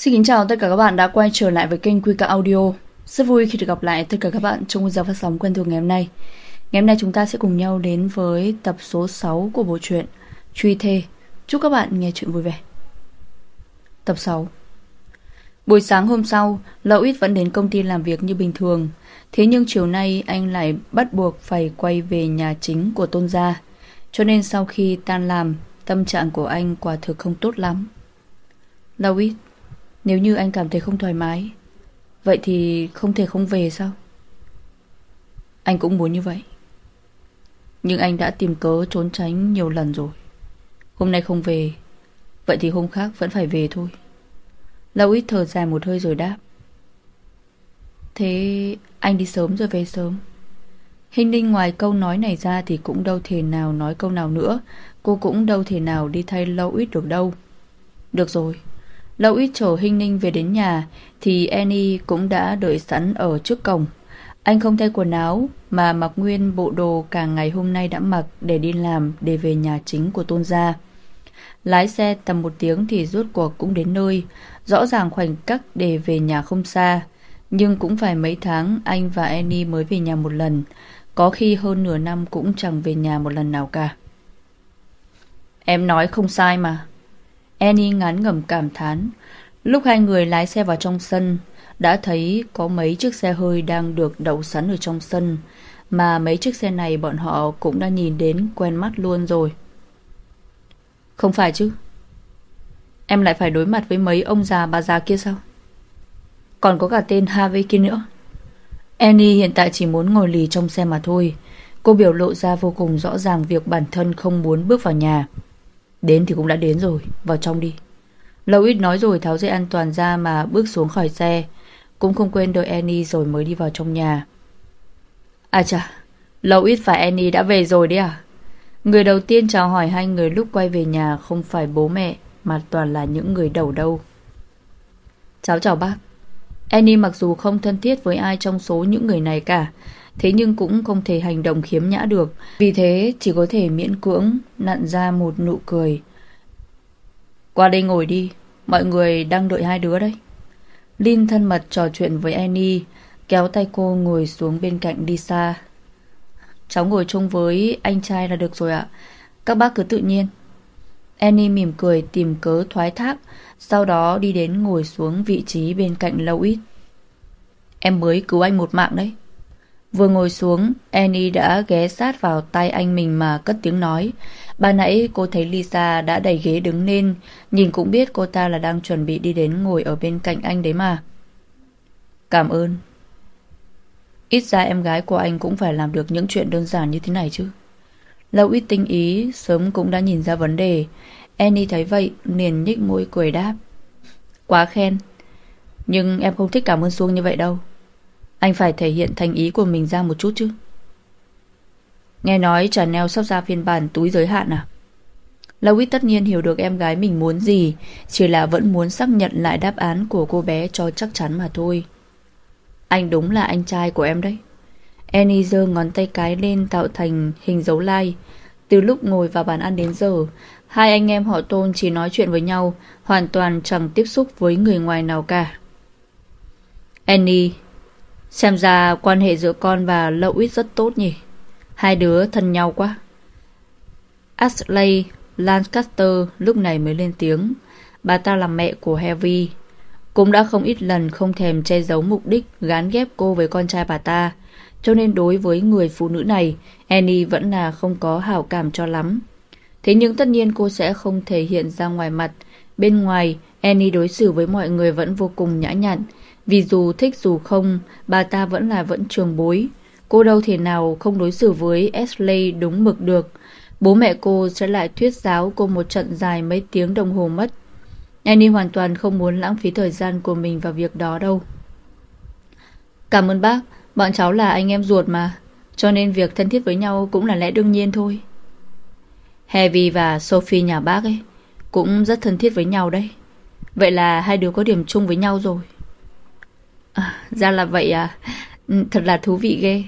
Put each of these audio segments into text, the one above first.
Xin kính chào tất cả các bạn đã quay trở lại với kênh Quy Ca Audio. Rất vui khi được gặp lại tất cả các bạn trong giờ phát sóng quen thuộc ngày hôm nay. Ngày hôm nay chúng ta sẽ cùng nhau đến với tập số 6 của bộ truyện Truy Thê. Chúc các bạn nghe chuyện vui vẻ. Tập 6 Buổi sáng hôm sau, Lão Ít vẫn đến công ty làm việc như bình thường. Thế nhưng chiều nay anh lại bắt buộc phải quay về nhà chính của Tôn Gia. Cho nên sau khi tan làm, tâm trạng của anh quả thực không tốt lắm. Lão Ít nếu như anh cảm thấy không thoải mái, Vậy thì không thể không về sao? Anh cũng muốn như vậy. Nhưng anh đã tìm cớ trốn tránh nhiều lần rồi. Hôm nay không về, Vậy thì hôm khác vẫn phải về thôi. Lâu ít thở dài một hơi rồi đáp. Thế anh đi sớm rồi về sớm. Hình ninh ngoài câu nói này ra Thì cũng đâu thể nào nói câu nào nữa. Cô cũng đâu thể nào đi thay lâu ít được đâu. Được rồi. Lâu ít chờ Hinh Ninh về đến nhà, thì Annie cũng đã đợi sẵn ở trước cổng. Anh không thay quần áo, mà mặc nguyên bộ đồ cả ngày hôm nay đã mặc để đi làm, để về nhà chính của tôn gia. Lái xe tầm một tiếng thì rốt cuộc cũng đến nơi. Rõ ràng khoảnh khắc để về nhà không xa. Nhưng cũng phải mấy tháng anh và Annie mới về nhà một lần. Có khi hơn nửa năm cũng chẳng về nhà một lần nào cả. Em nói không sai mà. Annie ngán ngẩm cảm thán. Lúc hai người lái xe vào trong sân, đã thấy có mấy chiếc xe hơi đang được đậu sẵn ở trong sân, mà mấy chiếc xe này bọn họ cũng đã nhìn đến quen mắt luôn rồi. Không phải chứ? Em lại phải đối mặt với mấy ông già bà già kia sao? Còn có cả tên Harvey kia nữa. Annie hiện tại chỉ muốn ngồi lì trong xe mà thôi. Cô biểu lộ ra vô cùng rõ ràng việc bản thân không muốn bước vào nhà. Đến thì cũng đã đến rồi, vào trong đi. Lâu ít nói rồi tháo dây an toàn ra mà bước xuống khỏi xe. Cũng không quên đợi Annie rồi mới đi vào trong nhà. À chà, Lâu ít và Annie đã về rồi đấy à? Người đầu tiên chào hỏi hai người lúc quay về nhà không phải bố mẹ mà toàn là những người đầu đâu. Cháu chào bác. Annie mặc dù không thân thiết với ai trong số những người này cả, thế nhưng cũng không thể hành động khiếm nhã được. Vì thế chỉ có thể miễn cưỡng nặn ra một nụ cười. Qua đây ngồi đi, mọi người đang đợi hai đứa đấy. lin thân mật trò chuyện với Annie, kéo tay cô ngồi xuống bên cạnh Lisa. Cháu ngồi chung với anh trai là được rồi ạ. Các bác cứ tự nhiên. Annie mỉm cười tìm cớ thoái thác, sau đó đi đến ngồi xuống vị trí bên cạnh Lâu Em mới cứu anh một mạng đấy. Vừa ngồi xuống, Annie đã ghé sát vào tay anh mình mà cất tiếng nói. Bà nãy cô thấy Lisa đã đẩy ghế đứng lên, nhìn cũng biết cô ta là đang chuẩn bị đi đến ngồi ở bên cạnh anh đấy mà. Cảm ơn. Ít ra em gái của anh cũng phải làm được những chuyện đơn giản như thế này chứ. Lâu ít tinh ý, sớm cũng đã nhìn ra vấn đề. Annie thấy vậy, liền nhích môi cười đáp. Quá khen. Nhưng em không thích cảm ơn Xuông như vậy đâu. Anh phải thể hiện thành ý của mình ra một chút chứ. Nghe nói Chanel sắp ra phiên bản túi giới hạn à? Louis tất nhiên hiểu được em gái mình muốn gì, chỉ là vẫn muốn xác nhận lại đáp án của cô bé cho chắc chắn mà thôi. Anh đúng là anh trai của em đấy. Annie giơ ngón tay cái lên tạo thành hình dấu like. Từ lúc ngồi vào bàn ăn đến giờ, hai anh em họ tôn chỉ nói chuyện với nhau, hoàn toàn chẳng tiếp xúc với người ngoài nào cả. Annie, xem ra quan hệ giữa con và Louis rất tốt nhỉ? Hai đứa thân nhau quá. Ashley Lancaster lúc này mới lên tiếng. Bà ta là mẹ của heavy Cũng đã không ít lần không thèm che giấu mục đích gán ghép cô với con trai bà ta. Cho nên đối với người phụ nữ này, Annie vẫn là không có hảo cảm cho lắm. Thế nhưng tất nhiên cô sẽ không thể hiện ra ngoài mặt. Bên ngoài, Annie đối xử với mọi người vẫn vô cùng nhã nhặn. Vì dù thích dù không, bà ta vẫn là vẫn trường bối. Cô đâu thể nào không đối xử với Ashley đúng mực được. Bố mẹ cô sẽ lại thuyết giáo cô một trận dài mấy tiếng đồng hồ mất. Annie hoàn toàn không muốn lãng phí thời gian của mình vào việc đó đâu. Cảm ơn bác, bọn cháu là anh em ruột mà, cho nên việc thân thiết với nhau cũng là lẽ đương nhiên thôi. Heavy và Sophie nhà bác ấy cũng rất thân thiết với nhau đấy. Vậy là hai đứa có điểm chung với nhau rồi. À, ra là vậy à, ừ, thật là thú vị ghê.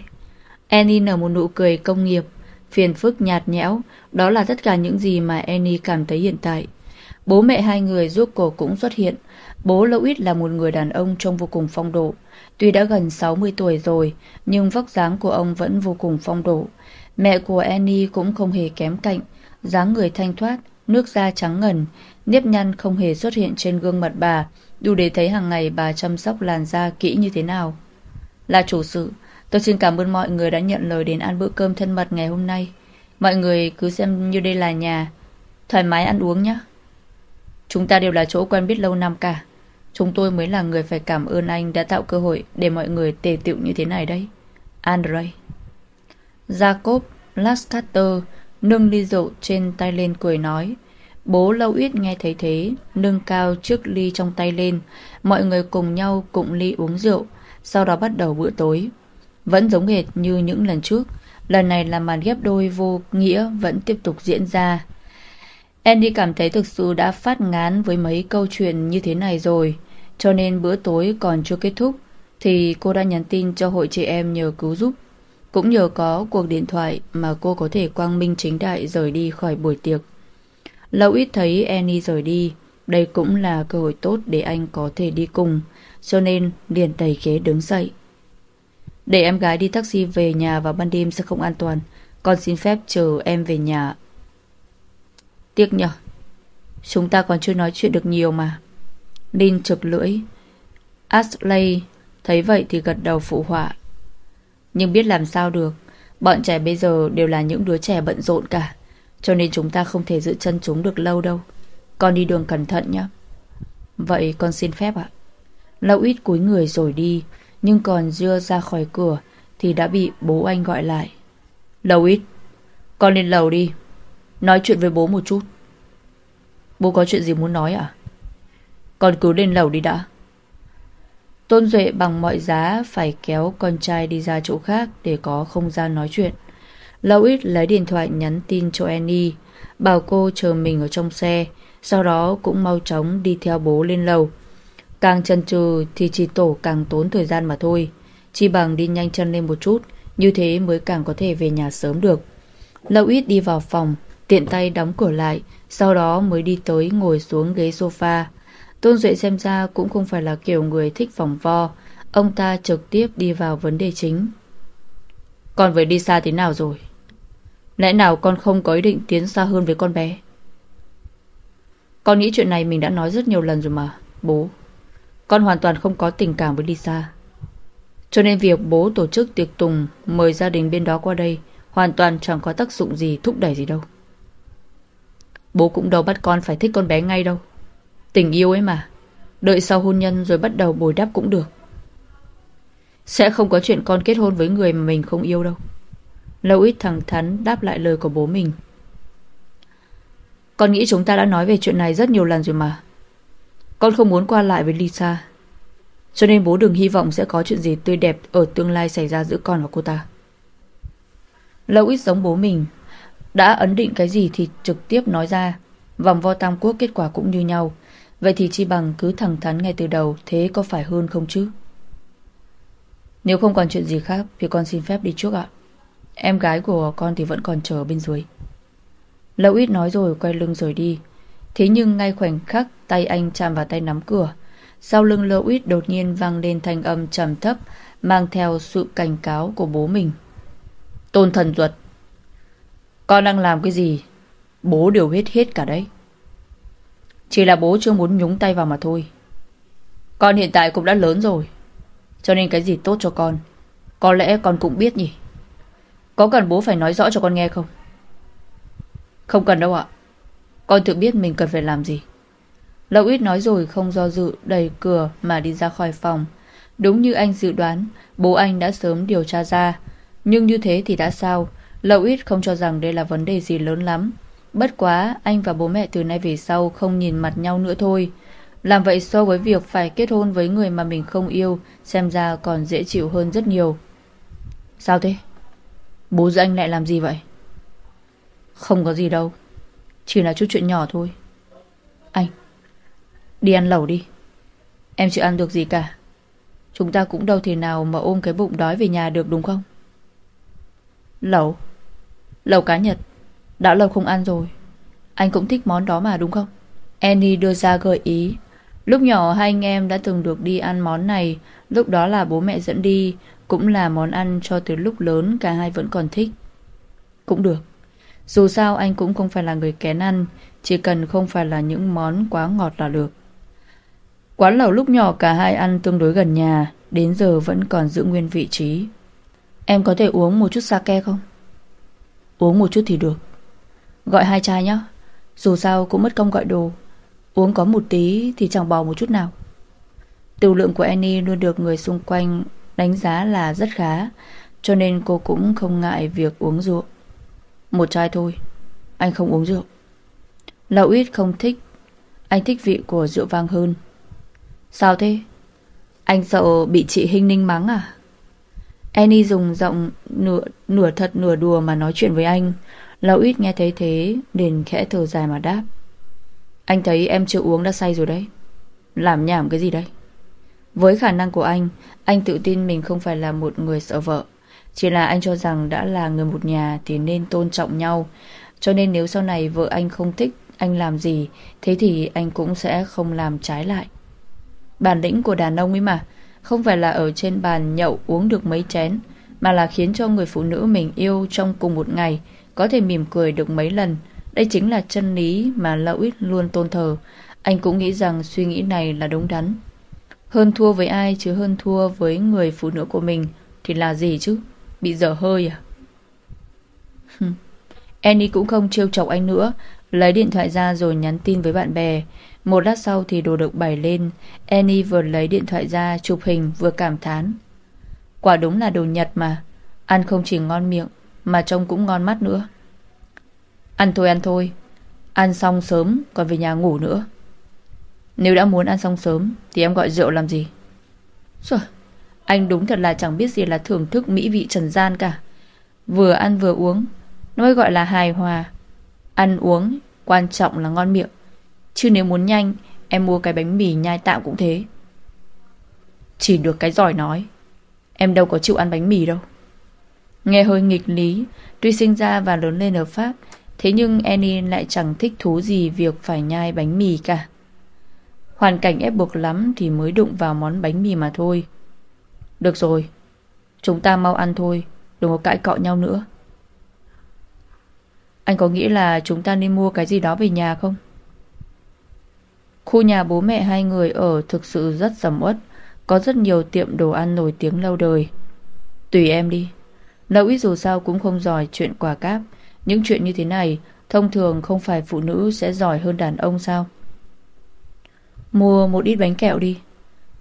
Annie nở một nụ cười công nghiệp, phiền phức nhạt nhẽo, đó là tất cả những gì mà Annie cảm thấy hiện tại. Bố mẹ hai người giúp cô cũng xuất hiện. Bố Lâu Ít là một người đàn ông trông vô cùng phong độ. Tuy đã gần 60 tuổi rồi, nhưng vóc dáng của ông vẫn vô cùng phong độ. Mẹ của Annie cũng không hề kém cạnh, dáng người thanh thoát, nước da trắng ngần, nếp nhăn không hề xuất hiện trên gương mặt bà, đủ để thấy hàng ngày bà chăm sóc làn da kỹ như thế nào. Là chủ sự, tôi xin cảm ơn mọi người đã nhận lời đến ăn bữa cơm thân mật ngày hôm nay. Mọi người cứ xem như đây là nhà, thoải mái ăn uống nhé. Chúng ta đều là chỗ quen biết lâu năm cả. Chúng tôi mới là người phải cảm ơn anh đã tạo cơ hội để mọi người tề tựu như thế này đấy. Andre. Jacob Lascater nâng ly rượu trên tay lên cười nói. Bố lâu ít nghe thấy thế, nâng cao chiếc ly trong tay lên. Mọi người cùng nhau cụng ly uống rượu, sau đó bắt đầu bữa tối. Vẫn giống hệt như những lần trước, lần này là màn ghép đôi vô nghĩa vẫn tiếp tục diễn ra. Andy cảm thấy thực sự đã phát ngán với mấy câu chuyện như thế này rồi, cho nên bữa tối còn chưa kết thúc thì cô đã nhắn tin cho hội chị em nhờ cứu giúp. Cũng nhờ có cuộc điện thoại mà cô có thể quang minh chính đại rời đi khỏi buổi tiệc. Lâu ít thấy Annie rời đi, đây cũng là cơ hội tốt để anh có thể đi cùng, cho nên liền tẩy ghế đứng dậy. Để em gái đi taxi về nhà vào ban đêm sẽ không an toàn, con xin phép chờ em về nhà. Tiếc nhở, chúng ta còn chưa nói chuyện được nhiều mà. Lin trực lưỡi. Ashley thấy vậy thì gật đầu phụ họa. Nhưng biết làm sao được, bọn trẻ bây giờ đều là những đứa trẻ bận rộn cả. Cho nên chúng ta không thể giữ chân chúng được lâu đâu. Con đi đường cẩn thận nhé. Vậy con xin phép ạ. Lâu ít cúi người rồi đi, Nhưng còn chưa ra khỏi cửa Thì đã bị bố anh gọi lại. Lâu ít, Con lên lầu đi. Nói chuyện với bố một chút. Bố có chuyện gì muốn nói à Con cứ lên lầu đi đã. Tôn Duệ bằng mọi giá Phải kéo con trai đi ra chỗ khác Để có không gian nói chuyện. Lâu ít lấy điện thoại nhắn tin cho Annie, bảo cô chờ mình ở trong xe, sau đó cũng mau chóng đi theo bố lên lầu. Càng chần chừ thì chỉ tổ càng tốn thời gian mà thôi, chỉ bằng đi nhanh chân lên một chút, như thế mới càng có thể về nhà sớm được. Lâu ít đi vào phòng, tiện tay đóng cửa lại, sau đó mới đi tới ngồi xuống ghế sofa. Tôn Duệ xem ra cũng không phải là kiểu người thích vòng vo, ông ta trực tiếp đi vào vấn đề chính. Con vừa đi xa thế nào rồi? Lẽ nào con không có ý định tiến xa hơn với con bé? Con nghĩ chuyện này mình đã nói rất nhiều lần rồi mà, Bố. Con hoàn toàn không có tình cảm với Lisa. Cho nên việc bố tổ chức tiệc tùng, Mời gia đình bên đó qua đây, Hoàn toàn chẳng có tác dụng gì thúc đẩy gì đâu. Bố cũng đâu bắt con phải thích con bé ngay đâu. Tình yêu ấy mà. Đợi sau hôn nhân rồi bắt đầu bồi đắp cũng được. Sẽ không có chuyện con kết hôn với người mà mình không yêu đâu. Lâu ít thẳng thắn đáp lại lời của bố mình. Con nghĩ chúng ta đã nói về chuyện này rất nhiều lần rồi mà. Con không muốn qua lại với Lisa. Cho nên bố đừng hy vọng sẽ có chuyện gì tươi đẹp ở tương lai xảy ra giữa con và cô ta. Lâu ít giống bố mình. Đã ấn định cái gì thì trực tiếp nói ra. Vòng vo tam quốc kết quả cũng như nhau. Vậy thì chi bằng cứ thẳng thắn ngay từ đầu, thế có phải hơn không chứ? Nếu không còn chuyện gì khác thì con xin phép đi trước ạ. Em gái của con thì vẫn còn chờ bên dưới. Lâu ít nói rồi quay lưng rồi đi. Thế nhưng ngay khoảnh khắc Tay anh chạm vào tay nắm cửa, Sau lưng lâu ít đột nhiên vang lên thanh âm trầm thấp, Mang theo sự cảnh cáo của bố mình. Tôn thần duật Con đang làm cái gì? Bố đều hết hết cả đấy. Chỉ là bố chưa muốn nhúng tay vào mà thôi. Con hiện tại cũng đã lớn rồi, Cho nên cái gì tốt cho con? Có lẽ con cũng biết nhỉ có cần bố phải nói rõ cho con nghe không? Không cần đâu ạ. Con tự biết mình cần phải làm gì. Lâu ít nói rồi không do dự đẩy cửa mà đi ra khỏi phòng. Đúng như anh dự đoán, bố anh đã sớm điều tra ra. Nhưng như thế thì đã sao? Lâu ít không cho rằng đây là vấn đề gì lớn lắm. Bất quá, anh và bố mẹ từ nay về sau không nhìn mặt nhau nữa thôi. Làm vậy so với việc phải kết hôn với người mà mình không yêu, xem ra còn dễ chịu hơn rất nhiều. Sao thế? Bố giữ anh lại làm gì vậy? Không có gì đâu. Chỉ là chút chuyện nhỏ thôi. Anh Đi ăn lẩu đi. Em chưa ăn được gì cả. Chúng ta cũng đâu thể nào mà ôm cái bụng đói về nhà được đúng không? Lẩu. Lẩu cá nhật. Đã lâu không ăn rồi. Anh cũng thích món đó mà đúng không? Annie đưa ra gợi ý. Lúc nhỏ hai anh em đã từng được đi ăn món này, lúc đó là bố mẹ dẫn đi, cũng là món ăn cho từ lúc lớn cả hai vẫn còn thích. Cũng được. Dù sao anh cũng không phải là người kén ăn, chỉ cần không phải là những món quá ngọt là được. Quán lẩu lúc nhỏ cả hai ăn tương đối gần nhà, đến giờ vẫn còn giữ nguyên vị trí. Em có thể uống một chút sake không? Uống một chút thì được. Gọi hai chai nhé. Dù sao cũng mất công gọi đồ. Uống có một tí thì chẳng bỏ một chút nào. Tiểu lượng của Annie luôn được người xung quanh đánh giá là rất khá, cho nên cô cũng không ngại việc uống rượu. Một chai thôi, anh không uống rượu. Lão ít không thích, anh thích vị của rượu vang hơn. Sao thế? Anh sợ bị chị Hinh Ninh mắng à? Annie dùng giọng nửa, nửa thật nửa đùa mà nói chuyện với anh. Lão ít nghe thấy thế, liền khẽ thở dài mà đáp. Anh thấy em chưa uống đã say rồi đấy. Làm nhảm cái gì đấy? Với khả năng của anh, anh tự tin mình không phải là một người sợ vợ. Chỉ là anh cho rằng đã là người một nhà thì nên tôn trọng nhau. Cho nên nếu sau này vợ anh không thích anh làm gì, thế thì anh cũng sẽ không làm trái lại. Bản lĩnh của đàn ông ấy mà, không phải là ở trên bàn nhậu uống được mấy chén, mà là khiến cho người phụ nữ mình yêu trong cùng một ngày có thể mỉm cười được mấy lần. Đây chính là chân lý mà Lão Ít luôn tôn thờ. Anh cũng nghĩ rằng suy nghĩ này là đúng đắn. Hơn thua với ai chứ hơn thua với người phụ nữ của mình thì là gì chứ? Bị dở hơi à? Annie cũng không trêu chọc anh nữa, lấy điện thoại ra rồi nhắn tin với bạn bè. Một lát sau thì đồ được bày lên, Annie vừa lấy điện thoại ra chụp hình vừa cảm thán. Quả đúng là đồ Nhật mà, ăn không chỉ ngon miệng mà trông cũng ngon mắt nữa. Ăn thôi ăn thôi, ăn xong sớm còn về nhà ngủ nữa. Nếu đã muốn ăn xong sớm, Thì em gọi rượu làm gì? Rồi, Anh đúng thật là chẳng biết gì là thưởng thức mỹ vị trần gian cả. Vừa ăn vừa uống, Nó mới gọi là hài hòa. Ăn uống, Quan trọng là ngon miệng. Chứ nếu muốn nhanh, Em mua cái bánh mì nhai tạm cũng thế. Chỉ được cái giỏi nói, Em đâu có chịu ăn bánh mì đâu. Nghe hơi nghịch lý, Tuy sinh ra và lớn lên ở Pháp, Thế nhưng Annie lại chẳng thích thú gì Việc phải nhai bánh mì cả. Hoàn cảnh ép buộc lắm thì mới đụng vào món bánh mì mà thôi. Được rồi, chúng ta mau ăn thôi, đừng có cãi cọ nhau nữa. Anh có nghĩ là chúng ta nên mua cái gì đó về nhà không? Khu nhà bố mẹ hai người ở thực sự rất sầm uất, có rất nhiều tiệm đồ ăn nổi tiếng lâu đời. Tùy em đi. Lâu ít dù sao cũng không giỏi chuyện quả cáp. Những chuyện như thế này, thông thường không phải phụ nữ sẽ giỏi hơn đàn ông sao? Mua một ít bánh kẹo đi.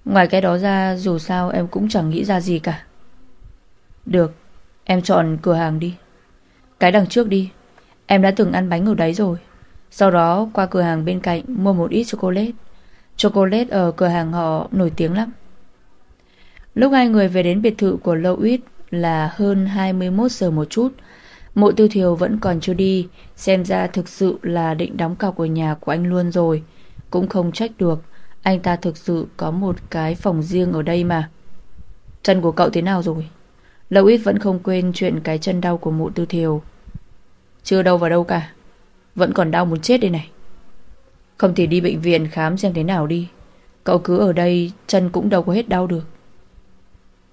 Ngoài cái đó ra, dù sao em cũng chẳng nghĩ ra gì cả. Được, Em chọn cửa hàng đi. Cái đằng trước đi. Em đã từng ăn bánh ở đấy rồi. Sau đó, qua cửa hàng bên cạnh, mua một ít chocolate. Chocolate ở cửa hàng họ nổi tiếng lắm. Lúc hai người về đến biệt thự của Lâu Uyết là hơn 21 giờ một chút. Mộ tư thiều vẫn còn chưa đi, Xem ra thực sự là định đóng cọc của nhà của anh luôn rồi cũng không trách được. Anh ta thực sự có một cái phòng riêng ở đây mà. Chân của cậu thế nào rồi? Lâu ít vẫn không quên chuyện cái chân đau của mụ tư thiều. Chưa đâu vào đâu cả. Vẫn còn đau muốn chết đây này. Không thể đi bệnh viện khám xem thế nào đi. Cậu cứ ở đây, Chân cũng đâu có hết đau được.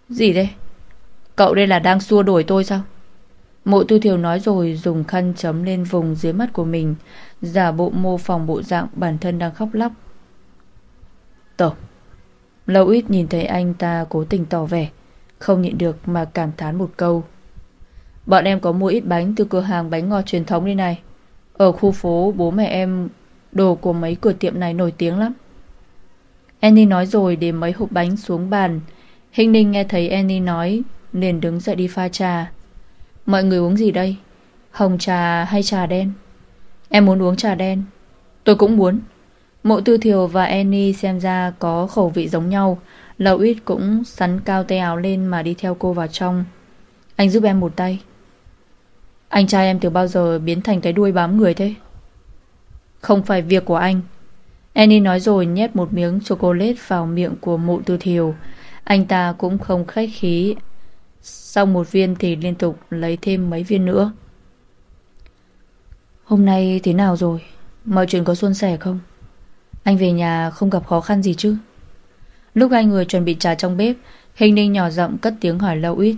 Gì thế? Cậu đây là đang xua đuổi tôi sao? Mộ tư thiều nói rồi dùng khăn chấm lên vùng dưới mắt của mình Giả bộ mô phỏng bộ dạng bản thân đang khóc lóc. Tổng, Lâu ít nhìn thấy anh ta cố tình tỏ vẻ Không nhịn được mà cảm thán một câu. Bọn em có mua ít bánh từ cửa hàng bánh ngọt truyền thống đây này. Ở khu phố bố mẹ em Đồ của mấy cửa tiệm này nổi tiếng lắm. Annie nói rồi để mấy hộp bánh xuống bàn. Hình ninh nghe thấy Annie nói liền đứng dậy đi pha trà. Mọi người uống gì đây? Hồng trà hay trà đen? Em muốn uống trà đen. Tôi cũng muốn. Mộ Tư Thiều và Annie xem ra có khẩu vị giống nhau. Lầu ít cũng sắn cao tay áo lên mà đi theo cô vào trong. Anh giúp em một tay. Anh trai em từ bao giờ biến thành cái đuôi bám người thế? Không phải việc của anh. Annie nói rồi nhét một miếng chocolate vào miệng của mụ tư thiều. Anh ta cũng không khách khí. Sau một viên thì liên tục lấy thêm mấy viên nữa. Hôm nay thế nào rồi? Mọi chuyện có suôn sẻ không? Anh về nhà không gặp khó khăn gì chứ? Lúc hai người chuẩn bị trà trong bếp, Hình ninh nhỏ giọng cất tiếng hỏi Lâu Ít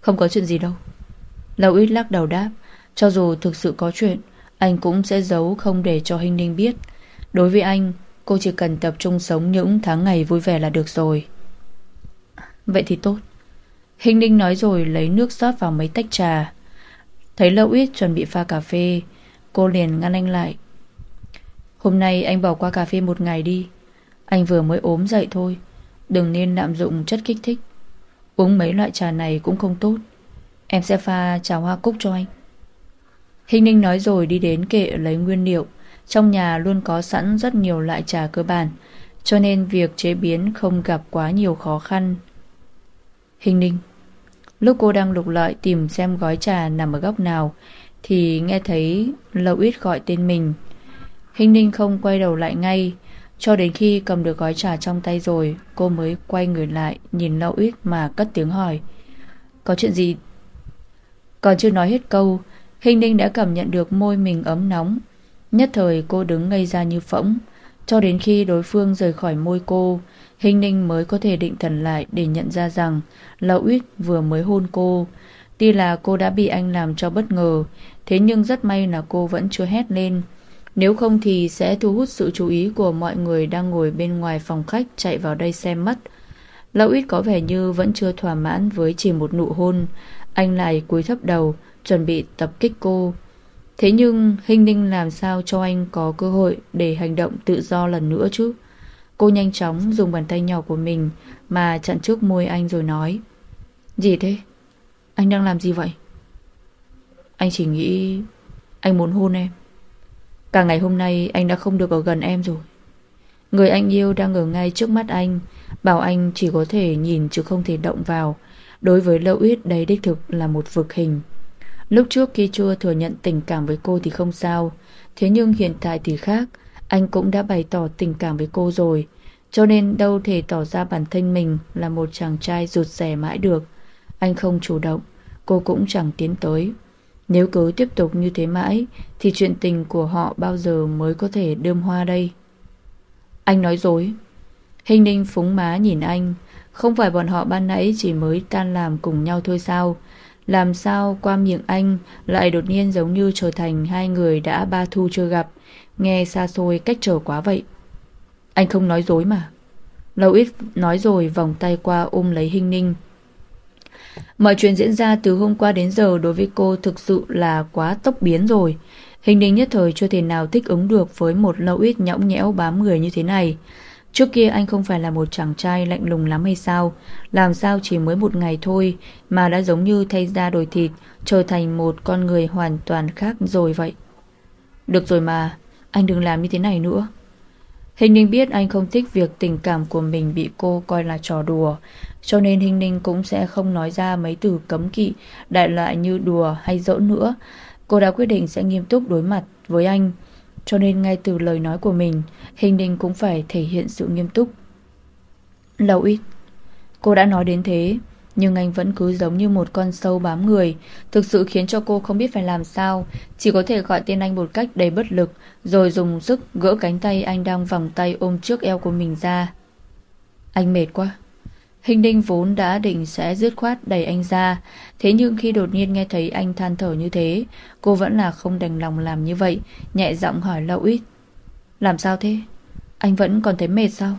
Không có chuyện gì đâu. Lâu Ít lắc đầu đáp, Cho dù thực sự có chuyện, Anh cũng sẽ giấu không để cho Hình ninh biết. Đối với anh, Cô chỉ cần tập trung sống những tháng ngày vui vẻ là được rồi. Vậy thì tốt. Hình ninh nói rồi lấy nước rót vào mấy tách trà. Thấy Lâu Ít chuẩn bị pha cà phê, Cô liền ngăn anh lại. Hôm nay anh bỏ qua cà phê một ngày đi. Anh vừa mới ốm dậy thôi. Đừng nên lạm dụng chất kích thích. Uống mấy loại trà này cũng không tốt. Em sẽ pha trà hoa cúc cho anh. Hình ninh nói rồi đi đến kệ lấy nguyên liệu. Trong nhà luôn có sẵn rất nhiều loại trà cơ bản, Cho nên việc chế biến không gặp quá nhiều khó khăn. Hình ninh, Lúc cô đang lục lọi tìm xem gói trà nằm ở góc nào, Thì nghe thấy Lâu ít gọi tên mình. Hình ninh không quay đầu lại ngay, Cho đến khi cầm được gói trà trong tay rồi, Cô mới quay người lại Nhìn Lâu ít mà cất tiếng hỏi, Có chuyện gì? Còn chưa nói hết câu, Hình ninh đã cảm nhận được môi mình ấm nóng. Nhất thời cô đứng ngây ra như phỗng, Cho đến khi đối phương rời khỏi môi cô Hình ninh mới có thể định thần lại Để nhận ra rằng Lão Uyết vừa mới hôn cô Tuy là cô đã bị anh làm cho bất ngờ Thế nhưng rất may là cô vẫn chưa hét lên Nếu không thì sẽ thu hút sự chú ý của mọi người đang ngồi bên ngoài phòng khách chạy vào đây xem mất. Lão Uyết có vẻ như vẫn chưa thỏa mãn với chỉ một nụ hôn. Anh lại cúi thấp đầu, chuẩn bị tập kích cô. Thế nhưng Hình Ninh làm sao cho anh có cơ hội để hành động tự do lần nữa chứ? Cô nhanh chóng dùng bàn tay nhỏ của mình mà chặn trước môi anh rồi nói. Gì thế? Anh đang làm gì vậy? Anh chỉ nghĩ anh muốn hôn em. Cả ngày hôm nay anh đã không được ở gần em rồi. Người anh yêu đang ở ngay trước mắt anh, bảo anh chỉ có thể nhìn chứ không thể động vào. Đối với Lâu Uyết đấy đích thực là một vực hình. Lúc trước khi chưa thừa nhận tình cảm với cô thì không sao, thế nhưng hiện tại thì khác, anh cũng đã bày tỏ tình cảm với cô rồi, cho nên đâu thể tỏ ra bản thân mình là một chàng trai rụt rè mãi được. Anh không chủ động, cô cũng chẳng tiến tới. Nếu cứ tiếp tục như thế mãi Thì chuyện tình của họ bao giờ mới có thể đơm hoa đây? Anh nói dối. Hình ninh phúng má nhìn anh. Không phải bọn họ ban nãy chỉ mới tan làm cùng nhau thôi sao? Làm sao qua miệng anh Lại đột nhiên giống như trở thành Hai người đã ba thu chưa gặp Nghe xa xôi cách trở quá vậy Anh không nói dối mà Lâu ít nói rồi vòng tay qua ôm lấy hình ninh Mọi chuyện diễn ra từ hôm qua đến giờ đối với cô thực sự là quá tốc biến rồi. Hình ninh nhất thời chưa thể nào thích ứng được với một lâu ít nhõng nhẽo bám người như thế này. Trước kia anh không phải là một chàng trai lạnh lùng lắm hay sao? Làm sao chỉ mới một ngày thôi mà đã giống như thay da đổi thịt, trở thành một con người hoàn toàn khác rồi vậy? Được rồi mà, anh đừng làm như thế này nữa. Hình ninh biết anh không thích việc tình cảm của mình bị cô coi là trò đùa, cho nên Hình ninh cũng sẽ không nói ra mấy từ cấm kỵ, đại loại như đùa hay giỡn nữa. Cô đã quyết định sẽ nghiêm túc đối mặt với anh, cho nên ngay từ lời nói của mình, Hình đình cũng phải thể hiện sự nghiêm túc. Lâu ít, cô đã nói đến thế, nhưng anh vẫn cứ giống như một con sâu bám người. Thực sự khiến cho cô không biết phải làm sao. Chỉ có thể gọi tên anh một cách đầy bất lực Rồi dùng sức gỡ cánh tay anh đang vòng tay ôm trước eo của mình ra. Anh mệt quá. Hình đinh vốn đã định sẽ dứt khoát đẩy anh ra Thế nhưng khi đột nhiên nghe thấy anh than thở như thế Cô vẫn là không đành lòng làm như vậy Nhẹ giọng hỏi lâu ít Làm sao thế? Anh vẫn còn thấy mệt sao?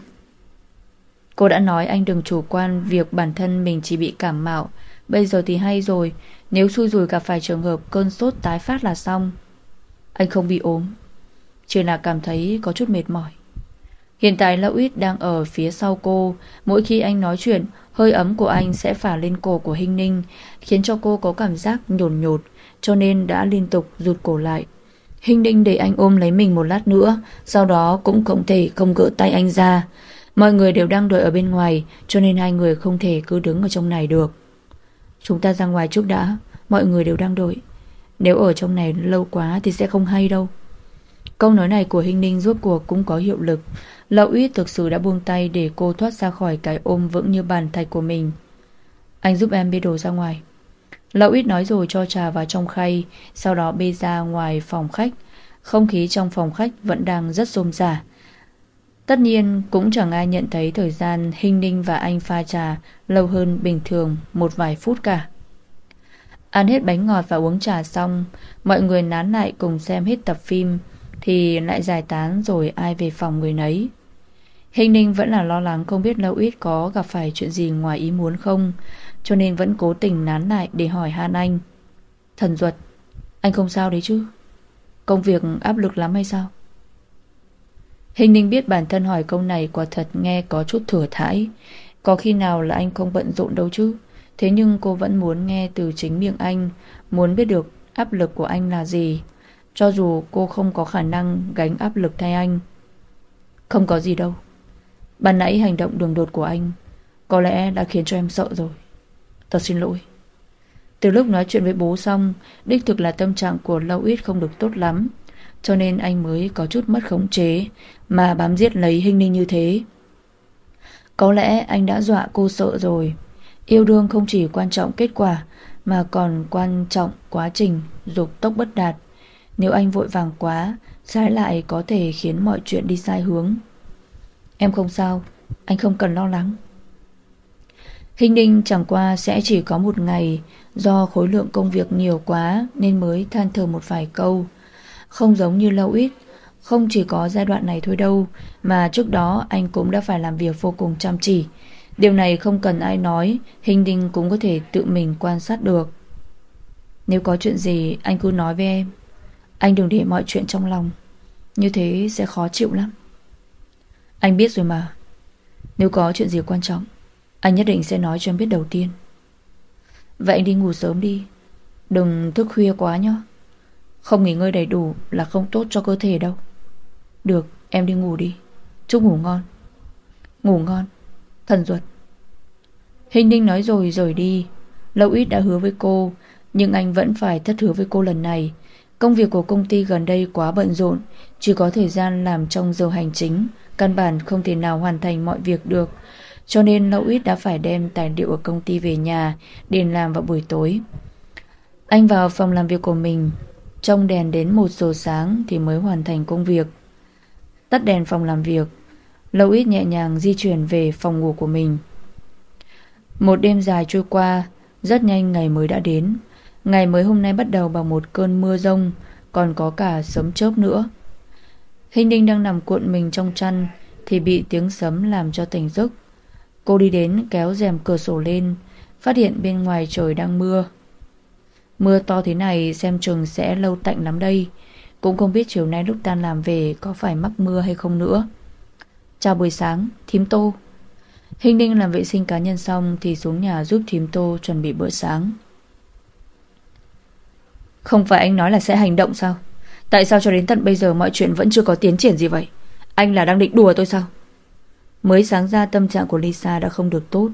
Cô đã nói anh đừng chủ quan việc bản thân mình chỉ bị cảm mạo. Bây giờ thì hay rồi, nếu xui rủi gặp phải trường hợp cơn sốt tái phát là xong. Anh không bị ốm, chỉ là cảm thấy có chút mệt mỏi. Hiện tại Lão Ít đang ở phía sau cô, mỗi khi anh nói chuyện, hơi ấm của anh sẽ phả lên cổ của Hinh Ninh, khiến cho cô có cảm giác nhồn nhột, cho nên đã liên tục rụt cổ lại. Hinh Ninh để anh ôm lấy mình một lát nữa, sau đó cũng không thể không gỡ tay anh ra. Mọi người đều đang đợi ở bên ngoài Cho nên hai người không thể cứ đứng ở trong này được Chúng ta ra ngoài trước đã Mọi người đều đang đợi Nếu ở trong này lâu quá thì sẽ không hay đâu Câu nói này của Hình Ninh rốt cuộc cũng có hiệu lực. Lão Uyết thực sự đã buông tay để cô thoát ra khỏi cái ôm vững như bàn thạch của mình. Anh giúp em bê đồ ra ngoài. Lão Uyết nói rồi cho trà vào trong khay Sau đó bê ra ngoài phòng khách. Không khí trong phòng khách vẫn đang rất rôm rả. Tất nhiên cũng chẳng ai nhận thấy thời gian Hình Ninh và anh pha trà lâu hơn bình thường một vài phút cả. Ăn hết bánh ngọt và uống trà xong, mọi người nán lại cùng xem hết tập phim, thì lại giải tán rồi ai về phòng người nấy. Hình Ninh vẫn là lo lắng không biết Lâu Ít có gặp phải chuyện gì ngoài ý muốn không, cho nên vẫn cố tình nán lại để hỏi Han Anh. Thần Duật, anh không sao đấy chứ? Công việc áp lực lắm hay sao? Hình Ninh biết bản thân hỏi câu này quả thật nghe có chút thừa thãi. Có khi nào là anh không bận rộn đâu chứ? Thế nhưng cô vẫn muốn nghe từ chính miệng anh, muốn biết được áp lực của anh là gì. Cho dù cô không có khả năng gánh áp lực thay anh. Không có gì đâu. Ban nãy hành động đường đột của anh có lẽ đã khiến cho em sợ rồi. Thật xin lỗi. Từ lúc nói chuyện với bố xong, đích thực là tâm trạng của Lâu Ít không được tốt lắm. Cho nên anh mới có chút mất khống chế mà bám giết lấy hình ninh như thế. Có lẽ anh đã dọa cô sợ rồi. Yêu đương không chỉ quan trọng kết quả mà còn quan trọng quá trình dục tốc bất đạt. Nếu anh vội vàng quá, trái lại có thể khiến mọi chuyện đi sai hướng. Em không sao, anh không cần lo lắng. Hình ninh chẳng qua sẽ chỉ có một ngày do khối lượng công việc nhiều quá nên mới than thở một vài câu. Không giống như lâu ít, không chỉ có giai đoạn này thôi đâu mà trước đó anh cũng đã phải làm việc vô cùng chăm chỉ. Điều này không cần ai nói, Hình ninh cũng có thể tự mình quan sát được. Nếu có chuyện gì anh cứ nói với em. Anh đừng để mọi chuyện trong lòng. Như thế sẽ khó chịu lắm. Anh biết rồi mà. Nếu có chuyện gì quan trọng, anh nhất định sẽ nói cho em biết đầu tiên. Vậy anh đi ngủ sớm đi. Đừng thức khuya quá nhé. Không nghỉ ngơi đầy đủ là không tốt cho cơ thể đâu. Được, em đi ngủ đi. Chúc ngủ ngon. Ngủ ngon. Thần ruột. Hình ninh nói rồi rời đi. Lâu ít đã hứa với cô, nhưng anh vẫn phải thất hứa với cô lần này. Công việc của công ty gần đây quá bận rộn, chỉ có thời gian làm trong giờ hành chính, căn bản không thể nào hoàn thành mọi việc được. Cho nên Lâu Ít đã phải đem tài liệu ở công ty về nhà để làm vào buổi tối. Anh vào phòng làm việc của mình, trong đèn đến một giờ sáng thì mới hoàn thành công việc. Tắt đèn phòng làm việc, Lâu Ít nhẹ nhàng di chuyển về phòng ngủ của mình. Một đêm dài trôi qua, rất nhanh ngày mới đã đến. Ngày mới hôm nay bắt đầu bằng một cơn mưa rông, còn có cả sấm chớp nữa. Hình đinh đang nằm cuộn mình trong chăn thì bị tiếng sấm làm cho tỉnh giấc. Cô đi đến kéo rèm cửa sổ lên, phát hiện bên ngoài trời đang mưa. Mưa to thế này xem chừng sẽ lâu tạnh lắm đây. Cũng không biết chiều nay lúc tan làm về có phải mắc mưa hay không nữa. Chào buổi sáng, thím tô. Hình đinh làm vệ sinh cá nhân xong thì xuống nhà giúp thím tô chuẩn bị bữa sáng. Không phải anh nói là sẽ hành động sao? Tại sao cho đến tận bây giờ mọi chuyện vẫn chưa có tiến triển gì vậy? Anh là đang định đùa tôi sao? Mới sáng ra, tâm trạng của Lisa đã không được tốt.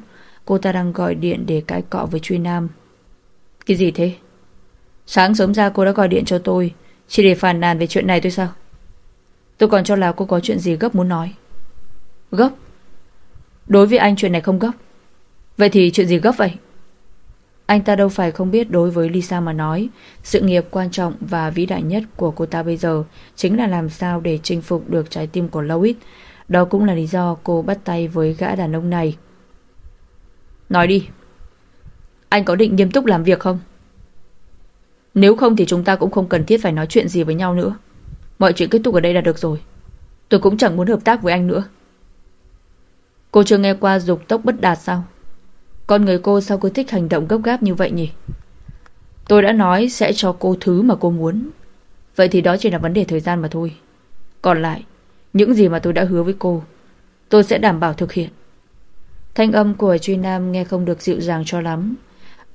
Cô ta đang gọi điện để cãi cọ với Truy Nam. Cái gì thế? Sáng sớm ra cô đã gọi điện cho tôi Chỉ để phàn nàn về chuyện này thôi sao Tôi còn cho là cô có chuyện gì gấp muốn nói Gấp Đối với anh chuyện này không gấp Vậy thì chuyện gì gấp vậy anh ta đâu phải không biết đối với Lisa mà nói Sự nghiệp quan trọng và vĩ đại nhất của cô ta bây giờ Chính là làm sao để chinh phục được trái tim của Lois Đó cũng là lý do cô bắt tay với gã đàn ông này Nói đi Anh có định nghiêm túc làm việc không nếu không thì chúng ta cũng không cần thiết phải nói chuyện gì với nhau nữa. Mọi chuyện kết thúc ở đây là được rồi. Tôi cũng chẳng muốn hợp tác với anh nữa. Cô chưa nghe qua dục tốc bất đạt sao? Con người cô sao cứ thích hành động gấp gáp như vậy nhỉ? Tôi đã nói sẽ cho cô thứ mà cô muốn. Vậy thì đó chỉ là vấn đề thời gian mà thôi. Còn lại, những gì mà tôi đã hứa với cô, tôi sẽ đảm bảo thực hiện. Thanh âm của Truy Nam nghe không được dịu dàng cho lắm.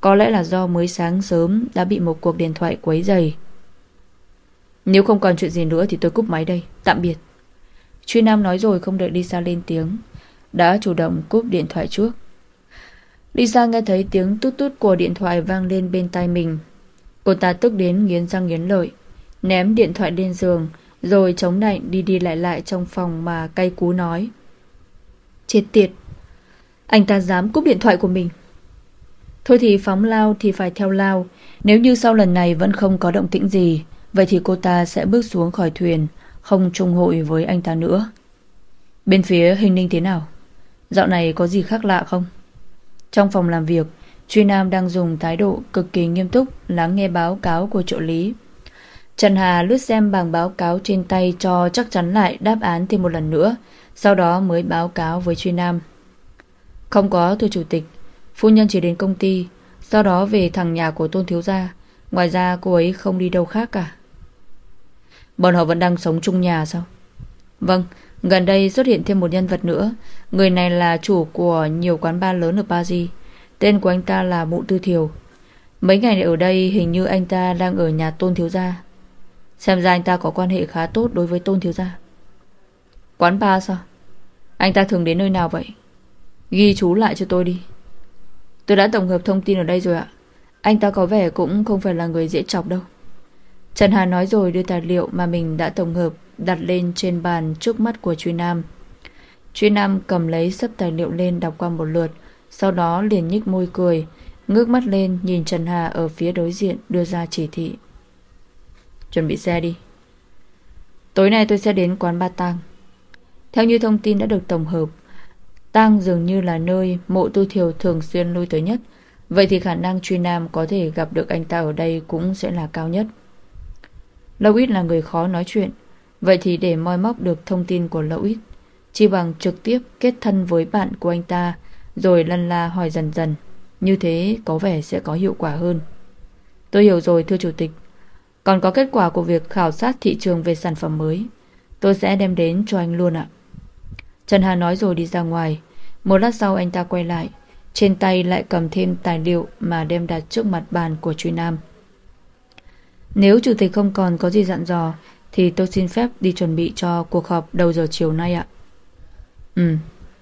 Có lẽ là do mới sáng sớm đã bị một cuộc điện thoại quấy dày. Nếu không còn chuyện gì nữa thì tôi cúp máy đây. Tạm biệt. Truy Nam nói rồi không đợi đi xa lên tiếng. Đã chủ động cúp điện thoại trước. Lisa nghe thấy tiếng tút tút của điện thoại vang lên bên tai mình. Cô ta tức đến nghiến răng nghiến lợi. Ném điện thoại lên giường, rồi chống nạnh đi đi lại lại trong phòng mà cay cú nói. Chết tiệt. Anh ta dám cúp điện thoại của mình. Thôi thì phóng lao thì phải theo lao, Nếu như sau lần này vẫn không có động tĩnh gì, Vậy thì cô ta sẽ bước xuống khỏi thuyền, Không chung hội với anh ta nữa Bên phía hình ninh thế nào? Dạo này có gì khác lạ không? Trong phòng làm việc, Truy Nam đang dùng thái độ cực kỳ nghiêm túc lắng nghe báo cáo của trợ lý. Trần Hà lướt xem bảng báo cáo trên tay cho chắc chắn lại đáp án thêm một lần nữa, sau đó mới báo cáo với Truy Nam. Không có thưa chủ tịch, phu nhân chỉ đến công ty, sau đó về thằng nhà của Tôn Thiếu Gia. Ngoài ra cô ấy không đi đâu khác cả. Bọn họ vẫn đang sống chung nhà sao? Vâng, gần đây xuất hiện thêm một nhân vật nữa. Người này là chủ của nhiều quán bar lớn ở Paris. Tên của anh ta là Mụ Tư Thiều. Mấy ngày ở đây, hình như anh ta đang ở nhà Tôn Thiếu Gia. Xem ra anh ta có quan hệ khá tốt đối với Tôn Thiếu Gia. Quán bar sao? Anh ta thường đến nơi nào vậy? Ghi chú lại cho tôi đi. Tôi đã tổng hợp thông tin ở đây rồi ạ. Anh ta có vẻ cũng không phải là người dễ chọc đâu. Trần Hà nói rồi đưa tài liệu mà mình đã tổng hợp đặt lên trên bàn trước mắt của Truy Nam. Truy Nam cầm lấy sấp tài liệu lên đọc qua một lượt, sau đó liền nhích môi cười, ngước mắt lên nhìn Trần Hà ở phía đối diện đưa ra chỉ thị. Chuẩn bị xe đi. Tối nay tôi sẽ đến quán Ba Tang. Theo như thông tin đã được tổng hợp, Tang dường như là nơi mộ tu thiều thường xuyên lui tới nhất. Vậy thì khả năng truy nam có thể gặp được anh ta ở đây cũng sẽ là cao nhất. Lâu ít là người khó nói chuyện. Vậy thì để moi móc được thông tin của Lâu ít, chỉ bằng trực tiếp kết thân với bạn của anh ta, rồi lân la hỏi dần dần. Như thế có vẻ sẽ có hiệu quả hơn. Tôi hiểu rồi thưa chủ tịch. Còn có kết quả của việc khảo sát thị trường về sản phẩm mới. Tôi sẽ đem đến cho anh luôn ạ. Trần Hà nói rồi đi ra ngoài. Một lát sau anh ta quay lại Trên tay lại cầm thêm tài liệu Mà đem đặt trước mặt bàn của Truy Nam Nếu chủ tịch không còn có gì dặn dò thì tôi xin phép đi chuẩn bị cho cuộc họp đầu giờ chiều nay ạ. Ừ.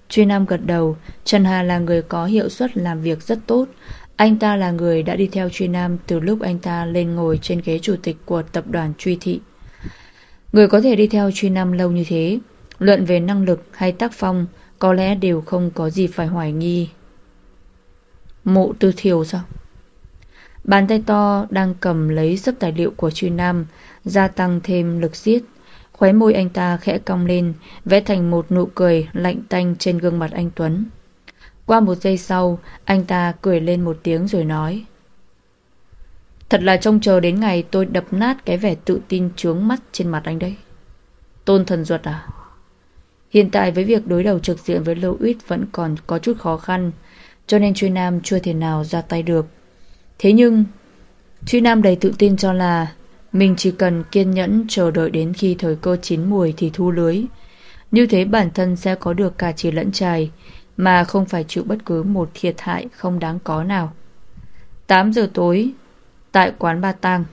Truy Nam gật đầu. Trần Hà là người có hiệu suất làm việc rất tốt. Anh ta là người đã đi theo Truy Nam Từ lúc anh ta lên ngồi trên ghế chủ tịch Của tập đoàn Truy Thị. Người có thể đi theo Truy Nam lâu như thế, Luận về năng lực hay tác phong, có lẽ đều không có gì phải hoài nghi. Mộ tư thiều sao? Bàn tay to đang cầm lấy sấp tài liệu của Truy Nam Gia tăng thêm lực siết Khóe môi anh ta khẽ cong lên Vẽ thành một nụ cười lạnh tanh trên gương mặt anh Tuấn. Qua một giây sau Anh ta cười lên một tiếng rồi nói Thật là trông chờ đến ngày tôi đập nát cái vẻ tự tin trướng mắt trên mặt anh đấy. Tôn thần ruột à? Hiện tại với việc đối đầu trực diện với Lâu Uyết vẫn còn có chút khó khăn, cho nên Truy Nam chưa thể nào ra tay được. Thế nhưng, Truy Nam đầy tự tin cho là mình chỉ cần kiên nhẫn chờ đợi đến khi thời cơ chín mùi thì thu lưới. Như thế bản thân sẽ có được cả chỉ lẫn trài, mà không phải chịu bất cứ một thiệt hại không đáng có nào. 8 giờ tối, tại quán Ba Tang.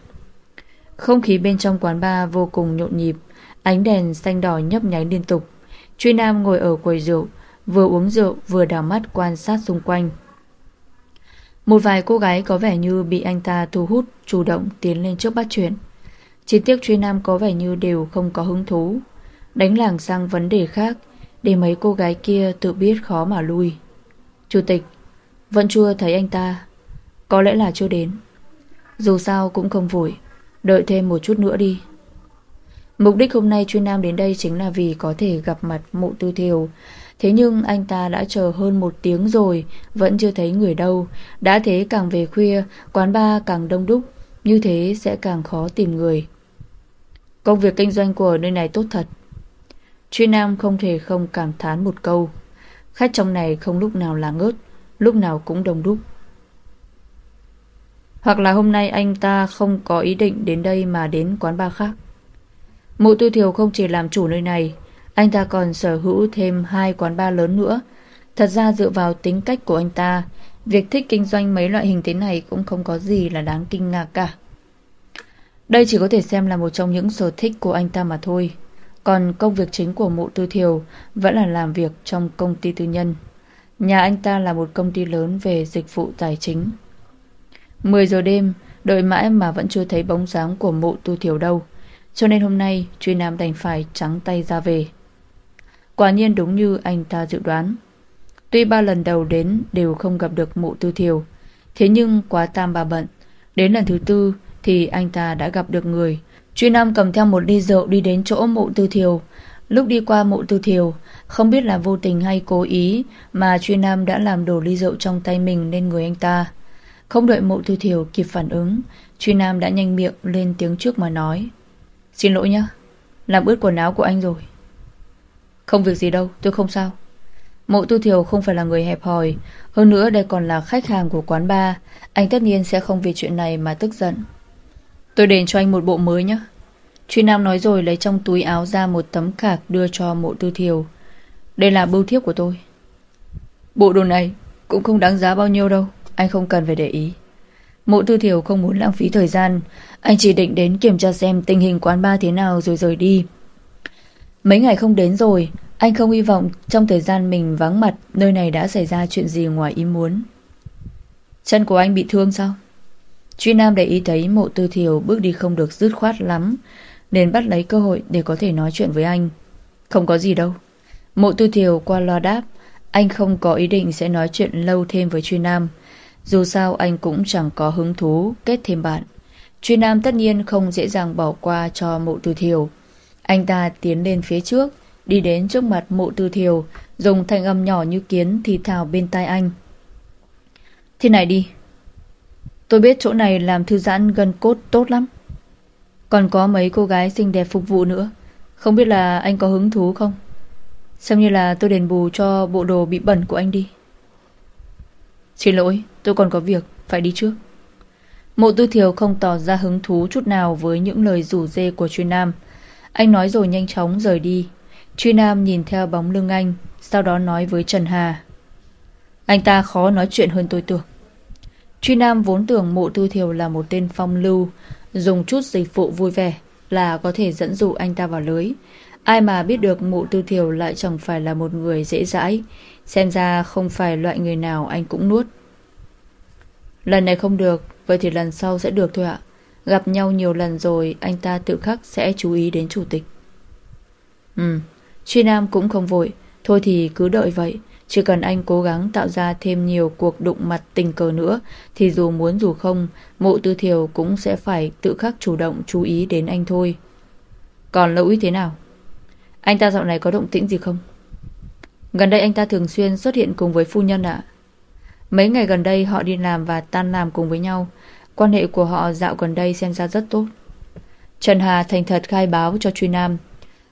Không khí bên trong quán ba vô cùng nhộn nhịp, ánh đèn xanh đỏ nhấp nháy liên tục. Truy Nam ngồi ở quầy rượu, vừa uống rượu vừa đảo mắt quan sát xung quanh. Một vài cô gái có vẻ như bị anh ta thu hút, chủ động tiến lên trước bắt chuyện. Chỉ tiếc Truy Nam có vẻ như đều không có hứng thú. Đánh làng sang vấn đề khác, để mấy cô gái kia tự biết khó mà lui. Chủ tịch, vẫn chưa thấy anh ta. Có lẽ là chưa đến. Dù sao cũng không vội, đợi thêm một chút nữa đi. Mục đích hôm nay chuyên nam đến đây chính là vì có thể gặp mặt mụ tư thiều. Thế nhưng anh ta đã chờ hơn một tiếng rồi, vẫn chưa thấy người đâu. Đã thế càng về khuya, quán bar càng đông đúc, như thế sẽ càng khó tìm người. Công việc kinh doanh của nơi này tốt thật. Chuyên nam không thể không cảm thán một câu. Khách trong này không lúc nào là ngớt, lúc nào cũng đông đúc. Hoặc là hôm nay anh ta không có ý định đến đây mà đến quán bar khác. Mộ tư thiều không chỉ làm chủ nơi này Anh ta còn sở hữu thêm hai quán bar lớn nữa Thật ra dựa vào tính cách của anh ta Việc thích kinh doanh mấy loại hình thế này Cũng không có gì là đáng kinh ngạc cả đây chỉ có thể xem là một trong những sở thích của anh ta mà thôi. Còn công việc chính của mộ tư thiều Vẫn là làm việc trong công ty tư nhân. Nhà anh ta là một công ty lớn về dịch vụ tài chính. 10 giờ đêm, Đợi mãi mà vẫn chưa thấy bóng dáng của mộ Tư thiểu đâu. Cho nên hôm nay, Truy Nam đành phải trắng tay ra về. Quả nhiên đúng như anh ta dự đoán. Tuy ba lần đầu đến Đều không gặp được mụ tư thiều, Thế nhưng quá tam bà bận. Đến lần thứ tư thì anh ta đã gặp được người Truy Nam cầm theo một ly rượu đi đến chỗ Mộ tư thiều Lúc đi qua mộ tư thiều, không biết là vô tình hay cố ý mà truy nam đã làm đổ ly rượu trong tay mình lên người anh ta. Không đợi mộ tư thiều kịp phản ứng, truy nam đã nhanh miệng lên tiếng trước mà nói. Xin lỗi nhé, làm ướt quần áo của anh rồi. Không việc gì đâu, tôi không sao. Mộ tư thiều không phải là người hẹp hòi, hơn nữa đây còn là khách hàng của quán bar, anh tất nhiên sẽ không vì chuyện này mà tức giận. Tôi đền cho anh một bộ mới nhé. Truy Nam nói rồi lấy trong túi áo ra một tấm khạc đưa cho mộ tư thiều. Đây là bưu thiếp của tôi. Bộ đồ này cũng không đáng giá bao nhiêu đâu. Anh không cần phải để ý. Mộ tư thiều không muốn lãng phí thời gian. Anh chỉ định đến kiểm tra xem tình hình quán bar thế nào rồi rời đi. Mấy ngày không đến rồi, anh không hy vọng trong thời gian mình vắng mặt nơi này đã xảy ra chuyện gì ngoài ý muốn. Chân của anh bị thương sao? Truy Nam để ý thấy mộ tư thiều bước đi không được dứt khoát lắm nên bắt lấy cơ hội để có thể nói chuyện với anh. Không có gì đâu. Mộ tư thiều qua loa đáp anh không có ý định sẽ nói chuyện lâu thêm với Truy Nam. Dù sao anh cũng chẳng có hứng thú kết thêm bạn. Truy Nam tất nhiên không dễ dàng bỏ qua cho mộ tư thiều. Anh ta tiến lên phía trước, đi đến trước mặt mộ tư thiều, dùng thanh âm nhỏ như kiến thì thào bên tai anh. Thế này đi. Tôi biết chỗ này làm thư giãn gân cốt tốt lắm. Còn có mấy cô gái xinh đẹp phục vụ nữa. Không biết là anh có hứng thú không? Xem như là tôi đền bù cho bộ đồ bị bẩn của anh đi. Xin lỗi, tôi còn có việc, phải đi trước. Mộ tư thiều không tỏ ra hứng thú chút nào với những lời rủ dê của Truy Nam. Anh nói rồi nhanh chóng rời đi. Truy Nam nhìn theo bóng lưng anh, sau đó nói với Trần Hà. Anh ta khó nói chuyện hơn tôi tưởng. Truy Nam vốn tưởng mộ tư thiều là một tên phong lưu, dùng chút dịch vụ vui vẻ là có thể dẫn dụ anh ta vào lưới. Ai mà biết được mụ tư thiều lại chẳng phải là một người dễ dãi, xem ra không phải loại người nào anh cũng nuốt. Lần này không được, vậy thì lần sau sẽ được thôi ạ. Gặp nhau nhiều lần rồi, anh ta tự khắc sẽ chú ý đến chủ tịch. Ừ, Truy Nam cũng không vội, thôi thì cứ đợi vậy. Chỉ cần anh cố gắng tạo ra thêm nhiều cuộc đụng mặt tình cờ nữa thì dù muốn dù không, mộ tư thiều cũng sẽ phải tự khắc chủ động chú ý đến anh thôi. Còn lỗi thế nào? Anh ta dạo này có động tĩnh gì không? Gần đây anh ta thường xuyên xuất hiện cùng với phu nhân ạ. Mấy ngày gần đây họ đi làm và tan làm cùng với nhau. Quan hệ của họ dạo gần đây xem ra rất tốt. Trần Hà thành thật khai báo cho Truy Nam.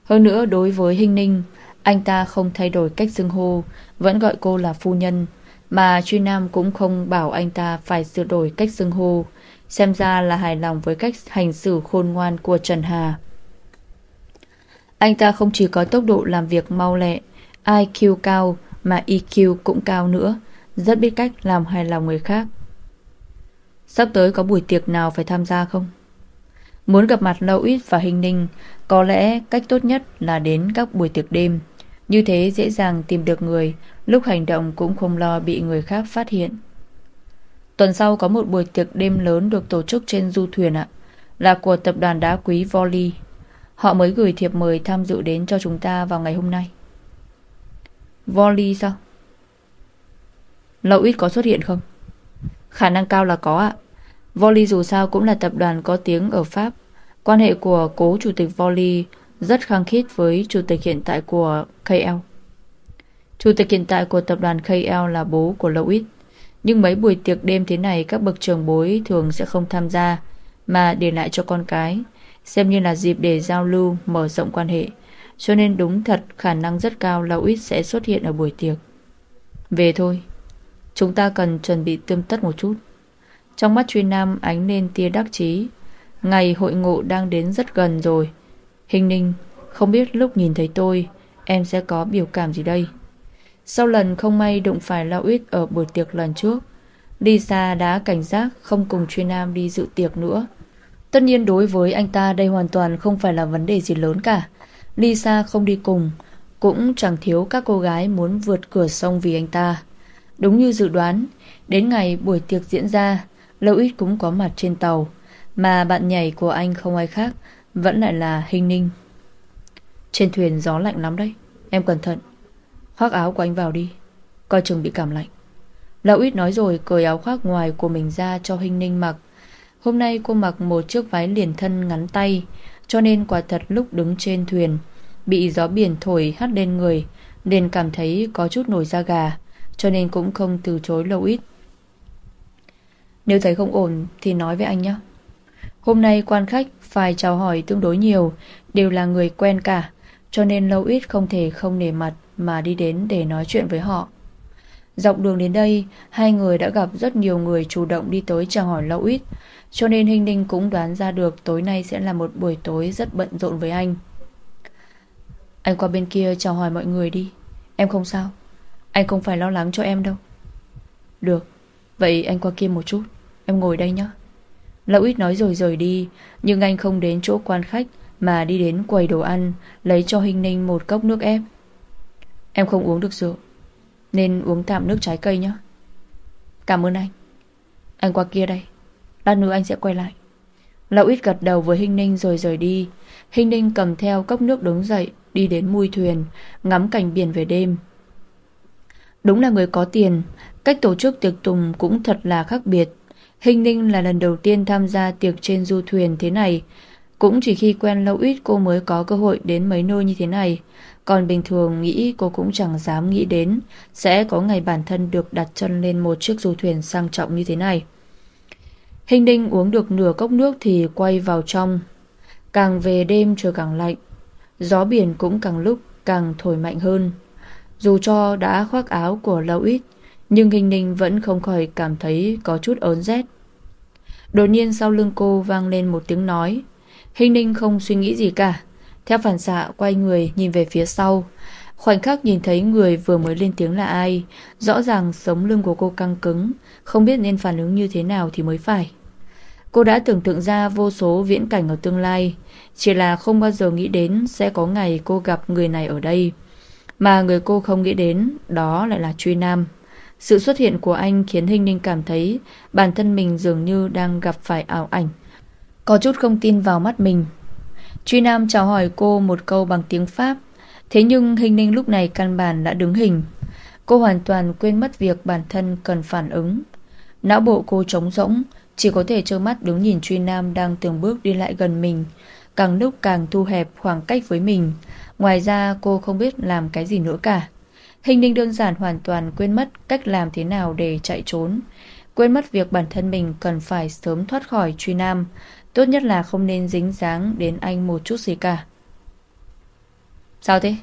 Hơn nữa đối với Hinh Ninh, anh ta không thay đổi cách xưng hô, vẫn gọi cô là phu nhân, mà Truy Nam cũng không bảo anh ta phải sửa đổi cách xưng hô, xem ra là hài lòng với cách hành xử khôn ngoan của Trần Hà. Anh ta không chỉ có tốc độ làm việc mau lẹ, IQ cao mà EQ cũng cao nữa, rất biết cách làm hài lòng người khác. Sắp tới có buổi tiệc nào phải tham gia không? Muốn gặp mặt Lâu Ít và Hình Ninh, có lẽ cách tốt nhất là đến các buổi tiệc đêm. Như thế dễ dàng tìm được người, lúc hành động cũng không lo bị người khác phát hiện. Tuần sau có một buổi tiệc đêm lớn được tổ chức trên du thuyền ạ, là của tập đoàn đá quý Volley. Họ mới gửi thiệp mời tham dự đến cho chúng ta vào ngày hôm nay. Volley sao? Lậu ít có xuất hiện không? Khả năng cao là có ạ. Volley dù sao cũng là tập đoàn có tiếng ở Pháp. Quan hệ của cố chủ tịch Volley rất khăng khít với chủ tịch hiện tại của KL. Chủ tịch hiện tại của tập đoàn KL là bố của Louis. Nhưng mấy buổi tiệc đêm thế này các bậc trường bối thường sẽ không tham gia mà để lại cho con cái, xem như là dịp để giao lưu, mở rộng quan hệ. Cho nên đúng thật khả năng rất cao Louis sẽ xuất hiện ở buổi tiệc. Về thôi, chúng ta cần chuẩn bị tươm tất một chút. Trong mắt truy nam ánh lên tia đắc chí Ngày hội ngộ đang đến rất gần rồi Hình ninh, Không biết lúc nhìn thấy tôi, Em sẽ có biểu cảm gì đây? Sau lần không may đụng phải Lao Ít Ở buổi tiệc lần trước Lisa đã cảnh giác không cùng truy nam đi dự tiệc nữa. Tất nhiên đối với anh ta đây hoàn toàn không phải là vấn đề gì lớn cả. Lisa không đi cùng, Cũng chẳng thiếu các cô gái muốn vượt cửa sông vì anh ta. Đúng như dự đoán, Đến ngày buổi tiệc diễn ra Lâu ít cũng có mặt trên tàu, Mà bạn nhảy của anh không ai khác vẫn lại là Hình Ninh Trên thuyền gió lạnh lắm đấy Em cẩn thận Khoác áo của anh vào đi Coi chừng bị cảm lạnh Lão ít nói rồi cởi áo khoác ngoài của mình ra cho Hình Ninh mặc Hôm nay cô mặc một chiếc váy liền thân ngắn tay Cho nên quả thật lúc đứng trên thuyền bị gió biển thổi hắt lên người nên cảm thấy có chút nổi da gà, cho nên cũng không từ chối lâu ít. Nếu thấy không ổn thì nói với anh nhé. Hôm nay quan khách phải chào hỏi tương đối nhiều, đều là người quen cả, cho nên lâu ít không thể không nể mặt mà đi đến để nói chuyện với họ. Dọc đường đến đây, hai người đã gặp rất nhiều người chủ động đi tới chào hỏi lâu ít, cho nên Hình Ninh cũng đoán ra được tối nay sẽ là một buổi tối rất bận rộn với anh. Anh qua bên kia chào hỏi mọi người đi, em không sao, anh không phải lo lắng cho em đâu. Được, vậy anh qua kia một chút, em ngồi đây nhé. Lão ít nói rồi rời đi, nhưng anh không đến chỗ quan khách mà đi đến quầy đồ ăn, lấy cho Hình Ninh một cốc nước ép. Em không uống được rượu, nên uống tạm nước trái cây nhé. Cảm ơn anh. Anh qua kia đây. Lát nữa anh sẽ quay lại. Lão ít gật đầu với Hình Ninh rồi rời đi. Hình Ninh cầm theo cốc nước đứng dậy, đi đến mui thuyền, ngắm cảnh biển về đêm. Đúng là người có tiền, cách tổ chức tiệc tùng cũng thật là khác biệt. Hình Ninh là lần đầu tiên tham gia tiệc trên du thuyền thế này. Cũng chỉ khi quen lâu ít cô mới có cơ hội đến mấy nơi như thế này. Còn bình thường nghĩ cô cũng chẳng dám nghĩ đến sẽ có ngày bản thân được đặt chân lên một chiếc du thuyền sang trọng như thế này. Hình Ninh uống được nửa cốc nước thì quay vào trong. Càng về đêm trời càng lạnh. Gió biển cũng càng lúc càng thổi mạnh hơn. Dù cho đã khoác áo của lâu ít, nhưng Hình Ninh vẫn không khỏi cảm thấy có chút ớn rét. Đột nhiên sau lưng cô vang lên một tiếng nói. Hình Ninh không suy nghĩ gì cả. Theo phản xạ, quay người nhìn về phía sau. Khoảnh khắc nhìn thấy người vừa mới lên tiếng là ai. Rõ ràng sống lưng của cô căng cứng. Không biết nên phản ứng như thế nào thì mới phải. Cô đã tưởng tượng ra vô số viễn cảnh ở tương lai. Chỉ là không bao giờ nghĩ đến sẽ có ngày cô gặp người này ở đây. Mà người cô không nghĩ đến, đó lại là Truy Nam. Sự xuất hiện của anh khiến Hình Ninh cảm thấy bản thân mình dường như đang gặp phải ảo ảnh. Có chút không tin vào mắt mình. Truy Nam chào hỏi cô một câu bằng tiếng Pháp. Thế nhưng Hình Ninh lúc này căn bản đã đứng hình. Cô hoàn toàn quên mất việc bản thân cần phản ứng. Não bộ cô trống rỗng, chỉ có thể trơ mắt đứng nhìn Truy Nam đang từng bước đi lại gần mình. Càng lúc càng thu hẹp khoảng cách với mình. Ngoài ra cô không biết làm cái gì nữa cả. Hình ninh đơn giản hoàn toàn quên mất cách làm thế nào để chạy trốn. Quên mất việc bản thân mình cần phải sớm thoát khỏi truy nam. Tốt nhất là không nên dính dáng đến anh một chút gì cả. Sao thế?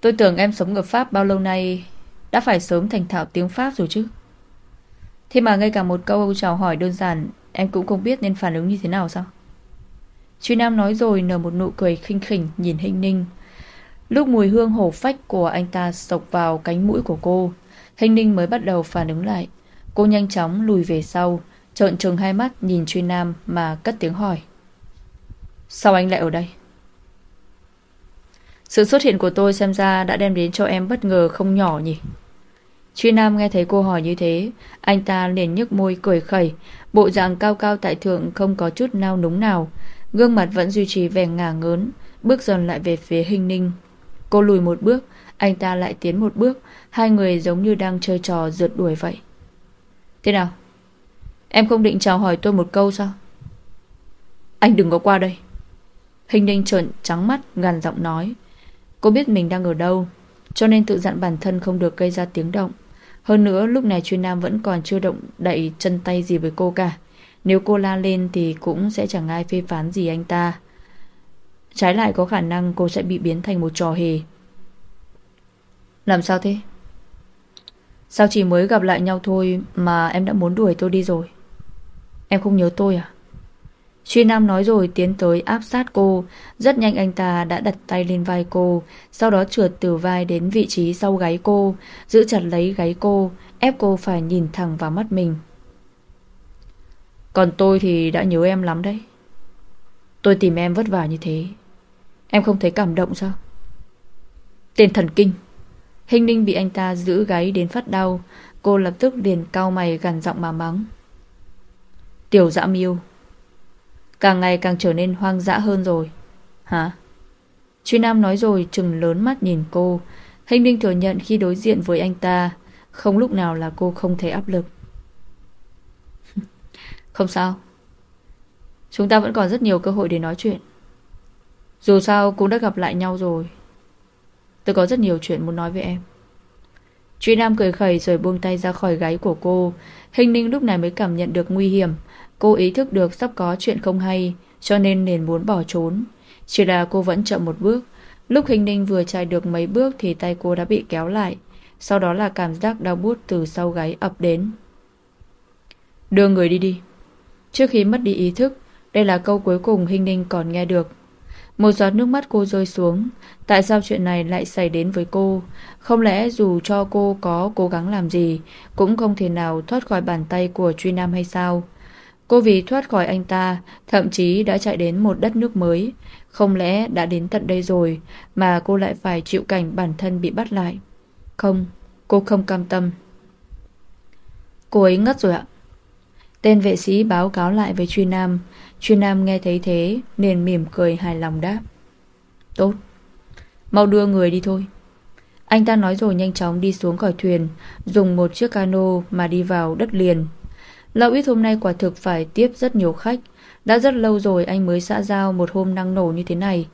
Tôi tưởng em sống ở Pháp bao lâu nay, đã phải sớm thành thạo tiếng Pháp rồi chứ. Thế mà ngay cả một câu chào hỏi đơn giản, em cũng không biết nên phản ứng như thế nào sao? Truy Nam nói rồi nở một nụ cười khinh khỉnh nhìn Hình Ninh. Lúc mùi hương hổ phách của anh ta sộc vào cánh mũi của cô, Hình Ninh mới bắt đầu phản ứng lại. Cô nhanh chóng lùi về sau, trợn trừng hai mắt nhìn Truy Nam mà cất tiếng hỏi. Sao anh lại ở đây? Sự xuất hiện của tôi xem ra đã đem đến cho em bất ngờ không nhỏ nhỉ? Truy Nam nghe thấy cô hỏi như thế, anh ta liền nhếch môi cười khẩy, bộ dạng cao cao tại thượng không có chút nao núng nào, gương mặt vẫn duy trì vẻ ngả ngớn, bước dần lại về phía Hình Ninh. Cô lùi một bước, anh ta lại tiến một bước, hai người giống như đang chơi trò rượt đuổi vậy. Thế nào? Em không định chào hỏi tôi một câu sao? Anh đừng có qua đây. Hình ninh trợn trắng mắt, gằn giọng nói. Cô biết mình đang ở đâu, cho nên tự dặn bản thân không được gây ra tiếng động. Hơn nữa lúc này chuyên nam vẫn còn chưa động đậy chân tay gì với cô cả. Nếu cô la lên thì cũng sẽ chẳng ai phê phán gì anh ta. Trái lại có khả năng cô sẽ bị biến thành một trò hề. Làm sao thế? Sao chỉ mới gặp lại nhau thôi Mà em đã muốn đuổi tôi đi rồi? Em không nhớ tôi à? Truy Nam nói rồi tiến tới áp sát cô. Rất nhanh anh ta đã đặt tay lên vai cô, Sau đó trượt từ vai đến vị trí sau gáy cô, Giữ chặt lấy gáy cô, Ép cô phải nhìn thẳng vào mắt mình. Còn tôi thì đã nhớ em lắm đấy. Tôi tìm em vất vả như thế. Em không thấy cảm động sao? Tên thần kinh. Hình ninh bị anh ta giữ gáy đến phát đau. Cô lập tức liền cau mày gằn giọng mà mắng. Tiểu dã miêu, Càng ngày càng trở nên hoang dã hơn rồi. Hả? Truy Nam nói rồi trừng lớn mắt nhìn cô. Hình ninh thừa nhận khi đối diện với anh ta, Không lúc nào là cô không thấy áp lực. Không sao. Chúng ta vẫn còn rất nhiều cơ hội để nói chuyện. Dù sao cũng đã gặp lại nhau rồi. Tôi có rất nhiều chuyện muốn nói với em. Truy Nam cười khẩy rồi buông tay ra khỏi gáy của cô. Hình ninh lúc này mới cảm nhận được nguy hiểm. Cô ý thức được sắp có chuyện không hay, cho nên liền muốn bỏ trốn. Chỉ là cô vẫn chậm một bước. Lúc hình ninh vừa chạy được mấy bước thì tay cô đã bị kéo lại. Sau đó là cảm giác đau bút từ sau gáy ập đến. Đưa người đi đi. Trước khi mất đi ý thức, đây là câu cuối cùng hình ninh còn nghe được. Một giọt nước mắt cô rơi xuống. Tại sao chuyện này lại xảy đến với cô? Không lẽ dù cho cô có cố gắng làm gì, cũng không thể nào thoát khỏi bàn tay của Truy Nam hay sao? Cô vì thoát khỏi anh ta, thậm chí đã chạy đến một đất nước mới. Không lẽ đã đến tận đây rồi, mà cô lại phải chịu cảnh bản thân bị bắt lại? Không, cô không cam tâm. Cô ấy ngất rồi ạ. Tên vệ sĩ báo cáo lại với Truy Nam. Chuyên Nam nghe thấy thế nên mỉm cười hài lòng đáp. Tốt, mau đưa người đi thôi. Anh ta nói rồi nhanh chóng đi xuống khỏi thuyền, dùng một chiếc cano mà đi vào đất liền. Lão ít hôm nay quả thực phải tiếp rất nhiều khách. Đã rất lâu rồi anh mới xã giao một hôm năng nổ như thế này.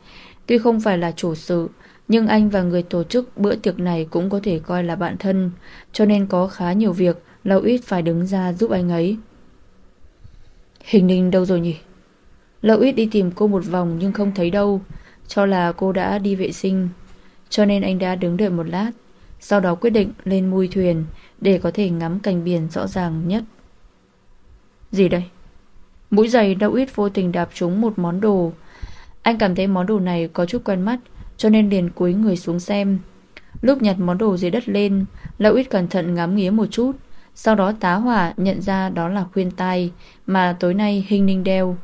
Tuy không phải là chủ sự, nhưng anh và người tổ chức bữa tiệc này cũng có thể coi là bạn thân, cho nên có khá nhiều việc Lão ít phải đứng ra giúp anh ấy. Hình ninh đâu rồi nhỉ? Lão ít đi tìm cô một vòng nhưng không thấy đâu, cho là cô đã đi vệ sinh. Cho nên anh đã đứng đợi một lát, sau đó quyết định lên mui thuyền để có thể ngắm cảnh biển rõ ràng nhất. Gì đây? Mũi giày Lão ít vô tình đạp trúng một món đồ. Anh cảm thấy món đồ này có chút quen mắt, cho nên liền cúi người xuống xem. Lúc nhặt món đồ dưới đất lên, Lão ít cẩn thận ngắm nghía một chút, sau đó tá hỏa nhận ra đó là khuyên tai mà tối nay Hình Ninh đeo.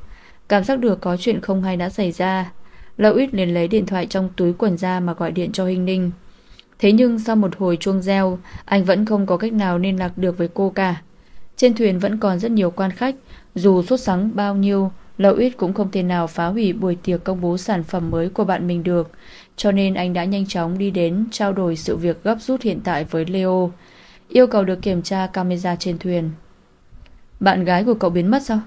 Cảm giác được có chuyện không hay đã xảy ra. Lão ít liền lấy điện thoại trong túi quần ra mà gọi điện cho Hình Ninh. Thế nhưng sau một hồi chuông reo, anh vẫn không có cách nào liên lạc được với cô cả. Trên thuyền vẫn còn rất nhiều quan khách, dù sốt sắng bao nhiêu, Lão ít cũng không thể nào phá hủy buổi tiệc công bố sản phẩm mới của bạn mình được, cho nên anh đã nhanh chóng đi đến trao đổi sự việc gấp rút hiện tại với Leo, yêu cầu được kiểm tra camera trên thuyền. Bạn gái của cậu biến mất sao?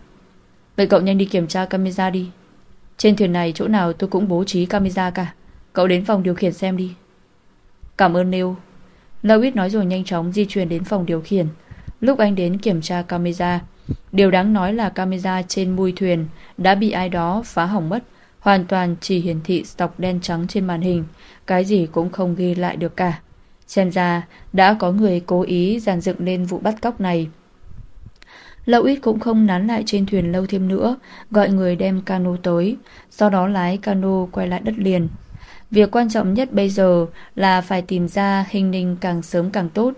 Vậy cậu nhanh đi kiểm tra camera đi. Trên thuyền này chỗ nào tôi cũng bố trí camera cả. Cậu đến phòng điều khiển xem đi. Cảm ơn Nêu. Lewis nói rồi nhanh chóng di chuyển đến phòng điều khiển. Lúc anh đến kiểm tra camera, điều đáng nói là camera trên mui thuyền đã bị ai đó phá hỏng mất, hoàn toàn chỉ hiển thị sọc đen trắng trên màn hình, cái gì cũng không ghi lại được cả. Xem ra đã có người cố ý dàn dựng lên vụ bắt cóc này. Lậu ít cũng không nán lại trên thuyền lâu thêm nữa, gọi người đem cano tới, sau đó lái cano quay lại đất liền. Việc quan trọng nhất bây giờ là phải tìm ra hình ninh càng sớm càng tốt.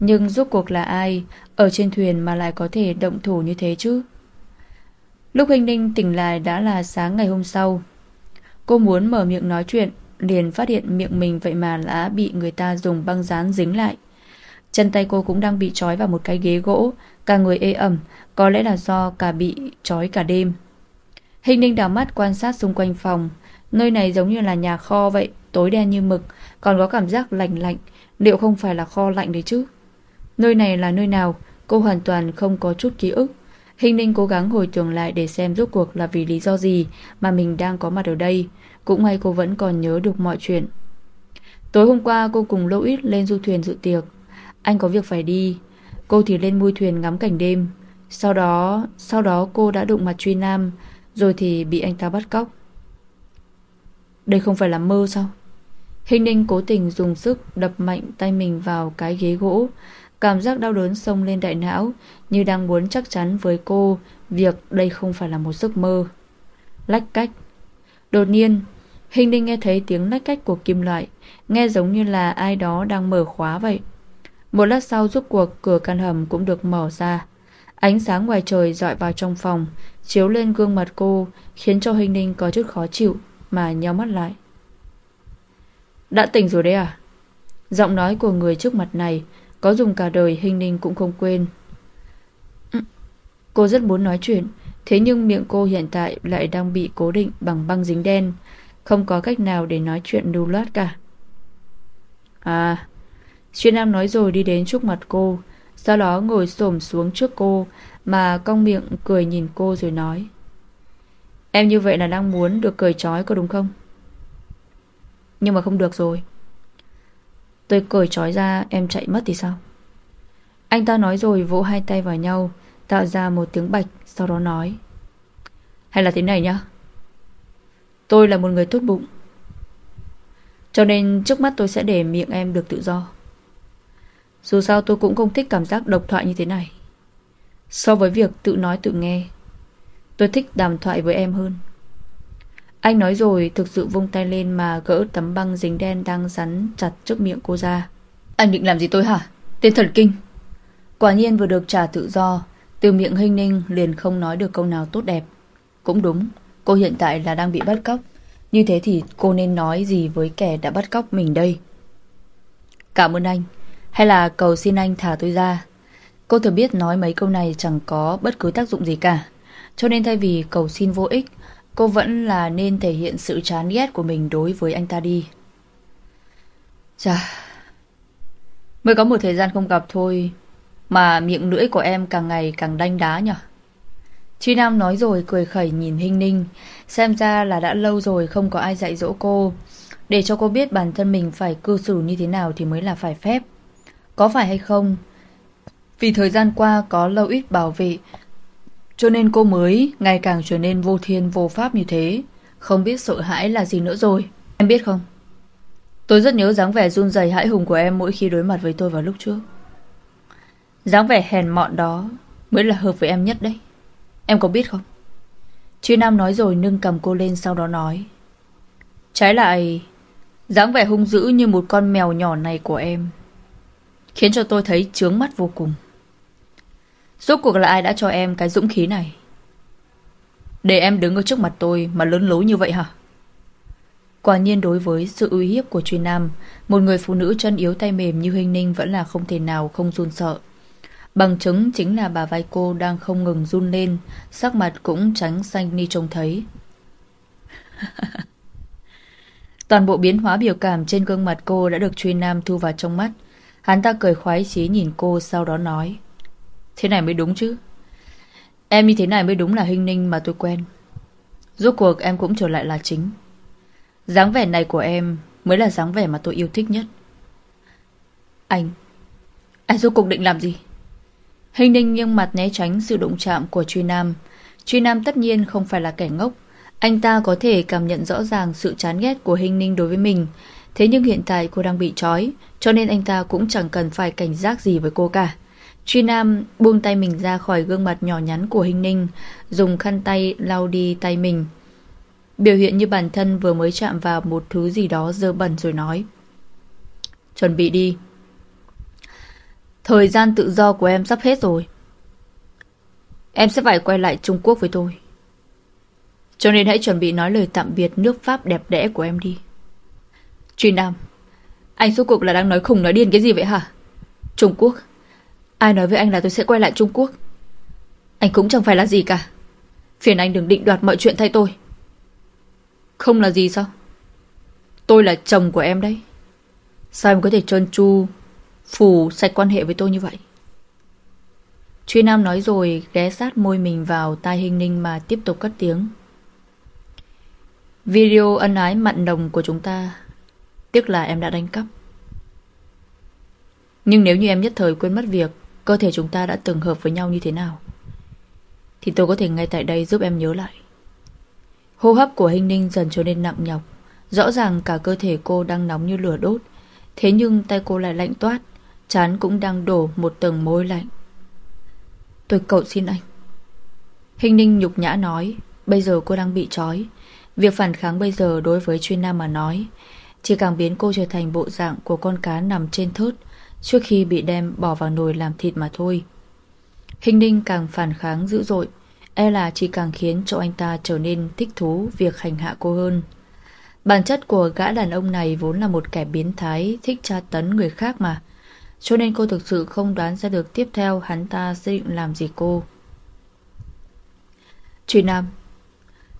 Nhưng rốt cuộc là ai ở trên thuyền mà lại có thể động thủ như thế chứ? Lúc hình ninh tỉnh lại đã là sáng ngày hôm sau. Cô muốn mở miệng nói chuyện, liền phát hiện miệng mình vậy mà đã bị người ta dùng băng dán dính lại. Chân tay cô cũng đang bị trói vào một cái ghế gỗ, cả người ê ẩm, có lẽ là do cả bị trói cả đêm. Hình ninh đảo mắt quan sát xung quanh phòng, nơi này giống như là nhà kho vậy, tối đen như mực, còn có cảm giác lạnh lạnh, liệu không phải là kho lạnh đấy chứ? Nơi này là nơi nào? Cô hoàn toàn không có chút ký ức. Hình ninh cố gắng hồi tưởng lại để xem rốt cuộc là vì lý do gì mà mình đang có mặt ở đây. Cũng may cô vẫn còn nhớ được mọi chuyện. Tối hôm qua cô cùng Louis lên du thuyền dự tiệc. Anh có việc phải đi. Cô thì lên mui thuyền ngắm cảnh đêm. Sau đó, sau đó cô đã đụng mặt Truy Nam, rồi thì bị anh ta bắt cóc. Đây không phải là mơ sao? Hình ninh cố tình dùng sức đập mạnh tay mình vào cái ghế gỗ. Cảm giác đau đớn xông lên đại não, như đang muốn chắc chắn với cô việc đây không phải là một giấc mơ. Lách cách. Đột nhiên, Hình ninh nghe thấy tiếng lách cách của kim loại, nghe giống như là ai đó đang mở khóa vậy. Một lát sau rút cuộc cửa căn hầm cũng được mở ra. Ánh sáng ngoài trời dọi vào trong phòng, chiếu lên gương mặt cô, khiến cho Hình ninh có chút khó chịu, mà nhắm mắt lại. Đã tỉnh rồi đấy à? Giọng nói của người trước mặt này, có dùng cả đời Hình ninh cũng không quên. Ừ, cô rất muốn nói chuyện, thế nhưng miệng cô hiện tại lại đang bị cố định bằng băng dính đen, không có cách nào để nói chuyện lưu loát cả À Xuyên Nam nói rồi đi đến trước mặt cô, Sau đó ngồi xổm xuống trước cô, Mà cong miệng cười nhìn cô rồi nói, Em như vậy là đang muốn được cởi trói có đúng không? Nhưng mà không được rồi. Tôi cởi trói ra, em chạy mất thì sao? Anh ta nói rồi vỗ hai tay vào nhau, Tạo ra một tiếng bạch, Sau đó nói, Hay là thế này nhá. Tôi là một người tốt bụng. Cho nên trước mắt tôi sẽ để miệng em được tự do. Dù sao tôi cũng không thích cảm giác độc thoại như thế này. So với việc tự nói tự nghe Tôi thích đàm thoại với em hơn. Anh nói rồi thực sự vung tay lên mà gỡ tấm băng dính đen đang rắn chặt trước miệng cô ra. Anh định làm gì tôi hả? Tên thần kinh. Quả nhiên vừa được trả tự do Từ miệng hình ninh liền không nói được câu nào tốt đẹp. Cũng đúng Cô hiện tại là đang bị bắt cóc. Như thế thì cô nên nói gì với kẻ đã bắt cóc mình đây? Cảm ơn anh hay là cầu xin anh thả tôi ra? Cô thừa biết nói mấy câu này chẳng có bất cứ tác dụng gì cả. Cho nên thay vì cầu xin vô ích, Cô vẫn là nên thể hiện sự chán ghét của mình đối với anh ta đi. Chà. Mới có một thời gian không gặp thôi, Mà miệng lưỡi của em càng ngày càng đanh đá nhở? Truy Nam nói rồi cười khẩy nhìn Hinh Ninh, Xem ra là đã lâu rồi không có ai dạy dỗ cô. Để cho cô biết bản thân mình phải cư xử như thế nào thì mới là phải phép. Có phải hay không? Vì thời gian qua có lâu ít bảo vệ Cho nên cô mới ngày càng trở nên vô thiên vô pháp như thế. Không biết sợ hãi là gì nữa rồi. Em biết không? Tôi rất nhớ dáng vẻ run rẩy hãi hùng của em mỗi khi đối mặt với tôi vào lúc trước. Dáng vẻ hèn mọn đó mới là hợp với em nhất đấy. Em có biết không? Truy Nam nói rồi nâng cầm cô lên sau đó nói. Trái lại, dáng vẻ hung dữ như một con mèo nhỏ này của em khiến cho tôi thấy chướng mắt vô cùng. Rốt cuộc là ai đã cho em cái dũng khí này? Để em đứng ở trước mặt tôi mà lớn lối như vậy hả? Quả nhiên đối với sự uy hiếp của Truy Nam, một người phụ nữ chân yếu tay mềm như Hình Ninh vẫn là không thể nào không run sợ. Bằng chứng chính là bà vai cô đang không ngừng run lên, sắc mặt cũng trắng xanh ni trông thấy. Toàn bộ biến hóa biểu cảm trên gương mặt cô đã được truy nam thu vào trong mắt. Hắn ta cười khoái chí nhìn cô sau đó nói. Thế này mới đúng chứ. Em như thế này mới đúng là hình ninh mà tôi quen. Rốt cuộc em cũng trở lại là chính. dáng vẻ này của em mới là dáng vẻ mà tôi yêu thích nhất. Anh, anh rốt cuộc định làm gì? Hình ninh nghiêng mặt né tránh sự đụng chạm của Truy Nam. Truy Nam tất nhiên không phải là kẻ ngốc. Anh ta có thể cảm nhận rõ ràng sự chán ghét của Hình ninh đối với mình. Thế nhưng hiện tại cô đang bị trói, cho nên anh ta cũng chẳng cần phải cảnh giác gì với cô cả. Truy Nam buông tay mình ra khỏi gương mặt nhỏ nhắn của Hình ninh, dùng khăn tay lau đi tay mình. Biểu hiện như bản thân vừa mới chạm vào một thứ gì đó dơ bẩn rồi nói. Chuẩn bị đi. Thời gian tự do của em sắp hết rồi. Em sẽ phải quay lại Trung Quốc với tôi. Cho nên hãy chuẩn bị nói lời tạm biệt nước Pháp đẹp đẽ của em đi. Truy Nam, anh suốt cuộc là đang nói khùng nói điên cái gì vậy hả? Trung Quốc? Ai nói với anh là tôi sẽ quay lại Trung Quốc? Anh cũng chẳng phải là gì cả. Phiền anh đừng định đoạt mọi chuyện thay tôi. Không là gì sao? Tôi là chồng của em đấy. Sao em có thể trơn tru Phủ sạch quan hệ với tôi như vậy Truy Nam nói rồi ghé sát môi mình vào tai hình ninh mà tiếp tục cất tiếng. Video ân ái mặn nồng của chúng ta Tiếc là em đã đánh cắp. Nhưng nếu như em nhất thời quên mất việc, Cơ thể chúng ta đã từng hợp với nhau như thế nào, Thì tôi có thể ngay tại đây giúp em nhớ lại. Hô hấp của hình ninh dần trở nên nặng nhọc, Rõ ràng cả cơ thể cô đang nóng như lửa đốt. Thế nhưng tay cô lại lạnh toát, Chán cũng đang đổ một tầng môi lạnh. Tôi cầu xin anh. Hình ninh nhục nhã nói, Bây giờ cô đang bị trói. Việc phản kháng bây giờ đối với chuyên nam mà nói chỉ càng biến cô trở thành bộ dạng Của con cá nằm trên thớt Trước khi bị đem bỏ vào nồi làm thịt mà thôi Hình ninh càng phản kháng dữ dội E là chỉ càng khiến cho anh ta trở nên thích thú Việc hành hạ cô hơn Bản chất của gã đàn ông này vốn là một kẻ biến thái Thích tra tấn người khác mà cho nên cô thực sự không đoán ra được tiếp theo hắn ta sẽ định làm gì cô. Truy Nam,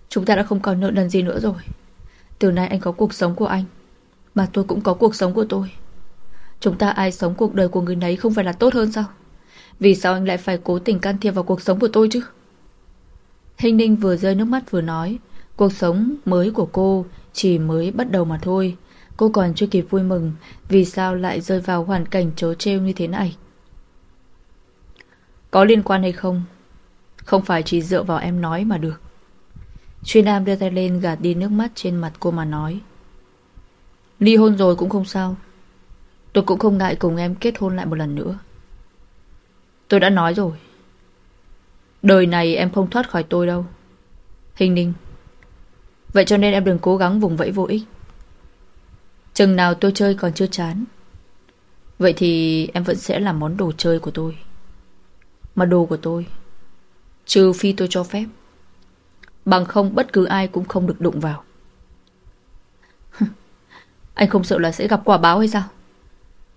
chúng ta đã không còn nợ nần gì nữa rồi. Từ nay anh có cuộc sống của anh, mà tôi cũng có cuộc sống của tôi. Chúng ta ai sống cuộc đời của người nấy không phải là tốt hơn sao? Vì sao anh lại phải cố tình can thiệp vào cuộc sống của tôi chứ? Hình ninh vừa rơi nước mắt vừa nói, Cuộc sống mới của cô chỉ mới bắt đầu mà thôi Cô còn chưa kịp vui mừng, Vì sao lại rơi vào hoàn cảnh trớ trêu như thế này Có liên quan hay không Không phải chỉ dựa vào em nói mà được Truy Nam đưa tay lên gạt đi nước mắt trên mặt cô mà nói Ly hôn rồi cũng không sao. Tôi cũng không ngại cùng em kết hôn lại một lần nữa. Tôi đã nói rồi. Đời này em không thoát khỏi tôi đâu. Hình ninh. Vậy cho nên em đừng cố gắng vùng vẫy vô ích. Chừng nào tôi chơi còn chưa chán, Vậy thì em vẫn sẽ là món đồ chơi của tôi. Mà đồ của tôi, Trừ phi tôi cho phép. Bằng không bất cứ ai cũng không được đụng vào. Anh không sợ là sẽ gặp quả báo hay sao?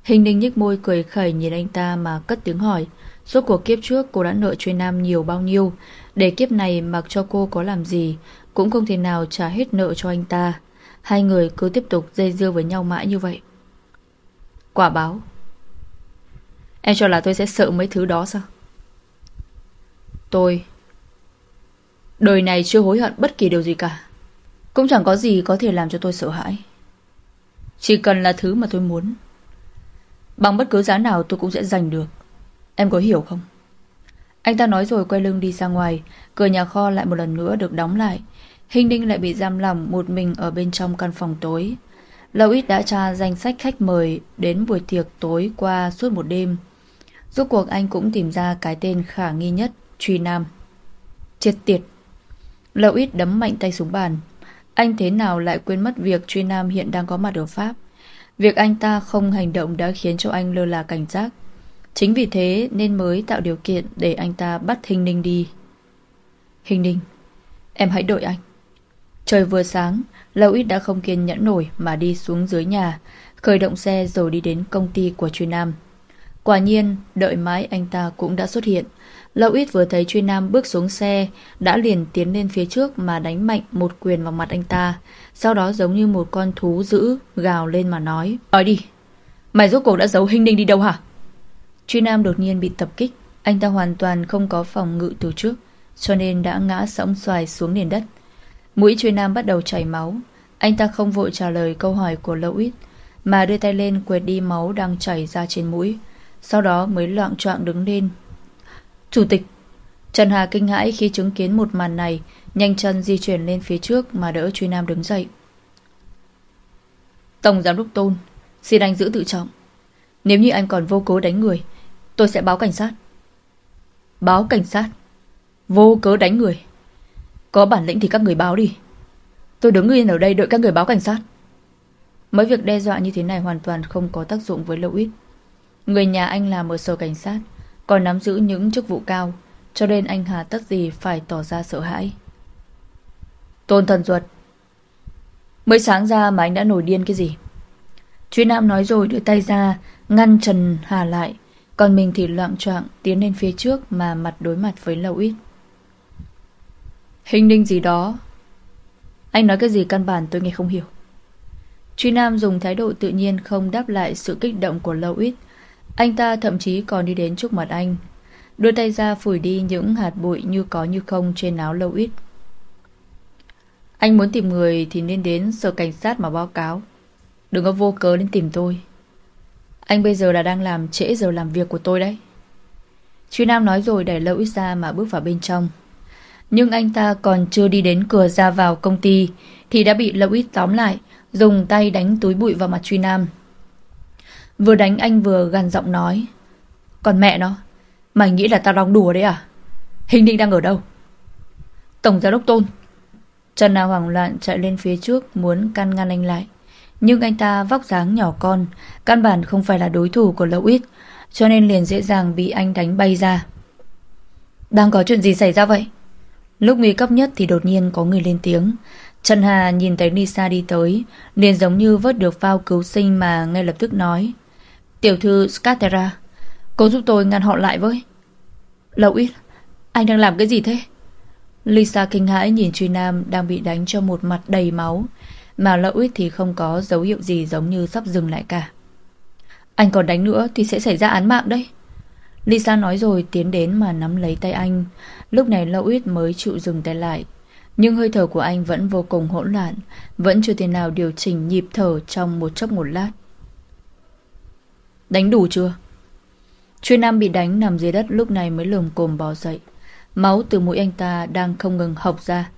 Hình ninh nhếch môi cười khẩy nhìn anh ta mà cất tiếng hỏi. Suốt cuộc kiếp trước, cô đã nợ chuyên nam nhiều bao nhiêu? Để kiếp này mặc cho cô có làm gì, Cũng không thể nào trả hết nợ cho anh ta. Hai người cứ tiếp tục dây dưa với nhau mãi như vậy. Quả báo. Em cho là tôi sẽ sợ mấy thứ đó sao? Tôi. Đời này chưa hối hận bất kỳ điều gì cả. Cũng chẳng có gì có thể làm cho tôi sợ hãi. Chỉ cần là thứ mà tôi muốn. Bằng bất cứ giá nào tôi cũng sẽ giành được. Em có hiểu không? Anh ta nói rồi quay lưng đi ra ngoài. Cửa nhà kho lại một lần nữa được đóng lại. Hình Ninh lại bị giam lỏng một mình ở bên trong căn phòng tối. Lâu ít đã tra danh sách khách mời Đến buổi tiệc tối qua suốt một đêm. Rốt cuộc anh cũng tìm ra cái tên khả nghi nhất, Truy Nam. Triệt tiệt. Lâu ít đấm mạnh tay xuống bàn. Anh thế nào lại quên mất việc Truy Nam hiện đang có mặt ở Pháp? Việc anh ta không hành động đã khiến cho anh lơ là cảnh giác. Chính vì thế nên mới tạo điều kiện để anh ta bắt Hình Ninh đi. Hình Ninh, Em hãy đợi anh. Trời vừa sáng, Lâu ít đã không kiên nhẫn nổi mà đi xuống dưới nhà, Khởi động xe rồi đi đến công ty của Truy Nam. Quả nhiên, Đợi mãi anh ta cũng đã xuất hiện. Lâu ít vừa thấy Truy Nam bước xuống xe, Đã liền tiến lên phía trước Mà đánh mạnh một quyền vào mặt anh ta. Sau đó giống như một con thú dữ Gào lên mà nói Nói đi, Mày rốt cuộc đã giấu hình ninh đi đâu hả? Truy Nam đột nhiên bị tập kích, Anh ta hoàn toàn không có phòng ngự từ trước, Cho nên đã ngã sõng xoài xuống nền đất. Mũi Truy Nam bắt đầu chảy máu, Anh ta không vội trả lời câu hỏi của Lâu Ít, Mà đưa tay lên quệt đi máu đang chảy ra trên mũi. Sau đó mới loạn trọng đứng lên Chủ tịch. Trần Hà kinh hãi khi chứng kiến một màn này, Nhanh chân di chuyển lên phía trước Mà đỡ Truy Nam đứng dậy. Tổng giám đốc Tôn, Xin anh giữ tự trọng. Nếu như anh còn vô cớ đánh người, Tôi sẽ báo cảnh sát. Báo cảnh sát? Vô cớ đánh người? Có bản lĩnh thì các người báo đi. Tôi đứng yên ở đây đợi các người báo cảnh sát. Mấy việc đe dọa như thế này hoàn toàn không có tác dụng với Lâu Ít Người nhà anh làm ở sở cảnh sát. Còn nắm giữ những chức vụ cao, Cho nên anh hà tất gì phải tỏ ra sợ hãi Tôn thần ruột Mới sáng ra mà anh đã nổi điên cái gì Truy Nam nói rồi đưa tay ra, Ngăn Trần Hà lại, còn mình thì loạn choạng tiến lên phía trước mà mặt đối mặt với Lâu Ít. Hình ninh gì đó. Anh nói cái gì căn bản tôi nghe không hiểu. Truy Nam dùng thái độ tự nhiên không đáp lại sự kích động của Lâu Ít. Anh ta thậm chí còn đi đến trước mặt anh. Đưa tay ra phủi đi những hạt bụi như có như không trên áo Lâu Ít. Anh muốn tìm người thì nên đến sở cảnh sát mà báo cáo. Đừng có vô cớ đến tìm tôi. Anh bây giờ là đang làm trễ giờ làm việc của tôi đấy. Truy Nam nói rồi đẩy Lâu Ít ra mà bước vào bên trong. Nhưng anh ta còn chưa đi đến cửa ra vào công ty thì đã bị Lâu Ít tóm lại, dùng tay đánh túi bụi vào mặt Truy Nam. Vừa đánh anh vừa gằn giọng nói. Còn mẹ nó, Mày nghĩ là tao đang đùa đấy à? Hình định đang ở đâu? Tổng giám đốc Tôn. Trần nào hoảng loạn chạy lên phía trước Muốn can ngăn anh lại. Nhưng anh ta vóc dáng nhỏ con, Căn bản không phải là đối thủ của Lâu Ít Cho nên liền dễ dàng bị anh đánh bay ra. Đang có chuyện gì xảy ra vậy? Lúc nguy cấp nhất thì đột nhiên có người lên tiếng. Trần Hà nhìn thấy Nisa đi tới, liền giống như vớt được phao cứu sinh Mà ngay lập tức nói. Tiểu thư Scatera Cô giúp tôi ngăn họ lại với. Lâu Ít Anh đang làm cái gì thế? Lisa kinh hãi nhìn Truy Nam đang bị đánh cho một mặt đầy máu mà Lâu ít thì không có dấu hiệu gì giống như sắp dừng lại cả. Anh còn đánh nữa thì sẽ xảy ra án mạng đấy. Lisa nói rồi tiến đến mà nắm lấy tay anh. Lúc này lâu ít mới chịu dừng tay lại. Nhưng hơi thở của anh vẫn vô cùng hỗn loạn, vẫn chưa thể nào điều chỉnh nhịp thở trong một chốc một lát. Đánh đủ chưa? Chuyên Nam bị đánh nằm dưới đất lúc này mới lồm cồm bò dậy. Máu từ mũi anh ta đang không ngừng hộc ra,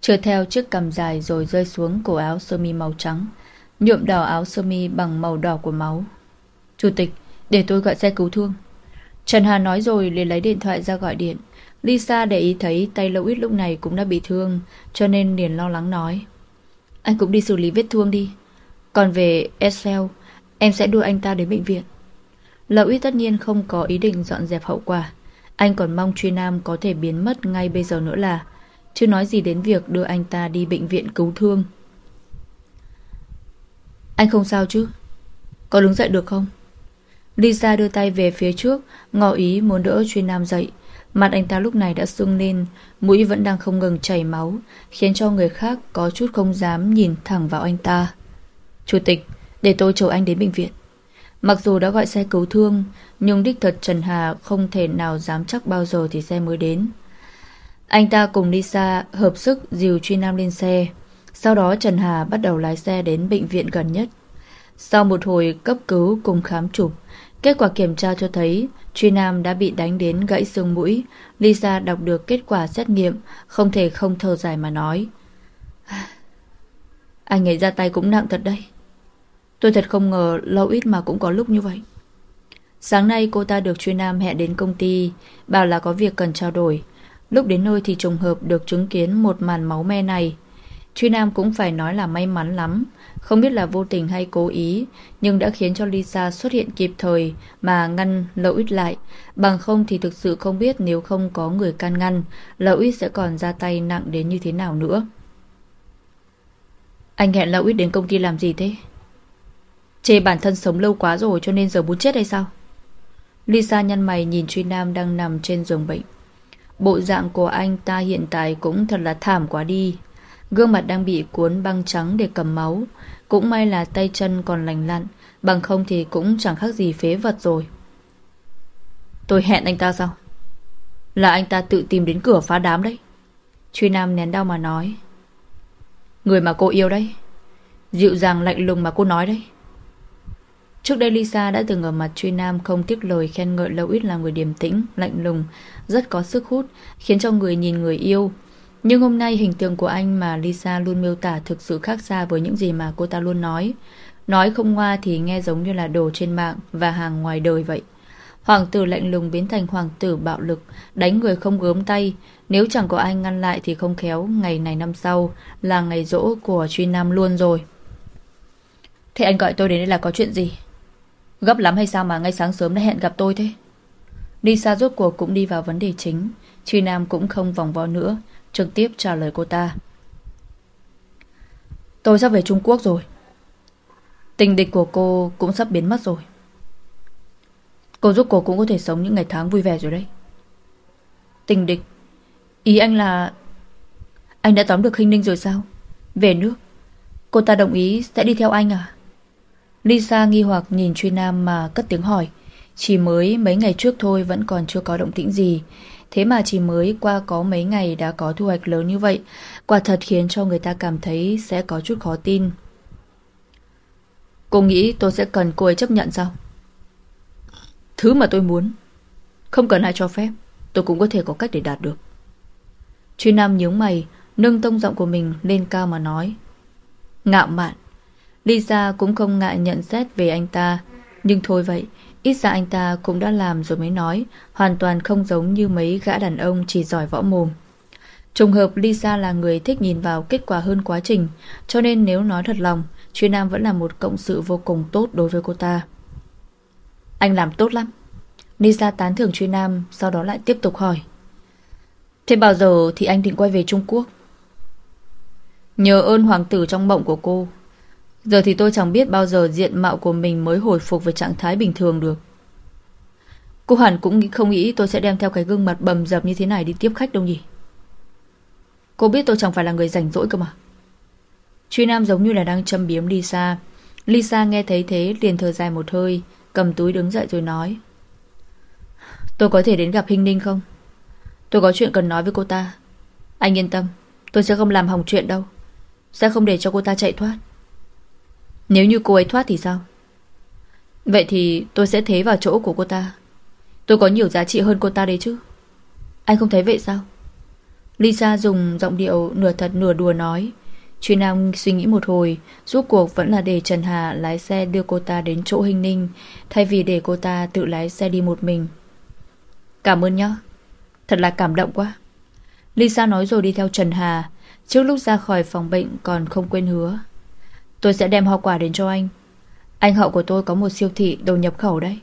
trượt theo chiếc cằm dài rồi rơi xuống cổ áo sơ mi màu trắng, nhuộm đỏ áo sơ mi bằng màu đỏ của máu. Chủ tịch, để tôi gọi xe cứu thương. Trần Hà nói rồi liền lấy điện thoại ra gọi điện. Lisa để ý thấy tay Louis lúc này cũng đã bị thương, cho nên liền lo lắng nói. Anh cũng đi xử lý vết thương đi. Còn về Excel, em sẽ đưa anh ta đến bệnh viện. Louis tất nhiên không có ý định dọn dẹp hậu quả. Anh còn mong truy nam có thể biến mất ngay bây giờ nữa là, Chưa nói gì đến việc đưa anh ta đi bệnh viện cứu thương. Anh không sao chứ? Có đứng dậy được không? Lisa đưa tay về phía trước, Ngỏ ý muốn đỡ truy nam dậy. Mặt anh ta lúc này đã sưng lên, Mũi vẫn đang không ngừng chảy máu, Khiến cho người khác có chút không dám nhìn thẳng vào anh ta. Chủ tịch, Để tôi chờ anh đến bệnh viện. Mặc dù đã gọi xe cứu thương, nhưng đích thật Trần Hà không thể nào dám chắc bao giờ thì xe mới đến. Anh ta cùng Lisa hợp sức dìu Truy Nam lên xe. Sau đó Trần Hà bắt đầu lái xe đến bệnh viện gần nhất. Sau một hồi cấp cứu cùng khám chụp, kết quả kiểm tra cho thấy Truy Nam đã bị đánh đến gãy xương mũi. Lisa đọc được kết quả xét nghiệm, không thể không thở dài mà nói. Anh ấy ra tay cũng nặng thật đấy. Tôi thật không ngờ lâu ít mà cũng có lúc như vậy. Sáng nay cô ta được chuyên nam hẹn đến công ty, bảo là có việc cần trao đổi. Lúc đến nơi thì trùng hợp được chứng kiến một màn máu me này. Truy Nam cũng phải nói là may mắn lắm, không biết là vô tình hay cố ý, nhưng đã khiến cho Lisa xuất hiện kịp thời mà ngăn Lậu Ít lại. Bằng không thì thực sự không biết nếu không có người can ngăn, Lậu Ít sẽ còn ra tay nặng đến như thế nào nữa. Anh hẹn Lậu Ít đến công ty làm gì thế? Chê bản thân sống lâu quá rồi cho nên giờ muốn chết hay sao? Lisa nhăn mày nhìn Truy Nam đang nằm trên giường bệnh. Bộ dạng của anh ta hiện tại cũng thật là thảm quá đi. Gương mặt đang bị cuốn băng trắng để cầm máu. Cũng may là tay chân còn lành lặn. Bằng không thì cũng chẳng khác gì phế vật rồi. Tôi hẹn anh ta sao? Là anh ta tự tìm đến cửa phá đám đấy. Truy Nam nén đau mà nói. Người mà cô yêu đấy. Dịu dàng lạnh lùng mà cô nói đấy. Trước đây Lisa đã từng ở mặt Truy Nam không tiếc lời khen ngợi Lâu Ít là người điềm tĩnh, lạnh lùng, rất có sức hút, khiến cho người nhìn người yêu. Nhưng hôm nay hình tượng của anh mà Lisa luôn miêu tả thực sự khác xa với những gì mà cô ta luôn nói. Nói không ngoa thì nghe giống như là đồ trên mạng và hàng ngoài đời vậy. Hoàng tử lạnh lùng biến thành hoàng tử bạo lực, đánh người không gớm tay. Nếu chẳng có ai ngăn lại thì không khéo ngày này năm sau là ngày rỗ của Truy Nam luôn rồi. Thế anh gọi tôi đến đây là có chuyện gì? Gấp lắm hay sao mà ngay sáng sớm đã hẹn gặp tôi thế? Lisa rốt cuộc cũng đi vào vấn đề chính. Truy Nam cũng không vòng vo nữa, trực tiếp trả lời cô ta. Tôi sắp về Trung Quốc rồi. Tình địch của cô cũng sắp biến mất rồi. Cô giúp cô cũng có thể sống những ngày tháng vui vẻ rồi đấy. Tình địch. Ý anh là... Anh đã tóm được Hình Ninh rồi sao? Về nước. Cô ta đồng ý sẽ đi theo anh à? Lisa nghi hoặc nhìn Truy Nam mà cất tiếng hỏi. Chỉ mới mấy ngày trước thôi vẫn còn chưa có động tĩnh gì. Thế mà chỉ mới qua có mấy ngày đã có thu hoạch lớn như vậy. Quả thật khiến cho người ta cảm thấy sẽ có chút khó tin. Cô nghĩ tôi sẽ cần cô ấy chấp nhận sao? Thứ mà tôi muốn. Không cần ai cho phép. Tôi cũng có thể có cách để đạt được. Truy Nam nhướng mày, nâng tông giọng của mình lên cao mà nói. Ngạo mạn. Lisa cũng không ngại nhận xét về anh ta. Nhưng thôi vậy, Ít ra anh ta cũng đã làm rồi mới nói, Hoàn toàn không giống như mấy gã đàn ông Chỉ giỏi võ mồm. Trùng hợp Lisa là người thích nhìn vào kết quả hơn quá trình, Cho nên nếu nói thật lòng Truy Nam vẫn là một cộng sự vô cùng tốt đối với cô ta. Anh làm tốt lắm. Lisa tán thưởng Truy Nam, Sau đó lại tiếp tục hỏi. Thế bao giờ thì anh định quay về Trung Quốc? Nhờ ơn hoàng tử trong mộng của cô. Giờ thì tôi chẳng biết bao giờ diện mạo của mình mới hồi phục về trạng thái bình thường được. Cô hẳn cũng không nghĩ tôi sẽ đem theo cái gương mặt bầm dập như thế này đi tiếp khách đâu nhỉ? Cô biết tôi chẳng phải là người rảnh rỗi cơ mà. Truy Nam giống như là đang châm biếm Lisa. Lisa nghe thấy thế liền thở dài một hơi, cầm túi đứng dậy rồi nói. Tôi có thể đến gặp Hinh Ninh không? Tôi có chuyện cần nói với cô ta. Anh yên tâm, Tôi sẽ không làm hỏng chuyện đâu Sẽ không để cho cô ta chạy thoát nếu như cô ấy thoát thì sao? Vậy thì tôi sẽ thế vào chỗ của cô ta. Tôi có nhiều giá trị hơn cô ta đấy chứ. Anh không thấy vậy sao? Lisa dùng giọng điệu nửa thật nửa đùa nói. Truy Nam suy nghĩ một hồi, Rốt cuộc vẫn là để Trần Hà lái xe đưa cô ta đến chỗ hình ninh, Thay vì để cô ta tự lái xe đi một mình. Cảm ơn nhá. Thật là cảm động quá. Lisa nói rồi đi theo Trần Hà. Trước lúc ra khỏi phòng bệnh còn không quên hứa. Tôi sẽ đem hoa quả đến cho anh. Anh hậu của tôi có một siêu thị đồ nhập khẩu đấy.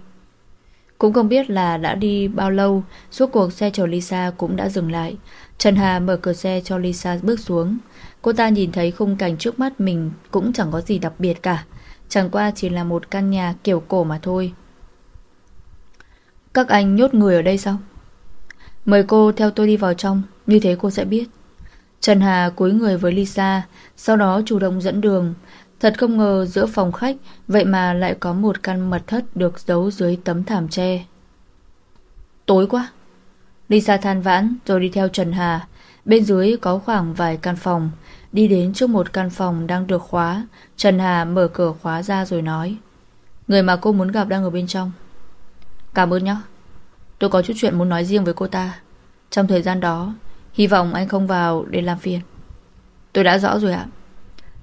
Cũng không biết là đã đi bao lâu, Suốt cuộc xe chở Lisa cũng đã dừng lại. Trần Hà mở cửa xe cho Lisa bước xuống. Cô ta nhìn thấy khung cảnh trước mắt mình Cũng chẳng có gì đặc biệt cả. Chẳng qua chỉ là một căn nhà kiểu cổ mà thôi. Các anh nhốt người ở đây sao? Mời cô theo tôi đi vào trong, Như thế cô sẽ biết. Trần Hà cúi người với Lisa, Sau đó chủ động dẫn đường. Thật không ngờ giữa phòng khách, Vậy mà lại có một căn mật thất Được giấu dưới tấm thảm tre. Tối quá. Lisa than vãn, rồi đi theo Trần Hà. Bên dưới có khoảng vài căn phòng. Đi đến trước một căn phòng đang được khóa. Trần Hà mở cửa khóa ra rồi nói, Người mà cô muốn gặp đang ở bên trong. Cảm ơn nhé Tôi có chút chuyện muốn nói riêng với cô ta. Trong thời gian đó, Hy vọng anh không vào để làm phiền. Tôi đã rõ rồi ạ.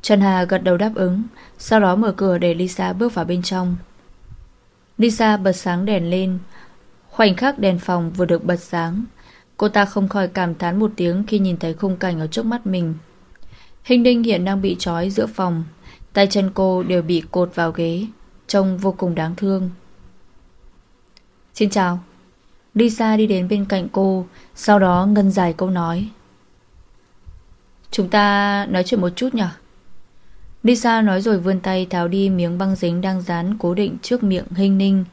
Trần Hà gật đầu đáp ứng, Sau đó mở cửa để Lisa bước vào bên trong. Lisa bật sáng đèn lên. Khoảnh khắc đèn phòng vừa được bật sáng, Cô ta không khỏi cảm thán một tiếng Khi nhìn thấy khung cảnh ở trước mắt mình. Hình đinh hiện đang bị trói giữa phòng, Tay chân cô đều bị cột vào ghế, Trông vô cùng đáng thương. Xin chào. Lisa đi đến bên cạnh cô, Sau đó ngân dài câu nói. Chúng ta nói chuyện một chút nhỉ? Lisa nói rồi vươn tay tháo đi miếng băng dính đang dán cố định trước miệng hình ninh.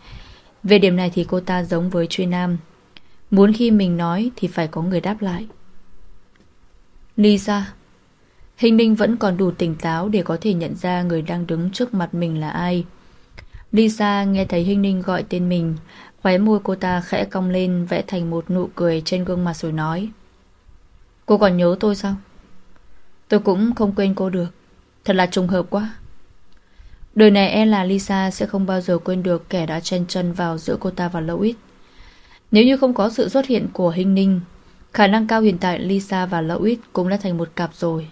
Về điểm này thì cô ta giống với Truy Nam. Muốn khi mình nói thì phải có người đáp lại. Lisa Hình ninh vẫn còn đủ tỉnh táo để có thể nhận ra người đang đứng trước mặt mình là ai. Lisa nghe thấy Hình ninh gọi tên mình, Khóe môi cô ta khẽ cong lên, vẽ thành một nụ cười trên gương mặt rồi nói, Cô còn nhớ tôi sao? Tôi cũng không quên cô được. Thật là trùng hợp quá Đời này e là Lisa sẽ không bao giờ quên được kẻ đã chen chân vào giữa cô ta và Louis. Nếu như không có sự xuất hiện của Hinh Ninh, khả năng cao hiện tại Lisa và Louis cũng đã thành một cặp rồi.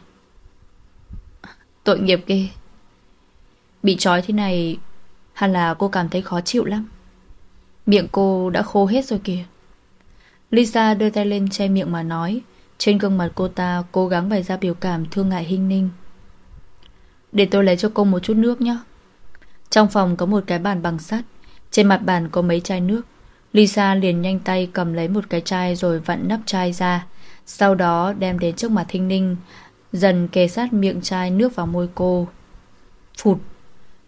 Tội nghiệp ghê. Bị trói thế này, hẳn là cô cảm thấy khó chịu lắm. Miệng cô đã khô hết rồi kìa Lisa đưa tay lên che miệng mà nói Trên gương mặt cô ta cố gắng bày ra biểu cảm thương ngại Hinh ninh để tôi lấy cho cô một chút nước nhé. Trong phòng có một cái bàn bằng sắt. Trên mặt bàn có mấy chai nước. Lisa liền nhanh tay cầm lấy một cái chai rồi vặn nắp chai ra. Sau đó đem đến trước mặt Thinh Ninh, Dần kề sát miệng chai nước vào môi cô. Phụt.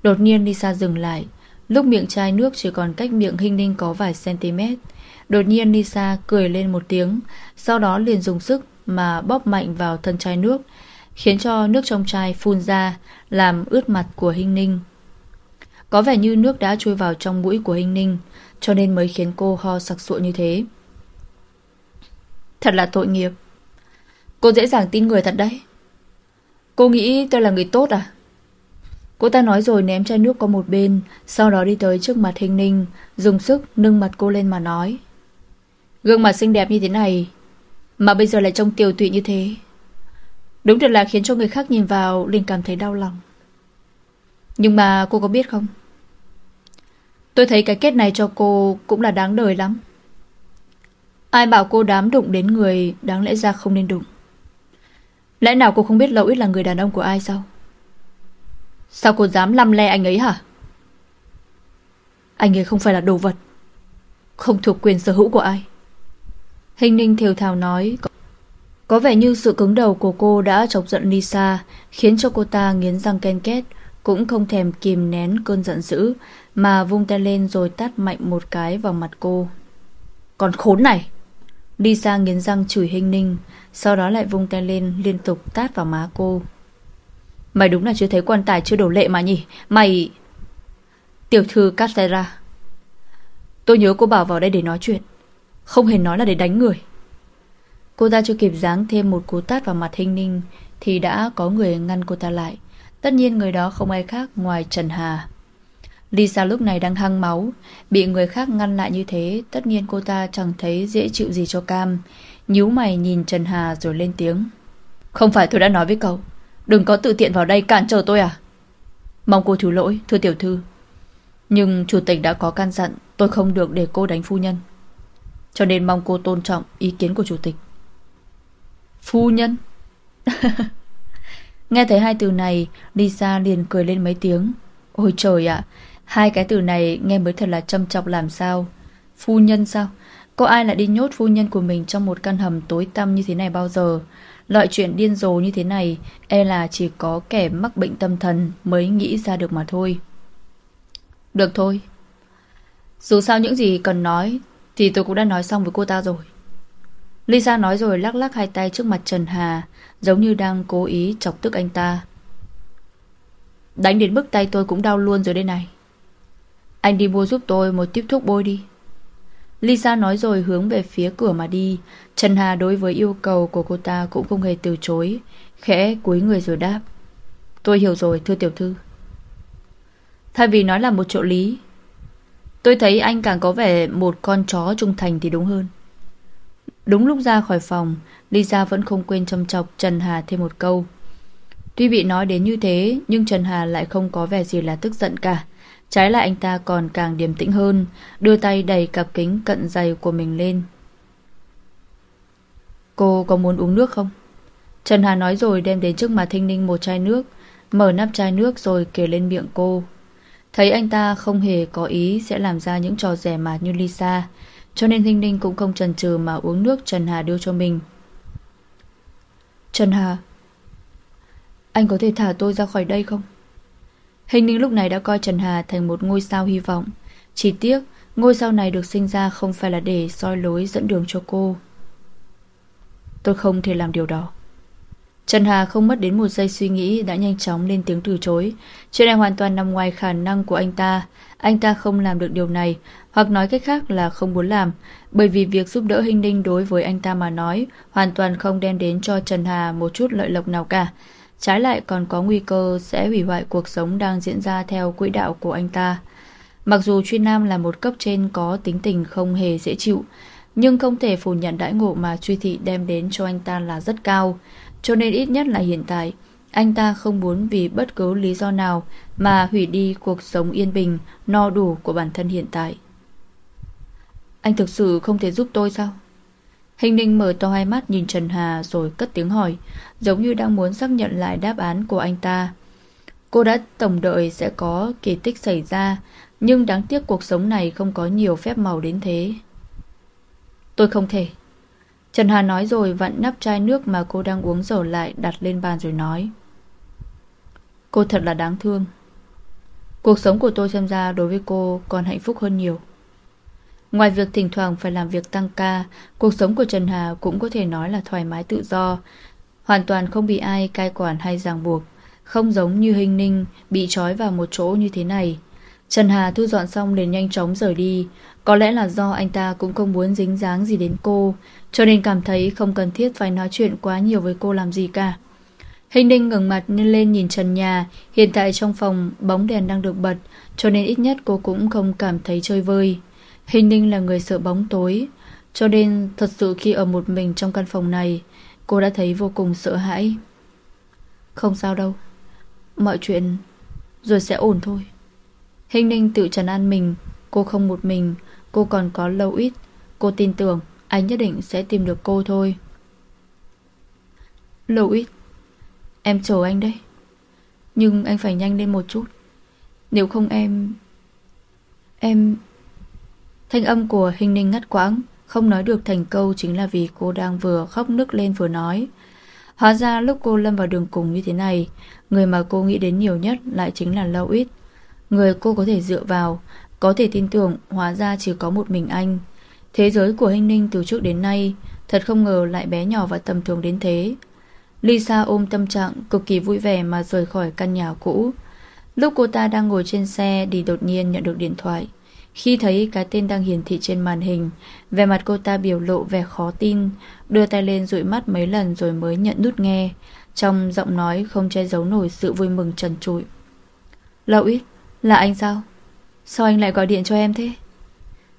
Đột nhiên Lisa dừng lại. Lúc miệng chai nước chỉ còn cách miệng Hinh Ninh có vài cm Đột nhiên Lisa cười lên một tiếng. Sau đó liền dùng sức mà bóp mạnh vào thân chai nước. Khiến cho nước trong chai phun ra, Làm ướt mặt của Hinh Ninh. Có vẻ như nước đã trôi vào trong mũi của Hinh Ninh, Cho nên mới khiến cô ho sặc sụa như thế. Thật là tội nghiệp. Cô dễ dàng tin người thật đấy. Cô nghĩ tôi là người tốt à? Cô ta nói rồi ném chai nước qua một bên, Sau đó đi tới trước mặt hình ninh, Dùng sức nâng mặt cô lên mà nói. Gương mặt xinh đẹp như thế này, Mà bây giờ lại trông tiều tụy như thế. Đúng thật là khiến cho người khác nhìn vào, liền cảm thấy đau lòng. Nhưng mà cô có biết không? Tôi thấy cái kết này cho cô Cũng là đáng đời lắm. Ai bảo cô đám đụng đến người Đáng lẽ ra không nên đụng? Lẽ nào cô không biết Lỗi ít là người đàn ông của ai sao? Sao cô dám lăm le anh ấy hả? Anh ấy không phải là đồ vật, Không thuộc quyền sở hữu của ai. Hình ninh thiều thào nói có vẻ như sự cứng đầu của cô đã chọc giận Lisa, Khiến cho cô ta nghiến răng ken két, Cũng không thèm kìm nén cơn giận dữ, Mà vung tay lên rồi tát mạnh một cái vào mặt cô. Còn khốn này! Lisa nghiến răng chửi hình ninh, Sau đó lại vung tay lên liên tục tát vào má cô. Mày đúng là chưa thấy quan tài, chưa đổ lệ mà nhỉ? Mày! Tiểu thư Castera Tôi nhớ cô bảo vào đây để nói chuyện. Không hề nói là để đánh người. Cô ta chưa kịp giáng thêm một cú tát vào mặt Hinh ninh Thì đã có người ngăn cô ta lại. Tất nhiên người đó không ai khác ngoài Trần Hà. Lisa lúc này đang hăng máu. Bị người khác ngăn lại như thế, Tất nhiên cô ta chẳng thấy dễ chịu gì cho cam. Nhíu mày nhìn Trần Hà rồi lên tiếng. Không phải tôi đã nói với cậu. Đừng có tự tiện vào đây cản trở tôi à? Mong cô thứ lỗi, thưa tiểu thư. Nhưng chủ tịch đã có can dặn, Tôi không được để cô đánh phu nhân. Cho nên mong cô tôn trọng ý kiến của chủ tịch. Phu nhân. Nghe thấy hai từ này, Lisa liền cười lên mấy tiếng. Ôi trời ạ, Hai cái từ này nghe mới thật là châm chọc làm sao? Phu nhân sao? Có ai lại đi nhốt phu nhân của mình Trong một căn hầm tối tăm như thế này bao giờ? Loại chuyện điên rồ như thế này E là chỉ có kẻ mắc bệnh tâm thần Mới nghĩ ra được mà thôi. Được thôi. Dù sao những gì cần nói Thì tôi cũng đã nói xong với cô ta rồi. Lisa nói rồi lắc lắc hai tay trước mặt Trần Hà, Giống như đang cố ý chọc tức anh ta. Đánh đến mức tay tôi cũng đau luôn rồi đây này. Anh đi mua giúp tôi một tiếp thuốc bôi đi. Lisa nói rồi hướng về phía cửa mà đi. Trần Hà đối với yêu cầu của cô ta cũng không hề từ chối, Khẽ cúi người rồi đáp. Tôi hiểu rồi, thưa tiểu thư. Thay vì nói là một chỗ lý, Tôi thấy anh càng có vẻ một con chó trung thành thì đúng hơn. Đúng lúc ra khỏi phòng, Lisa vẫn không quên châm chọc Trần Hà thêm một câu. Tuy bị nói đến như thế, Nhưng Trần Hà lại không có vẻ gì là tức giận cả. Trái lại anh ta còn càng điềm tĩnh hơn, Đưa tay đẩy cặp kính cận dày của mình lên. Cô có muốn uống nước không? Trần Hà nói rồi đem đến trước mặt Thinh Ninh một chai nước, Mở nắp chai nước rồi kể lên miệng cô. Thấy anh ta không hề có ý sẽ làm ra những trò rẻ mạt như Lisa cho nên Ninh Ninh cũng không chần chừ mà uống nước Trần Hà đưa cho mình Trần Hà Anh có thể thả tôi ra khỏi đây không? Hình ninh lúc này đã coi Trần Hà thành một ngôi sao hy vọng Chỉ tiếc Ngôi sao này được sinh ra không phải là để soi lối dẫn đường cho cô Tôi không thể làm điều đó Trần Hà không mất đến một giây suy nghĩ đã nhanh chóng lên tiếng từ chối. Chuyện này hoàn toàn nằm ngoài khả năng của anh ta. Anh ta không làm được điều này, hoặc nói cách khác là không muốn làm, bởi vì việc giúp đỡ Hình Ninh đối với anh ta mà nói hoàn toàn không đem đến cho Trần Hà một chút lợi lộc nào cả. Trái lại còn có nguy cơ sẽ hủy hoại cuộc sống đang diễn ra theo quỹ đạo của anh ta. Mặc dù Truy Nam là một cấp trên có tính tình không hề dễ chịu, nhưng không thể phủ nhận đãi ngộ mà Truy Thị đem đến cho anh ta là rất cao. Cho nên ít nhất là hiện tại Anh ta không muốn vì bất cứ lý do nào Mà hủy đi cuộc sống yên bình No đủ của bản thân hiện tại anh thực sự không thể giúp tôi sao Hình ninh mở to hai mắt nhìn Trần Hà Rồi cất tiếng hỏi, Giống như đang muốn xác nhận lại đáp án của anh ta Cô đã tổng đợi sẽ có kỳ tích xảy ra, Nhưng đáng tiếc cuộc sống này không có nhiều phép màu đến thế Tôi không thể Trần Hà nói rồi vặn nắp chai nước mà cô đang uống dở lại đặt lên bàn rồi nói. Cô thật là đáng thương. Cuộc sống của tôi xem ra đối với cô còn hạnh phúc hơn nhiều. Ngoài việc thỉnh thoảng phải làm việc tăng ca, cuộc sống của Trần Hà cũng có thể nói là thoải mái tự do, hoàn toàn không bị ai cai quản hay ràng buộc, không giống như hình ninh bị trói vào một chỗ như thế này. Trần Hà thu dọn xong liền nhanh chóng rời đi, có lẽ là do anh ta cũng không muốn dính dáng gì đến cô, cho nên cảm thấy không cần thiết phải nói chuyện quá nhiều với cô làm gì cả. Hình Ninh ngừng mặt lên nhìn trần nhà, hiện tại trong phòng bóng đèn đang được bật, cho nên ít nhất cô cũng không cảm thấy chơi vơi. Hình Ninh là người sợ bóng tối, cho nên thật sự khi ở một mình trong căn phòng này, cô đã thấy vô cùng sợ hãi. Không sao đâu, mọi chuyện rồi sẽ ổn thôi. Hình ninh tự trấn an mình, cô không một mình, cô còn có lâu ít, cô tin tưởng. Anh nhất định sẽ tìm được cô thôi. Louis Em chờ anh đây Nhưng anh phải nhanh lên một chút. Nếu không em Em Thanh âm của hình ninh ngắt quãng, Không nói được thành câu chính là vì cô đang vừa khóc nức lên vừa nói. Hóa ra lúc cô lâm vào đường cùng như thế này, Người mà cô nghĩ đến nhiều nhất lại chính là Louis Người cô có thể dựa vào, Có thể tin tưởng, hóa ra chỉ có một mình anh. Thế giới của Hình Ninh từ trước đến nay, Thật không ngờ lại bé nhỏ và tầm thường đến thế. Lisa ôm tâm trạng Cực kỳ vui vẻ mà rời khỏi căn nhà cũ. Lúc cô ta đang ngồi trên xe Thì đột nhiên nhận được điện thoại. Khi thấy cái tên đang hiển thị trên màn hình, vẻ mặt cô ta biểu lộ vẻ khó tin, đưa tay lên dụi mắt mấy lần rồi mới nhận nút nghe. Trong giọng nói không che giấu nổi sự vui mừng trần trụi. Lậu ít, là anh sao? Sao anh lại gọi điện cho em thế?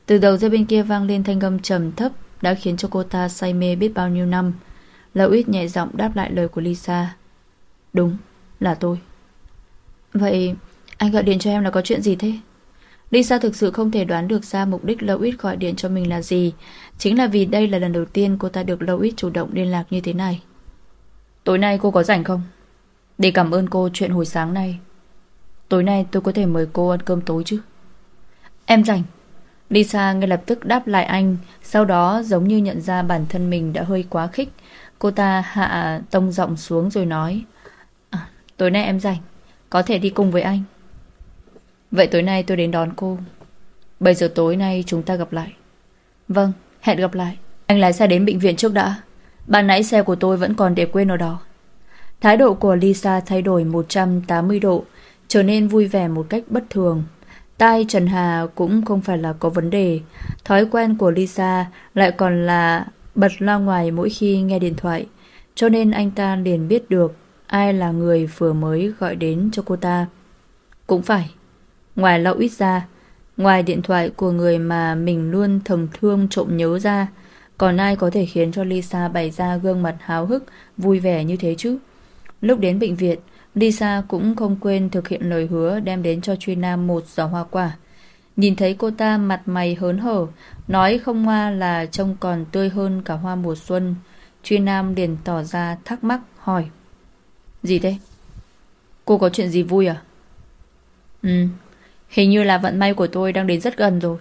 Từ đầu dây bên kia vang lên thanh âm trầm thấp đã khiến cho cô ta say mê biết bao nhiêu năm. Lậu ít nhẹ giọng đáp lại lời của Lisa. Đúng, là tôi. Vậy anh gọi điện cho em là có chuyện gì thế? Lisa thực sự không thể đoán được ra mục đích ít gọi điện cho mình là gì. Chính là vì đây là lần đầu tiên cô ta được ít chủ động liên lạc như thế này. Tối nay cô có rảnh không? Để cảm ơn cô chuyện hồi sáng nay. Tối nay tôi có thể mời cô ăn cơm tối chứ? Em rảnh. Lisa ngay lập tức đáp lại anh, sau đó giống như nhận ra bản thân mình đã hơi quá khích. Cô ta hạ tông giọng xuống rồi nói à, Tối nay em rảnh, có thể đi cùng với anh. Vậy tối nay tôi đến đón cô. 7 giờ tối nay chúng ta gặp lại. Vâng, hẹn gặp lại. Anh lái xe đến bệnh viện trước đã. Ban nãy xe của tôi vẫn còn để quên ở đó. Thái độ của Lisa thay đổi 180 độ, trở nên vui vẻ một cách bất thường. Tai Trần Hà cũng không phải là có vấn đề. Thói quen của Lisa lại còn là bật loa ngoài mỗi khi nghe điện thoại. Cho nên anh ta liền biết được ai là người vừa mới gọi đến cho cô ta. Cũng phải. Ngoài lão ít ra, ngoài điện thoại của người mà mình luôn thầm thương trộm nhớ ra, còn ai có thể khiến cho Lisa bày ra gương mặt háo hức, vui vẻ như thế chứ? Lúc đến bệnh viện, Lisa cũng không quên thực hiện lời hứa đem đến cho Truy Nam một giỏ hoa quả. Nhìn thấy cô ta mặt mày hớn hở, nói không hoa là trông còn tươi hơn cả hoa mùa xuân. Truy Nam liền tỏ ra thắc mắc hỏi. Gì thế? Cô có chuyện gì vui à? Ừ, hình như là vận may của tôi đang đến rất gần rồi.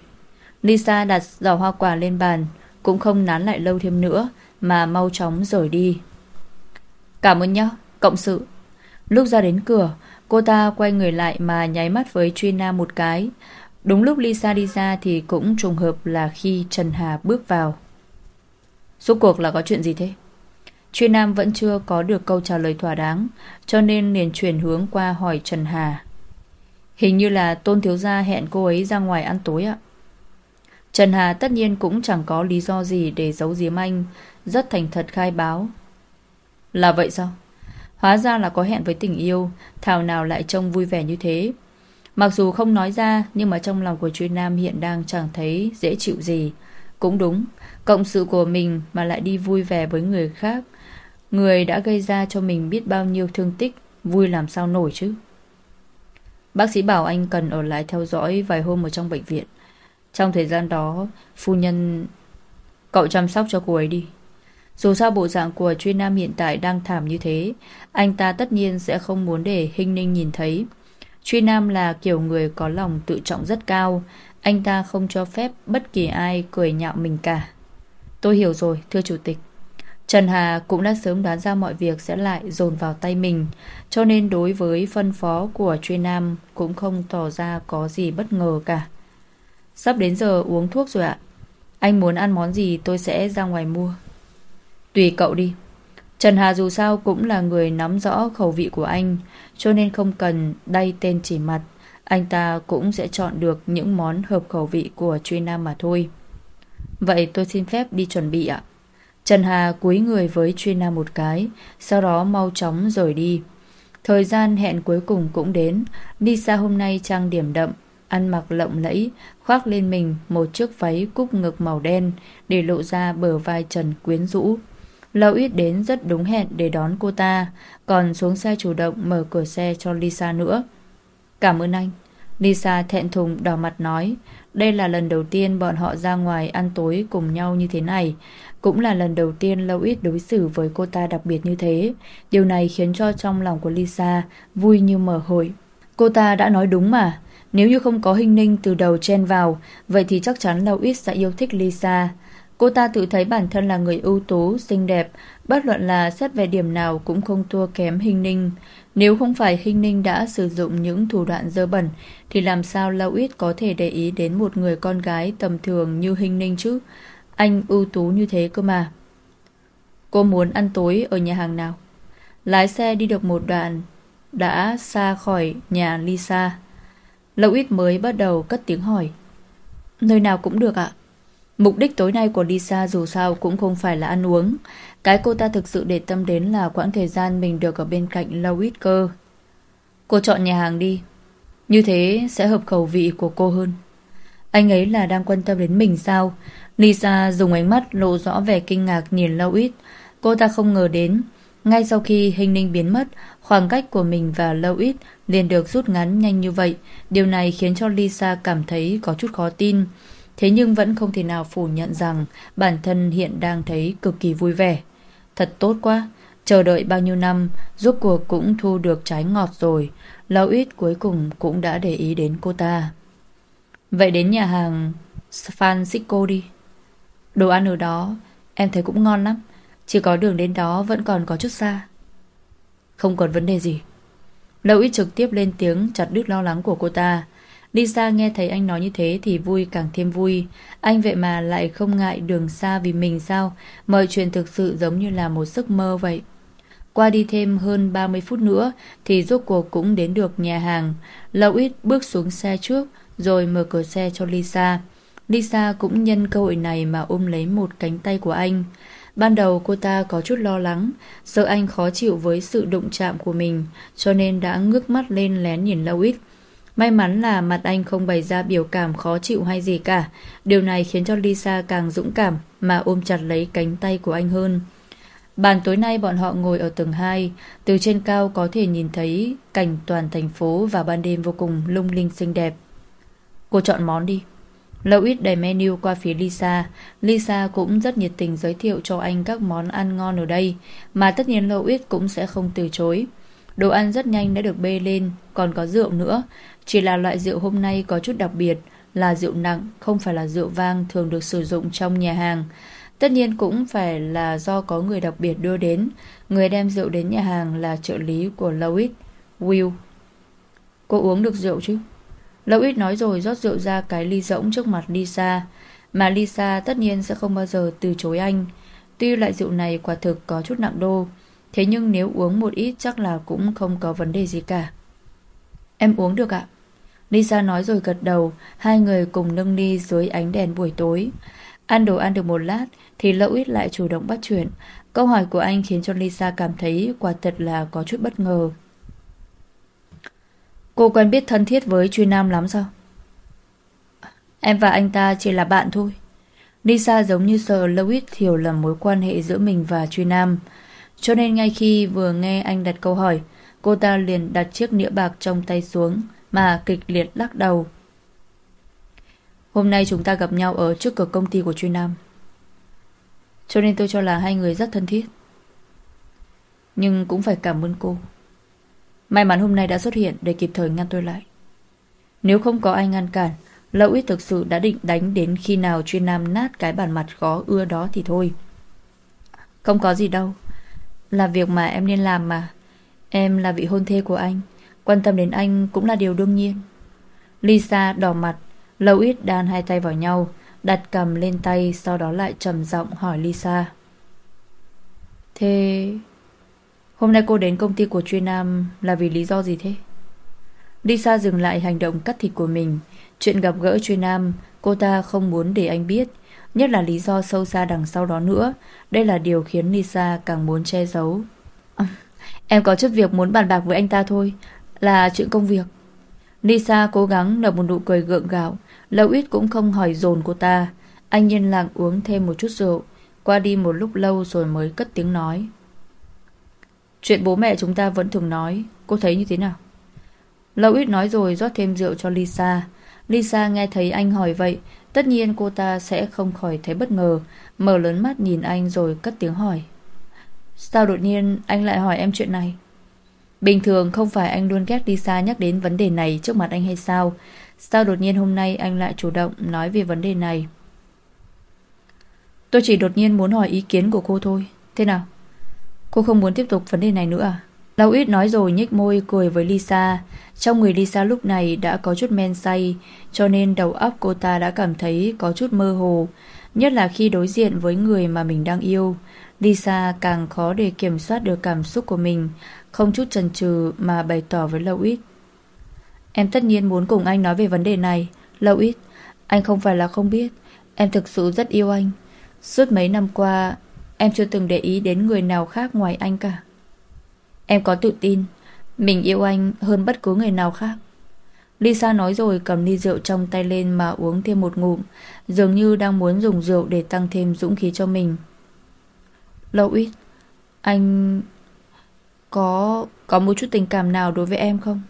Lisa đặt giỏ hoa quả lên bàn, cũng không nán lại lâu thêm nữa, mà mau chóng rời đi. Cảm ơn nhá, cộng sự. Lúc ra đến cửa, cô ta quay người lại mà nháy mắt với Truy Nam một cái. Đúng lúc Lisa đi ra thì cũng trùng hợp là khi Trần Hà bước vào. Suốt cuộc là có chuyện gì thế? Truy Nam vẫn chưa có được câu trả lời thỏa đáng, cho nên liền chuyển hướng qua hỏi Trần Hà. Hình như là Tôn Thiếu Gia hẹn cô ấy ra ngoài ăn tối ạ. Trần Hà tất nhiên cũng chẳng có lý do gì để giấu giếm anh, rất thành thật khai báo. Là vậy sao? Hóa ra là có hẹn với tình yêu, thảo nào lại trông vui vẻ như thế. Mặc dù không nói ra, nhưng mà trong lòng của Truy nam hiện đang chẳng thấy dễ chịu gì. Cũng đúng, cộng sự của mình mà lại đi vui vẻ với người khác. Người đã gây ra cho mình biết bao nhiêu thương tích, vui làm sao nổi chứ. Bác sĩ bảo anh cần ở lại theo dõi vài hôm ở trong bệnh viện. Trong thời gian đó, phu nhân... Cậu chăm sóc cho cô ấy đi. Dù sao bộ dạng của truy nam hiện tại đang thảm như thế, anh ta tất nhiên sẽ không muốn để Hinh Ninh nhìn thấy. Truy Nam là kiểu người có lòng tự trọng rất cao, anh ta không cho phép bất kỳ ai cười nhạo mình cả. Tôi hiểu rồi, thưa chủ tịch. Trần Hà cũng đã sớm đoán ra mọi việc sẽ lại dồn vào tay mình, cho nên đối với phân phó của Truy Nam cũng không tỏ ra có gì bất ngờ cả. Sắp đến giờ uống thuốc rồi ạ. Anh muốn ăn món gì tôi sẽ ra ngoài mua. Tùy cậu đi. Trần Hà dù sao cũng là người nắm rõ khẩu vị của anh, cho nên không cần đay tên chỉ mặt. Anh ta cũng sẽ chọn được những món hợp khẩu vị của truy nam mà thôi. Vậy tôi xin phép đi chuẩn bị ạ. Trần Hà cúi người với truy nam một cái, sau đó mau chóng rời đi. Thời gian hẹn cuối cùng cũng đến, Lisa hôm nay trang điểm đậm, ăn mặc lộng lẫy, khoác lên mình một chiếc váy cúc ngực màu đen để lộ ra bờ vai trần quyến rũ. Lâu ít đến rất đúng hẹn để đón cô ta, còn xuống xe chủ động mở cửa xe cho Lisa nữa. Cảm ơn anh. Lisa thẹn thùng đỏ mặt nói, đây là lần đầu tiên bọn họ ra ngoài ăn tối cùng nhau như thế này. Cũng là lần đầu tiên Lâu ít đối xử với cô ta đặc biệt như thế. Điều này khiến cho trong lòng của Lisa vui như mở hội. Cô ta đã nói đúng mà. Nếu như không có hình ninh từ đầu chen vào, vậy thì chắc chắn Lâu ít sẽ yêu thích Lisa. Cô ta tự thấy bản thân là người ưu tú, xinh đẹp, bất luận là xét về điểm nào cũng không thua kém Hình Ninh. Nếu không phải Hình Ninh đã sử dụng những thủ đoạn dơ bẩn, thì làm sao Lâu Ít có thể để ý đến một người con gái tầm thường như Hình Ninh chứ? Anh ưu tú như thế cơ mà. Cô muốn ăn tối ở nhà hàng nào? Lái xe đi được một đoạn, đã xa khỏi nhà Lisa. Lâu Ít mới bắt đầu cất tiếng hỏi. Nơi nào cũng được ạ. Mục đích tối nay của Lisa dù sao cũng không phải là ăn uống. Cái cô ta thực sự để tâm đến là quãng thời gian mình được ở bên cạnh Louis cơ. Cô chọn nhà hàng đi. Như thế sẽ hợp khẩu vị của cô hơn. Anh ấy là đang quan tâm đến mình sao? Lisa dùng ánh mắt lộ rõ vẻ kinh ngạc nhìn Louis. Cô ta không ngờ đến. Ngay sau khi hình ninh biến mất, khoảng cách của mình và Louis liền được rút ngắn nhanh như vậy. Điều này khiến cho Lisa cảm thấy có chút khó tin. Thế nhưng vẫn không thể nào phủ nhận rằng bản thân hiện đang thấy cực kỳ vui vẻ. Thật tốt quá, chờ đợi bao nhiêu năm, rốt cuộc cũng thu được trái ngọt rồi. Lão ít cuối cùng cũng đã để ý đến cô ta. Vậy đến nhà hàng Francisco đi. Đồ ăn ở đó em thấy cũng ngon lắm. Chỉ có đường đến đó vẫn còn có chút xa. Không còn vấn đề gì. Lâu ít trực tiếp lên tiếng chặt đứt lo lắng của cô ta. Lisa nghe thấy anh nói như thế thì vui càng thêm vui. Anh vậy mà lại không ngại đường xa vì mình sao? Mọi chuyện thực sự giống như là một giấc mơ vậy. Qua đi thêm hơn 30 phút nữa thì rốt cuộc cũng đến được nhà hàng. Lâu ít bước xuống xe trước rồi mở cửa xe cho Lisa. Lisa cũng nhân cơ hội này mà ôm lấy một cánh tay của anh. Ban đầu cô ta có chút lo lắng, sợ anh khó chịu với sự đụng chạm của mình, cho nên đã ngước mắt lên lén nhìn Lâu ít. May mắn là mặt anh không bày ra biểu cảm khó chịu hay gì cả. Điều này khiến cho Lisa càng dũng cảm mà ôm chặt lấy cánh tay của anh hơn. Bàn tối nay bọn họ ngồi ở tầng 2, từ trên cao có thể nhìn thấy cảnh toàn thành phố và ban đêm vô cùng lung linh xinh đẹp. Cô chọn món đi. Lâu ít menu qua phía Lisa. Lisa cũng rất nhiệt tình giới thiệu cho anh các món ăn ngon ở đây, mà tất nhiên Lâu ít cũng sẽ không từ chối. Đồ ăn rất nhanh đã được bê lên, còn có rượu nữa. Chỉ là loại rượu hôm nay có chút đặc biệt, là rượu nặng, không phải là rượu vang thường được sử dụng trong nhà hàng. Tất nhiên cũng phải là do có người đặc biệt đưa đến. Người đem rượu đến nhà hàng là trợ lý của Lois, Will. Cô uống được rượu chứ? Lois nói rồi rót rượu ra cái ly rỗng trước mặt Lisa. Mà Lisa tất nhiên sẽ không bao giờ từ chối anh. Tuy loại rượu này quả thực có chút nặng đô, thế nhưng nếu uống một ít chắc là cũng không có vấn đề gì cả. Em uống được ạ. Lisa nói rồi gật đầu, hai người cùng nâng ly dưới ánh đèn buổi tối. Ăn đồ ăn được một lát thì Lậu ít lại chủ động bắt chuyện. Câu hỏi của anh khiến cho Lisa cảm thấy quả thật là có chút bất ngờ. Cô quen biết thân thiết với Truy Nam lắm sao? Em và anh ta chỉ là bạn thôi. Lisa giống như sợ Lewis hiểu lầm mối quan hệ giữa mình và Truy Nam. Cho nên ngay khi vừa nghe anh đặt câu hỏi, cô ta liền đặt chiếc nĩa bạc trong tay xuống mà kịch liệt lắc đầu. Hôm nay chúng ta gặp nhau ở trước cửa công ty của Truy Nam. Cho nên tôi cho là hai người rất thân thiết. Nhưng cũng phải cảm ơn cô. May mắn hôm nay đã xuất hiện để kịp thời ngăn tôi lại. Nếu không có ai ngăn cản, lão ít thực sự đã định đánh đến khi nào chuyên nam nát cái bản mặt khó ưa đó thì thôi. Không có gì đâu. Là việc mà em nên làm mà. Em là vị hôn thê của anh. Quan tâm đến anh cũng là điều đương nhiên. Lisa đỏ mặt, Lâu ít đan hai tay vào nhau, đặt cầm lên tay, sau đó lại trầm giọng hỏi Lisa. Thế... Hôm nay cô đến công ty của Truy Nam là vì lý do gì thế? Lisa dừng lại hành động cắt thịt của mình. Chuyện gặp gỡ Truy Nam, cô ta không muốn để anh biết, nhất là lý do sâu xa đằng sau đó nữa. Đây là điều khiến Lisa càng muốn che giấu. em có chút việc muốn bàn bạc với anh ta thôi, là chuyện công việc. Lisa cố gắng nở một nụ cười gượng gạo, Lâu ít cũng không hỏi dồn cô ta. Anh yên lặng uống thêm một chút rượu, qua đi một lúc lâu rồi mới cất tiếng nói. Chuyện bố mẹ chúng ta vẫn thường nói Cô thấy như thế nào Lâu ít nói rồi rót thêm rượu cho Lisa Lisa nghe thấy anh hỏi vậy Tất nhiên cô ta sẽ không khỏi thấy bất ngờ. Mở lớn mắt nhìn anh rồi cất tiếng hỏi. Sao đột nhiên anh lại hỏi em chuyện này? Bình thường không phải anh luôn ghét Lisa nhắc đến vấn đề này trước mặt anh hay sao? Sao đột nhiên hôm nay anh lại chủ động nói về vấn đề này? Tôi chỉ đột nhiên muốn hỏi ý kiến của cô thôi. Thế nào? Cô không muốn tiếp tục vấn đề này nữa à? Lau ít nói rồi nhếch môi cười với Lisa. Trong người Lisa lúc này đã có chút men say, cho nên đầu óc cô ta đã cảm thấy có chút mơ hồ. Nhất là khi đối diện với người mà mình đang yêu. Lisa càng khó để kiểm soát được cảm xúc của mình, không chút chần chừ mà bày tỏ với Lâu ít. Em tất nhiên muốn cùng anh nói về vấn đề này. Lâu ít, Anh không phải là không biết Em thực sự rất yêu anh Suốt mấy năm qua Em chưa từng để ý đến người nào khác ngoài anh cả Em có tự tin Mình yêu anh hơn bất cứ người nào khác Lisa nói rồi cầm ly rượu trong tay lên mà uống thêm một ngụm Dường như đang muốn dùng rượu để tăng thêm dũng khí cho mình Louis, Anh có có một chút tình cảm nào đối với em không?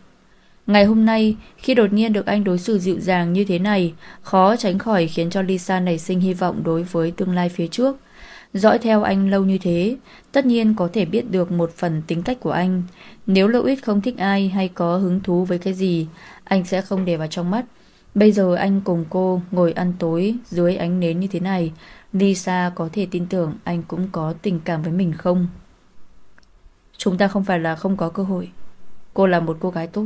Ngày hôm nay, khi đột nhiên được anh đối xử dịu dàng như thế này, khó tránh khỏi khiến cho Lisa nảy sinh hy vọng đối với tương lai phía trước. Dõi theo anh lâu như thế, tất nhiên có thể biết được một phần tính cách của anh. Nếu Lâu ít không thích ai hay có hứng thú với cái gì, anh sẽ không để vào trong mắt. Bây giờ anh cùng cô ngồi ăn tối dưới ánh nến như thế này, Lisa có thể tin tưởng anh cũng có tình cảm với mình không? Chúng ta không phải là không có cơ hội. Cô là một cô gái tốt.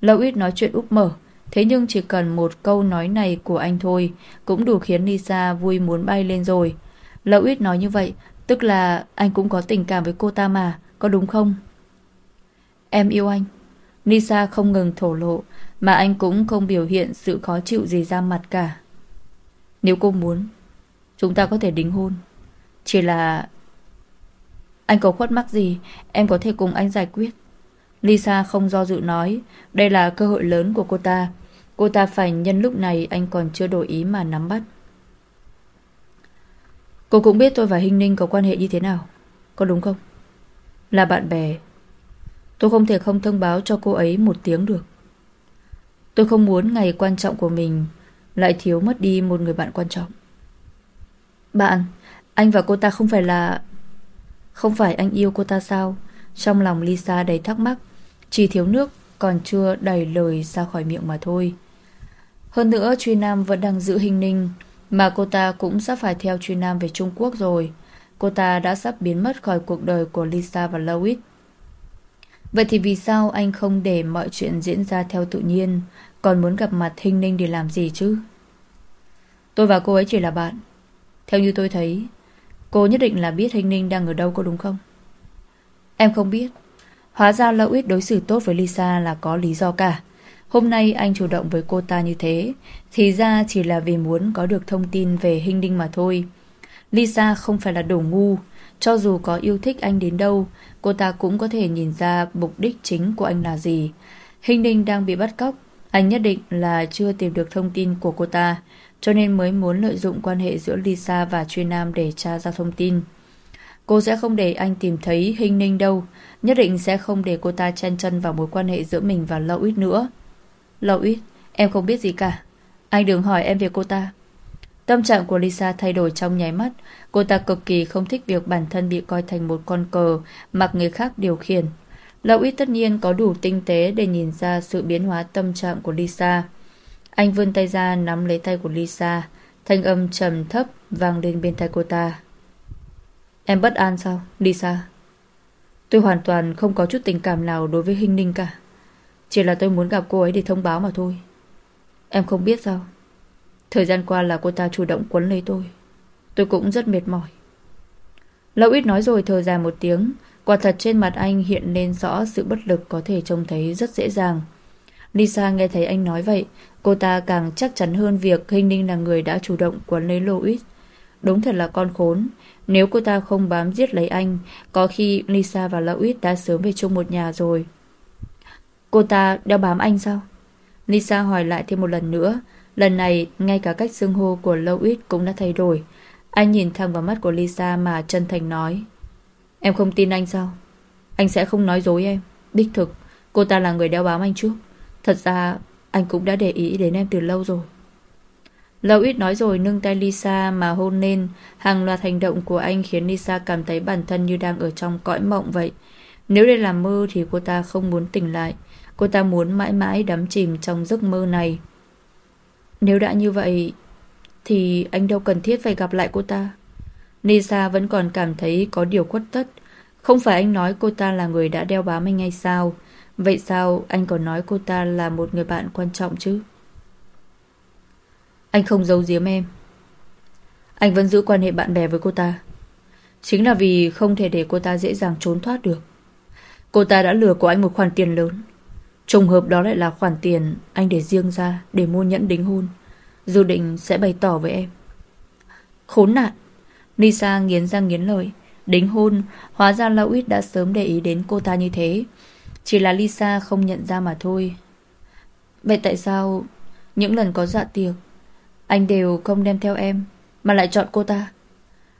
Lâu ít nói chuyện úp mở, thế nhưng chỉ cần một câu nói này của anh thôi cũng đủ khiến Lisa vui muốn bay lên rồi. Lâu ít nói như vậy, tức là anh cũng có tình cảm với cô ta mà, có đúng không? Em yêu anh. Lisa không ngừng thổ lộ, mà anh cũng không biểu hiện sự khó chịu gì ra mặt cả. Nếu cô muốn, chúng ta có thể đính hôn. Chỉ là... Anh có khuất mắc gì, em có thể cùng anh giải quyết. Lisa không do dự nói, đây là cơ hội lớn của cô ta. Cô ta phải nhân lúc này anh còn chưa đổi ý mà nắm bắt. Cô cũng biết tôi và Hinh Ninh có quan hệ như thế nào, có đúng không? Là bạn bè. Tôi không thể không thông báo cho cô ấy một tiếng được. Tôi không muốn ngày quan trọng của mình lại thiếu mất đi một người bạn quan trọng. Bạn, anh và cô ta không phải là... Không phải anh yêu cô ta sao? Trong lòng Lisa đầy thắc mắc. Chỉ thiếu nước còn chưa đầy lời ra khỏi miệng mà thôi. Hơn nữa Truy Nam vẫn đang giữ hình ninh mà cô ta cũng sắp phải theo Truy Nam về Trung Quốc rồi. Cô ta đã sắp biến mất khỏi cuộc đời của Lisa và Louis. Vậy thì vì sao anh không để mọi chuyện diễn ra theo tự nhiên còn muốn gặp mặt Hình Ninh để làm gì chứ? Tôi và cô ấy chỉ là bạn. Theo như tôi thấy, cô nhất định là biết Hình Ninh đang ở đâu có đúng không? Em không biết. Hóa ra Lâu đối xử tốt với Lisa là có lý do cả. Hôm nay anh chủ động với cô ta như thế, thì ra chỉ là vì muốn có được thông tin về Hình Ninh mà thôi. Lisa không phải là đồ ngu, cho dù có yêu thích anh đến đâu, cô ta cũng có thể nhìn ra mục đích chính của anh là gì. Hình Ninh đang bị bắt cóc, anh nhất định là chưa tìm được thông tin của cô ta, cho nên mới muốn lợi dụng quan hệ giữa Lisa và Truy Nam để tra ra thông tin. Cô sẽ không để anh tìm thấy hình ninh đâu, nhất định sẽ không để cô ta chen chân vào mối quan hệ giữa mình và Lâu Ít nữa. Lâu Ít, em không biết gì cả. Anh đừng hỏi em về cô ta. Tâm trạng của Lisa thay đổi trong nháy mắt. Cô ta cực kỳ không thích việc bản thân bị coi thành một con cờ mặc người khác điều khiển. Lâu Ít tất nhiên có đủ tinh tế để nhìn ra sự biến hóa tâm trạng của Lisa. Anh vươn tay ra nắm lấy tay của Lisa. Thanh âm trầm thấp vang lên bên tai cô ta. Em bất an sao, Lisa? Tôi hoàn toàn không có chút tình cảm nào đối với Hinh Ninh cả. Chỉ là tôi muốn gặp cô ấy để thông báo mà thôi. Em không biết sao? Thời gian qua là cô ta chủ động quấn lấy tôi. Tôi cũng rất mệt mỏi. Lâu ít nói rồi thở dài một tiếng. Quả thật trên mặt anh hiện lên rõ sự bất lực có thể trông thấy rất dễ dàng. Lisa nghe thấy anh nói vậy, cô ta càng chắc chắn hơn việc Hinh Ninh là người đã chủ động quấn lấy Louis. Đúng thật là con khốn. Nếu cô ta không bám giết lấy anh, có khi Lisa và Louis đã sớm về chung một nhà rồi. Cô ta đeo bám anh sao? Lisa hỏi lại thêm một lần nữa. Lần này, ngay cả cách xưng hô của Louis cũng đã thay đổi. Anh nhìn thẳng vào mắt của Lisa mà chân thành nói. Em không tin anh sao? Anh sẽ không nói dối em. Đích thực, cô ta là người đeo bám anh trước. Thật ra, anh cũng đã để ý đến em từ lâu rồi. Lâu ít nói rồi nâng tay Lisa mà hôn lên, hàng loạt hành động của anh khiến Lisa cảm thấy bản thân như đang ở trong cõi mộng vậy. Nếu đây là mơ thì cô ta không muốn tỉnh lại, cô ta muốn mãi mãi đắm chìm trong giấc mơ này. Nếu đã như vậy, thì anh đâu cần thiết phải gặp lại cô ta. nisa vẫn còn cảm thấy có điều khuất tất. Không phải anh nói cô ta là người đã đeo bám anh hay sao? Vậy sao anh còn nói cô ta là một người bạn quan trọng chứ? Anh không giấu giếm em Anh vẫn giữ quan hệ bạn bè với cô ta Chính là vì không thể để cô ta dễ dàng trốn thoát được Cô ta đã lừa của anh một khoản tiền lớn Trùng hợp đó lại là khoản tiền Anh để riêng ra Để mua nhẫn đính hôn. Dự định sẽ bày tỏ với em. Khốn nạn. Lisa nghiến răng nghiến lời Đính hôn, Hóa ra Louis đã sớm để ý đến cô ta như thế. Chỉ là Lisa không nhận ra mà thôi. Vậy tại sao Những lần có dạ tiệc, Anh đều không đem theo em, Mà lại chọn cô ta?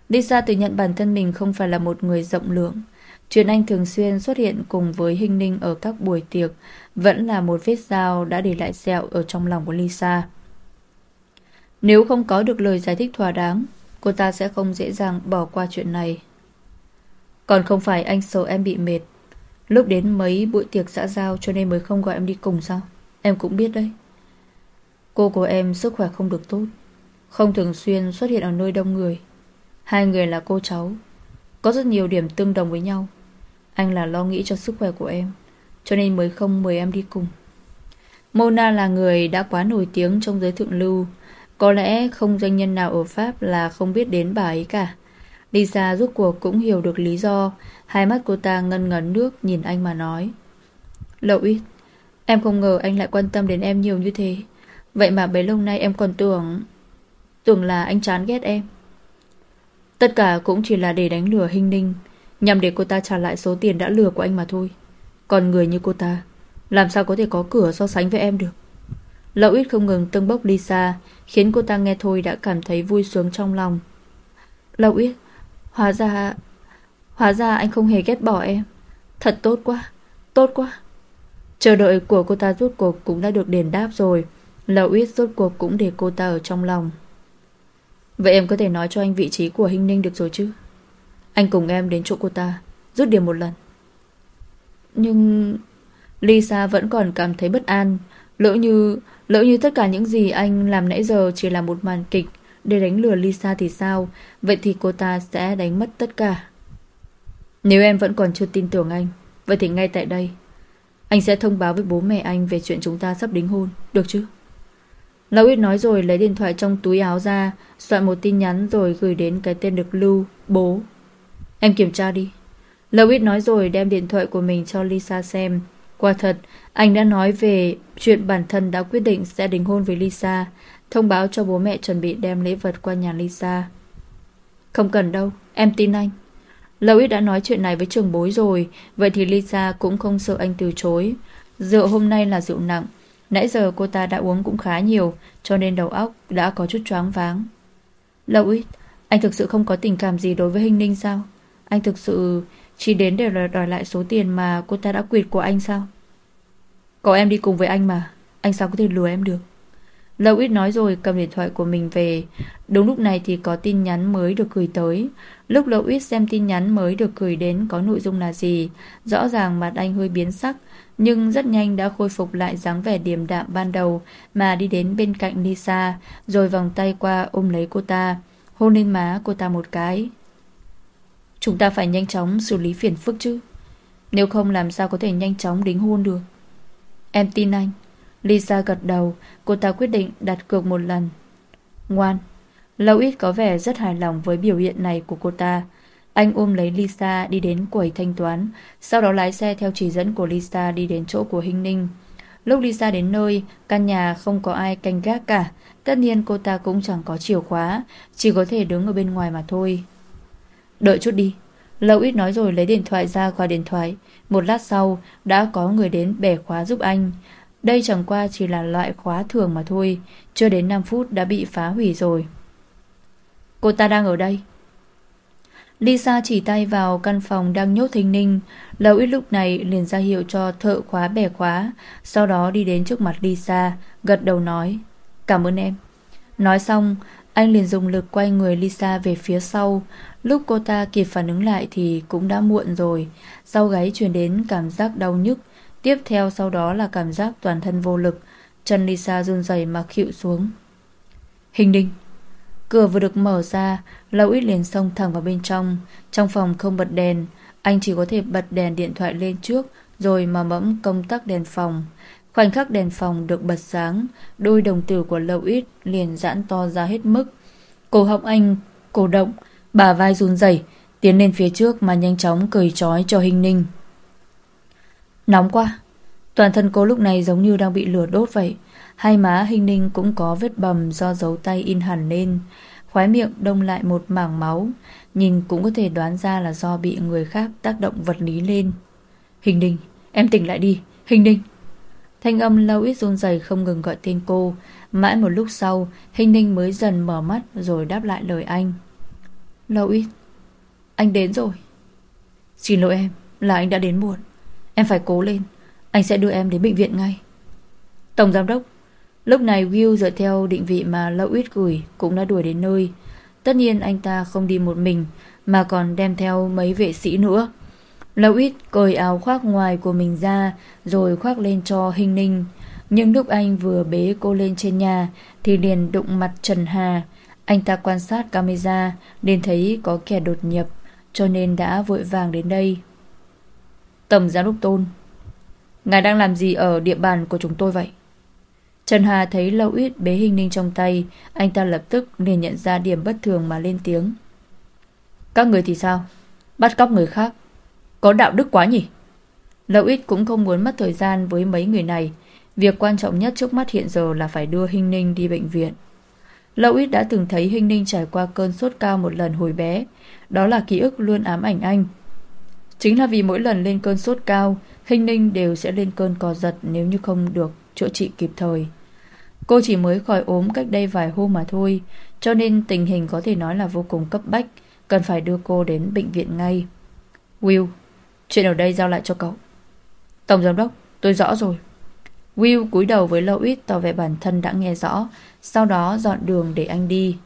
Lisa tự nhận bản thân mình không phải là một người rộng lượng. Chuyện anh thường xuyên xuất hiện cùng với Hinh Ninh ở các buổi tiệc vẫn là một vết dao đã để lại sẹo ở trong lòng của Lisa. Nếu không có được lời giải thích thỏa đáng, cô ta sẽ không dễ dàng bỏ qua chuyện này. Còn không phải anh sợ em bị mệt. Lúc đến mấy buổi tiệc xã giao cho nên mới không gọi em đi cùng sao? Em cũng biết đấy. Cô của em sức khỏe không được tốt. Không thường xuyên xuất hiện ở nơi đông người. Hai người là cô cháu. Có rất nhiều điểm tương đồng với nhau. Anh là lo nghĩ cho sức khỏe của em, Cho nên mới không mời em đi cùng. Mona là người đã quá nổi tiếng trong giới thượng lưu. Có lẽ không doanh nhân nào ở Pháp là không biết đến bà ấy cả. Lisa rút cuộc cũng hiểu được lý do. Hai mắt cô ta ngân ngấn nước nhìn anh mà nói. Lậu ít Em không ngờ anh lại quan tâm đến em nhiều như thế. Vậy mà bấy lâu nay em còn tưởng Tưởng là anh chán ghét em. Tất cả cũng chỉ là để đánh lừa hình ninh. Nhằm để cô ta trả lại số tiền đã lừa của anh mà thôi. Còn người như cô ta, Làm sao có thể có cửa so sánh với em được? Lậu ít không ngừng tâng bốc Lisa, Khiến cô ta nghe thôi đã cảm thấy vui sướng trong lòng. Lậu ít, Hóa ra Hóa ra anh không hề ghét bỏ em. Thật tốt quá Tốt quá. Chờ đợi của cô ta rút cuộc cũng đã được đền đáp rồi. Lậu ít rút cuộc cũng để cô ta ở trong lòng. Vậy em có thể nói cho anh vị trí của Hinh Ninh được rồi chứ? Anh cùng em đến chỗ cô ta, Rút điểm một lần. Nhưng Lisa vẫn còn cảm thấy bất an. Lỡ như Lỡ như tất cả những gì anh làm nãy giờ Chỉ là một màn kịch Để đánh lừa Lisa thì sao? Vậy thì cô ta sẽ đánh mất tất cả. Nếu em vẫn còn chưa tin tưởng anh, Vậy thì ngay tại đây. Anh sẽ thông báo với bố mẹ anh Về chuyện chúng ta sắp đính hôn, Được chứ? Lão Ít nói rồi lấy điện thoại trong túi áo ra, Soạn một tin nhắn rồi gửi đến cái tên được lưu, Bố. Em kiểm tra đi. Louis nói rồi đem điện thoại của mình cho Lisa xem. Quả thật, anh đã nói về chuyện bản thân đã quyết định sẽ đính hôn với Lisa, thông báo cho bố mẹ chuẩn bị đem lễ vật qua nhà Lisa. Không cần đâu, em tin anh. Louis đã nói chuyện này với trường bối rồi, vậy thì Lisa cũng không sợ anh từ chối. Rượu hôm nay là rượu nặng, nãy giờ cô ta đã uống cũng khá nhiều, cho nên đầu óc đã có chút choáng váng. Louis, anh thực sự không có tình cảm gì đối với Hình Ninh sao? Anh thực sự chỉ đến để đòi lại số tiền mà cô ta đã quyệt của anh sao? Có em đi cùng với anh mà, anh sao có thể lừa em được? Lâu ít nói rồi cầm điện thoại của mình về. Đúng lúc này thì có tin nhắn mới được gửi tới. Lúc Lâu ít xem tin nhắn mới được gửi đến có nội dung là gì Rõ ràng mặt anh hơi biến sắc Nhưng rất nhanh đã khôi phục lại dáng vẻ điềm đạm ban đầu Mà đi đến bên cạnh Lisa Rồi vòng tay qua ôm lấy cô ta. Hôn lên má cô ta một cái. Chúng ta phải nhanh chóng xử lý phiền phức chứ. Nếu không làm sao có thể nhanh chóng đính hôn được? Em tin anh. Lisa gật đầu. Cô ta quyết định đặt cược một lần. Ngoan. Lâu ít có vẻ rất hài lòng với biểu hiện này của cô ta. Anh ôm lấy Lisa đi đến quầy thanh toán, Sau đó lái xe theo chỉ dẫn của Lisa đi đến chỗ của Hinh Ninh. Lúc Lisa đến nơi, Căn nhà không có ai canh gác cả. Tất nhiên cô ta cũng chẳng có chìa khóa, Chỉ có thể đứng ở bên ngoài mà thôi. Đợi chút đi. Lâu ít nói rồi lấy điện thoại ra qua điện thoại. Một lát sau, đã có người đến bẻ khóa giúp anh. Đây chẳng qua chỉ là loại khóa thường mà thôi. Chưa đến 5 phút đã bị phá hủy rồi. Cô ta đang ở đây. Lisa chỉ tay vào căn phòng đang nhốt Thanh ninh. Lâu ít lúc này liền ra hiệu cho thợ khóa bẻ khóa. Sau đó đi đến trước mặt Lisa, Gật đầu nói, Cảm ơn em. Nói xong, anh liền dùng lực quay người Lisa về phía sau. Lúc cô ta kịp phản ứng lại thì cũng đã muộn rồi. Sau gáy truyền đến cảm giác đau nhức. Tiếp theo sau đó là cảm giác toàn thân vô lực. Chân Lisa run rẩy mà khịu xuống. Hình đinh. Cửa vừa được mở ra, Lâu ít liền xông thẳng vào bên trong. Trong phòng không bật đèn. Anh chỉ có thể bật đèn điện thoại lên trước rồi mà mẫm công tắc đèn phòng. Khoảnh khắc đèn phòng được bật sáng, đôi đồng tử của Lâu ít liền giãn to ra hết mức. Cổ họng anh cổ động, Bà vai run rẩy Tiến lên phía trước mà nhanh chóng cười trói cho hình ninh Nóng quá Toàn thân cô lúc này giống như đang bị lửa đốt vậy. Hai má hình ninh cũng có vết bầm do dấu tay in hẳn lên. Khóe miệng đông lại một mảng máu. Nhìn cũng có thể đoán ra là do bị người khác tác động vật lý lên. Hình ninh, em tỉnh lại đi. Hình ninh. Thanh âm lâu ít run rẩy không ngừng gọi tên cô. Mãi một lúc sau, hình ninh mới dần mở mắt rồi đáp lại lời anh. Lâu ít, anh đến rồi. Xin lỗi em, là anh đã đến muộn. Em phải cố lên, anh sẽ đưa em đến bệnh viện ngay. Tổng giám đốc, lúc này Will dựa theo định vị mà Lâu ít gửi cũng đã đuổi đến nơi. Tất nhiên anh ta không đi một mình mà còn đem theo mấy vệ sĩ nữa. Lâu ít cởi áo khoác ngoài của mình ra rồi khoác lên cho hình ninh. Nhưng lúc anh vừa bế cô lên trên nhà thì liền đụng mặt Trần Hà. Anh ta quan sát camera nên thấy có kẻ đột nhập, cho nên đã vội vàng đến đây. Tổng giám đốc Tôn, Ngài đang làm gì ở địa bàn của chúng tôi vậy? Trần Hà thấy Lâu Ít bế hình ninh trong tay, Anh ta lập tức liền nhận ra điểm bất thường mà lên tiếng Các người thì sao? Bắt cóc người khác Có đạo đức quá nhỉ? Lâu Ít cũng không muốn mất thời gian với mấy người này Việc quan trọng nhất trước mắt hiện giờ là phải đưa Hình Ninh đi bệnh viện. Lão ít đã từng thấy Hinh Ninh trải qua cơn sốt cao một lần hồi bé. Đó là ký ức luôn ám ảnh anh. Chính là vì mỗi lần lên cơn sốt cao, Hinh Ninh đều sẽ lên cơn cò giật nếu như không được chữa trị kịp thời. Cô chỉ mới khỏi ốm cách đây vài hôm mà thôi, cho nên tình hình có thể nói là vô cùng cấp bách, cần phải đưa cô đến bệnh viện ngay. Will, chuyện ở đây giao lại cho cậu. Tổng giám đốc, tôi rõ rồi. Will cúi đầu với Louis, tỏ vẻ bản thân đã nghe rõ, sau đó dọn đường để anh đi.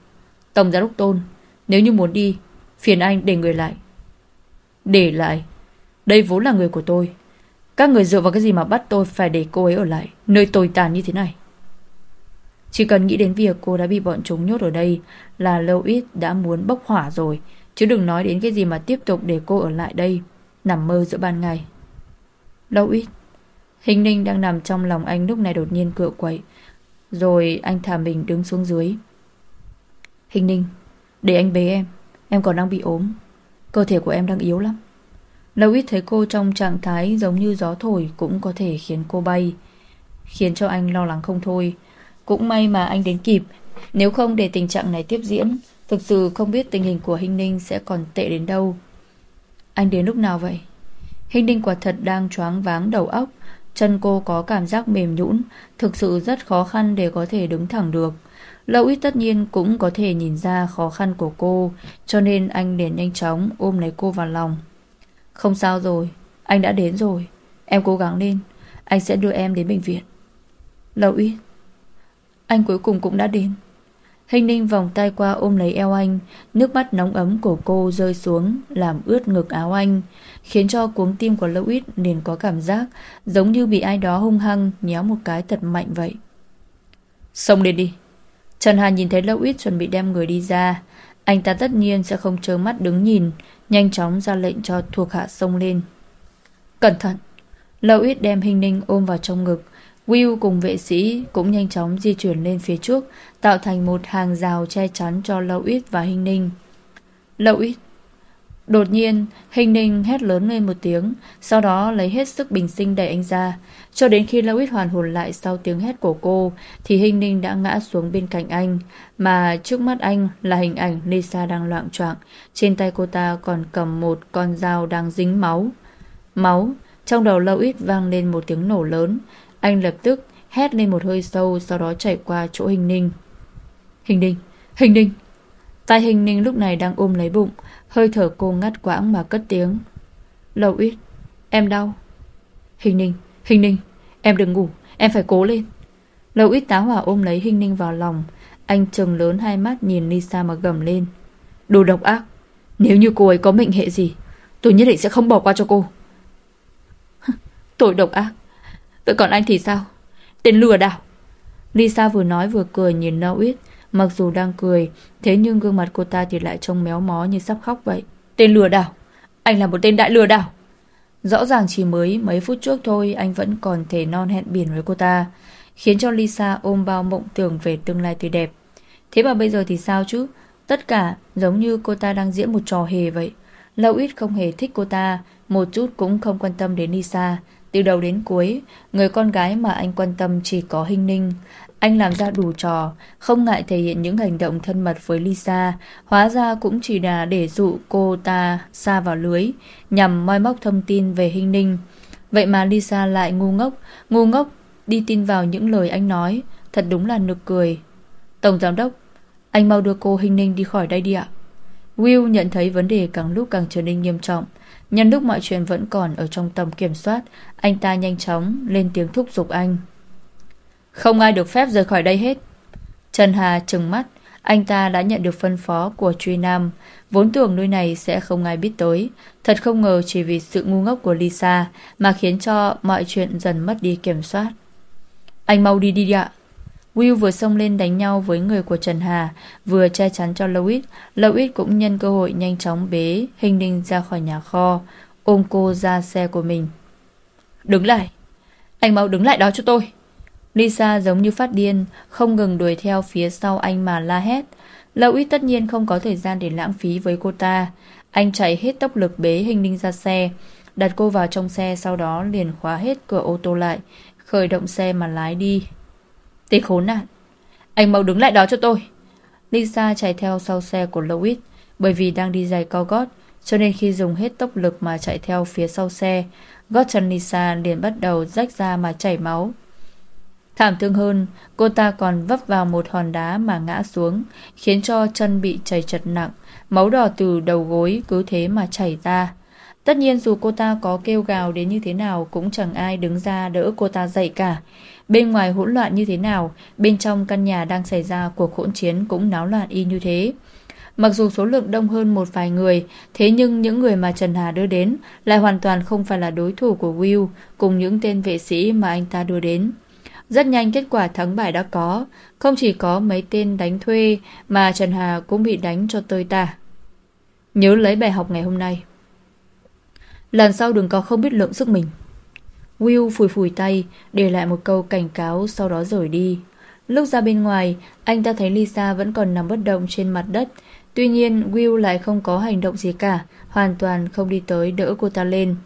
Tổng giám đốc Tôn, nếu như muốn đi, phiền anh để người lại. Để lại? Đây vốn là người của tôi. Các người dựa vào cái gì mà bắt tôi phải để cô ấy ở lại, nơi tồi tàn như thế này? Chỉ cần nghĩ đến việc cô đã bị bọn chúng nhốt ở đây là Louis đã muốn bốc hỏa rồi, chứ đừng nói đến cái gì mà tiếp tục để cô ở lại đây, nằm mơ giữa ban ngày. Louis. Hình ninh đang nằm trong lòng anh lúc này đột nhiên cựa quậy. Rồi anh thả mình đứng xuống dưới. Hình ninh, để anh bế em. Em còn đang bị ốm. Cơ thể của em đang yếu lắm. Lâu ít thấy cô trong trạng thái giống như gió thổi cũng có thể khiến cô bay. Khiến cho anh lo lắng không thôi. Cũng may mà anh đến kịp. Nếu không để tình trạng này tiếp diễn, thực sự không biết tình hình của Hình Ninh sẽ còn tệ đến đâu. Anh đến lúc nào vậy? Hình Ninh quả thật đang choáng váng đầu óc, Chân cô có cảm giác mềm nhũn, Thực sự rất khó khăn để có thể đứng thẳng được. Lâu ít tất nhiên cũng có thể nhìn ra khó khăn của cô, Cho nên anh liền nhanh chóng ôm lấy cô vào lòng. Không sao rồi, Anh đã đến rồi, Em cố gắng lên, Anh sẽ đưa em đến bệnh viện. Lâu ít Anh cuối cùng cũng đã đến. Hình ninh vòng tay qua ôm lấy eo anh Nước mắt nóng ấm của cô rơi xuống Làm ướt ngực áo anh Khiến cho cuống tim của Lâu Ít liền có cảm giác Giống như bị ai đó hung hăng Nhéo một cái thật mạnh vậy. Xông lên đi. Trần Hà nhìn thấy Ít chuẩn bị đem người đi ra Anh ta tất nhiên sẽ không trơ mắt đứng nhìn Nhanh chóng ra lệnh cho thuộc hạ xông lên. Cẩn thận. Lâu Ít đem hình ninh ôm vào trong ngực Will cùng vệ sĩ cũng nhanh chóng di chuyển lên phía trước, tạo thành một hàng rào che chắn cho Lâu Ít và Hình Ninh. Lâu Ít Đột nhiên, Hình Ninh hét lớn lên một tiếng, sau đó lấy hết sức bình sinh đẩy anh ra. Cho đến khi Lâu Ít hoàn hồn lại sau tiếng hét của cô, thì Hình Ninh đã ngã xuống bên cạnh anh, mà trước mắt anh là hình ảnh Lisa đang loạn choạng Trên tay cô ta còn cầm một con dao đang dính máu. Máu, trong đầu Lâu Ít vang lên một tiếng nổ lớn, anh lập tức hét lên một hơi sâu Sau đó chạy qua chỗ hình ninh. Hình ninh, hình ninh. Tai hình ninh lúc này đang ôm lấy bụng Hơi thở cô ngắt quãng mà cất tiếng. Lâu ít Em đau. Hình ninh, hình ninh Em đừng ngủ, em phải cố lên. Lâu ít tá hỏa ôm lấy hình ninh vào lòng. Anh trừng lớn hai mắt nhìn Lisa mà gầm lên. Đồ độc ác Nếu như cô ấy có mệnh hệ gì Tôi nhất định sẽ không bỏ qua cho cô. Tội độc ác. Vậy còn anh thì sao? Tên lừa đảo. Lisa vừa nói vừa cười nhìn Na Uyết. Mặc dù đang cười, thế nhưng gương mặt cô ta thì lại trông méo mó như sắp khóc vậy. Tên lừa đảo. Anh là một tên đại lừa đảo. Rõ ràng chỉ mới mấy phút trước thôi anh vẫn còn thể non hẹn biển với cô ta. Khiến cho Lisa ôm bao mộng tưởng về tương lai tươi đẹp. Thế mà bây giờ thì sao chứ? Tất cả giống như cô ta đang diễn một trò hề vậy. Lâu ít không hề thích cô ta, một chút cũng không quan tâm đến Lisa, từ đầu đến cuối, người con gái mà anh quan tâm chỉ có hình ninh. Anh làm ra đủ trò, không ngại thể hiện những hành động thân mật với Lisa, hóa ra cũng chỉ là để dụ cô ta xa vào lưới, nhằm moi móc thông tin về hình ninh. Vậy mà Lisa lại ngu ngốc, ngu ngốc đi tin vào những lời anh nói, thật đúng là nực cười. Tổng giám đốc, anh mau đưa cô hình ninh đi khỏi đây đi ạ. Will nhận thấy vấn đề càng lúc càng trở nên nghiêm trọng. Nhân lúc mọi chuyện vẫn còn ở trong tầm kiểm soát, anh ta nhanh chóng lên tiếng thúc giục anh. Không ai được phép rời khỏi đây hết. Trần Hà trừng mắt, anh ta đã nhận được phân phó của Truy Nam, vốn tưởng nơi này sẽ không ai biết tới. Thật không ngờ chỉ vì sự ngu ngốc của Lisa mà khiến cho mọi chuyện dần mất đi kiểm soát. Anh mau đi đi ạ. Will vừa xông lên đánh nhau với người của Trần Hà, vừa che chắn cho Louis. Louis cũng nhân cơ hội nhanh chóng bế hình ninh ra khỏi nhà kho, ôm cô ra xe của mình. Đứng lại! Anh mau đứng lại đó cho tôi! Lisa giống như phát điên, không ngừng đuổi theo phía sau anh mà la hét. Louis tất nhiên không có thời gian để lãng phí với cô ta. Anh chạy hết tốc lực bế hình ninh ra xe, đặt cô vào trong xe sau đó liền khóa hết cửa ô tô lại, khởi động xe mà lái đi. Tên khốn nạn. Anh mau đứng lại đó cho tôi. Lisa chạy theo sau xe của Louis, Bởi vì đang đi giày cao gót, Cho nên khi dùng hết tốc lực mà chạy theo phía sau xe, Gót chân Lisa liền bắt đầu rách ra mà chảy máu. Thảm thương hơn, Cô ta còn vấp vào một hòn đá mà ngã xuống, Khiến cho chân bị chảy chật nặng, Máu đỏ từ đầu gối cứ thế mà chảy ra. Tất nhiên dù cô ta có kêu gào đến như thế nào Cũng chẳng ai đứng ra đỡ cô ta dậy cả. Bên ngoài hỗn loạn như thế nào, bên trong căn nhà đang xảy ra cuộc hỗn chiến cũng náo loạn y như thế. Mặc dù số lượng đông hơn một vài người, thế nhưng những người mà Trần Hà đưa đến lại hoàn toàn không phải là đối thủ của Will cùng những tên vệ sĩ mà anh ta đưa đến. Rất nhanh kết quả thắng bại đã có, không chỉ có mấy tên đánh thuê mà Trần Hà cũng bị đánh cho tơi tả. Nhớ lấy bài học ngày hôm nay. Lần sau đừng có không biết lượng sức mình. Will phủi phủi tay, để lại một câu cảnh cáo sau đó rời đi. Lúc ra bên ngoài, anh ta thấy Lisa vẫn còn nằm bất động trên mặt đất. Tuy nhiên, Will lại không có hành động gì cả, hoàn toàn không đi tới đỡ cô ta lên.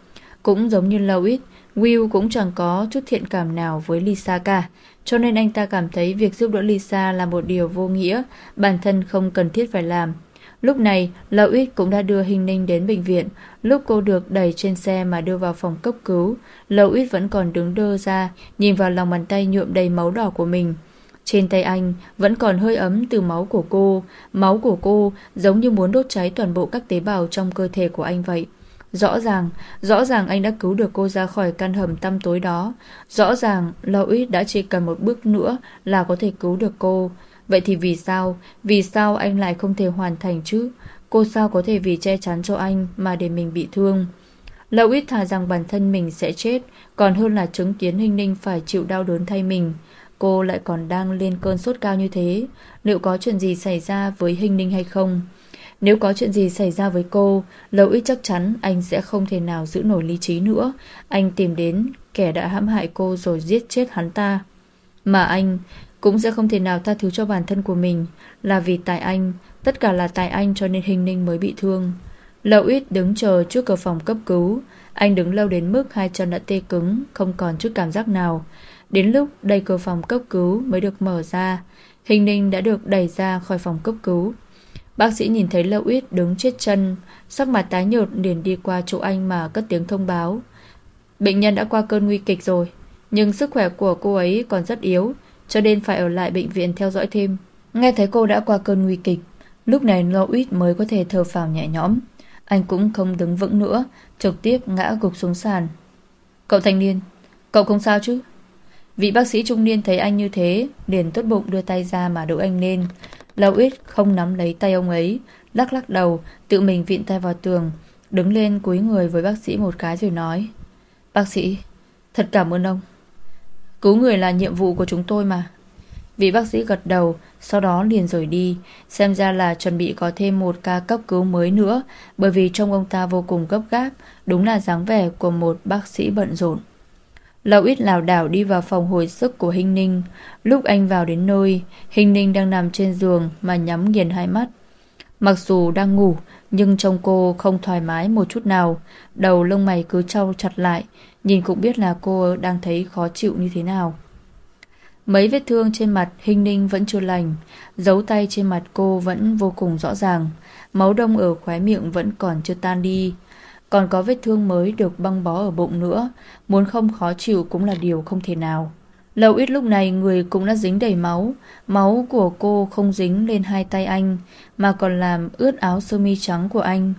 Cũng giống như Lois, Will cũng chẳng có chút thiện cảm nào với Lisa cả, cho nên anh ta cảm thấy việc giúp đỡ Lisa là một điều vô nghĩa, bản thân không cần thiết phải làm. Lúc này, Lão Ít cũng đã đưa Hình Ninh đến bệnh viện. Lúc cô được đẩy trên xe mà đưa vào phòng cấp cứu, Lão Ít vẫn còn đứng đơ ra, nhìn vào lòng bàn tay nhuộm đầy máu đỏ của mình. Trên tay anh vẫn còn hơi ấm từ máu của cô. Máu của cô giống như muốn đốt cháy toàn bộ các tế bào trong cơ thể của anh vậy. Rõ ràng, rõ ràng anh đã cứu được cô ra khỏi căn hầm tăm tối đó. Rõ ràng, Lão Ít đã chỉ cần một bước nữa là có thể cứu được cô. Vậy thì vì sao, vì sao anh lại không thể hoàn thành chứ? Cô sao có thể vì che chắn cho anh mà để mình bị thương? Lâu ít thà rằng bản thân mình sẽ chết, còn hơn là chứng kiến Hình Ninh phải chịu đau đớn thay mình. Cô lại còn đang lên cơn sốt cao như thế, liệu có chuyện gì xảy ra với Hình Ninh hay không? Nếu có chuyện gì xảy ra với cô, Lâu ít chắc chắn anh sẽ không thể nào giữ nổi lý trí nữa. Anh tìm đến kẻ đã hãm hại cô rồi giết chết hắn ta. Mà anh, cũng sẽ không thể nào tha thứ cho bản thân của mình. Là vì tại anh, Tất cả là tại anh cho nên hình ninh mới bị thương. Lâu ít đứng chờ trước cửa phòng cấp cứu, Anh đứng lâu đến mức hai chân đã tê cứng, Không còn chút cảm giác nào. Đến lúc đầy cửa phòng cấp cứu mới được mở ra, Hình ninh đã được đẩy ra khỏi phòng cấp cứu. Bác sĩ nhìn thấy Lâu ít đứng chết chân, Sắc mặt tái nhợt liền đi qua chỗ anh mà cất tiếng thông báo. Bệnh nhân đã qua cơn nguy kịch rồi, Nhưng sức khỏe của cô ấy còn rất yếu cho nên phải ở lại bệnh viện theo dõi thêm. Nghe thấy cô đã qua cơn nguy kịch, lúc này Louis mới có thể thở phào nhẹ nhõm. Anh cũng không đứng vững nữa, trực tiếp ngã gục xuống sàn. Cậu thanh niên, cậu không sao chứ? Vị bác sĩ trung niên thấy anh như thế, liền tốt bụng đưa tay ra mà đỡ anh lên. Louis không nắm lấy tay ông ấy, lắc lắc đầu, tự mình vịn tay vào tường, đứng lên cúi người với bác sĩ một cái rồi nói. Bác sĩ, thật cảm ơn ông. Cứu người là nhiệm vụ của chúng tôi mà. Vị bác sĩ gật đầu, Sau đó liền rời đi, Xem ra là chuẩn bị có thêm một ca cấp cứu mới nữa, Bởi vì trông ông ta vô cùng gấp gáp, Đúng là dáng vẻ của một bác sĩ bận rộn. Lão ít lảo đảo đi vào phòng hồi sức của Hình Ninh. Lúc anh vào đến nơi Hình Ninh đang nằm trên giường Mà nhắm nghiền hai mắt. Mặc dù đang ngủ, Nhưng trông cô không thoải mái một chút nào, Đầu lông mày cứ trao chặt lại Nhìn cũng biết là cô đang thấy khó chịu như thế nào. Mấy vết thương trên mặt Hình ninh vẫn chưa lành, Dấu tay trên mặt cô vẫn vô cùng rõ ràng, Máu đông ở khóe miệng vẫn còn chưa tan đi. Còn có vết thương mới được băng bó ở bụng nữa, Muốn không khó chịu cũng là điều không thể nào. Lâu ít lúc này người cũng đã dính đầy máu Máu của cô không dính lên hai tay anh, Mà còn làm ướt áo sơ mi trắng của anh.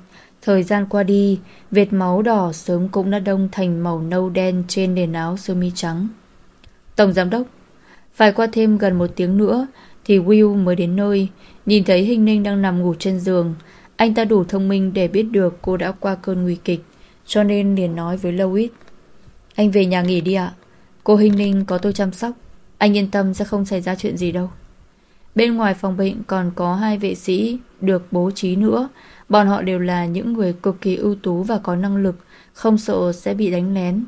Thời gian qua đi, Vệt máu đỏ sớm cũng đã đông thành màu nâu đen trên nền áo sơ mi trắng. Tổng giám đốc, Phải qua thêm gần một tiếng nữa Thì Will mới đến nơi. Nhìn thấy Hình Ninh đang nằm ngủ trên giường, Anh ta đủ thông minh để biết được cô đã qua cơn nguy kịch, Cho nên liền nói với Louis Anh về nhà nghỉ đi ạ. Cô Hình Ninh có tôi chăm sóc. Anh yên tâm sẽ không xảy ra chuyện gì đâu. Bên ngoài phòng bệnh còn có hai vệ sĩ Được bố trí nữa. Bọn họ đều là những người cực kỳ ưu tú Và có năng lực, Không sợ sẽ bị đánh lén.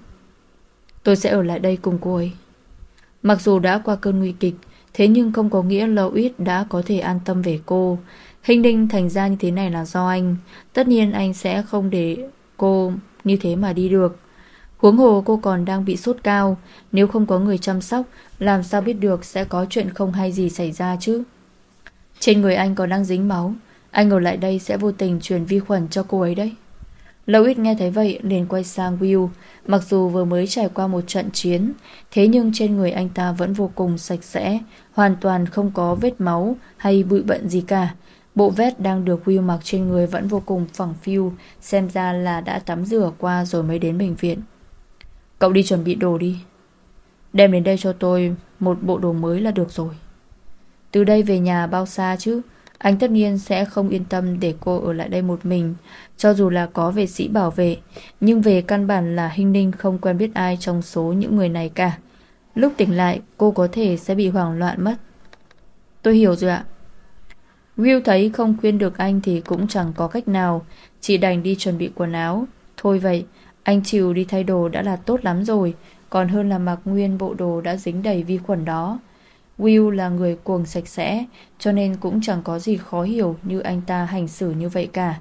Tôi sẽ ở lại đây cùng cô ấy. Mặc dù đã qua cơn nguy kịch, Thế nhưng không có nghĩa Louis đã có thể an tâm về cô. Hình đinh thành ra như thế này là do anh. Tất nhiên anh sẽ không để cô như thế mà đi được. Huống hồ cô còn đang bị sốt cao. Nếu không có người chăm sóc, Làm sao biết được sẽ có chuyện không hay gì xảy ra chứ? Trên người anh còn đang dính máu. Anh ở lại đây sẽ vô tình truyền vi khuẩn cho cô ấy đấy. Lâu ít nghe thấy vậy liền quay sang Will. Mặc dù vừa mới trải qua một trận chiến, Thế nhưng trên người anh ta vẫn vô cùng sạch sẽ, Hoàn toàn không có vết máu hay bụi bận gì cả. Bộ vest đang được Will mặc trên người vẫn vô cùng phẳng phiu, Xem ra là đã tắm rửa qua rồi mới đến bệnh viện. Cậu đi chuẩn bị đồ đi. Đem đến đây cho tôi Một bộ đồ mới là được rồi. Từ đây về nhà bao xa chứ? Anh tất nhiên sẽ không yên tâm Để cô ở lại đây một mình, Cho dù là có vệ sĩ bảo vệ, Nhưng về căn bản là Hinh Ninh không quen biết ai Trong số những người này cả. Lúc tỉnh lại, cô có thể sẽ bị hoảng loạn mất. Tôi hiểu rồi ạ. Will thấy không khuyên được anh Thì cũng chẳng có cách nào, Chỉ đành đi chuẩn bị quần áo. Thôi vậy, anh chịu đi thay đồ đã là tốt lắm rồi, Còn hơn là mặc nguyên bộ đồ đã dính đầy vi khuẩn đó. Will là người cuồng sạch sẽ, Cho nên cũng chẳng có gì khó hiểu Như anh ta hành xử như vậy cả.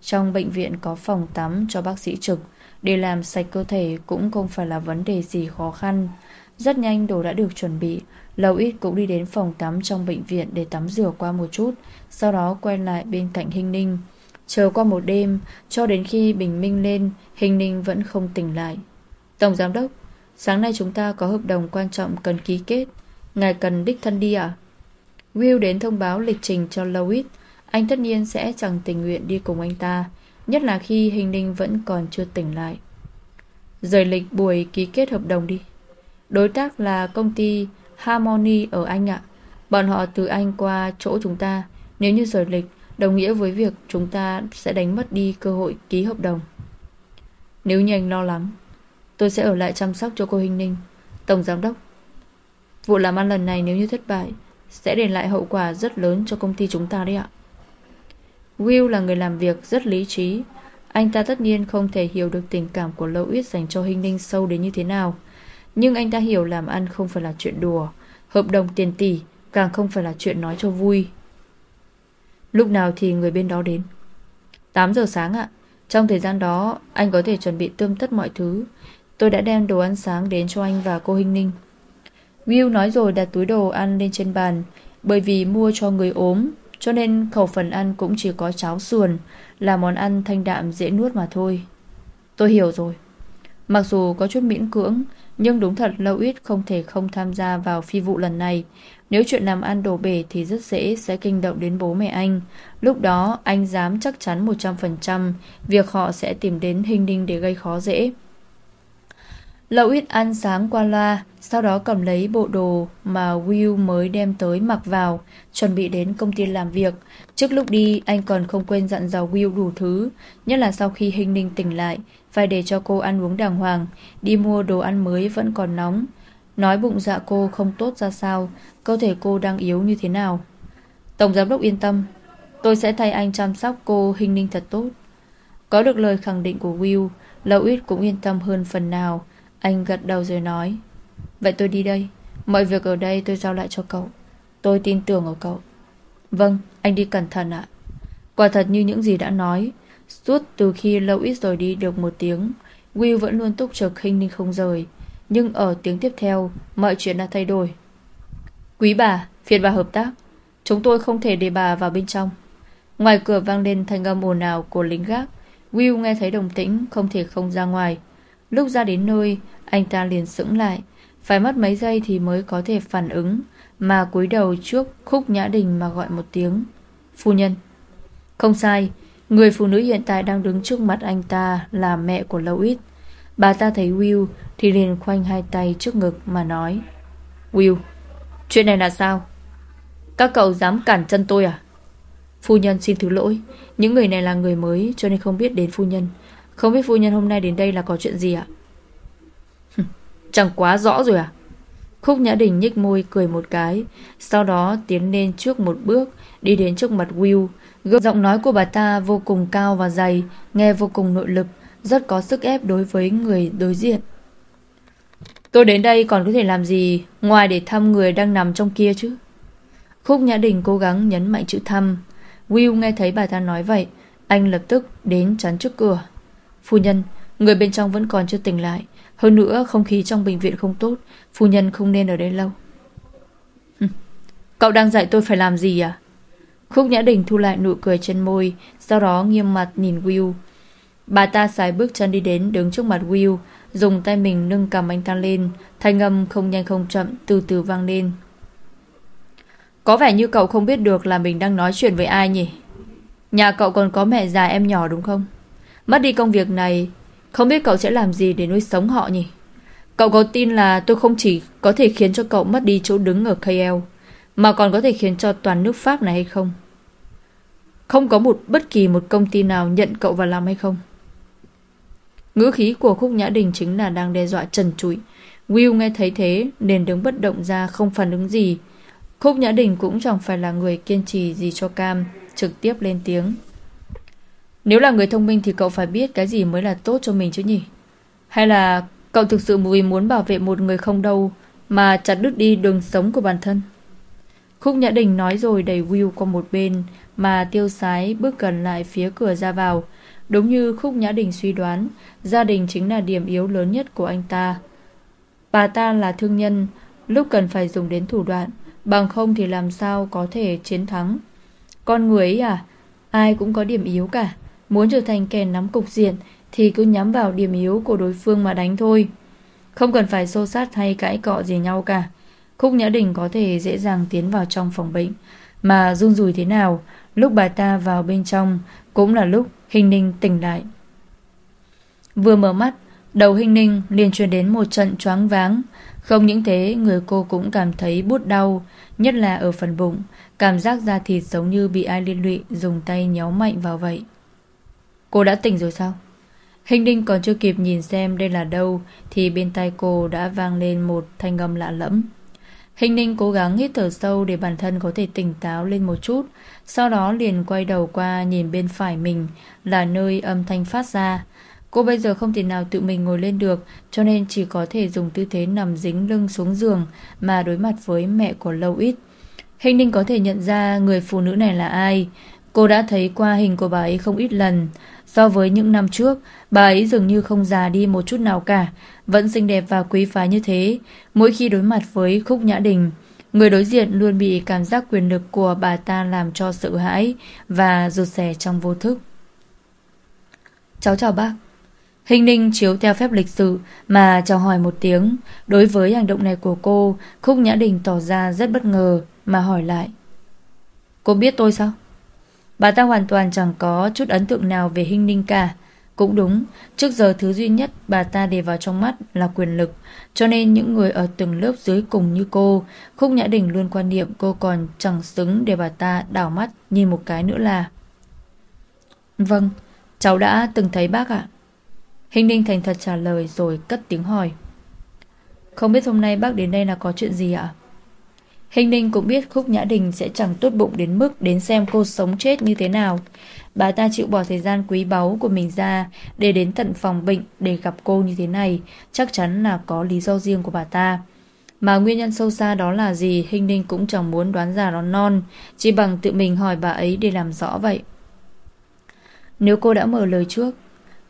Trong bệnh viện có phòng tắm cho bác sĩ trực, Để làm sạch cơ thể Cũng không phải là vấn đề gì khó khăn. Rất nhanh đồ đã được chuẩn bị Lâu ít cũng đi đến phòng tắm trong bệnh viện Để tắm rửa qua một chút, Sau đó quay lại bên cạnh Hình Ninh. Chờ qua một đêm, Cho đến khi bình minh lên Hình ninh vẫn không tỉnh lại. Tổng giám đốc, Sáng nay chúng ta có hợp đồng quan trọng cần ký kết. Ngài cần đích thân đi à Will đến thông báo lịch trình cho Lois. Anh tất nhiên sẽ chẳng tình nguyện đi cùng anh ta, Nhất là khi hình ninh vẫn còn chưa tỉnh lại. Rời lịch buổi ký kết hợp đồng đi. Đối tác là công ty Harmony ở Anh ạ. Bọn họ từ Anh qua chỗ chúng ta. Nếu như rời lịch, Đồng nghĩa với việc chúng ta sẽ đánh mất đi cơ hội ký hợp đồng. Nếu như anh lo lắng, Tôi sẽ ở lại chăm sóc cho cô Hình Ninh Tổng Giám đốc. Vụ làm ăn lần này nếu như thất bại, Sẽ để lại hậu quả rất lớn cho công ty chúng ta đấy ạ. Will là người làm việc rất lý trí. Anh ta tất nhiên không thể hiểu được tình cảm của Lâu Uyết dành cho Hinh Ninh sâu đến như thế nào. Nhưng anh ta hiểu làm ăn không phải là chuyện đùa, Hợp đồng tiền tỷ Càng không phải là chuyện nói cho vui. Lúc nào thì người bên đó đến? 8 giờ sáng ạ. Trong thời gian đó, anh có thể chuẩn bị tươm tất mọi thứ. Tôi đã đem đồ ăn sáng đến cho anh và cô Hinh Ninh. Will nói rồi đặt túi đồ ăn lên trên bàn Bởi vì mua cho người ốm Cho nên khẩu phần ăn cũng chỉ có cháo sườn Là món ăn thanh đạm dễ nuốt mà thôi Tôi hiểu rồi Mặc dù có chút miễn cưỡng Nhưng đúng thật Lâu Ít không thể không tham gia vào phi vụ lần này nếu chuyện làm ăn đổ bể thì rất dễ sẽ kinh động đến bố mẹ anh. Lúc đó anh dám chắc chắn 100% việc họ sẽ tìm đến hình đinh để gây khó dễ. Lâu ít ăn sáng qua loa, sau đó cầm lấy bộ đồ mà Will mới đem tới mặc vào, chuẩn bị đến công ty làm việc. Trước lúc đi, anh còn không quên dặn dò Will đủ thứ, nhất là sau khi hình ninh tỉnh lại, phải để cho cô ăn uống đàng hoàng, đi mua đồ ăn mới vẫn còn nóng. Nói bụng dạ cô không tốt ra sao Cơ thể cô đang yếu như thế nào Tổng giám đốc yên tâm Tôi sẽ thay anh chăm sóc cô hình ninh thật tốt Có được lời khẳng định của Will Lâu ít cũng yên tâm hơn phần nào Anh gật đầu rồi nói Vậy tôi đi đây Mọi việc ở đây tôi giao lại cho cậu Tôi tin tưởng ở cậu Vâng, anh đi cẩn thận ạ Quả thật như những gì đã nói Suốt từ khi lâu ít rồi đi được một tiếng Will vẫn luôn túc trực khinh ninh không rời. Nhưng ở tiếng tiếp theo, mọi chuyện đã thay đổi. Quý bà, phiền bà hợp tác. Chúng tôi không thể để bà vào bên trong. Ngoài cửa vang lên thanh âm ồn ào của lính gác. Will nghe thấy đồng tĩnh, không thể không ra ngoài. Lúc ra đến nơi, anh ta liền sững lại. Phải mất mấy giây thì mới có thể phản ứng, mà cúi đầu trước khúc nhã đình mà gọi một tiếng. Phu nhân. Không sai, người phụ nữ hiện tại đang đứng trước mặt anh ta là mẹ của Lâu Ít. Bà ta thấy Will thì liền khoanh hai tay trước ngực mà nói. Will, chuyện này là sao? Các cậu dám cản chân tôi à? Phu nhân xin thứ lỗi Những người này là người mới cho nên không biết đến phu nhân Không biết phu nhân hôm nay đến đây là có chuyện gì ạ Chẳng quá rõ rồi à? Khúc Nhã Đình nhích môi cười một cái Sau đó tiến lên trước một bước Đi đến trước mặt Will. Giọng nói của bà ta vô cùng cao và dày Nghe vô cùng nội lực Rất có sức ép đối với người đối diện. Tôi đến đây còn có thể làm gì? Ngoài để thăm người đang nằm trong kia chứ? Khúc Nhã Đình cố gắng nhấn mạnh chữ thăm. Will nghe thấy bà ta nói vậy Anh lập tức đến chắn trước cửa. Phu nhân, người bên trong vẫn còn chưa tỉnh lại. Hơn nữa không khí trong bệnh viện không tốt Phu nhân không nên ở đây lâu Cậu đang dạy tôi phải làm gì à Khúc Nhã Đình thu lại nụ cười trên môi Sau đó nghiêm mặt nhìn Will Bà ta xài bước chân đi đến đứng trước mặt Will Dùng tay mình nâng cầm anh ta lên Thanh âm không nhanh không chậm Từ từ vang lên có vẻ như cậu không biết được là mình đang nói chuyện với ai nhỉ? Nhà cậu còn có mẹ già em nhỏ đúng không? Mất đi công việc này, không biết cậu sẽ làm gì để nuôi sống họ nhỉ? Cậu có tin là tôi không chỉ có thể khiến cho cậu mất đi chỗ đứng ở KL, mà còn có thể khiến cho toàn nước Pháp này hay không? Không có một bất kỳ một công ty nào nhận cậu vào làm hay không? Ngữ khí của Khúc Nhã Đình chính là đang đe dọa trần trụi. Will nghe thấy thế nên đứng bất động ra không phản ứng gì, Khúc Nhã Đình cũng chẳng phải là người kiên trì gì cho Cam, trực tiếp lên tiếng. Nếu là người thông minh thì cậu phải biết cái gì mới là tốt cho mình chứ nhỉ? Hay là cậu thực sự vì muốn bảo vệ một người không đâu mà chặt đứt đi đường sống của bản thân? Khúc Nhã Đình nói rồi đẩy Will qua một bên mà tiêu sái bước gần lại phía cửa ra vào. Đúng như Khúc Nhã Đình suy đoán, gia đình chính là điểm yếu lớn nhất của anh ta. Bà ta là thương nhân, lúc cần phải dùng đến thủ đoạn, Bằng không thì làm sao có thể chiến thắng Con người ấy à Ai cũng có điểm yếu cả Muốn trở thành kẻ nắm cục diện Thì cứ nhắm vào điểm yếu của đối phương mà đánh thôi. Không cần phải xô sát hay cãi cọ gì nhau cả. Khúc Nhã Đình có thể dễ dàng tiến vào trong phòng bệnh. Mà run rùi thế nào Lúc bà ta vào bên trong Cũng là lúc Hình Ninh tỉnh lại. Vừa mở mắt Đầu Hình Ninh liền truyền đến một trận choáng váng. Không những thế, người cô cũng cảm thấy bút đau, nhất là ở phần bụng, cảm giác da thịt giống như bị ai liên lụy dùng tay nhéo mạnh vào vậy. Cô đã tỉnh rồi sao? Hình đinh còn chưa kịp nhìn xem đây là đâu thì bên tai cô đã vang lên một thanh âm lạ lẫm. Hình ninh cố gắng hít thở sâu để bản thân có thể tỉnh táo lên một chút, sau đó liền quay đầu qua nhìn bên phải mình là nơi âm thanh phát ra. Cô bây giờ không thể nào tự mình ngồi lên được cho nên chỉ có thể dùng tư thế nằm dính lưng xuống giường mà đối mặt với mẹ của Lâu Ít. Hình ninh có thể nhận ra người phụ nữ này là ai. Cô đã thấy qua hình của bà ấy không ít lần. So với những năm trước, bà ấy dường như không già đi một chút nào cả, vẫn xinh đẹp và quý phái như thế. Mỗi khi đối mặt với Khúc Nhã Đình, người đối diện luôn bị cảm giác quyền lực của bà ta làm cho sợ hãi và rụt rè trong vô thức. Cháu chào bác. Hình ninh chiếu theo phép lịch sự mà chào hỏi một tiếng. Đối với hành động này của cô, Khúc Nhã Đình tỏ ra rất bất ngờ mà hỏi lại. Cô biết tôi sao? Bà ta hoàn toàn chẳng có chút ấn tượng nào về hình ninh cả. Cũng đúng, trước giờ thứ duy nhất bà ta để vào trong mắt là quyền lực. Cho nên những người ở từng lớp dưới cùng như cô, Khúc Nhã Đình luôn quan niệm cô còn chẳng xứng để bà ta đảo mắt nhìn một cái nữa là. Vâng, cháu đã từng thấy bác ạ. Hình ninh thành thật trả lời rồi cất tiếng hỏi. Không biết hôm nay bác đến đây là có chuyện gì ạ? Hình ninh cũng biết Khúc Nhã Đình sẽ chẳng tốt bụng đến mức đến xem cô sống chết như thế nào. Bà ta chịu bỏ thời gian quý báu của mình ra để đến tận phòng bệnh để gặp cô như thế này, chắc chắn là có lý do riêng của bà ta. Mà nguyên nhân sâu xa đó là gì Hình ninh cũng chẳng muốn đoán ra nó non, chỉ bằng tự mình hỏi bà ấy để làm rõ vậy. Nếu cô đã mở lời trước,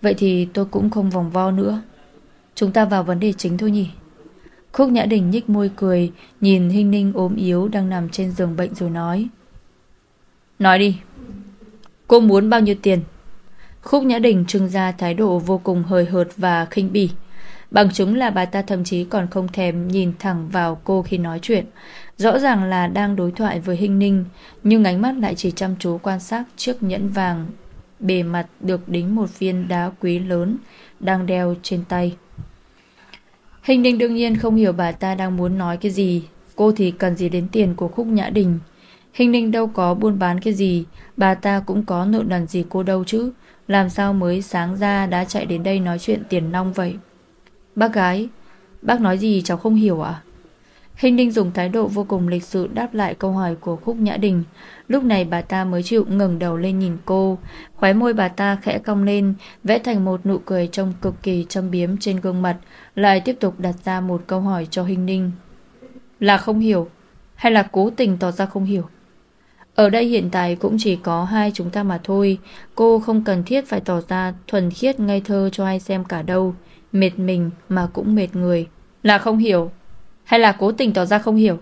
Vậy thì tôi cũng không vòng vo nữa. Chúng ta vào vấn đề chính thôi nhỉ. Khúc Nhã Đình nhích môi cười, nhìn Hinh Ninh ốm yếu đang nằm trên giường bệnh rồi nói. Nói đi. Cô muốn bao nhiêu tiền? Khúc Nhã Đình trưng ra thái độ vô cùng hời hợt và khinh bỉ. Bằng chứng là bà ta thậm chí còn không thèm nhìn thẳng vào cô khi nói chuyện. Rõ ràng là đang đối thoại với Hinh Ninh, nhưng ánh mắt lại chỉ chăm chú quan sát chiếc nhẫn vàng. Bề mặt được đính một viên đá quý lớn đang đeo trên tay. Hình Ninh đương nhiên không hiểu bà ta đang muốn nói cái gì. Cô thì cần gì đến tiền của Khúc Nhã Đình. Hình Ninh đâu có buôn bán cái gì, bà ta cũng có nợ nần gì cô đâu chứ. Làm sao mới sáng ra đã chạy đến đây nói chuyện tiền nong vậy? Bác gái, bác nói gì cháu không hiểu ạ? À? Hình Ninh dùng thái độ vô cùng lịch sự đáp lại câu hỏi của Khúc Nhã Đình. Lúc này bà ta mới chịu ngẩng đầu lên nhìn cô. Khóe môi bà ta khẽ cong lên, vẽ thành một nụ cười trông cực kỳ châm biếm trên gương mặt, lại tiếp tục đặt ra một câu hỏi cho Hình Ninh. Là không hiểu, hay là cố tình tỏ ra không hiểu? Ở đây hiện tại cũng chỉ có hai chúng ta mà thôi, cô không cần thiết phải tỏ ra thuần khiết ngây thơ cho ai xem cả đâu. Mệt mình mà cũng mệt người. Là không hiểu, hay là cố tình tỏ ra không hiểu?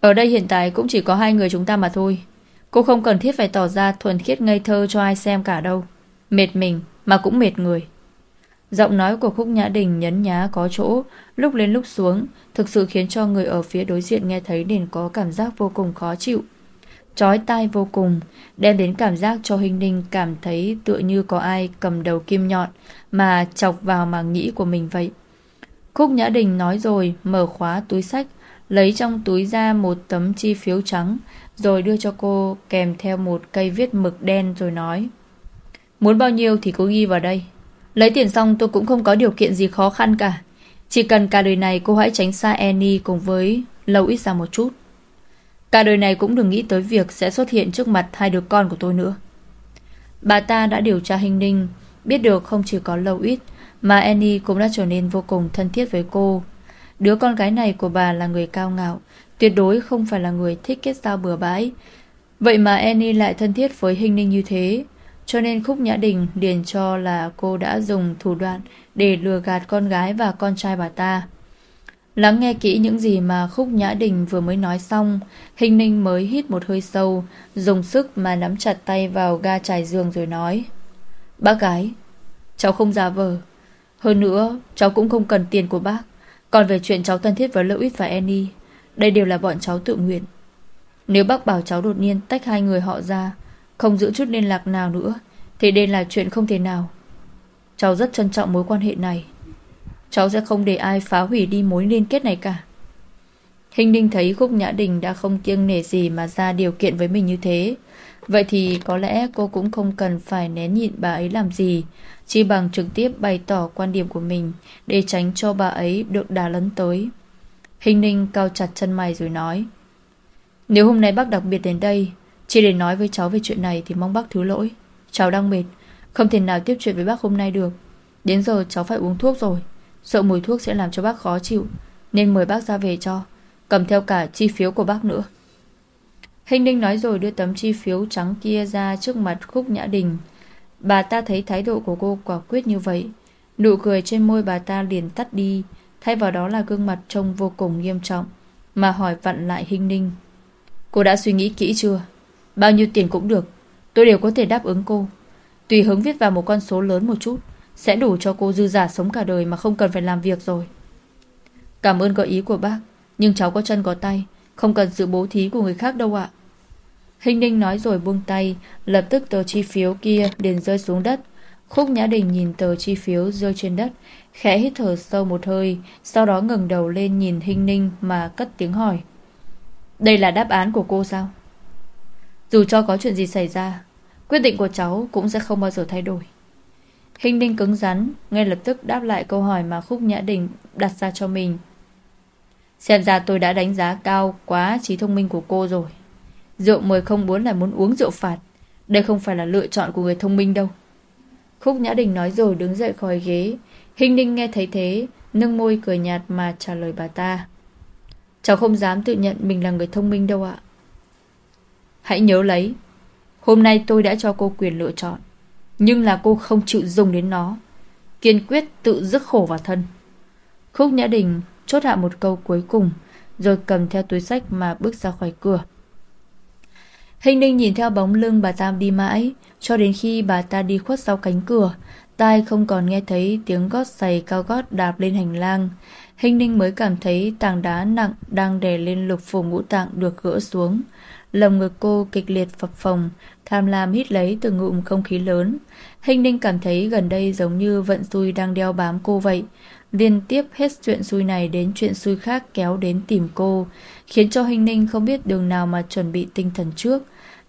Ở đây hiện tại cũng chỉ có hai người chúng ta mà thôi. Cô không cần thiết phải tỏ ra thuần khiết ngây thơ cho ai xem cả đâu. Mệt mình mà cũng mệt người. Giọng nói của Khúc Nhã Đình nhấn nhá có chỗ, lúc lên lúc xuống, thực sự khiến cho người ở phía đối diện nghe thấy nên có cảm giác vô cùng khó chịu. Chói tai vô cùng, đem đến cảm giác cho Hình Ninh cảm thấy tựa như có ai cầm đầu kim nhọn mà chọc vào màng nhĩ của mình vậy. Khúc Nhã Đình nói rồi, mở khóa túi sách, lấy trong túi ra một tấm chi phiếu trắng, rồi đưa cho cô kèm theo một cây viết mực đen rồi nói. Muốn bao nhiêu thì cô ghi vào đây. Lấy tiền xong tôi cũng không có điều kiện gì khó khăn cả. Chỉ cần cả đời này cô hãy tránh xa Annie cùng với lâu ít ra một chút. Cả đời này cũng đừng nghĩ tới việc sẽ xuất hiện trước mặt hai đứa con của tôi nữa. Bà ta đã điều tra hình ninh, biết được không chỉ có lâu ít, mà Annie cũng đã trở nên vô cùng thân thiết với cô. Đứa con gái này của bà là người cao ngạo, tuyệt đối không phải là người thích kết giao bừa bãi. Vậy mà Annie lại thân thiết với Hình Ninh như thế, cho nên Khúc Nhã Đình liền cho là cô đã dùng thủ đoạn để lừa gạt con gái và con trai bà ta. Lắng nghe kỹ những gì mà Khúc Nhã Đình vừa mới nói xong, Hình Ninh mới hít một hơi sâu, dùng sức mà nắm chặt tay vào ga trải giường rồi nói. Bác gái, cháu không giả vờ. Hơn nữa, cháu cũng không cần tiền của bác. Còn về chuyện cháu thân thiết với Lữ Ít và Annie, đây đều là bọn cháu tự nguyện. Nếu bác bảo cháu đột nhiên tách hai người họ ra, không giữ chút liên lạc nào nữa, thì đây là chuyện không thể nào. Cháu rất trân trọng mối quan hệ này. Cháu sẽ không để ai phá hủy đi mối liên kết này cả. Hình Ninh thấy Khúc Nhã Đình đã không kiêng nể gì mà ra điều kiện với mình như thế. Vậy thì có lẽ cô cũng không cần phải nén nhịn bà ấy làm gì, chỉ bằng trực tiếp bày tỏ quan điểm của mình để tránh cho bà ấy được đà lấn tới. Hình Ninh cao chặt chân mày rồi nói Nếu hôm nay bác đặc biệt đến đây Chỉ để nói với cháu về chuyện này Thì mong bác thứ lỗi. Cháu đang mệt Không thể nào tiếp chuyện với bác hôm nay được. Đến giờ cháu phải uống thuốc rồi Sợ mùi thuốc sẽ làm cho bác khó chịu Nên mời bác ra về cho Cầm theo cả chi phiếu của bác nữa. Hình Ninh nói rồi đưa tấm chi phiếu trắng kia ra trước mặt Khúc Nhã Đình. Bà ta thấy thái độ của cô quả quyết như vậy. Nụ cười trên môi bà ta liền tắt đi, thay vào đó là gương mặt trông vô cùng nghiêm trọng, mà hỏi vặn lại Hình Ninh. Cô đã suy nghĩ kỹ chưa? Bao nhiêu tiền cũng được, tôi đều có thể đáp ứng cô. Tùy hứng viết vào một con số lớn một chút, sẽ đủ cho cô dư giả sống cả đời mà không cần phải làm việc rồi. Cảm ơn gợi ý của bác, nhưng cháu có chân có tay, không cần sự bố thí của người khác đâu ạ. Hình Ninh nói rồi buông tay, lập tức tờ chi phiếu kia liền rơi xuống đất. Khúc Nhã Đình nhìn tờ chi phiếu rơi trên đất, khẽ hít thở sâu một hơi, sau đó ngẩng đầu lên nhìn Hình Ninh mà cất tiếng hỏi. Đây là đáp án của cô sao? Dù cho có chuyện gì xảy ra, quyết định của cháu cũng sẽ không bao giờ thay đổi. Hình Ninh cứng rắn, ngay lập tức đáp lại câu hỏi mà Khúc Nhã Đình đặt ra cho mình. Xem ra tôi đã đánh giá cao quá trí thông minh của cô rồi. Rượu mời không muốn là muốn uống rượu phạt. Đây không phải là lựa chọn của người thông minh đâu. Khúc Nhã Đình nói rồi đứng dậy khỏi ghế. Hình Ninh nghe thấy thế, nâng môi cười nhạt mà trả lời bà ta. Cháu không dám tự nhận mình là người thông minh đâu ạ. Hãy nhớ lấy, hôm nay tôi đã cho cô quyền lựa chọn. Nhưng là cô không chịu dùng đến nó Kiên quyết tự dứt khổ vào thân Khúc Nhã Đình chốt hạ một câu cuối cùng Rồi cầm theo túi sách mà bước ra khỏi cửa Hình ninh nhìn theo bóng lưng bà ta đi mãi, Cho đến khi bà ta đi khuất sau cánh cửa, Tai không còn nghe thấy tiếng gót giày cao gót đạp lên hành lang. Hình ninh mới cảm thấy tảng đá nặng đang đè lên lục phủ ngũ tạng được gỡ xuống. Lồng ngực cô kịch liệt phập phồng, Tham lam hít lấy từng ngụm không khí lớn. Hình ninh cảm thấy gần đây giống như vận xui đang đeo bám cô vậy. Liên tiếp hết chuyện xui này đến chuyện xui khác kéo đến tìm cô. Khiến cho Hình ninh không biết đường nào mà chuẩn bị tinh thần trước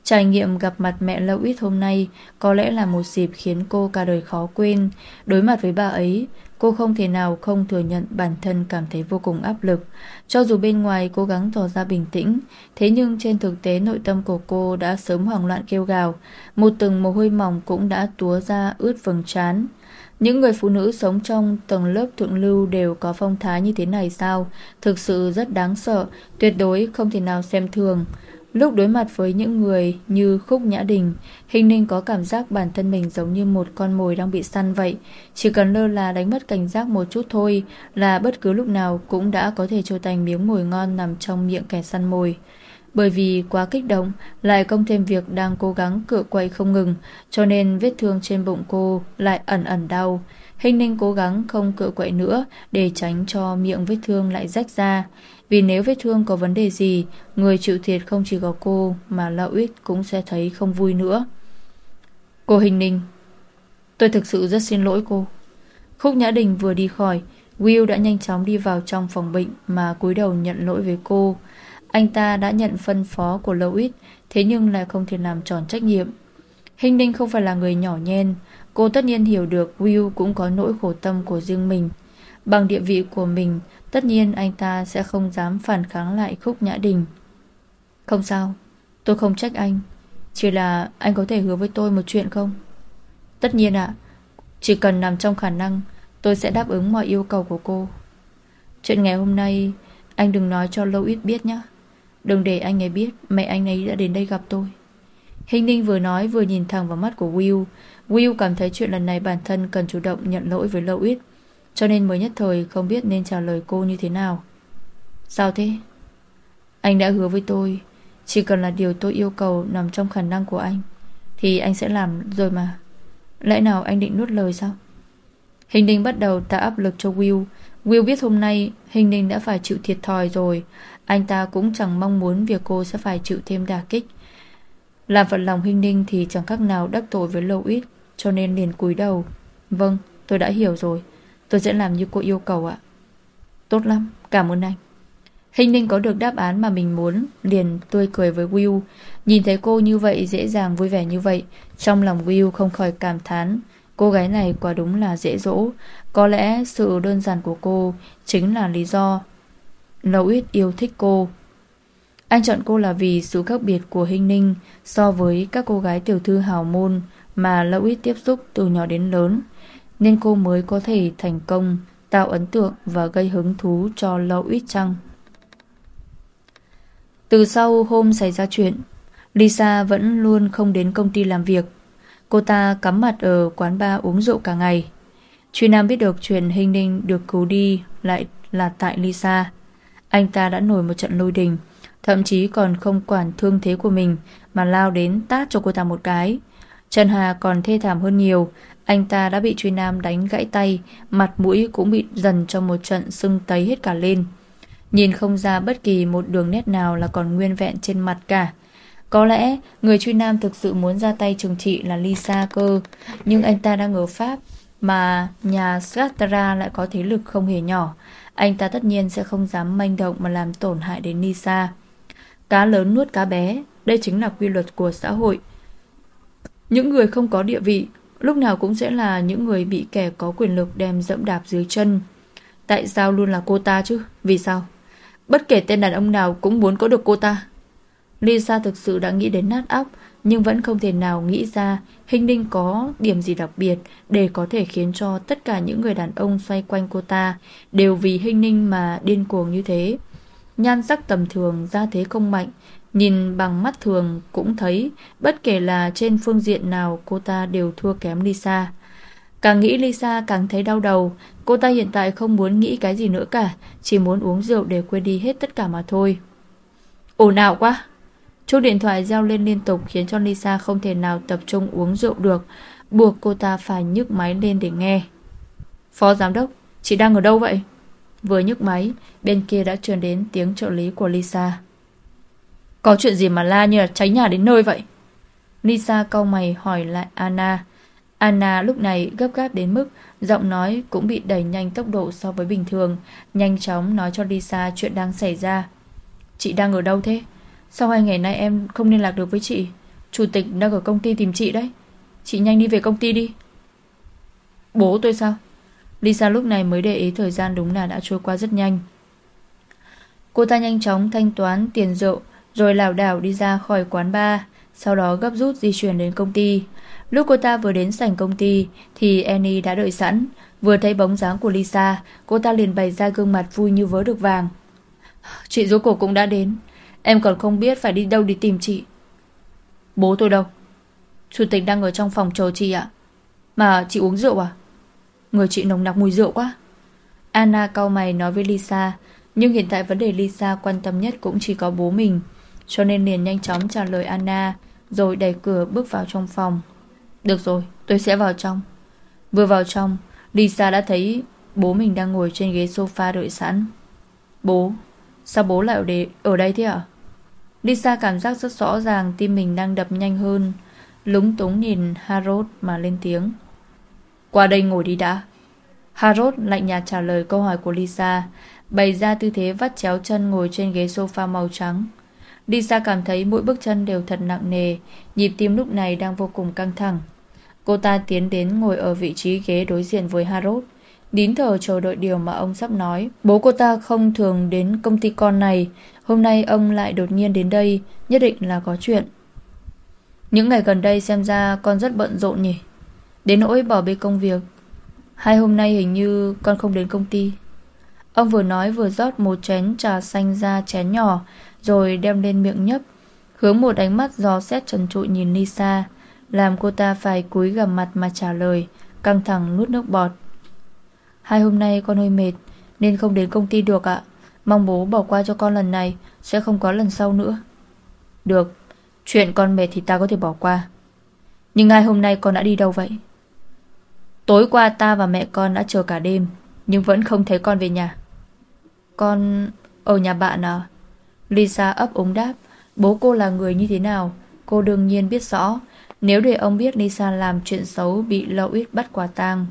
Trải nghiệm gặp mặt mẹ Lâu Ít hôm nay có lẽ là một dịp khiến cô cả đời khó quên. Đối mặt với bà ấy, cô không thể nào không thừa nhận bản thân cảm thấy vô cùng áp lực. Cho dù bên ngoài cố gắng tỏ ra bình tĩnh, thế nhưng trên thực tế nội tâm của cô đã sớm hoảng loạn kêu gào. Một từng mồ hôi mỏng cũng đã túa ra ướt vầng trán. Những người phụ nữ sống trong tầng lớp thượng lưu đều có phong thái như thế này sao? Thực sự rất đáng sợ, tuyệt đối không thể nào xem thường. Lúc đối mặt với những người như Khúc Nhã Đình, Hình Ninh có cảm giác bản thân mình giống như một con mồi đang bị săn vậy. Chỉ cần lơ là đánh mất cảnh giác một chút thôi là bất cứ lúc nào cũng đã có thể trở thành miếng mồi ngon nằm trong miệng kẻ săn mồi. Bởi vì quá kích động, lại công thêm việc đang cố gắng cựa quậy không ngừng, cho nên vết thương trên bụng cô lại ẩn ẩn đau. Hình ninh cố gắng không cựa quậy nữa để tránh cho miệng vết thương lại rách ra. Vì nếu vết thương có vấn đề gì, người chịu thiệt không chỉ có cô mà Lão Uyết cũng sẽ thấy không vui nữa. Cô Hình Ninh, tôi thực sự rất xin lỗi cô. Khúc Nhã Đình vừa đi khỏi, Will đã nhanh chóng đi vào trong phòng bệnh mà cúi đầu nhận lỗi với cô. Anh ta đã nhận phân phó của Louis, Ít, thế nhưng lại không thể làm tròn trách nhiệm. Hình Ninh không phải là người nhỏ nhen, cô tất nhiên hiểu được Will cũng có nỗi khổ tâm của riêng mình. Bằng địa vị của mình, Tất nhiên anh ta sẽ không dám phản kháng lại khúc nhã đình Không sao Tôi không trách anh Chỉ là anh có thể hứa với tôi một chuyện không Tất nhiên ạ Chỉ cần nằm trong khả năng Tôi sẽ đáp ứng mọi yêu cầu của cô Chuyện ngày hôm nay Anh đừng nói cho Louis Ít biết nhé Đừng để anh ấy biết Mẹ anh ấy đã đến đây gặp tôi. Hình ninh vừa nói vừa nhìn thẳng vào mắt của Will. Will cảm thấy chuyện lần này bản thân cần chủ động nhận lỗi với Lâu Ít cho nên mới nhất thời không biết nên trả lời cô như thế nào. Sao thế? Anh đã hứa với tôi, Chỉ cần là điều tôi yêu cầu nằm trong khả năng của anh, Thì anh sẽ làm rồi mà. Lẽ nào anh định nuốt lời sao? Hình Ninh bắt đầu tạo áp lực cho Will. Will biết hôm nay Hình Ninh đã phải chịu thiệt thòi rồi. Anh ta cũng chẳng mong muốn việc cô sẽ phải chịu thêm đả kích. Làm phận lòng Hinh Ninh thì chẳng khác nào đắc tội với Lâu Ít Cho nên liền cúi đầu. Vâng tôi đã hiểu rồi. Tôi sẽ làm như cô yêu cầu ạ. Tốt lắm, cảm ơn anh. Hình ninh có được đáp án mà mình muốn Liền tươi cười với Will. Nhìn thấy cô như vậy dễ dàng vui vẻ như vậy. Trong lòng Will không khỏi cảm thán Cô gái này quả đúng là dễ dỗ. Có lẽ sự đơn giản của cô Chính là lý do Lâu yêu thích cô Anh chọn cô là vì sự khác biệt của Hinh Ninh So với các cô gái tiểu thư hào môn Mà Lâu ít tiếp xúc từ nhỏ đến lớn nên cô mới có thể thành công tạo ấn tượng và gây hứng thú cho lâu ít chăng. Từ sau hôm xảy ra chuyện, Lisa vẫn luôn không đến công ty làm việc. Cô ta cắm mặt ở quán bar uống rượu cả ngày. Truy Nam biết được chuyện hình ninh được cứu đi lại là tại Lisa. Anh ta đã nổi một trận lôi đình, thậm chí còn không quản thương thế của mình mà lao đến tát cho cô ta một cái. Trần Hà còn thê thảm hơn nhiều, anh ta đã bị truy nam đánh gãy tay, mặt mũi cũng bị dần trong một trận sưng tấy hết cả lên. Nhìn không ra bất kỳ một đường nét nào là còn nguyên vẹn trên mặt cả. Có lẽ người truy nam thực sự muốn ra tay trừng trị là Lisa cơ, nhưng anh ta đang ở Pháp, mà nhà Scattara lại có thế lực không hề nhỏ. Anh ta tất nhiên sẽ không dám manh động mà làm tổn hại đến Nisa. Cá lớn nuốt cá bé, đây chính là quy luật của xã hội. Những người không có địa vị Lúc nào cũng sẽ là những người bị kẻ có quyền lực đem dẫm đạp dưới chân Tại sao luôn là cô ta chứ Vì sao Bất kể tên đàn ông nào cũng muốn có được cô ta Lisa thực sự đã nghĩ đến nát óc Nhưng vẫn không thể nào nghĩ ra Hình ninh có điểm gì đặc biệt Để có thể khiến cho tất cả những người đàn ông xoay quanh cô ta Đều vì hình ninh mà điên cuồng như thế nhan sắc tầm thường, gia thế không mạnh, nhìn bằng mắt thường cũng thấy bất kể là trên phương diện nào cô ta đều thua kém Lisa. Càng nghĩ Lisa càng thấy đau đầu, cô ta hiện tại không muốn nghĩ cái gì nữa cả, chỉ muốn uống rượu để quên đi hết tất cả mà thôi. Ồn ào quá! Chuông điện thoại reo lên liên tục khiến cho Lisa không thể nào tập trung uống rượu được, buộc cô ta phải nhấc máy lên để nghe. Phó giám đốc, chị đang ở đâu vậy? Vừa nhấc máy, bên kia đã truyền đến tiếng trợ lý của Lisa. Có chuyện gì mà la như là cháy nhà đến nơi vậy? Lisa cau mày hỏi lại Anna. Anna lúc này gấp gáp đến mức giọng nói cũng bị đẩy nhanh tốc độ so với bình thường, nhanh chóng nói cho Lisa chuyện đang xảy ra. Chị đang ở đâu thế? Sao hai ngày nay em không liên lạc được với chị? Chủ tịch đang ở công ty tìm chị đấy. Chị nhanh đi về công ty đi. Bố tôi sao? Lisa lúc này mới để ý thời gian đúng là đã trôi qua rất nhanh. Cô ta nhanh chóng thanh toán tiền rượu rồi lảo đảo đi ra khỏi quán bar, sau đó gấp rút di chuyển đến công ty. Lúc cô ta vừa đến sảnh công ty thì Annie đã đợi sẵn. Vừa thấy bóng dáng của Lisa, cô ta liền bày ra gương mặt vui như vớ được vàng. Chị rốt cuộc cũng đã đến. Em còn không biết phải đi đâu để tìm chị. Bố tôi đâu? Chủ tịch đang ở trong phòng chờ chị ạ. Mà chị uống rượu à? Người chị nồng nặc mùi rượu quá. Anna cau mày nói với Lisa, nhưng hiện tại vấn đề Lisa quan tâm nhất cũng chỉ có bố mình, cho nên liền nhanh chóng trả lời Anna, rồi đẩy cửa bước vào trong phòng. Được rồi, tôi sẽ vào trong. Vừa vào trong, Lisa đã thấy bố mình đang ngồi trên ghế sofa đợi sẵn. Bố, sao bố lại ở đây, ở đây thế Đi Lisa cảm giác rất rõ ràng tim mình đang đập nhanh hơn, lúng túng nhìn Harold mà lên tiếng. Qua đây ngồi đi đã. Harold lạnh nhạt trả lời câu hỏi của Lisa, bày ra tư thế vắt chéo chân ngồi trên ghế sofa màu trắng. Lisa cảm thấy mỗi bước chân đều thật nặng nề, nhịp tim lúc này đang vô cùng căng thẳng. Cô ta tiến đến ngồi ở vị trí ghế đối diện với Harold, nín thở chờ đợi điều mà ông sắp nói. Bố cô ta không thường đến công ty con này, hôm nay ông lại đột nhiên đến đây, nhất định là có chuyện. Những ngày gần đây xem ra con rất bận rộn nhỉ. Đến nỗi bỏ bê công việc Hai hôm nay hình như con không đến công ty Ông vừa nói vừa rót một chén trà xanh ra chén nhỏ Rồi đem lên miệng nhấp Hướng một ánh mắt gió xét trần trụi nhìn Lisa Làm cô ta phải cúi gằm mặt mà trả lời Căng thẳng nuốt nước bọt Hai hôm nay con hơi mệt Nên không đến công ty được ạ Mong bố bỏ qua cho con lần này, Sẽ không có lần sau nữa. Được, Chuyện con mệt thì ta có thể bỏ qua. Nhưng ngày hôm nay con đã đi đâu vậy? Tối qua ta và mẹ con đã chờ cả đêm, Nhưng vẫn không thấy con về nhà. Con ở nhà bạn à? Lisa ấp úng đáp. Bố cô là người như thế nào? Cô đương nhiên biết rõ. Nếu để ông biết Lisa làm chuyện xấu Bị Lois bắt quả tang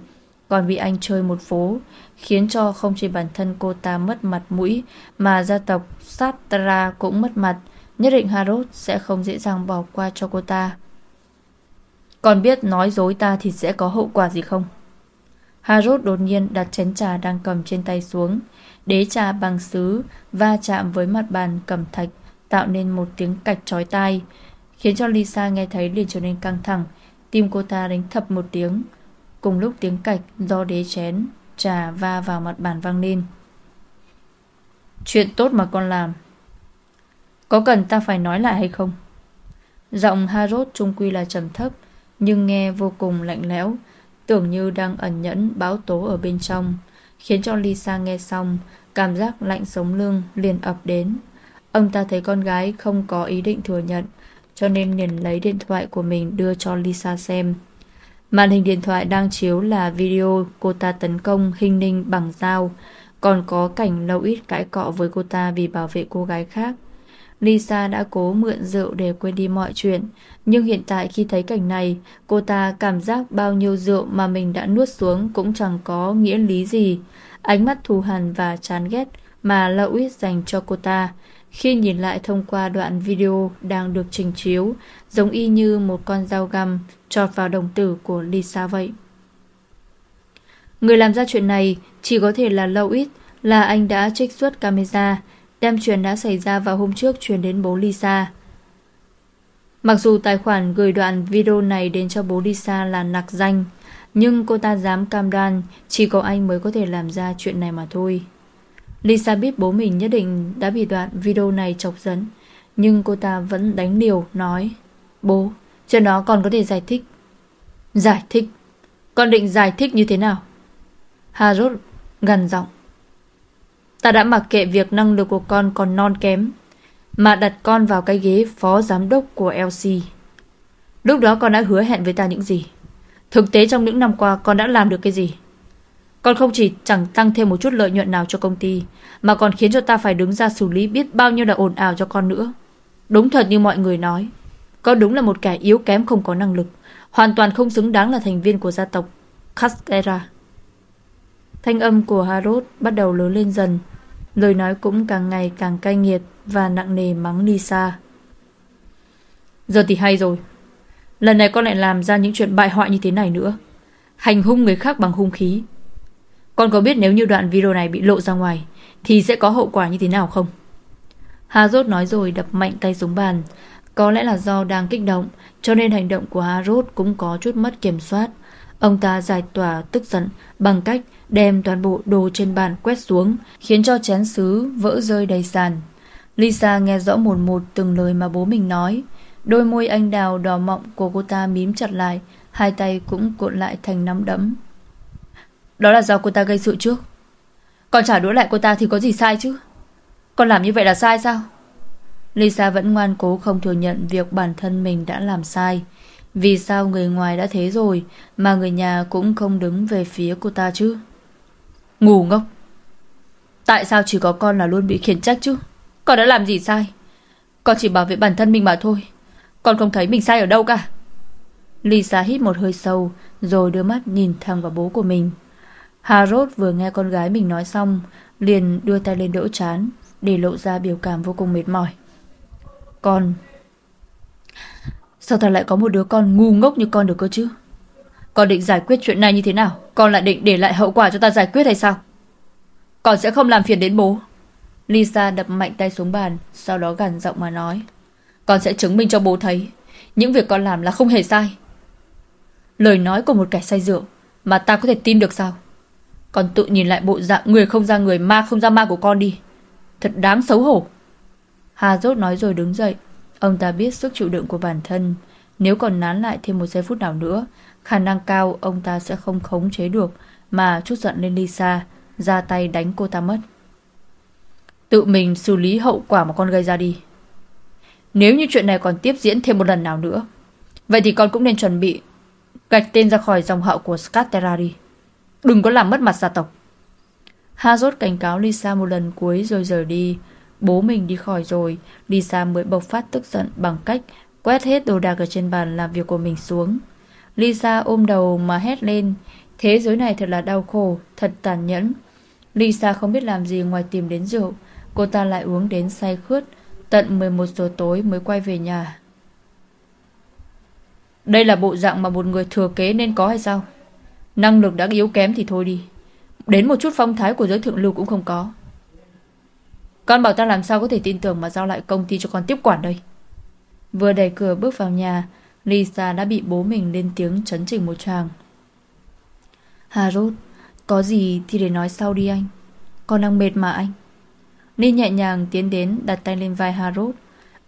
còn bị anh chơi một phố Khiến cho không chỉ bản thân cô ta mất mặt mũi Mà gia tộc Satra cũng mất mặt Nhất định Harrod sẽ không dễ dàng bỏ qua cho cô ta còn biết nói dối ta thì sẽ có hậu quả gì không? Harrod đột nhiên đặt chén trà đang cầm trên tay xuống. Đế trà bằng sứ va chạm với mặt bàn cầm thạch tạo nên một tiếng cạch chói tai, khiến cho Lisa nghe thấy liền trở nên căng thẳng. Tim cô ta đánh thập một tiếng. Cùng lúc tiếng cạch do đế chén trà va vào mặt bàn vang lên. Chuyện tốt mà con làm. Có cần ta phải nói lại hay không? Giọng Harold trung quy là trầm thấp, nhưng nghe vô cùng lạnh lẽo, tưởng như đang ẩn nhẫn báo tố ở bên trong, khiến cho Lisa nghe xong, cảm giác lạnh sống lưng liền ập đến. Ông ta thấy con gái không có ý định thừa nhận, cho nên liền lấy điện thoại của mình đưa cho Lisa xem. Màn hình điện thoại đang chiếu là video cô ta tấn công hình ninh bằng dao, còn có cảnh lâu ít cãi cọ với cô ta vì bảo vệ cô gái khác. Lisa đã cố mượn rượu để quên đi mọi chuyện, nhưng hiện tại khi thấy cảnh này, cô ta cảm giác bao nhiêu rượu mà mình đã nuốt xuống cũng chẳng có nghĩa lý gì. Ánh mắt thù hằn và chán ghét mà Louis dành cho cô ta. Khi nhìn lại thông qua đoạn video đang được trình chiếu, giống y như một con dao găm trọt vào đồng tử của Lisa vậy. Người làm ra chuyện này chỉ có thể là Louis, là anh đã trích xuất camera, đem chuyện đã xảy ra vào hôm trước truyền đến bố Lisa. Mặc dù tài khoản gửi đoạn video này đến cho bố Lisa là nặc danh, nhưng cô ta dám cam đoan chỉ có anh mới có thể làm ra chuyện này mà thôi. Lisa biết bố mình nhất định đã bị đoạn video này chọc dẫn Nhưng cô ta vẫn đánh liều nói Bố, chuyện đó còn có thể giải thích. Giải thích? Con định giải thích như thế nào? Harold gần giọng. Ta đã mặc kệ việc năng lực của con còn non kém Mà đặt con vào cái ghế phó giám đốc của LC Lúc đó con đã hứa hẹn với ta những gì? Thực tế trong những năm qua con đã làm được cái gì? Con không chỉ chẳng tăng thêm một chút lợi nhuận nào cho công ty, Mà còn khiến cho ta phải đứng ra xử lý biết bao nhiêu là ồn ào cho con nữa. Đúng thật như mọi người nói Con đúng là một kẻ yếu kém không có năng lực, Hoàn toàn không xứng đáng là thành viên của gia tộc Kaskera. Thanh âm của Harrod bắt đầu lớn lên dần, Lời nói cũng càng ngày càng cay nghiệt Và nặng nề mắng Lisa Giờ thì hay rồi. Lần này con lại làm ra những chuyện bại hoại như thế này nữa. Hành hung người khác bằng hung khí. Con có biết nếu như đoạn video này bị lộ ra ngoài, Thì sẽ có hậu quả như thế nào không? Hazard nói rồi đập mạnh tay xuống bàn. Có lẽ là do đang kích động, Cho nên hành động của Hazard cũng có chút mất kiểm soát. Ông ta giải tỏa tức giận Bằng cách đem toàn bộ đồ trên bàn quét xuống, Khiến cho chén sứ vỡ rơi đầy sàn. Lisa nghe rõ một một từng lời mà bố mình nói. Đôi môi anh đào đỏ mọng của cô ta mím chặt lại, Hai tay cũng cuộn lại thành nắm đấm. Đó là do cô ta gây sự trước Còn trả đũa lại cô ta thì có gì sai chứ? Con làm như vậy là sai sao? Lisa vẫn ngoan cố không thừa nhận Việc bản thân mình đã làm sai. Vì sao người ngoài đã thế rồi Mà người nhà cũng không đứng về phía cô ta chứ? Ngủ ngốc! Tại sao chỉ có con là luôn bị khiển trách chứ? Con đã làm gì sai? Con chỉ bảo vệ bản thân mình mà thôi. Con không thấy mình sai ở đâu cả. Lisa hít một hơi sâu Rồi đưa mắt nhìn thẳng vào bố của mình. Harold vừa nghe con gái mình nói xong, Liền đưa tay lên đỡ chán, Để lộ ra biểu cảm vô cùng mệt mỏi. Con, Sao ta lại có một đứa con ngu ngốc như con được cơ chứ? Con định giải quyết chuyện này như thế nào? Con lại định để lại hậu quả cho ta giải quyết hay sao? Con sẽ không làm phiền đến bố. Lisa đập mạnh tay xuống bàn, Sau đó gằn giọng mà nói, con sẽ chứng minh cho bố thấy, Những việc con làm là không hề sai. Lời nói của một kẻ say rượu Mà ta có thể tin được sao? Con tự nhìn lại bộ dạng người không ra người, Ma không ra ma của con đi. Thật đáng xấu hổ. Hà rốt nói rồi đứng dậy. Ông ta biết sức chịu đựng của bản thân. Nếu còn nán lại thêm một giây phút nào nữa, Khả năng cao ông ta sẽ không khống chế được, Mà chút giận lên Lisa, Ra tay đánh cô ta mất. Tự mình xử lý hậu quả mà con gây ra đi. Nếu như chuyện này còn tiếp diễn thêm một lần nào nữa, Vậy thì con cũng nên chuẩn bị Gạch tên ra khỏi dòng hậu của Scatera đi. Đừng có làm mất mặt gia tộc. Hazard cảnh cáo Lisa một lần cuối rồi rời đi. Bố mình đi khỏi rồi. Lisa mới bộc phát tức giận bằng cách Quét hết đồ đạc ở trên bàn làm việc của mình xuống. Lisa ôm đầu mà hét lên. Thế giới này thật là đau khổ, Thật tàn nhẫn. Lisa không biết làm gì ngoài tìm đến rượu. Cô ta lại uống đến say khướt. Tận 11 giờ tối mới quay về nhà. Đây là bộ dạng mà một người thừa kế nên có hay sao? Năng lực đã yếu kém thì thôi đi. Đến một chút phong thái của giới thượng lưu cũng không có. Con bảo ta làm sao có thể tin tưởng mà giao lại công ty cho con tiếp quản đây? Vừa đẩy cửa bước vào nhà, Lisa đã bị bố mình lên tiếng chấn chỉnh một tràng. Harold Có gì thì để nói sau đi anh. Con đang mệt mà anh. Ni nhẹ nhàng tiến đến đặt tay lên vai Harut.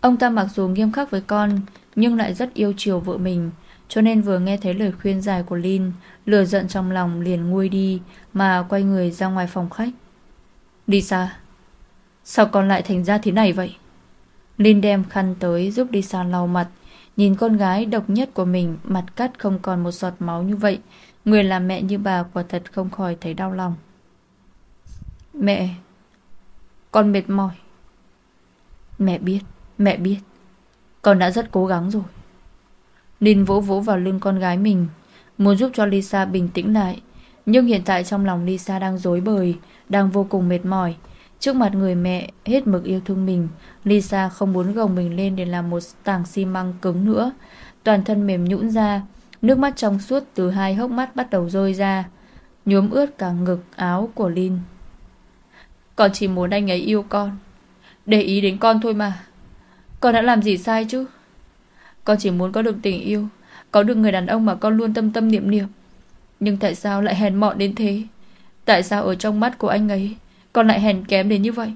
Ông ta mặc dù nghiêm khắc với con, nhưng lại rất yêu chiều vợ mình cho nên vừa nghe thấy lời khuyên dài của Lin, lửa giận trong lòng liền nguôi đi, mà quay người ra ngoài phòng khách. Đi xa. Sao con lại thành ra thế này vậy? Lin đem khăn tới giúp đi xa lau mặt, Nhìn con gái độc nhất của mình, Mặt cắt không còn một giọt máu như vậy Người làm mẹ như bà quả thật không khỏi thấy đau lòng Mẹ, con mệt mỏi Mẹ biết Mẹ biết Con đã rất cố gắng rồi Linh vỗ vỗ vào lưng con gái mình, Muốn giúp cho Lisa bình tĩnh lại. Nhưng hiện tại trong lòng Lisa đang dối bời, Đang vô cùng mệt mỏi. Trước mặt người mẹ hết mực yêu thương mình, Lisa không muốn gồng mình lên Để làm một tảng xi măng cứng nữa. Toàn thân mềm nhũn ra, Nước mắt trong suốt từ hai hốc mắt bắt đầu rơi ra, Nhuốm ướt cả ngực, áo của Lin con chỉ muốn anh ấy yêu con. Để ý đến con thôi mà. Con đã làm gì sai chứ? Con chỉ muốn có được tình yêu, Có được người đàn ông mà con luôn tâm tâm niệm niệm. Nhưng tại sao lại hèn mọn đến thế? Tại sao ở trong mắt của anh ấy, Con lại hèn kém đến như vậy?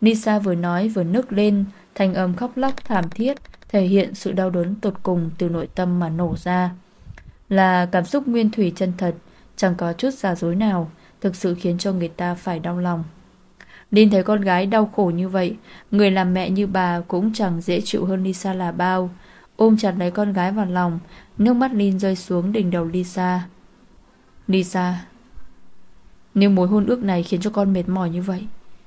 Nisa vừa nói vừa nức lên Thành âm khóc lóc thảm thiết, Thể hiện sự đau đớn tột cùng Từ nội tâm mà nổ ra. Là cảm xúc nguyên thủy chân thật, Chẳng có chút giả dối nào, Thực sự khiến cho người ta phải đau lòng. Linh thấy con gái đau khổ như vậy, Người làm mẹ như bà Cũng chẳng dễ chịu hơn Lisa là bao. Ôm chặt lấy con gái vào lòng, Nước mắt Linh rơi xuống đỉnh đầu Lisa. Lisa, Nếu mối hôn ước này khiến cho con mệt mỏi như vậy,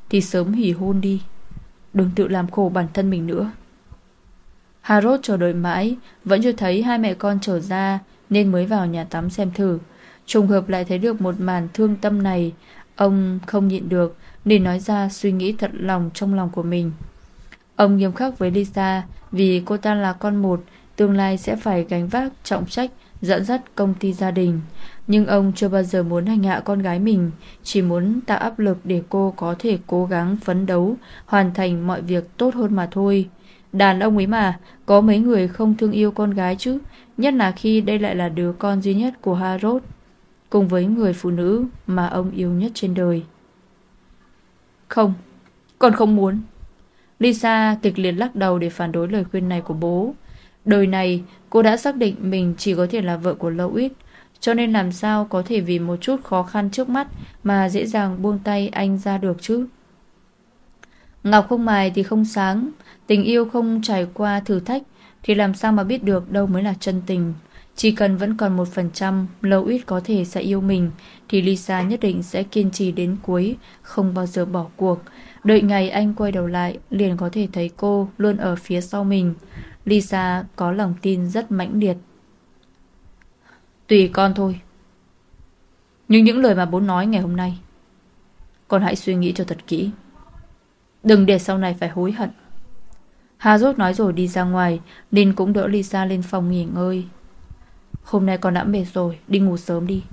Thì sớm hủy hôn đi. Đừng tự làm khổ bản thân mình nữa. Harold chờ đợi mãi, Vẫn chưa thấy hai mẹ con trở ra, Nên mới vào nhà tắm xem thử. Trùng hợp lại thấy được một màn thương tâm này, Ông không nhịn được, Nên nói ra suy nghĩ thật lòng trong lòng của mình. Ông nghiêm khắc với Lisa Vì cô ta là con một, Tương lai sẽ phải gánh vác trọng trách, Dẫn dắt công ty gia đình. Nhưng ông chưa bao giờ muốn hành hạ con gái mình, Chỉ muốn tạo áp lực để cô có thể cố gắng phấn đấu, Hoàn thành mọi việc tốt hơn mà thôi. Đàn ông ấy mà, Có mấy người không thương yêu con gái chứ? Nhất là khi đây lại là đứa con duy nhất của Harold Cùng với người phụ nữ Mà ông yêu nhất trên đời. Không, Con không muốn. Lisa kịch liệt lắc đầu để phản đối lời khuyên này của bố. Đời này, cô đã xác định Mình chỉ có thể là vợ của Louis Cho nên làm sao có thể vì một chút khó khăn trước mắt Mà dễ dàng buông tay anh ra được chứ? Ngọc không mài thì không sáng, Tình yêu không trải qua thử thách Thì làm sao mà biết được đâu mới là chân tình. Chỉ cần vẫn còn một phần trăm Lâu ít có thể sẽ yêu mình Thì Lisa nhất định sẽ kiên trì đến cuối, Không bao giờ bỏ cuộc. Đợi ngày anh quay đầu lại, Liền có thể thấy cô luôn ở phía sau mình. Lisa có lòng tin rất mãnh liệt. Tùy con thôi. Nhưng những lời mà bố nói ngày hôm nay, Con hãy suy nghĩ cho thật kỹ. Đừng để sau này phải hối hận. Hazard nói rồi đi ra ngoài Lin cũng đỡ Lisa lên phòng nghỉ ngơi. Hôm nay con đã mệt rồi, Đi ngủ sớm đi.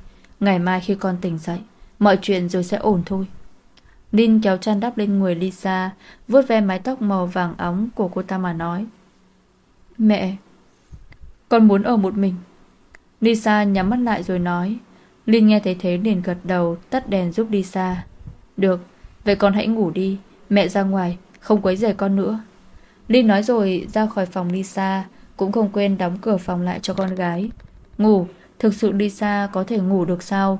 Ngày mai khi con tỉnh dậy, Mọi chuyện rồi sẽ ổn thôi. Lin kéo chăn đắp lên người Lisa vuốt ve mái tóc màu vàng óng của cô ta mà nói. Mẹ Con muốn ở một mình. Lisa nhắm mắt lại rồi nói. Linh nghe thấy thế liền gật đầu Tắt đèn giúp Lisa. Được, vậy con hãy ngủ đi. Mẹ ra ngoài, không quấy rầy con nữa. Linh nói rồi ra khỏi phòng Lisa Cũng không quên đóng cửa phòng lại cho con gái. Ngủ, thực sự Lisa có thể ngủ được sao?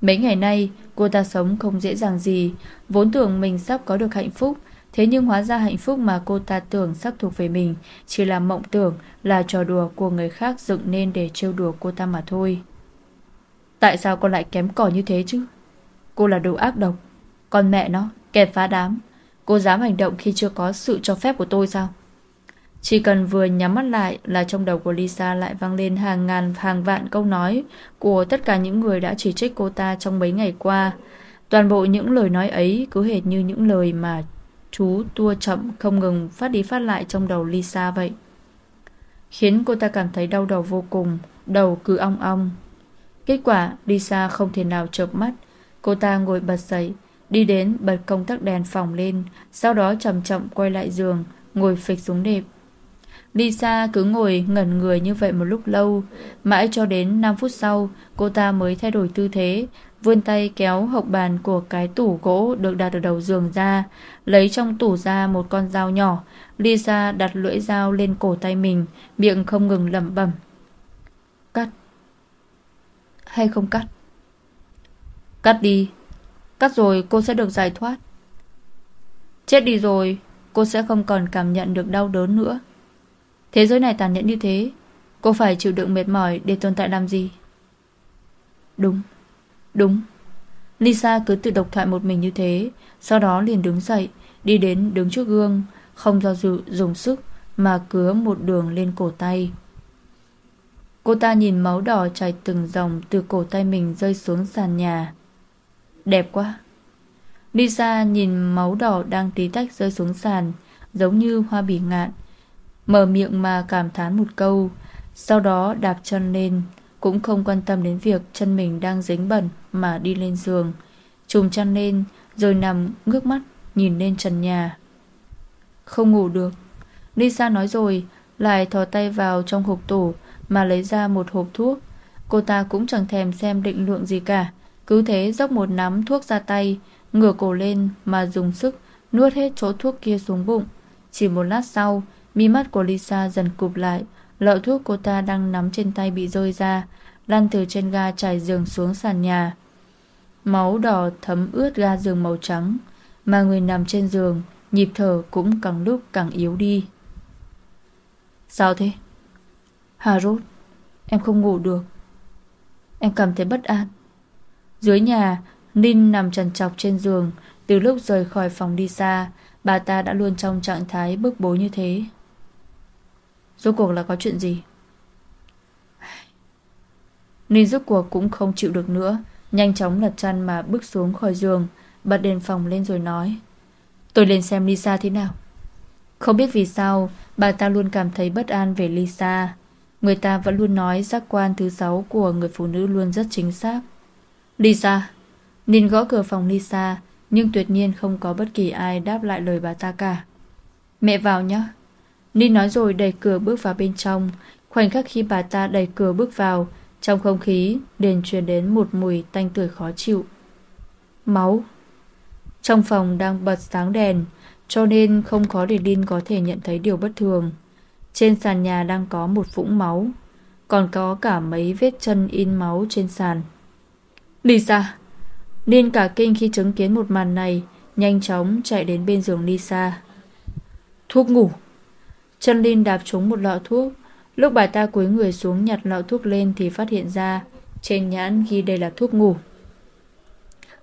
Mấy ngày nay cô ta sống không dễ dàng gì. Vốn tưởng mình sắp có được hạnh phúc. Thế nhưng hóa ra hạnh phúc mà cô ta tưởng sắp thuộc về mình Chỉ là mộng tưởng Là trò đùa của người khác dựng nên để trêu đùa cô ta mà thôi. Tại sao con lại kém cỏi như thế chứ? Cô là đồ ác độc. Con mẹ nó, kẻ phá đám. Cô dám hành động khi chưa có sự cho phép của tôi sao? Chỉ cần vừa nhắm mắt lại Là trong đầu của Lisa lại vang lên hàng ngàn hàng vạn câu nói Của tất cả những người đã chỉ trích cô ta trong mấy ngày qua Toàn bộ những lời nói ấy cứ hệt như những lời mà chú tua chậm không ngừng phát đi phát lại trong đầu Lisa vậy. Khiến cô ta cảm thấy đau đầu vô cùng, đầu cứ ong ong. Kết quả Lisa không thể nào chợp mắt, cô ta ngồi bật dậy, đi đến bật công tắc đèn phòng lên, sau đó chậm chậm quay lại giường, ngồi phịch xuống đệm Lisa cứ ngồi ngẩn người như vậy một lúc lâu, mãi cho đến 5 phút sau, cô ta mới thay đổi tư thế, vươn tay kéo hộc bàn của cái tủ gỗ được đặt ở đầu giường ra, lấy trong tủ ra một con dao nhỏ. Lisa đặt lưỡi dao lên cổ tay mình, miệng không ngừng lẩm bẩm. Cắt. Hay không cắt? Cắt đi. Cắt rồi cô sẽ được giải thoát. Chết đi rồi, cô sẽ không còn cảm nhận được đau đớn nữa. Thế giới này tàn nhẫn như thế, cô phải chịu đựng mệt mỏi để tồn tại làm gì? Đúng. Đúng Lisa cứ tự độc thoại một mình như thế Sau đó liền đứng dậy Đi đến đứng trước gương Không do dự dùng sức Mà cứa một đường lên cổ tay Cô ta nhìn máu đỏ chảy từng dòng Từ cổ tay mình rơi xuống sàn nhà Đẹp quá Lisa nhìn máu đỏ đang tí tách rơi xuống sàn Giống như hoa bỉ ngạn Mở miệng mà cảm thán một câu Sau đó đạp chân lên cũng không quan tâm đến việc chân mình đang dính bẩn mà đi lên giường. Trùm chăn lên rồi nằm ngước mắt nhìn lên trần nhà. Không ngủ được. Lisa nói rồi lại thò tay vào trong hộp tủ mà lấy ra một hộp thuốc. Cô ta cũng chẳng thèm xem định lượng gì cả. Cứ thế dốc một nắm thuốc ra tay ngửa cổ lên mà dùng sức nuốt hết chỗ thuốc kia xuống bụng. Chỉ một lát sau, mi mắt của Lisa dần cụp lại, lọ thuốc cô ta đang nắm trên tay bị rơi ra, lăn từ trên ga trải giường xuống sàn nhà. Máu đỏ thấm ướt ga giường màu trắng, mà người nằm trên giường, nhịp thở cũng càng lúc càng yếu đi. Sao thế? Hà rốt, em không ngủ được. Em cảm thấy bất an. Dưới nhà, Ninh nằm trần trọc trên giường, từ lúc rời khỏi phòng đi xa, bà ta đã luôn trong trạng thái bức bối như thế. Rốt cuộc là có chuyện gì? Ninh rốt cuộc cũng không chịu được nữa, nhanh chóng lật chăn mà bước xuống khỏi giường, bật đèn phòng lên rồi nói. Tôi lên xem Lisa thế nào. Không biết vì sao, bà ta luôn cảm thấy bất an về Lisa. Người ta vẫn luôn nói giác quan thứ sáu của người phụ nữ luôn rất chính xác. Lisa. Ninh gõ cửa phòng Lisa, nhưng tuyệt nhiên không có bất kỳ ai đáp lại lời bà ta cả. Mẹ vào nhé. Ninh nói rồi đẩy cửa bước vào bên trong. Khoảnh khắc khi bà ta đẩy cửa bước vào, trong không khí đền truyền đến một mùi tanh tưởi khó chịu. Máu. Trong phòng đang bật sáng đèn, cho nên không khó để Linh có thể nhận thấy điều bất thường. Trên sàn nhà đang có một vũng máu, còn có cả mấy vết chân in máu trên sàn. Lisa! Linh cả kinh khi chứng kiến một màn này, nhanh chóng chạy đến bên giường Lisa. Thuốc ngủ! Chân Linh đạp trúng một lọ thuốc. Lúc bà ta cúi người xuống nhặt lọ thuốc lên thì phát hiện ra trên nhãn ghi đây là thuốc ngủ.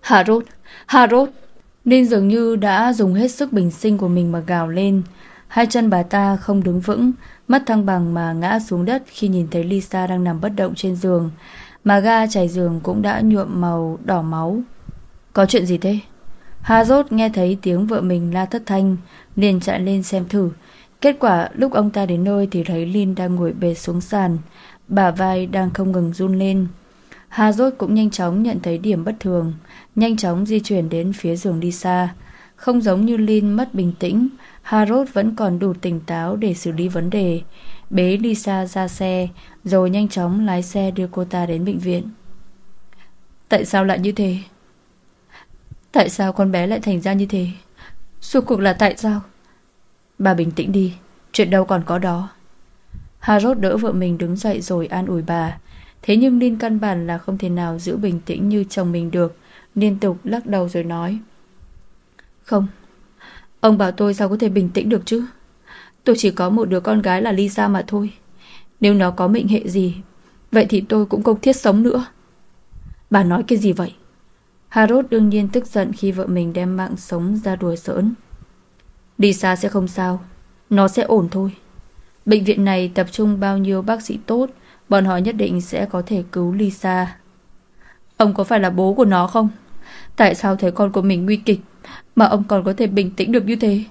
Harrod! Harrod! Ninh dường như đã dùng hết sức bình sinh của mình mà gào lên. Hai chân bà ta không đứng vững, mất thăng bằng mà ngã xuống đất khi nhìn thấy Lisa đang nằm bất động trên giường. Mà ga trải giường cũng đã nhuộm màu đỏ máu. Có chuyện gì thế? Hà rốt nghe thấy tiếng vợ mình la thất thanh, liền chạy lên xem thử. Kết quả lúc ông ta đến nơi thì thấy Lin đang ngồi bệt xuống sàn, bả vai đang không ngừng run lên. Hà rốt cũng nhanh chóng nhận thấy điểm bất thường nhanh chóng di chuyển đến phía giường Lisa. Không giống như Lin mất bình tĩnh, Harold vẫn còn đủ tỉnh táo để xử lý vấn đề. Bế Lisa ra xe, rồi nhanh chóng lái xe đưa cô ta đến bệnh viện. Tại sao lại như thế? Tại sao con bé lại thành ra như thế? Suốt cuộc là tại sao? Bà bình tĩnh đi, chuyện đâu còn có đó. Harrod đỡ vợ mình đứng dậy rồi an ủi bà. Thế nhưng Linh căn bản là không thể nào giữ bình tĩnh như chồng mình được liên tục lắc đầu rồi nói. Không Ông bảo tôi sao có thể bình tĩnh được chứ? Tôi chỉ có một đứa con gái là Lisa mà thôi. Nếu nó có mệnh hệ gì Vậy thì tôi cũng không thiết sống nữa. Bà nói cái gì vậy? Harrod đương nhiên tức giận khi vợ mình đem mạng sống ra đùa giỡn. Lisa sẽ không sao. Nó sẽ ổn thôi. Bệnh viện này tập trung bao nhiêu bác sĩ tốt, Bọn họ nhất định sẽ có thể cứu Lisa. Ông có phải là bố của nó không? Tại sao thấy con của mình nguy kịch, Mà ông còn có thể bình tĩnh được như thế?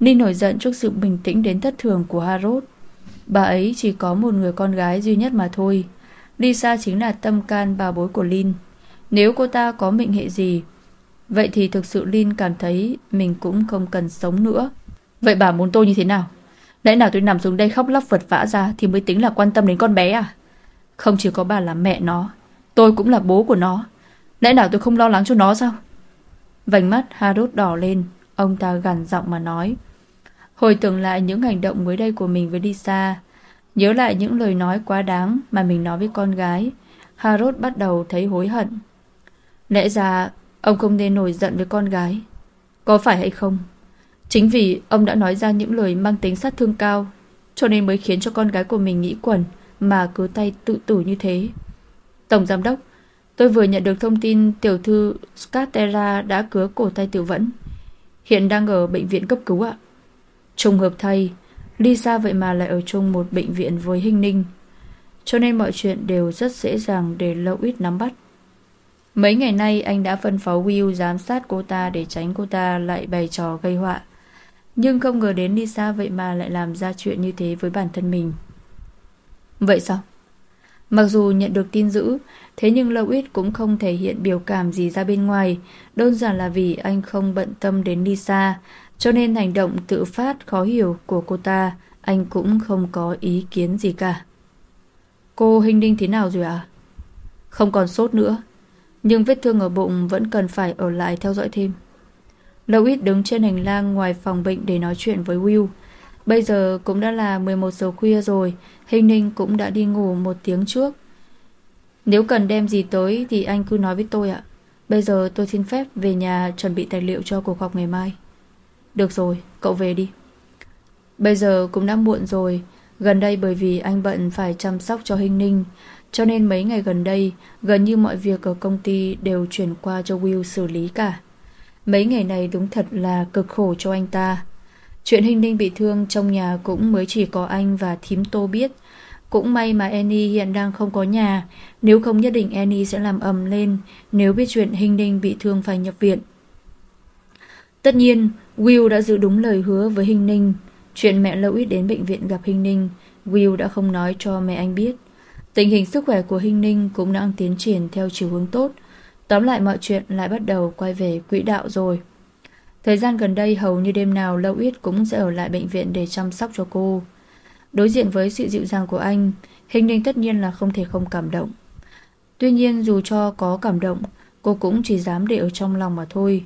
Ninh nổi giận trước sự bình tĩnh đến thất thường của Harold Bà ấy chỉ có một người con gái duy nhất mà thôi. Lisa chính là tâm can bà bối của Lin. Nếu cô ta có mệnh hệ gì Vậy thì thực sự Lin cảm thấy Mình cũng không cần sống nữa. Vậy bà muốn tôi như thế nào? Lẽ nào tôi nằm xuống đây khóc lóc vật vã ra Thì mới tính là quan tâm đến con bé à? Không chỉ có bà là mẹ nó, Tôi cũng là bố của nó. Lẽ nào tôi không lo lắng cho nó sao? Vành mắt Harold đỏ lên, Ông ta gằn giọng mà nói. Hồi tưởng lại những hành động mới đây của mình với Lisa, Nhớ lại những lời nói quá đáng Mà mình nói với con gái Harold bắt đầu thấy hối hận. Lẽ ra Ông không nên nổi giận với con gái Có phải hay không Chính vì ông đã nói ra những lời mang tính sát thương cao Cho nên mới khiến cho con gái của mình nghĩ quẩn Mà cứ tay tự tử như thế Tổng giám đốc Tôi vừa nhận được thông tin tiểu thư Scatera đã cứa cổ tay tiểu vẫn. Hiện đang ở bệnh viện cấp cứu ạ. Trùng hợp thay, Lisa vậy mà lại ở chung một bệnh viện với Hinh Ninh. Cho nên mọi chuyện đều rất dễ dàng để Lâu ít nắm bắt. Mấy ngày nay anh đã phân phó Will giám sát cô ta để tránh cô ta lại bày trò gây họa. Nhưng không ngờ đến Lisa vậy mà lại làm ra chuyện như thế với bản thân mình. Vậy sao? Mặc dù nhận được tin dữ, thế nhưng Lâu Ít cũng không thể hiện biểu cảm gì ra bên ngoài, đơn giản là vì anh không bận tâm đến Lisa, cho nên hành động tự phát khó hiểu của cô ta, anh cũng không có ý kiến gì cả. Cô hình đinh thế nào rồi à? Không còn sốt nữa. Nhưng vết thương ở bụng vẫn cần phải ở lại theo dõi thêm. Louis đứng trên hành lang ngoài phòng bệnh để nói chuyện với Will. Bây giờ cũng đã là 11 giờ khuya rồi, Hình Ninh cũng đã đi ngủ một tiếng trước. Nếu cần đem gì tới thì anh cứ nói với tôi ạ. Bây giờ tôi xin phép về nhà chuẩn bị tài liệu cho cuộc họp ngày mai. Được rồi, cậu về đi. Bây giờ cũng đã muộn rồi, gần đây bởi vì anh bận phải chăm sóc cho Hình Ninh, cho nên mấy ngày gần đây, gần như mọi việc ở công ty đều chuyển qua cho Will xử lý cả. Mấy ngày này đúng thật là cực khổ cho anh ta. Chuyện Hình Ninh bị thương trong nhà cũng mới chỉ có anh và thím Tô biết. Cũng may mà Annie hiện đang không có nhà, nếu không nhất định Annie sẽ làm ầm lên nếu biết chuyện Hình Ninh bị thương phải nhập viện. Tất nhiên, Will đã giữ đúng lời hứa với Hình Ninh. Chuyện mẹ Louis đến bệnh viện gặp Hình Ninh, Will đã không nói cho mẹ anh biết. Tình hình sức khỏe của Hinh Ninh cũng đang tiến triển theo chiều hướng tốt. Tóm lại mọi chuyện lại bắt đầu quay về quỹ đạo rồi. Thời gian gần đây hầu như đêm nào Lâu Yết cũng sẽ ở lại bệnh viện để chăm sóc cho cô. Đối diện với sự dịu dàng của anh, Hình Ninh tất nhiên là không thể không cảm động. Tuy nhiên dù cho có cảm động, cô cũng chỉ dám để ở trong lòng mà thôi.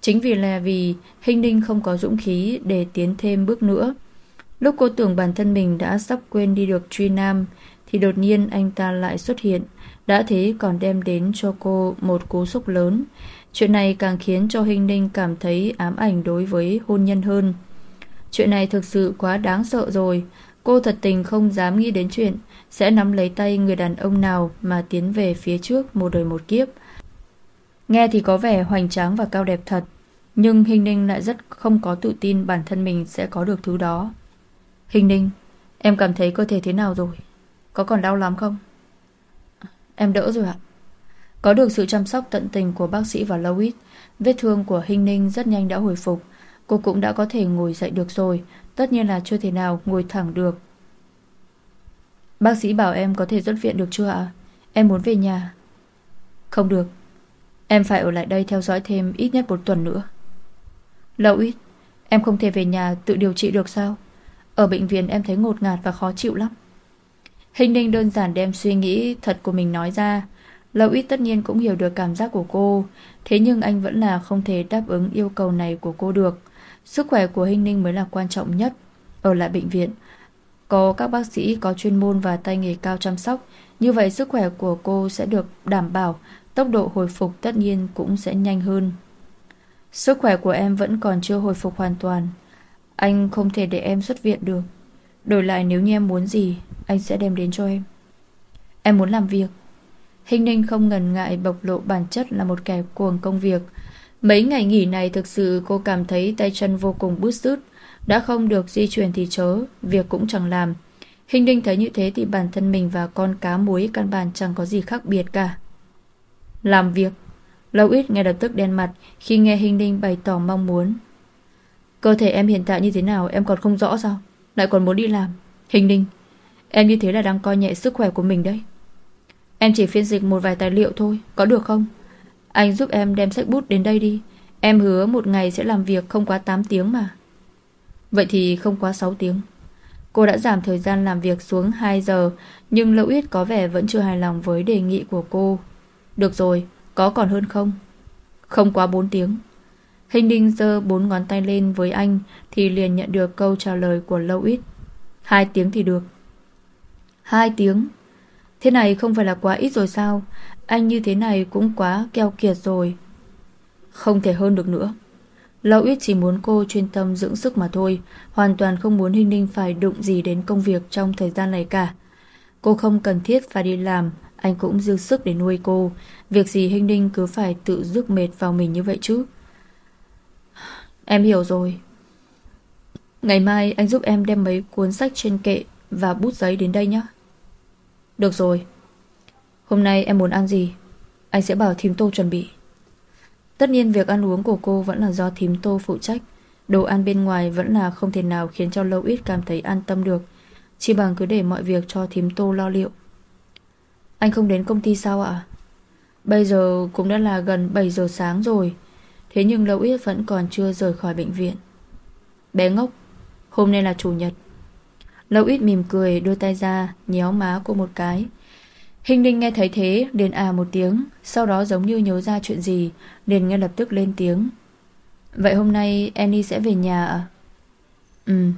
Chính vì là vì Hình Ninh không có dũng khí để tiến thêm bước nữa. Lúc cô tưởng bản thân mình đã sắp quên đi được truy nam, thì đột nhiên anh ta lại xuất hiện, đã thế còn đem đến cho cô một cú sốc lớn. Chuyện này càng khiến cho Hình Ninh cảm thấy ám ảnh đối với hôn nhân hơn. Chuyện này thực sự quá đáng sợ rồi. Cô thật tình không dám nghĩ đến chuyện sẽ nắm lấy tay người đàn ông nào mà tiến về phía trước một đời một kiếp. Nghe thì có vẻ hoành tráng và cao đẹp thật, nhưng Hình Ninh lại rất không có tự tin bản thân mình sẽ có được thứ đó. Hình Ninh, em cảm thấy cơ thể thế nào rồi? Có còn đau lắm không? Em đỡ rồi ạ. Có được sự chăm sóc tận tình của bác sĩ và Louis, vết thương của Hinh Ninh rất nhanh đã hồi phục. Cô cũng đã có thể ngồi dậy được rồi, tất nhiên là chưa thể nào ngồi thẳng được. Bác sĩ bảo em có thể xuất viện được chưa ạ? Em muốn về nhà. Không được. Em phải ở lại đây theo dõi thêm ít nhất một tuần nữa. Louis, em không thể về nhà tự điều trị được sao? Ở bệnh viện em thấy ngột ngạt và khó chịu lắm. Hình ninh đơn giản đem suy nghĩ thật của mình nói ra. Lâu ít tất nhiên cũng hiểu được cảm giác của cô, thế nhưng anh vẫn là không thể đáp ứng yêu cầu này của cô được. Sức khỏe của Hình ninh mới là quan trọng nhất. Ở lại bệnh viện, có các bác sĩ có chuyên môn và tay nghề cao chăm sóc, như vậy sức khỏe của cô sẽ được đảm bảo, tốc độ hồi phục tất nhiên cũng sẽ nhanh hơn. Sức khỏe của em vẫn còn chưa hồi phục hoàn toàn. Anh không thể để em xuất viện được. Đổi lại nếu như em muốn gì, Anh sẽ đem đến cho em. Em muốn làm việc. Hình ninh không ngần ngại bộc lộ bản chất là một kẻ cuồng công việc. Mấy ngày nghỉ này thực sự cô cảm thấy tay chân vô cùng bứt rứt. Đã không được di chuyển thì chớ, Việc cũng chẳng làm. Hình ninh thấy như thế thì bản thân mình và con cá muối căn bản chẳng có gì khác biệt cả. Làm việc. Lâu ít ngay lập tức đen mặt Khi nghe Hình ninh bày tỏ mong muốn. Cơ thể em hiện tại như thế nào, em còn không rõ sao? Lại còn muốn đi làm. Hình ninh, Em như thế là đang coi nhẹ sức khỏe của mình đấy. Em chỉ phiên dịch một vài tài liệu thôi, Có được không? Anh giúp em đem sách bút đến đây đi. Em hứa một ngày sẽ làm việc không quá 8 tiếng mà. Vậy thì không quá 6 tiếng. Cô đã giảm thời gian làm việc xuống 2 giờ, Nhưng Lâu Yết có vẻ vẫn chưa hài lòng với đề nghị của cô. Được rồi, Có còn hơn không? Không quá 4 tiếng. Hình đinh giơ bốn ngón tay lên với anh Thì liền nhận được câu trả lời của Lâu Ít. Hai tiếng thì được. Hai tiếng? Thế này không phải là quá ít rồi sao? Anh như thế này cũng quá keo kiệt rồi. Không thể hơn được nữa. Lâu ít chỉ muốn cô chuyên tâm dưỡng sức mà thôi, Hoàn toàn không muốn Hình Ninh phải đụng gì đến công việc trong thời gian này cả. Cô không cần thiết phải đi làm, Anh cũng dư sức để nuôi cô. Việc gì Hình Ninh cứ phải tự rước mệt vào mình như vậy chứ? Em hiểu rồi. Ngày mai anh giúp em đem mấy cuốn sách trên kệ và bút giấy đến đây nhé. Được rồi. Hôm nay em muốn ăn gì? Anh sẽ bảo thím tô chuẩn bị. Tất nhiên việc ăn uống của cô vẫn là do thím tô phụ trách. Đồ ăn bên ngoài vẫn là không thể nào khiến cho lâu ít cảm thấy an tâm được. Chỉ bằng cứ để mọi việc cho thím tô lo liệu. Anh không đến công ty sao ạ? Bây giờ cũng đã là gần 7 giờ sáng rồi. Thế nhưng Lâu Ít vẫn còn chưa rời khỏi bệnh viện. Bé ngốc, Hôm nay là chủ nhật. Lâu Ít mỉm cười đưa tay ra, Nhéo má cô một cái. Hình ninh nghe thấy thế, liền à một tiếng, Sau đó giống như nhớ ra chuyện gì, liền ngay lập tức lên tiếng. Vậy hôm nay Annie sẽ về nhà à? Ừ.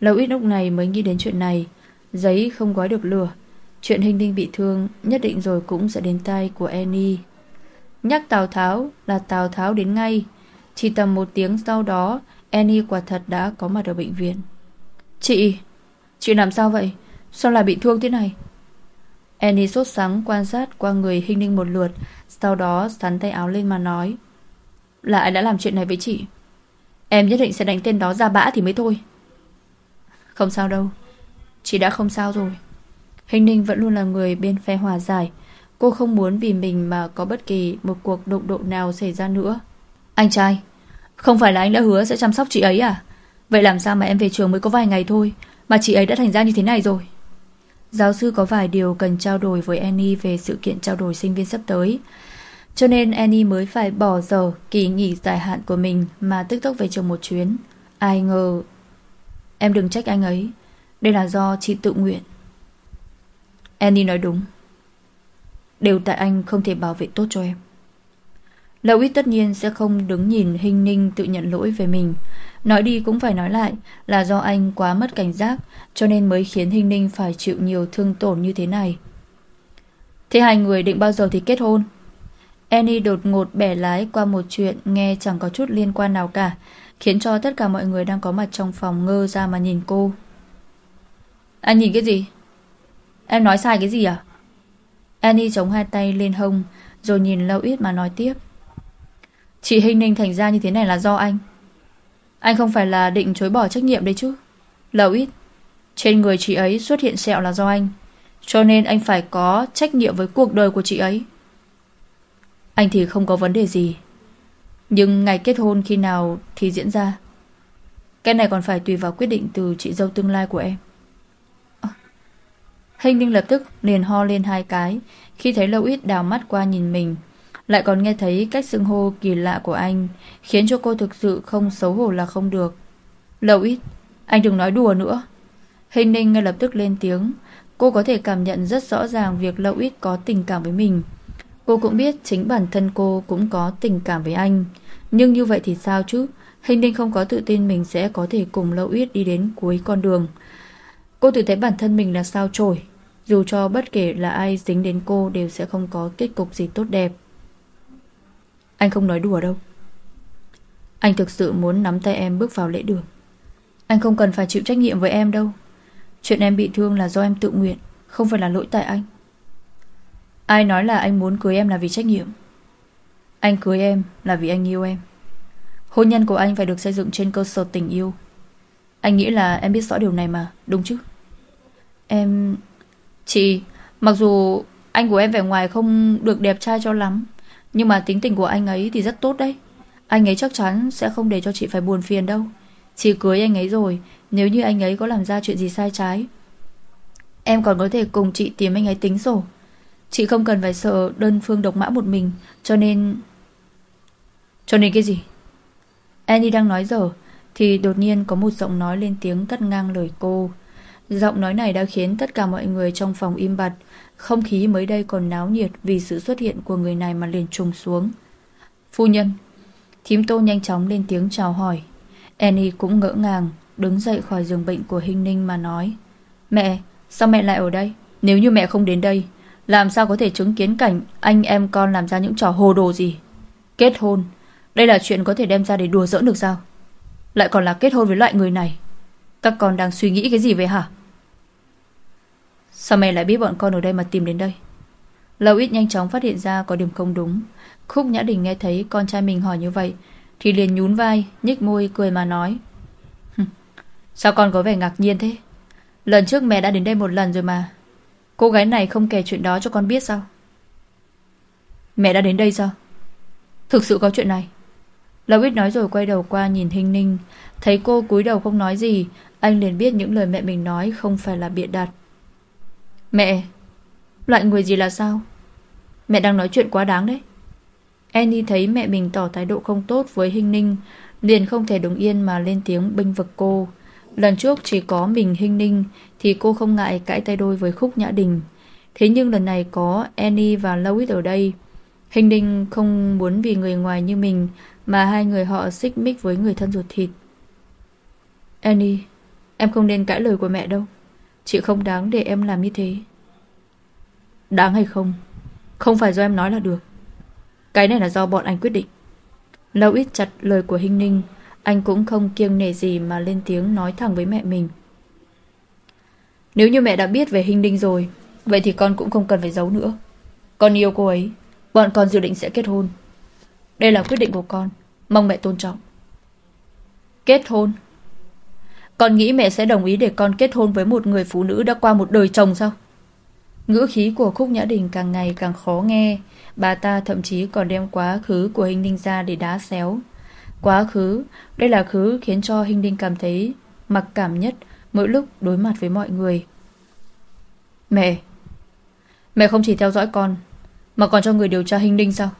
Lâu ít lúc này mới nghĩ đến chuyện này. Giấy không gói được lửa. Chuyện hình ninh bị thương, Nhất định rồi cũng sẽ đến tay của Annie. Nhắc Tào Tháo là Tào Tháo đến ngay. Chỉ tầm một tiếng sau đó, Annie quả thật đã có mặt ở bệnh viện. Chị Chị làm sao vậy? Sao lại bị thương thế này? Annie sốt sắng quan sát qua người hình ninh một lượt, Sau đó sắn tay áo lên mà nói, Là ai đã làm chuyện này với chị? Em nhất định sẽ đánh tên đó ra bã thì mới thôi. Không sao đâu, Chị đã không sao rồi. Hình ninh vẫn luôn là người bên phe hòa giải Cô không muốn vì mình mà có bất kỳ một cuộc đụng độ nào xảy ra nữa Anh trai, Không phải là anh đã hứa sẽ chăm sóc chị ấy à Vậy làm sao mà em về trường mới có vài ngày thôi, Mà chị ấy đã thành ra như thế này rồi Giáo sư có vài điều cần trao đổi với Annie về sự kiện trao đổi sinh viên sắp tới. Cho nên Annie mới phải bỏ giờ kỳ nghỉ dài hạn của mình mà tức tốc về trường một chuyến. Ai ngờ... Em đừng trách anh ấy. Đây là do chị tự nguyện. Annie nói đúng. Đều tại anh không thể bảo vệ tốt cho em. Lâu ít tất nhiên sẽ không đứng nhìn hình ninh tự nhận lỗi về mình. Nói đi cũng phải nói lại là do anh quá mất cảnh giác cho nên mới khiến Hình Ninh phải chịu nhiều thương tổn như thế này. Thế hai người định bao giờ thì kết hôn? Annie đột ngột bẻ lái qua một chuyện nghe chẳng có chút liên quan nào cả, khiến cho tất cả mọi người đang có mặt trong phòng ngơ ra mà nhìn cô. Anh nhìn cái gì? Em nói sai cái gì à? Annie chống hai tay lên hông, rồi nhìn lâu ít mà nói tiếp. Chị Hinh Ninh thành ra như thế này là do anh. Anh không phải là định chối bỏ trách nhiệm đấy chứ Lâu ít Trên người chị ấy xuất hiện sẹo là do anh Cho nên anh phải có trách nhiệm với cuộc đời của chị ấy Anh thì không có vấn đề gì Nhưng ngày kết hôn khi nào thì diễn ra Cái này còn phải tùy vào quyết định từ chị dâu tương lai của em. Hình ninh lập tức liền ho lên hai cái. Khi thấy lâu ít đào mắt qua nhìn mình, lại còn nghe thấy cách xưng hô kỳ lạ của anh, Khiến cho cô thực sự không xấu hổ là không được. Lâu ít Anh đừng nói đùa nữa. Hình ninh ngay lập tức lên tiếng. Cô có thể cảm nhận rất rõ ràng Việc lâu ít có tình cảm với mình. Cô cũng biết chính bản thân cô cũng có tình cảm với anh. Nhưng như vậy thì sao chứ? Hình ninh không có tự tin mình sẽ có thể cùng lâu ít đi đến cuối con đường. Cô tự thấy bản thân mình là sao trổi Dù cho bất kể là ai dính đến cô Đều sẽ không có kết cục gì tốt đẹp. Anh không nói đùa đâu. Anh thực sự muốn nắm tay em bước vào lễ đường. Anh không cần phải chịu trách nhiệm với em đâu. Chuyện em bị thương là do em tự nguyện, Không phải là lỗi tại anh. Ai nói là anh muốn cưới em là vì trách nhiệm. Anh cưới em là vì anh yêu em. Hôn nhân của anh phải được xây dựng trên cơ sở tình yêu. Anh nghĩ là em biết rõ điều này mà, Đúng chứ? Em... Chị, Mặc dù anh của em vẻ ngoài không được đẹp trai cho lắm, nhưng mà tính tình của anh ấy thì rất tốt đấy. Anh ấy chắc chắn sẽ không để cho chị phải buồn phiền đâu. Chị cưới anh ấy rồi, Nếu như anh ấy có làm ra chuyện gì sai trái, Em còn có thể cùng chị tìm anh ấy tính sổ. Chị không cần phải sợ đơn phương độc mã một mình, Cho nên Cho nên cái gì? Annie đang nói dở, Thì đột nhiên có một giọng nói lên tiếng cắt ngang lời cô. Giọng nói này đã khiến tất cả mọi người trong phòng im bặt không khí mới đây còn náo nhiệt vì sự xuất hiện của người này mà liền trùng xuống. Phu nhân, thím tô nhanh chóng lên tiếng chào hỏi. Annie cũng ngỡ ngàng, đứng dậy khỏi giường bệnh của Hinh Ninh mà nói. Mẹ, sao mẹ lại ở đây? Nếu như mẹ không đến đây, làm sao có thể chứng kiến cảnh anh em con làm ra những trò hồ đồ gì? Kết hôn, đây là chuyện có thể đem ra để đùa giỡn được sao? Lại còn là kết hôn với loại người này. Các con đang suy nghĩ cái gì vậy hả? Sao mẹ lại biết bọn con ở đây mà tìm đến đây? Lâu ít nhanh chóng phát hiện ra có điểm không đúng. Khúc Nhã Đình nghe thấy con trai mình hỏi như vậy, Thì liền nhún vai Nhích môi, cười mà nói Sao con có vẻ ngạc nhiên thế? Lần trước mẹ đã đến đây một lần rồi mà. Cô gái này không kể chuyện đó cho con biết sao? Mẹ đã đến đây sao? Thực sự có chuyện này? Lâu ít nói rồi quay đầu qua nhìn Hình Ninh. Thấy cô cúi đầu không nói gì, Anh liền biết những lời mẹ mình nói không phải là bịa đặt. Mẹ Loại người gì là sao Mẹ đang nói chuyện quá đáng đấy Annie thấy mẹ mình tỏ thái độ không tốt với Hinh Ninh Liền không thể đứng yên mà lên tiếng bênh vực cô Lần trước chỉ có mình Hinh Ninh Thì cô không ngại cãi tay đôi với Khúc Nhã Đình Thế nhưng lần này có Annie và Louis ở đây. Hình ninh không muốn vì người ngoài như mình mà hai người họ xích mích với người thân ruột thịt. Annie, em không nên cãi lời của mẹ đâu. Chị không đáng để em làm như thế. Đáng hay không? Không phải do em nói là được. Cái này là do bọn anh quyết định. Lâu ít chặt lời của Hinh Ninh, anh cũng không kiêng nể gì mà lên tiếng nói thẳng với mẹ mình. Nếu như mẹ đã biết về Hinh Ninh rồi, vậy thì con cũng không cần phải giấu nữa. Con yêu cô ấy, bọn con dự định sẽ kết hôn. Đây là quyết định của con, mong mẹ tôn trọng. Kết hôn? Con nghĩ mẹ sẽ đồng ý để con kết hôn với một người phụ nữ đã qua một đời chồng sao? Ngữ khí của Khúc Nhã Đình càng ngày càng khó nghe, bà ta thậm chí còn đem quá khứ của Hình Ninh ra để đá xéo. Quá khứ, đây là khứ khiến cho Hình Ninh cảm thấy mặc cảm nhất mỗi lúc đối mặt với mọi người. Mẹ, mẹ không chỉ theo dõi con, mà còn cho người điều tra Hình Ninh sao?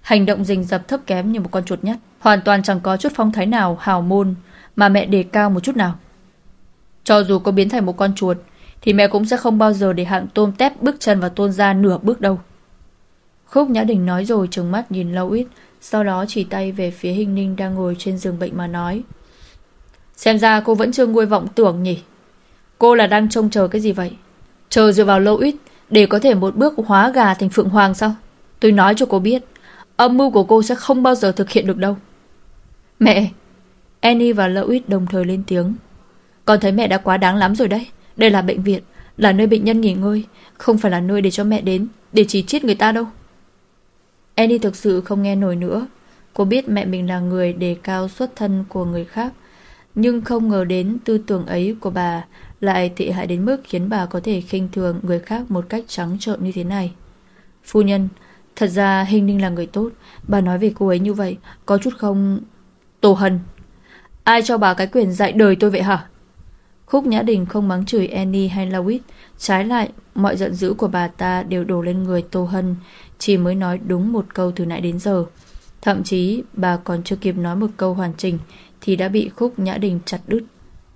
Hành động rình rập thấp kém như một con chuột nhắt, hoàn toàn chẳng có chút phong thái nào hào môn mà mẹ đề cao một chút nào. Cho dù có biến thành một con chuột, thì mẹ cũng sẽ không bao giờ để hạng tôm tép bước chân vào tôn ra nửa bước đâu. Khúc Nhã Đình nói rồi trừng mắt nhìn lâu ít, sau đó chỉ tay về phía hình ninh đang ngồi trên giường bệnh mà nói. Xem ra cô vẫn chưa nguôi vọng tưởng nhỉ. Cô là đang trông chờ cái gì vậy? Chờ dựa vào lâu ít để có thể một bước hóa gà thành phượng hoàng sao? Tôi nói cho cô biết, âm mưu của cô sẽ không bao giờ thực hiện được đâu. Mẹ! Annie và Louis đồng thời lên tiếng. Con thấy mẹ đã quá đáng lắm rồi đấy. Đây là bệnh viện, là nơi bệnh nhân nghỉ ngơi, không phải là nơi để cho mẹ đến, để chỉ chết người ta đâu. Annie thực sự không nghe nổi nữa. Cô biết mẹ mình là người đề cao xuất thân của người khác, nhưng không ngờ đến tư tưởng ấy của bà lại tệ hại đến mức khiến bà có thể khinh thường người khác một cách trắng trợn như thế này. Phu nhân, thật ra Hình Ninh là người tốt, bà nói về cô ấy như vậy, có chút không... Tổ hần ai cho bà cái quyền dạy đời tôi vậy hả? Khúc Nhã Đình không mắng chửi Annie hay Lawit, trái lại, mọi giận dữ của bà ta đều đổ lên người Tô Hân, chỉ mới nói đúng một câu từ nãy đến giờ. Thậm chí, bà còn chưa kịp nói một câu hoàn chỉnh thì đã bị Khúc Nhã Đình chặt đứt.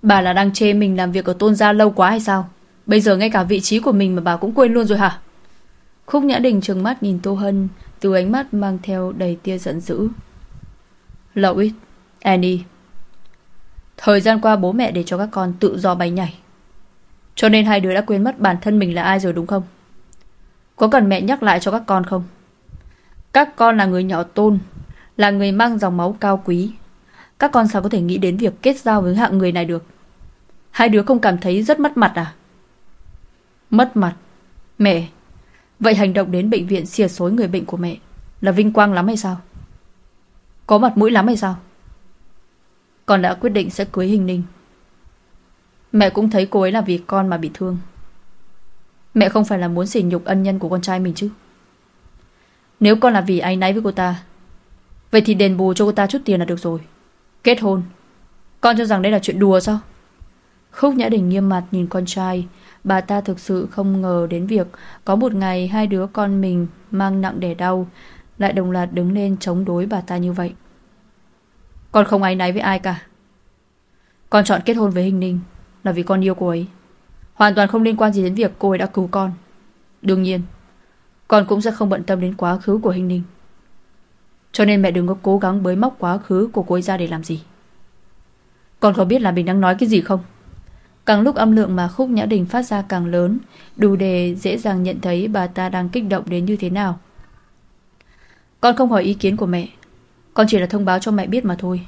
Bà là đang chê mình làm việc ở tôn gia lâu quá hay sao? Bây giờ ngay cả vị trí của mình mà bà cũng quên luôn rồi hả? Khúc Nhã Đình trừng mắt nhìn Tô Hân, từ ánh mắt mang theo đầy tia giận dữ. Lawit, Annie, Thời gian qua bố mẹ để cho các con tự do bay nhảy. Cho nên hai đứa đã quên mất bản thân mình là ai rồi đúng không? Có cần mẹ nhắc lại cho các con không? Các con là người nhỏ tôn, là người mang dòng máu cao quý. Các con sao có thể nghĩ đến việc kết giao với hạng người này được? Hai đứa không cảm thấy rất mất mặt à? Mất mặt? Mẹ, vậy hành động đến bệnh viện xìa xối người bệnh của mẹ là vinh quang lắm hay sao? Có mặt mũi lắm hay sao? Con đã quyết định sẽ cưới Hình Ninh. Mẹ cũng thấy cô ấy là vì con mà bị thương. Mẹ không phải là muốn sỉ nhục ân nhân của con trai mình chứ. Nếu con là vì anh náy với cô ta, Vậy thì đền bù cho cô ta chút tiền là được rồi. Kết hôn. Con cho rằng đây là chuyện đùa sao? Khúc Nhã Đình nghiêm mặt nhìn con trai. Bà ta thực sự không ngờ đến việc Có một ngày hai đứa con mình Mang nặng đẻ đau, Lại đồng loạt đứng lên chống đối bà ta như vậy con không áy náy với ai cả. Con chọn kết hôn với Hình Ninh Là vì con yêu cô ấy. Hoàn toàn không liên quan gì đến việc cô ấy đã cứu con. Đương nhiên, Con cũng sẽ không bận tâm đến quá khứ của Hình Ninh. Cho nên mẹ đừng có cố gắng bới móc quá khứ của cô ấy ra để làm gì. Con có biết là mình đang nói cái gì không? Càng lúc âm lượng mà khúc nhã đình phát ra càng lớn, Đủ để dễ dàng nhận thấy bà ta đang kích động đến như thế nào. Con không hỏi ý kiến của mẹ con chỉ là thông báo cho mẹ biết mà thôi.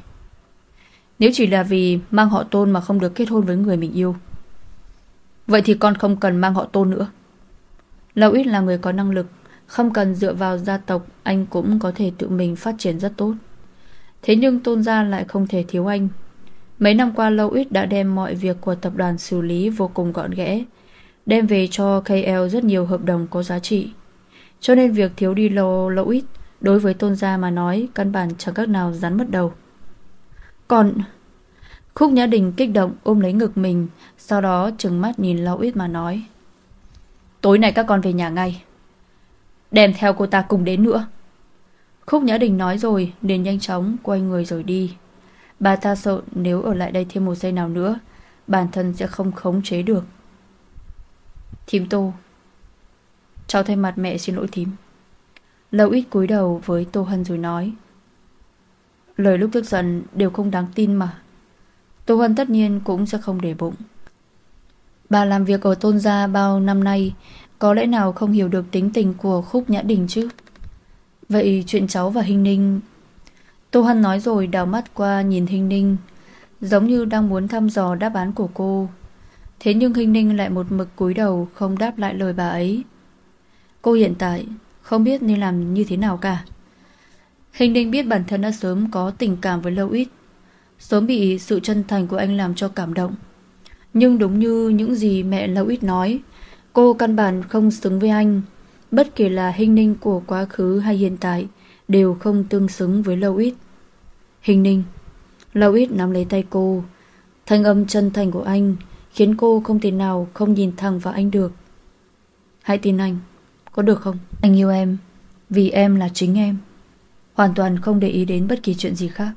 Nếu chỉ là vì mang họ tôn mà không được kết hôn với người mình yêu. Vậy thì con không cần mang họ tôn nữa. Lâu ít là người có năng lực, Không cần dựa vào gia tộc, Anh cũng có thể tự mình phát triển rất tốt. Thế nhưng tôn gia lại không thể thiếu anh. Mấy năm qua Lâu ít đã đem mọi việc của tập đoàn xử lý vô cùng gọn ghẽ, Đem về cho KL rất nhiều hợp đồng có giá trị. Cho nên việc thiếu đi lâu Lâu ít Đối với tôn gia mà nói, Căn bản chẳng các nào rắn mất đầu. Còn Khúc Nhã Đình kích động ôm lấy ngực mình, Sau đó trừng mắt nhìn Lão Ít mà nói, Tối nay các con về nhà ngay. Đem theo cô ta cùng đến nữa. Khúc Nhã Đình nói rồi, liền nhanh chóng quay người rồi đi. Bà ta sợ nếu ở lại đây thêm một giây nào nữa, Bản thân sẽ không khống chế được. Thím Tô, Cháu thay mặt mẹ xin lỗi thím. Lâu ít cúi đầu với Tô Hân rồi nói, Lời lúc tức giận đều không đáng tin mà. Tô Hân tất nhiên cũng sẽ không để bụng. Bà làm việc ở tôn gia bao năm nay, Có lẽ nào không hiểu được tính tình của khúc nhã đình chứ? Vậy chuyện cháu và Hình Ninh, Tô Hân nói rồi đào mắt qua nhìn Hình Ninh, Giống như đang muốn thăm dò đáp án của cô. Thế nhưng Hình Ninh lại một mực cúi đầu Không đáp lại lời bà ấy. Cô hiện tại không biết nên làm như thế nào cả. Hình Ninh biết bản thân đã sớm có tình cảm với Lâu Ít. Sớm bị sự chân thành của anh làm cho cảm động. Nhưng đúng như những gì mẹ Lâu Ít nói, Cô căn bản không xứng với anh. Bất kể là hình ninh của quá khứ hay hiện tại, Đều không tương xứng với Lâu Ít. Hình ninh Lâu Ít nắm lấy tay cô. Thanh âm chân thành của anh Khiến cô không thể nào không nhìn thẳng vào anh được. Hãy tin anh. Có được không? Anh yêu em, Vì em là chính em. Hoàn toàn không để ý đến bất kỳ chuyện gì khác.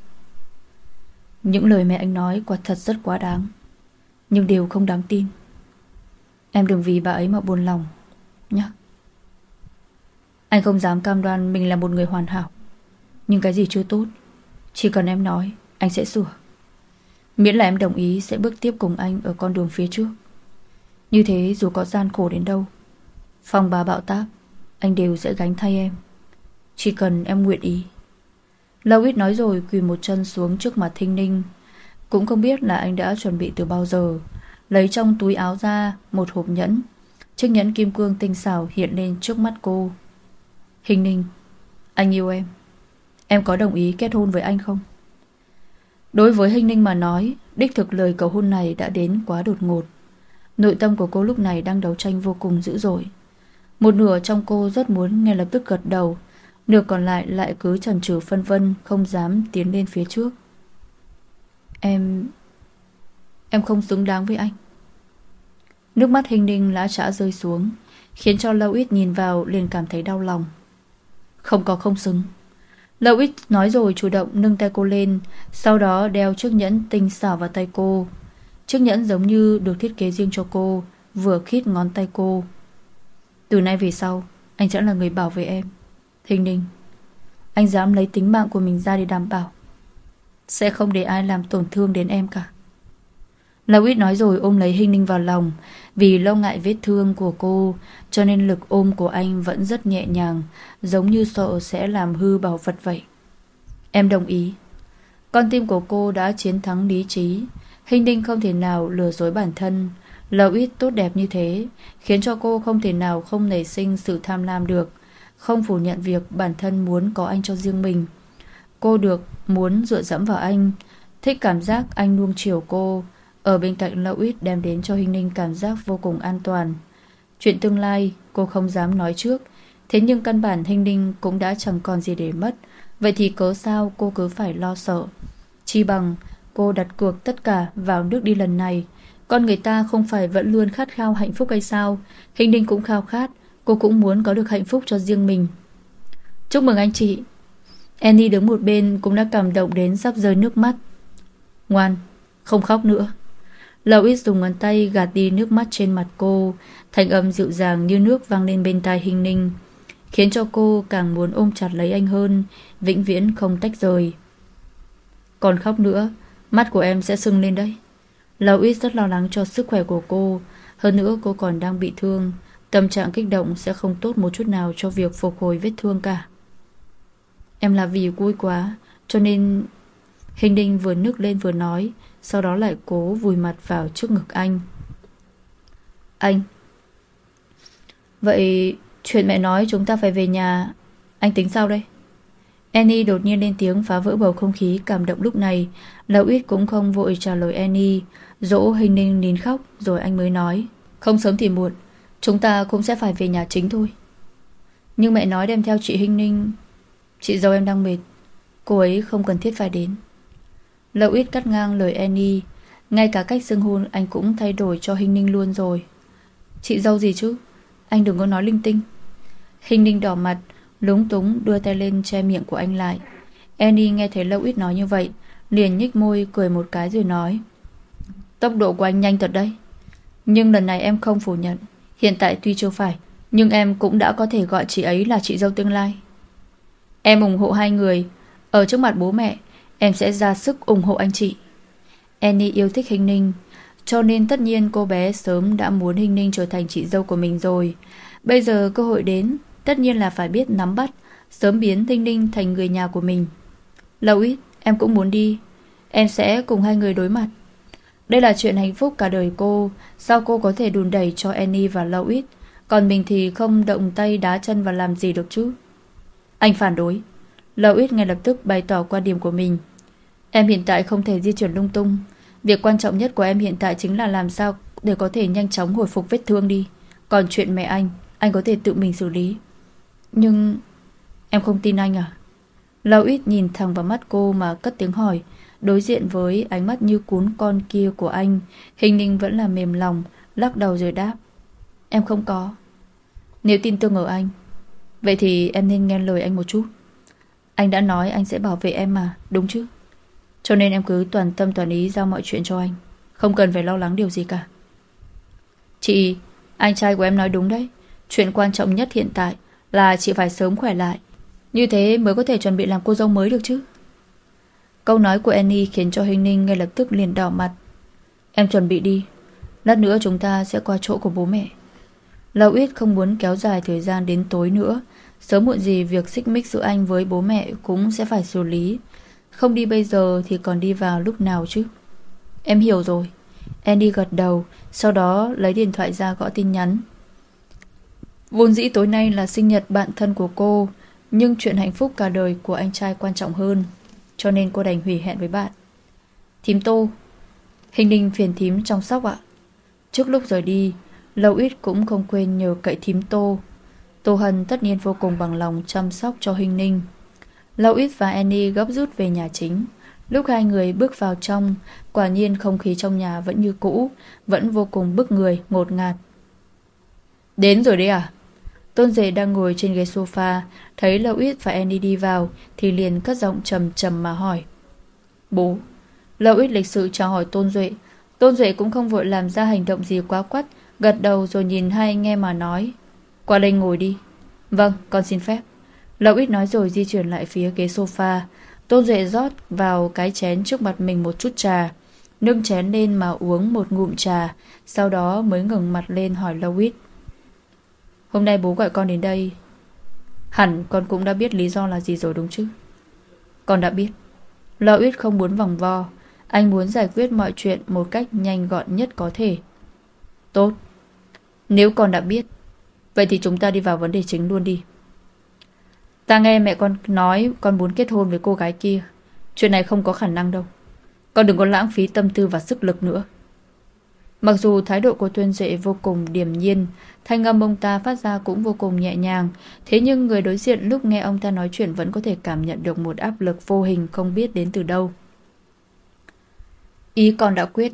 Những lời mẹ anh nói quả thật rất quá đáng, Nhưng đều không đáng tin. Em đừng vì bà ấy mà buồn lòng Nhé Anh không dám cam đoan mình là một người hoàn hảo, Nhưng cái gì chưa tốt, Chỉ cần em nói, Anh sẽ sửa. Miễn là em đồng ý sẽ bước tiếp cùng anh Ở con đường phía trước. Như thế dù có gian khổ đến đâu Phòng bà bạo táp, Anh đều sẽ gánh thay em. Chỉ cần em nguyện ý. Lâu ít nói rồi quỳ một chân xuống trước mặt Thinh Ninh. Cũng không biết là anh đã chuẩn bị từ bao giờ. Lấy trong túi áo ra Một hộp nhẫn. Chiếc nhẫn kim cương tinh xảo hiện lên trước mắt cô. Hình ninh, Anh yêu em. Em có đồng ý kết hôn với anh không? Đối với Hình Ninh mà nói, Đích thực lời cầu hôn này đã đến quá đột ngột. Nội tâm của cô lúc này đang đấu tranh vô cùng dữ dội. Một nửa trong cô rất muốn ngay lập tức gật đầu. Nửa còn lại lại cứ chần chừ phân vân, Không dám tiến lên phía trước. Em Em không xứng đáng với anh. Nước mắt hình ninh lá trã rơi xuống, Khiến cho Lâu Ít nhìn vào liền cảm thấy đau lòng. Không có không xứng. Lâu Ít nói rồi chủ động nâng tay cô lên, Sau đó đeo chiếc nhẫn tinh xảo vào tay cô. Chiếc nhẫn giống như được thiết kế riêng cho cô, Vừa khít ngón tay cô. Từ nay về sau, Anh sẽ là người bảo vệ em. Hình ninh Anh dám lấy tính mạng của mình ra để đảm bảo. Sẽ không để ai làm tổn thương đến em cả. Lâu ít nói rồi ôm lấy Hình Ninh vào lòng. Vì lo ngại vết thương của cô, Cho nên lực ôm của anh vẫn rất nhẹ nhàng, Giống như sợ sẽ làm hư bảo vật vậy. Em đồng ý. Con tim của cô đã chiến thắng lý trí. Hình Ninh không thể nào lừa dối bản thân. Lâu ít tốt đẹp như thế Khiến cho cô không thể nào không nảy sinh sự tham lam được Không phủ nhận việc bản thân muốn có anh cho riêng mình Cô được muốn dựa dẫm vào anh Thích cảm giác anh nuông chiều cô ở bên cạnh lâu Ít đem đến cho Hình Ninh cảm giác vô cùng an toàn. Chuyện tương lai cô không dám nói trước, thế nhưng căn bản Hình Ninh cũng đã chẳng còn gì để mất, vậy thì cớ sao cô cứ phải lo sợ. Chi bằng cô đặt cược tất cả vào nước đi lần này, con người ta không phải vẫn luôn khát khao hạnh phúc hay sao, Hình Ninh cũng khao khát, cô cũng muốn có được hạnh phúc cho riêng mình. Chúc mừng anh chị. Annie đứng một bên cũng đã cảm động đến sắp rơi nước mắt. Ngoan, không khóc nữa. Louis dùng ngón tay gạt đi nước mắt trên mặt cô thanh âm dịu dàng như nước vang lên bên tai hình ninh Khiến cho cô càng muốn ôm chặt lấy anh hơn Vĩnh viễn không tách rời Còn khóc nữa Mắt của em sẽ sưng lên đấy Lâu ít rất lo lắng cho sức khỏe của cô. Hơn nữa, cô còn đang bị thương. Tâm trạng kích động sẽ không tốt một chút nào Cho việc phục hồi vết thương cả. Em là vì vui quá, Cho nên Hình đinh vừa nước lên vừa nói, sau đó lại cố vùi mặt vào trước ngực anh. Anh. Vậy chuyện mẹ nói chúng ta phải về nhà. Anh tính sao đây? Annie đột nhiên lên tiếng phá vỡ bầu không khí cảm động lúc này. Lão Uyết cũng không vội trả lời Annie. Dỗ hình ninh nín khóc, Rồi anh mới nói, Không sớm thì muộn, Chúng ta cũng sẽ phải về nhà chính thôi. Nhưng mẹ nói đem theo chị Hình Ninh, Chị dâu em đang mệt, Cô ấy không cần thiết phải đến. Lậu ít cắt ngang lời Annie, Ngay cả cách xưng hôn anh cũng thay đổi cho Hình Ninh luôn rồi. Chị dâu gì chứ? Anh đừng có nói linh tinh. Hình Ninh đỏ mặt, Lúng túng đưa tay lên che miệng của anh lại. Annie nghe thấy Lậu ít nói như vậy, Liền nhích môi cười một cái rồi nói Tốc độ của anh nhanh thật đấy Nhưng lần này em không phủ nhận Hiện tại tuy chưa phải Nhưng em cũng đã có thể gọi chị ấy là chị dâu tương lai. Em ủng hộ hai người. Ở trước mặt bố mẹ, em sẽ ra sức ủng hộ anh chị. Annie yêu thích Hình Ninh, cho nên tất nhiên cô bé sớm đã muốn Hình Ninh trở thành chị dâu của mình rồi. Bây giờ cơ hội đến, tất nhiên là phải biết nắm bắt, sớm biến Hình Ninh thành người nhà của mình. Lâu ít, em cũng muốn đi. Em sẽ cùng hai người đối mặt. Đây là chuyện hạnh phúc cả đời cô, sao cô có thể đùn đẩy cho Annie và Louis còn mình thì không động tay đá chân và làm gì được chứ. Anh phản đối. Louis ngay lập tức bày tỏ quan điểm của mình. Em hiện tại không thể di chuyển lung tung. Việc quan trọng nhất của em hiện tại chính là làm sao để có thể nhanh chóng hồi phục vết thương đi. Còn chuyện mẹ anh, anh có thể tự mình xử lý. Nhưng... Em không tin anh à? Louis nhìn thẳng vào mắt cô mà cất tiếng hỏi. Đối diện với ánh mắt như cún con kia của anh, hình ninh vẫn là mềm lòng, lắc đầu rồi đáp. Em không có. Nếu tin tưởng ở anh, vậy thì em nên nghe lời anh một chút. Anh đã nói anh sẽ bảo vệ em mà, đúng chứ? Cho nên em cứ toàn tâm toàn ý giao mọi chuyện cho anh Không cần phải lo lắng điều gì cả Chị, anh trai của em nói đúng đấy Chuyện quan trọng nhất hiện tại Là chị phải sớm khỏe lại Như thế mới có thể chuẩn bị làm cô dâu mới được chứ Câu nói của Annie khiến cho Hình Ninh ngay lập tức liền đỏ mặt. Em chuẩn bị đi, Lát nữa chúng ta sẽ qua chỗ của bố mẹ. Lâu ít không muốn kéo dài thời gian đến tối nữa, Sớm muộn gì việc xích mích giữa anh với bố mẹ cũng sẽ phải xử lý. Không đi bây giờ thì còn đi vào lúc nào chứ? Em hiểu rồi. Andy gật đầu, Sau đó lấy điện thoại ra gõ tin nhắn. Vốn dĩ tối nay là sinh nhật bạn thân của cô, Nhưng chuyện hạnh phúc cả đời của anh trai quan trọng hơn. Cho nên cô đành hủy hẹn với bạn Thím tô Hình ninh phiền thím trong sóc ạ Trước lúc rời đi Lâu ít cũng không quên nhờ cậy thím tô Tô Hân tất nhiên vô cùng bằng lòng chăm sóc cho Hình ninh Lâu ít và Annie gấp rút về nhà chính. Lúc hai người bước vào trong, quả nhiên không khí trong nhà vẫn như cũ, vẫn vô cùng bức người, ngột ngạt. Đến rồi đấy à? Tôn Dệ đang ngồi trên ghế sofa, thấy Lâu ít và Annie đi vào, thì liền cất giọng trầm trầm mà hỏi. Bố, Lâu ít lịch sự chào hỏi Tôn Duệ. Tôn Duệ cũng không vội làm ra hành động gì quá quắt, gật đầu rồi nhìn hai anh em mà nói. Qua đây ngồi đi. Vâng, con xin phép. Lâu ít nói rồi di chuyển lại phía ghế sofa. Tôn Duệ rót vào cái chén trước mặt mình một chút trà. Nâng chén lên mà uống một ngụm trà. Sau đó mới ngừng mặt lên hỏi Lâu ít. Hôm nay bố gọi con đến đây. Hẳn con cũng đã biết lý do là gì rồi đúng chứ? Con đã biết. Lo Uyết không muốn vòng vo. Anh muốn giải quyết mọi chuyện một cách nhanh gọn nhất có thể. Tốt. Nếu con đã biết, vậy thì chúng ta đi vào vấn đề chính luôn đi. Ta nghe mẹ con nói con muốn kết hôn với cô gái kia. Chuyện này không có khả năng đâu. Con đừng có lãng phí tâm tư và sức lực nữa. Mặc dù thái độ của Tuyên Duệ vô cùng điềm nhiên, thanh âm ông ta phát ra cũng vô cùng nhẹ nhàng, thế nhưng người đối diện lúc nghe ông ta nói chuyện vẫn có thể cảm nhận được một áp lực vô hình không biết đến từ đâu. Ý con đã quyết.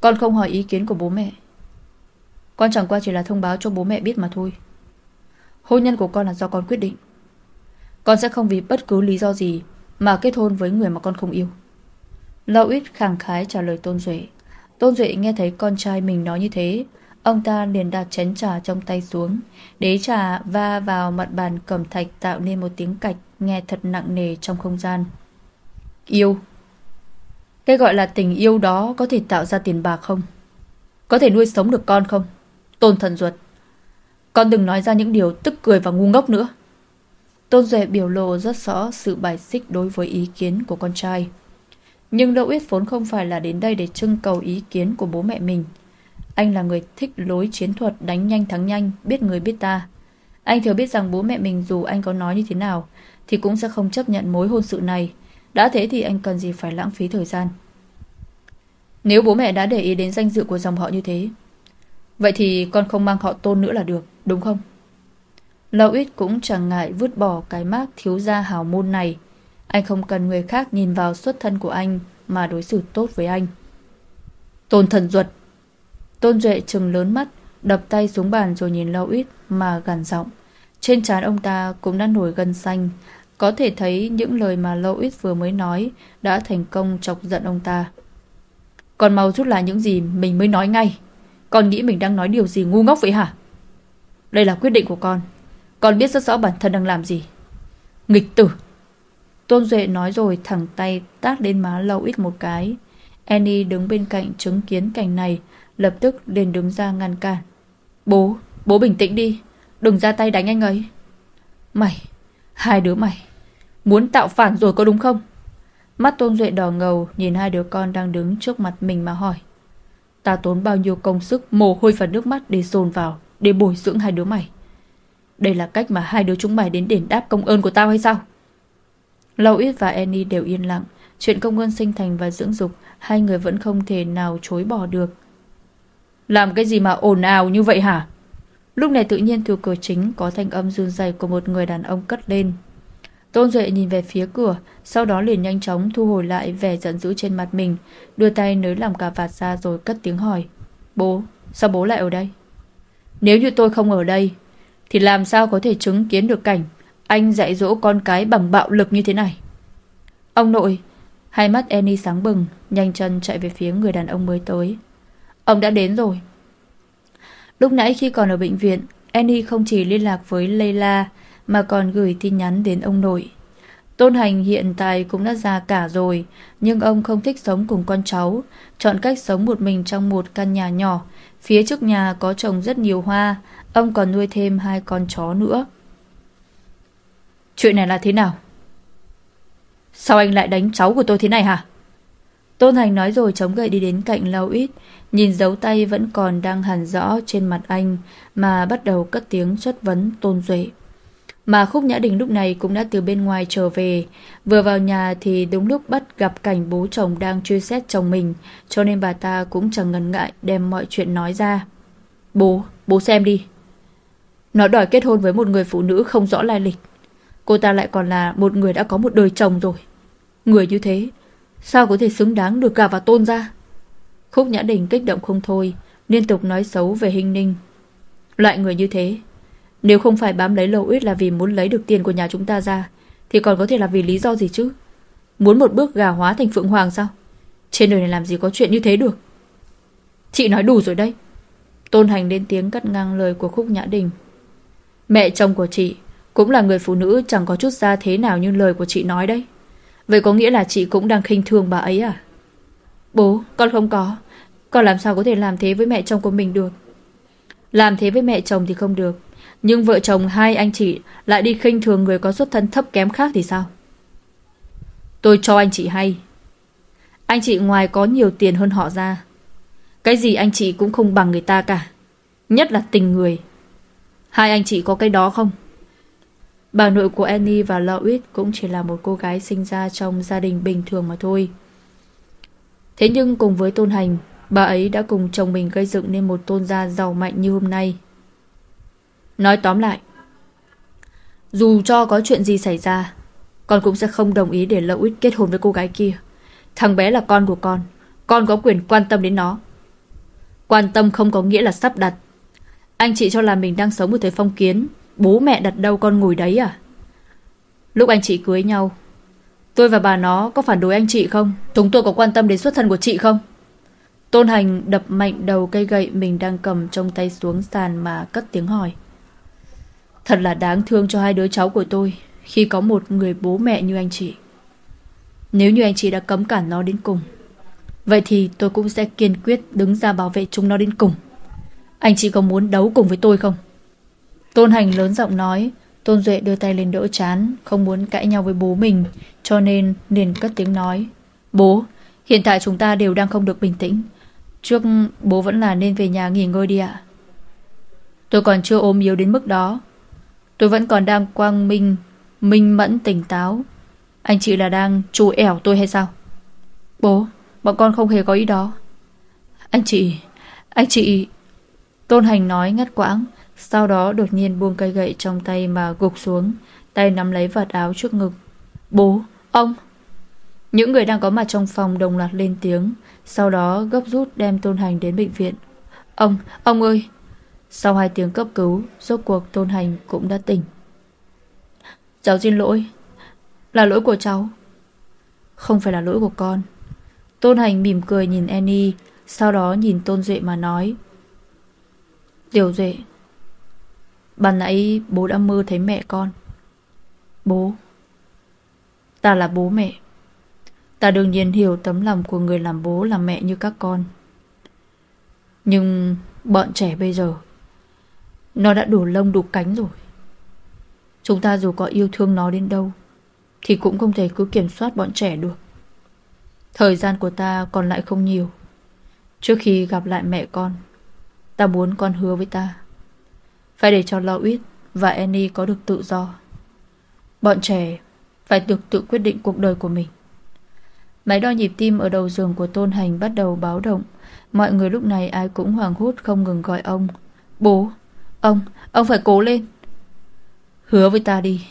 Con không hỏi ý kiến của bố mẹ. Con chẳng qua chỉ là thông báo cho bố mẹ biết mà thôi. Hôn nhân của con là do con quyết định Con sẽ không vì bất cứ lý do gì Mà kết hôn với người mà con không yêu Lâu ít khẳng khái trả lời Tôn Duệ Tôn Duệ nghe thấy con trai mình nói như thế, Ông ta liền đặt chén trà trong tay xuống. Đế trà va vào mặt bàn cẩm thạch Tạo nên một tiếng cạch Nghe thật nặng nề trong không gian. Yêu. Cái gọi là tình yêu đó Có thể tạo ra tiền bạc không? Có thể nuôi sống được con không? Tôn thần ruột con đừng nói ra những điều tức cười và ngu ngốc nữa. Tôn Duệ biểu lộ rất rõ sự bài xích đối với ý kiến của con trai. Nhưng Đậu Uyết vốn không phải là đến đây để trưng cầu ý kiến của bố mẹ mình. Anh là người thích lối chiến thuật đánh nhanh thắng nhanh, biết người biết ta. Anh thừa biết rằng bố mẹ mình dù anh có nói như thế nào thì cũng sẽ không chấp nhận mối hôn sự này. Đã thế thì anh cần gì phải lãng phí thời gian. Nếu bố mẹ đã để ý đến danh dự của dòng họ như thế, vậy thì con không mang họ tôn nữa là được đúng không? Lâu ít cũng chẳng ngại vứt bỏ cái mác thiếu gia hào môn này. Anh không cần người khác nhìn vào xuất thân của anh mà đối xử tốt với anh. Tôn thần ruột. Tôn Duệ trừng lớn mắt, đập tay xuống bàn rồi nhìn Lâu ít mà gằn giọng. Trên trán ông ta cũng đã nổi gân xanh. Có thể thấy những lời mà Lâu ít vừa mới nói đã thành công chọc giận ông ta. Còn mau rút lại những gì mình mới nói ngay. Còn nghĩ mình đang nói điều gì ngu ngốc vậy hả? Đây là quyết định của con. Con biết rất rõ bản thân đang làm gì. Nghịch tử. Tôn Duệ nói rồi thẳng tay tát lên má lâu ít một cái. Annie đứng bên cạnh chứng kiến cảnh này, lập tức liền đứng ra ngăn cản. Bố, bố bình tĩnh đi, đừng ra tay đánh anh ấy. Mày, hai đứa mày, muốn tạo phản rồi có đúng không? Mắt Tôn Duệ đỏ ngầu nhìn hai đứa con đang đứng trước mặt mình mà hỏi. Ta tốn bao nhiêu công sức, mồ hôi và nước mắt để dồn vào, để bồi dưỡng hai đứa mày. Đây là cách mà hai đứa chúng mày đến đền đáp công ơn của tao hay sao? Lâu Ít và Annie đều yên lặng. Chuyện công ơn sinh thành và dưỡng dục, hai người vẫn không thể nào chối bỏ được. Làm cái gì mà ồn ào như vậy hả? Lúc này tự nhiên từ cửa chính có thanh âm run rẩy của một người đàn ông cất lên. Tôn Duệ nhìn về phía cửa, sau đó liền nhanh chóng thu hồi lại vẻ giận dữ trên mặt mình, đưa tay nới làm cà vạt ra rồi cất tiếng hỏi. Bố, sao bố lại ở đây? Nếu như tôi không ở đây, thì làm sao có thể chứng kiến được cảnh anh dạy dỗ con cái bằng bạo lực như thế này? Ông nội, hai mắt Annie sáng bừng, nhanh chân chạy về phía người đàn ông mới tới. Ông đã đến rồi. Lúc nãy khi còn ở bệnh viện, Annie không chỉ liên lạc với Layla mà còn gửi tin nhắn đến ông nội. Tôn Hành hiện tại cũng đã già cả rồi, nhưng ông không thích sống cùng con cháu, chọn cách sống một mình trong một căn nhà nhỏ. Phía trước nhà có trồng rất nhiều hoa, ông còn nuôi thêm hai con chó nữa. Chuyện này là thế nào? Sao anh lại đánh cháu của tôi thế này hả? Tôn thành nói rồi chống gậy đi đến cạnh Lau Ít, nhìn dấu tay vẫn còn đang hẳn rõ trên mặt anh mà bắt đầu cất tiếng chất vấn Tôn Duệ. Mà Khúc Nhã Đình lúc này cũng đã từ bên ngoài trở về. Vừa vào nhà thì đúng lúc bắt gặp cảnh bố chồng đang truy xét chồng mình, cho nên bà ta cũng chẳng ngần ngại đem mọi chuyện nói ra. Bố, bố xem đi. Nó đòi kết hôn với một người phụ nữ không rõ lai lịch. Cô ta lại còn là một người đã có một đời chồng rồi. Người như thế, sao có thể xứng đáng được gà vào tôn ra? Khúc Nhã Đình kích động không thôi, liên tục nói xấu về hình ninh. Loại người như thế, nếu không phải bám lấy lầu Uyết là vì muốn lấy được tiền của nhà chúng ta ra, thì còn có thể là vì lý do gì chứ? Muốn một bước gà hóa thành Phượng Hoàng sao? Trên đời này làm gì có chuyện như thế được? Chị nói đủ rồi đấy. Tôn Hành lên tiếng cắt ngang lời của Khúc Nhã Đình. Mẹ chồng của chị cũng là người phụ nữ chẳng có chút ra thế nào như lời của chị nói đấy. Vậy có nghĩa là chị cũng đang khinh thường bà ấy à? Bố, con không có. Con làm sao có thể làm thế với mẹ chồng của mình được? Làm thế với mẹ chồng thì không được. Nhưng vợ chồng hai anh chị lại đi khinh thường người có xuất thân thấp kém khác thì sao? Tôi cho anh chị hay. Anh chị ngoài có nhiều tiền hơn họ ra. Cái gì anh chị cũng không bằng người ta cả. Nhất là tình người. Hai anh chị có cái đó không? Bà nội của Annie và Lois cũng chỉ là một cô gái sinh ra trong gia đình bình thường mà thôi. Thế nhưng cùng với tôn hành, bà ấy đã cùng chồng mình gây dựng nên một tôn gia giàu mạnh như hôm nay. Nói tóm lại, dù cho có chuyện gì xảy ra, con cũng sẽ không đồng ý để Lois kết hôn với cô gái kia. Thằng bé là con của con, con có quyền quan tâm đến nó. Quan tâm không có nghĩa là sắp đặt. Anh chị cho là mình đang sống một thời phong kiến, bố mẹ đặt đâu con ngồi đấy à? Lúc anh chị cưới nhau, tôi và bà nó có phản đối anh chị không? Chúng tôi có quan tâm đến xuất thân của chị không? Tôn Hành đập mạnh đầu cây gậy mình đang cầm trong tay xuống sàn mà cất tiếng hỏi. Thật là đáng thương cho hai đứa cháu của tôi khi có một người bố mẹ như anh chị. Nếu như anh chị đã cấm cản nó đến cùng, vậy thì tôi cũng sẽ kiên quyết đứng ra bảo vệ chúng nó đến cùng. Anh chị có muốn đấu cùng với tôi không? Tôn Hành lớn giọng nói, Tôn Duệ đưa tay lên đỡ chán, không muốn cãi nhau với bố mình, cho nên liền cất tiếng nói. Bố, hiện tại chúng ta đều đang không được bình tĩnh. Trước bố vẫn là nên về nhà nghỉ ngơi đi ạ. Tôi còn chưa ốm yếu đến mức đó. Tôi vẫn còn đang quang minh, minh mẫn tỉnh táo. Anh chị là đang chủ ẻo tôi hay sao? Bố, bọn con không hề có ý đó. Anh chị, anh chị... Tôn Hành nói ngắt quãng, sau đó đột nhiên buông cây gậy trong tay mà gục xuống, tay nắm lấy vạt áo trước ngực. Bố, ông... Những người đang có mặt trong phòng đồng loạt lên tiếng, sau đó gấp rút đem Tôn Hành đến bệnh viện. Ông, ông ơi! Sau hai tiếng cấp cứu, rốt cuộc Tôn Hành cũng đã tỉnh. Cháu xin lỗi. Là lỗi của cháu. Không phải là lỗi của con. Tôn Hành mỉm cười nhìn Annie, sau đó nhìn Tôn Duệ mà nói. Tiểu Duệ, Ban nãy bố đã mơ thấy mẹ con. Bố. Ta là bố mẹ. Ta đương nhiên hiểu tấm lòng của người làm bố làm mẹ như các con. Nhưng bọn trẻ bây giờ, Nó đã đủ lông đủ cánh rồi. Chúng ta dù có yêu thương nó đến đâu, Thì cũng không thể cứ kiểm soát bọn trẻ được. Thời gian của ta còn lại không nhiều. Trước khi gặp lại mẹ con, Ta muốn con hứa với ta. Phải để cho Louis và Annie có được tự do. Bọn trẻ Phải được tự quyết định cuộc đời của mình. Máy đo nhịp tim ở đầu giường của Tôn Hành bắt đầu báo động. Mọi người lúc này ai cũng hoảng hốt không ngừng gọi ông. Bố Ông, ông phải cố lên. Hứa với ta đi.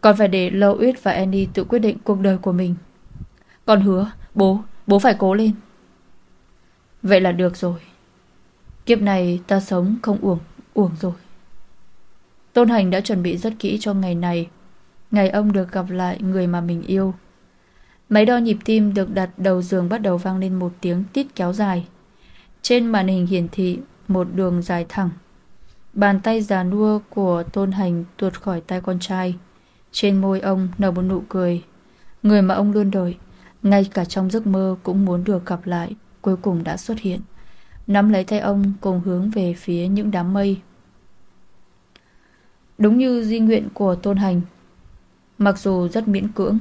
Con phải để Louis và Annie tự quyết định cuộc đời của mình. Con hứa Bố, bố phải cố lên. Vậy là được rồi. Kiếp này ta sống không uổng. Uổng rồi. Tôn Hành đã chuẩn bị rất kỹ cho ngày này. Ngày ông được gặp lại người mà mình yêu. Máy đo nhịp tim được đặt đầu giường bắt đầu vang lên một tiếng tít kéo dài. Trên màn hình hiển thị một đường dài thẳng. Bàn tay già nua của Tôn Hành tuột khỏi tay con trai. Trên môi ông nở một nụ cười. Người mà ông luôn đợi, Ngay cả trong giấc mơ cũng muốn được gặp lại, Cuối cùng đã xuất hiện. Nắm lấy tay ông cùng hướng về phía những đám mây Đúng như di nguyện của Tôn Hành Mặc dù rất miễn cưỡng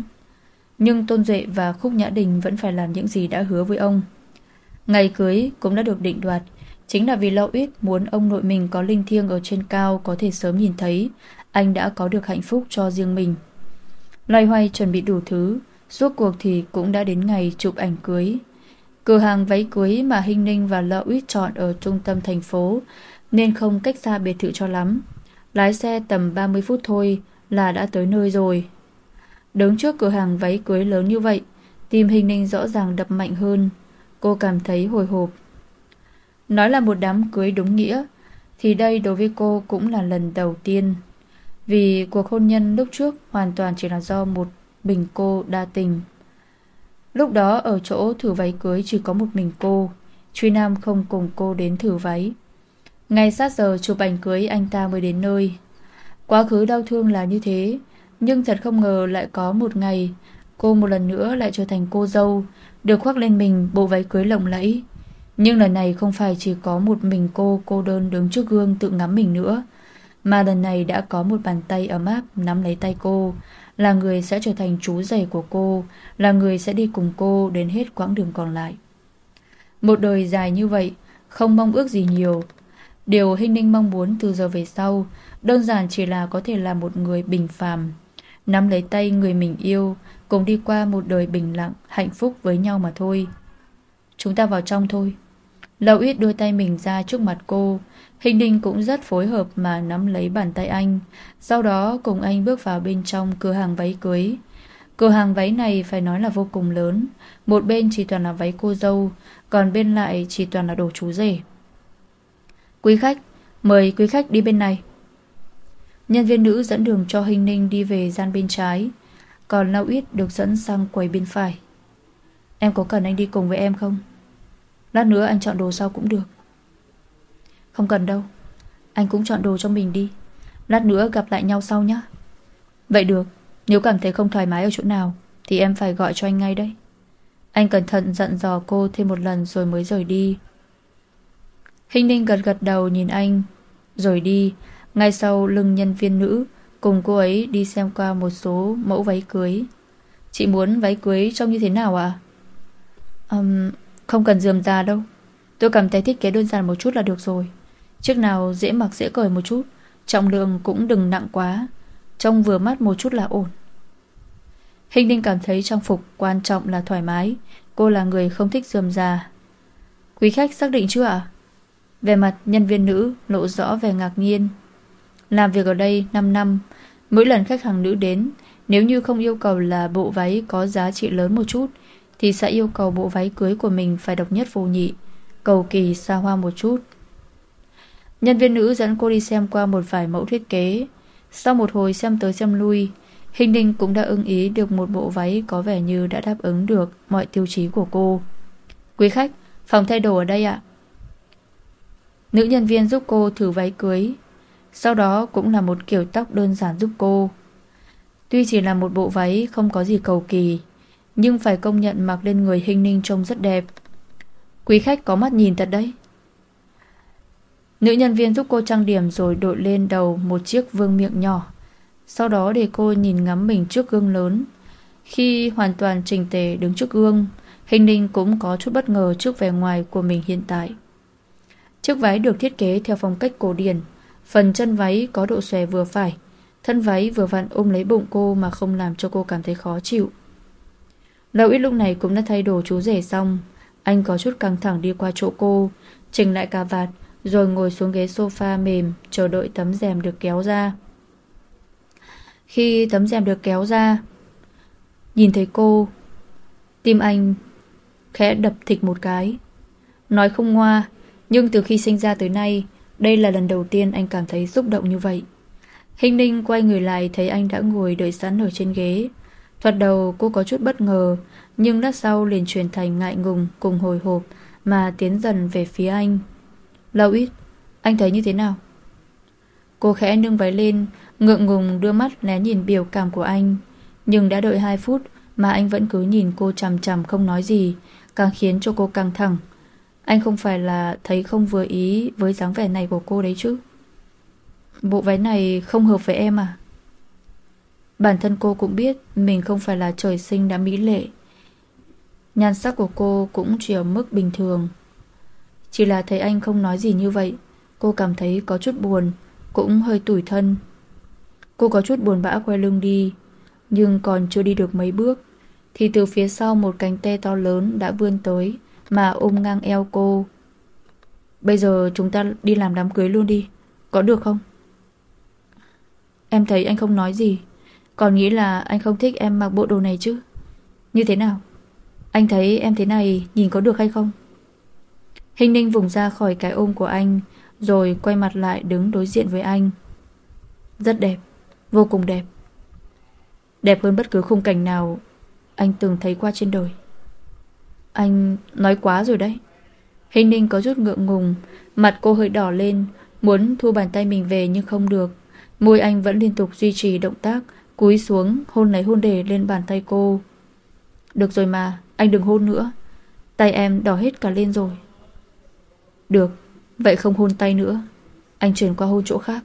Nhưng Tôn Duệ và Khúc Nhã Đình Vẫn phải làm những gì đã hứa với ông Ngày cưới cũng đã được định đoạt Chính là vì Lão Uyết muốn ông nội mình có linh thiêng ở trên cao có thể sớm nhìn thấy anh đã có được hạnh phúc cho riêng mình. Loay hoay chuẩn bị đủ thứ, suốt cuộc thì cũng đã đến ngày chụp ảnh cưới. Cửa hàng váy cưới mà Hinh Ninh và Lọ Ít chọn ở trung tâm thành phố nên không cách xa biệt thự cho lắm. Lái xe tầm 30 phút thôi là đã tới nơi rồi. Đứng trước cửa hàng váy cưới lớn như vậy, tim Hinh Ninh rõ ràng đập mạnh hơn. Cô cảm thấy hồi hộp. Nói là một đám cưới đúng nghĩa, thì đây đối với cô cũng là lần đầu tiên. Vì cuộc hôn nhân lúc trước hoàn toàn chỉ là do một bình cô đa tình. Lúc đó ở chỗ thử váy cưới chỉ có một mình cô, Truy Nam không cùng cô đến thử váy. Ngay sát giờ chụp ảnh cưới anh ta mới đến nơi. Quá khứ đau thương là như thế, nhưng thật không ngờ lại có một ngày cô một lần nữa lại trở thành cô dâu, được khoác lên mình bộ váy cưới lộng lẫy. Nhưng lần này không phải chỉ có một mình cô cô đơn đứng trước gương tự ngắm mình nữa, mà lần này đã có một bàn tay ấm áp nắm lấy tay cô, là người sẽ trở thành chú rể của cô, là người sẽ đi cùng cô đến hết quãng đường còn lại. Một đời dài như vậy, không mong ước gì nhiều. Điều Hinh Ninh mong muốn từ giờ về sau, đơn giản chỉ là có thể là một người bình phàm, nắm lấy tay người mình yêu, cùng đi qua một đời bình lặng, hạnh phúc với nhau mà thôi. Chúng ta vào trong thôi. Lâu ít đưa tay mình ra trước mặt cô, Hình Ninh cũng rất phối hợp mà nắm lấy bàn tay anh, sau đó cùng anh bước vào bên trong cửa hàng váy cưới. Cửa hàng váy này phải nói là vô cùng lớn, một bên chỉ toàn là váy cô dâu, còn bên lại chỉ toàn là đồ chú rể. Quý khách, mời quý khách đi bên này. Nhân viên nữ dẫn đường cho Hình Ninh đi về gian bên trái, còn lao Ít được dẫn sang quầy bên phải. Em có cần anh đi cùng với em không? Lát nữa anh chọn đồ sau cũng được. Không cần đâu. Anh cũng chọn đồ cho mình đi. Lát nữa gặp lại nhau sau nhé Vậy được. Nếu cảm thấy không thoải mái ở chỗ nào Thì em phải gọi cho anh ngay đấy. Anh cẩn thận dặn dò cô thêm một lần rồi mới rời đi. Hình ninh gật gật đầu nhìn anh Rồi đi. Ngay sau lưng nhân viên nữ Cùng cô ấy đi xem qua một số mẫu váy cưới. Chị muốn váy cưới trông như thế nào ạ? À? Um, không cần dườm già đâu. Tôi cảm thấy thiết kế đơn giản một chút là được rồi. Chiếc nào dễ mặc dễ cởi một chút. Trọng lượng cũng đừng nặng quá. Trông vừa mắt một chút là ổn. Hình Ninh cảm thấy trang phục quan trọng là thoải mái. Cô là người không thích dườm già. Quý khách xác định chưa ạ? Về mặt nhân viên nữ, lộ rõ vẻ ngạc nhiên. Làm việc ở đây 5 năm. Mỗi lần khách hàng nữ đến, Nếu như không yêu cầu là bộ váy có giá trị lớn một chút thì sẽ yêu cầu bộ váy cưới của mình phải độc nhất vô nhị Cầu kỳ xa hoa một chút Nhân viên nữ dẫn cô đi xem qua một vài mẫu thiết kế Sau một hồi xem tới xem lui Hình Ninh cũng đã ưng ý được một bộ váy có vẻ như đã đáp ứng được mọi tiêu chí của cô. Quý khách, phòng thay đồ ở đây ạ. Nữ nhân viên giúp cô thử váy cưới. Sau đó cũng là một kiểu tóc đơn giản giúp cô. Tuy chỉ là một bộ váy không có gì cầu kỳ, nhưng phải công nhận mặc lên người hình ninh trông rất đẹp. Quý khách có mắt nhìn thật đấy. Nữ nhân viên giúp cô trang điểm rồi đội lên đầu một chiếc vương miệng nhỏ. Sau đó để cô nhìn ngắm mình trước gương lớn. Khi hoàn toàn trình tề đứng trước gương, Hình Ninh cũng có chút bất ngờ trước vẻ ngoài của mình hiện tại. Chiếc váy được thiết kế theo phong cách cổ điển, phần chân váy có độ xòe vừa phải, thân váy vừa vặn ôm lấy bụng cô mà không làm cho cô cảm thấy khó chịu. Lâu ít lúc này cũng đã thay đồ chú rể xong, anh có chút căng thẳng đi qua chỗ cô, chỉnh lại cà vạt, rồi ngồi xuống ghế sofa mềm, chờ đợi tấm rèm được kéo ra. Khi tấm rèm được kéo ra, nhìn thấy cô, tim anh khẽ đập thịch một cái. Nói không ngoa, nhưng từ khi sinh ra tới nay, đây là lần đầu tiên anh cảm thấy xúc động như vậy. Hình ninh quay người lại thấy anh đã ngồi đợi sẵn ở trên ghế. Thoạt đầu cô có chút bất ngờ, nhưng lát sau liền chuyển thành ngại ngùng cùng hồi hộp mà tiến dần về phía anh. Lâu ít, anh thấy như thế nào? Cô khẽ nâng váy lên, ngượng ngùng đưa mắt lén nhìn biểu cảm của anh. Nhưng đã đợi 2 phút mà anh vẫn cứ nhìn cô chằm chằm không nói gì, càng khiến cho cô căng thẳng. Anh không phải là thấy không vừa ý với dáng vẻ này của cô đấy chứ. Bộ váy này không hợp với em à? Bản thân cô cũng biết mình không phải là trời sinh đã mỹ lệ. Nhan sắc của cô cũng chỉ ở mức bình thường. Chỉ là thấy anh không nói gì như vậy, cô cảm thấy có chút buồn, cũng hơi tủi thân. Cô có chút buồn bã quay lưng đi, nhưng còn chưa đi được mấy bước, thì từ phía sau một cánh tay to lớn đã vươn tới mà ôm ngang eo cô. Bây giờ chúng ta đi làm đám cưới luôn đi, có được không? Em thấy anh không nói gì, còn nghĩ là anh không thích em mặc bộ đồ này chứ. Như thế nào? Anh thấy em thế này nhìn có được hay không? Hình ninh vùng ra khỏi cái ôm của anh, Rồi quay mặt lại đứng đối diện với anh Rất đẹp, Vô cùng đẹp Đẹp hơn bất cứ khung cảnh nào Anh từng thấy qua trên đời Anh nói quá rồi đấy Hình ninh có chút ngượng ngùng, Mặt cô hơi đỏ lên, Muốn thu bàn tay mình về nhưng không được Môi anh vẫn liên tục duy trì động tác Cúi xuống hôn lấy hôn đề lên bàn tay cô Được rồi mà Anh đừng hôn nữa Tay em đỏ hết cả lên rồi được, vậy không hôn tay nữa. Anh chuyển qua hôn chỗ khác.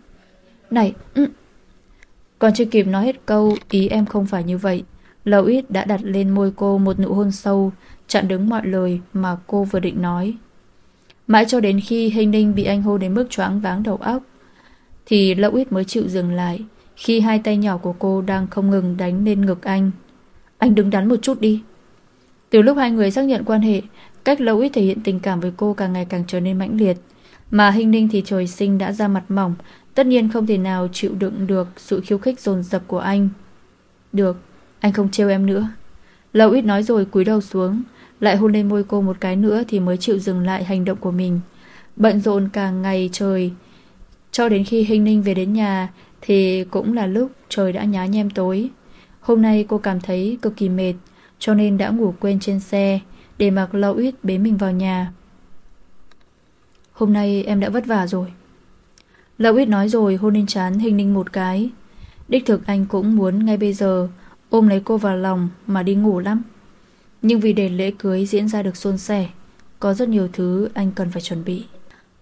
Này, ừ. Còn chưa kịp nói hết câu, ý em không phải như vậy. Lâu ít đã đặt lên môi cô một nụ hôn sâu, chặn đứng mọi lời mà cô vừa định nói. Mãi cho đến khi hình ninh bị anh hôn đến mức choáng váng đầu óc, thì Lâu ít mới chịu dừng lại khi hai tay nhỏ của cô đang không ngừng đánh lên ngực anh. Anh đứng đắn một chút đi. Từ lúc hai người xác nhận quan hệ, Cách lâu ít thể hiện tình cảm với cô càng ngày càng trở nên mãnh liệt. Mà hình ninh thì trời sinh đã ra mặt mỏng, tất nhiên không thể nào chịu đựng được sự khiêu khích dồn dập của anh. Được, anh không trêu em nữa. Lâu ít nói rồi cúi đầu xuống, lại hôn lên môi cô một cái nữa thì mới chịu dừng lại hành động của mình. Bận rộn càng ngày trời, cho đến khi hình ninh về đến nhà thì cũng là lúc trời đã nhá nhem tối. Hôm nay cô cảm thấy cực kỳ mệt, cho nên đã ngủ quên trên xe để mặc Lâu Ít bế mình vào nhà. Hôm nay em đã vất vả rồi. Lâu Ít nói rồi hôn lên chán hình ninh một cái. Đích thực anh cũng muốn ngay bây giờ ôm lấy cô vào lòng mà đi ngủ lắm. Nhưng vì để lễ cưới diễn ra được suôn sẻ, có rất nhiều thứ anh cần phải chuẩn bị.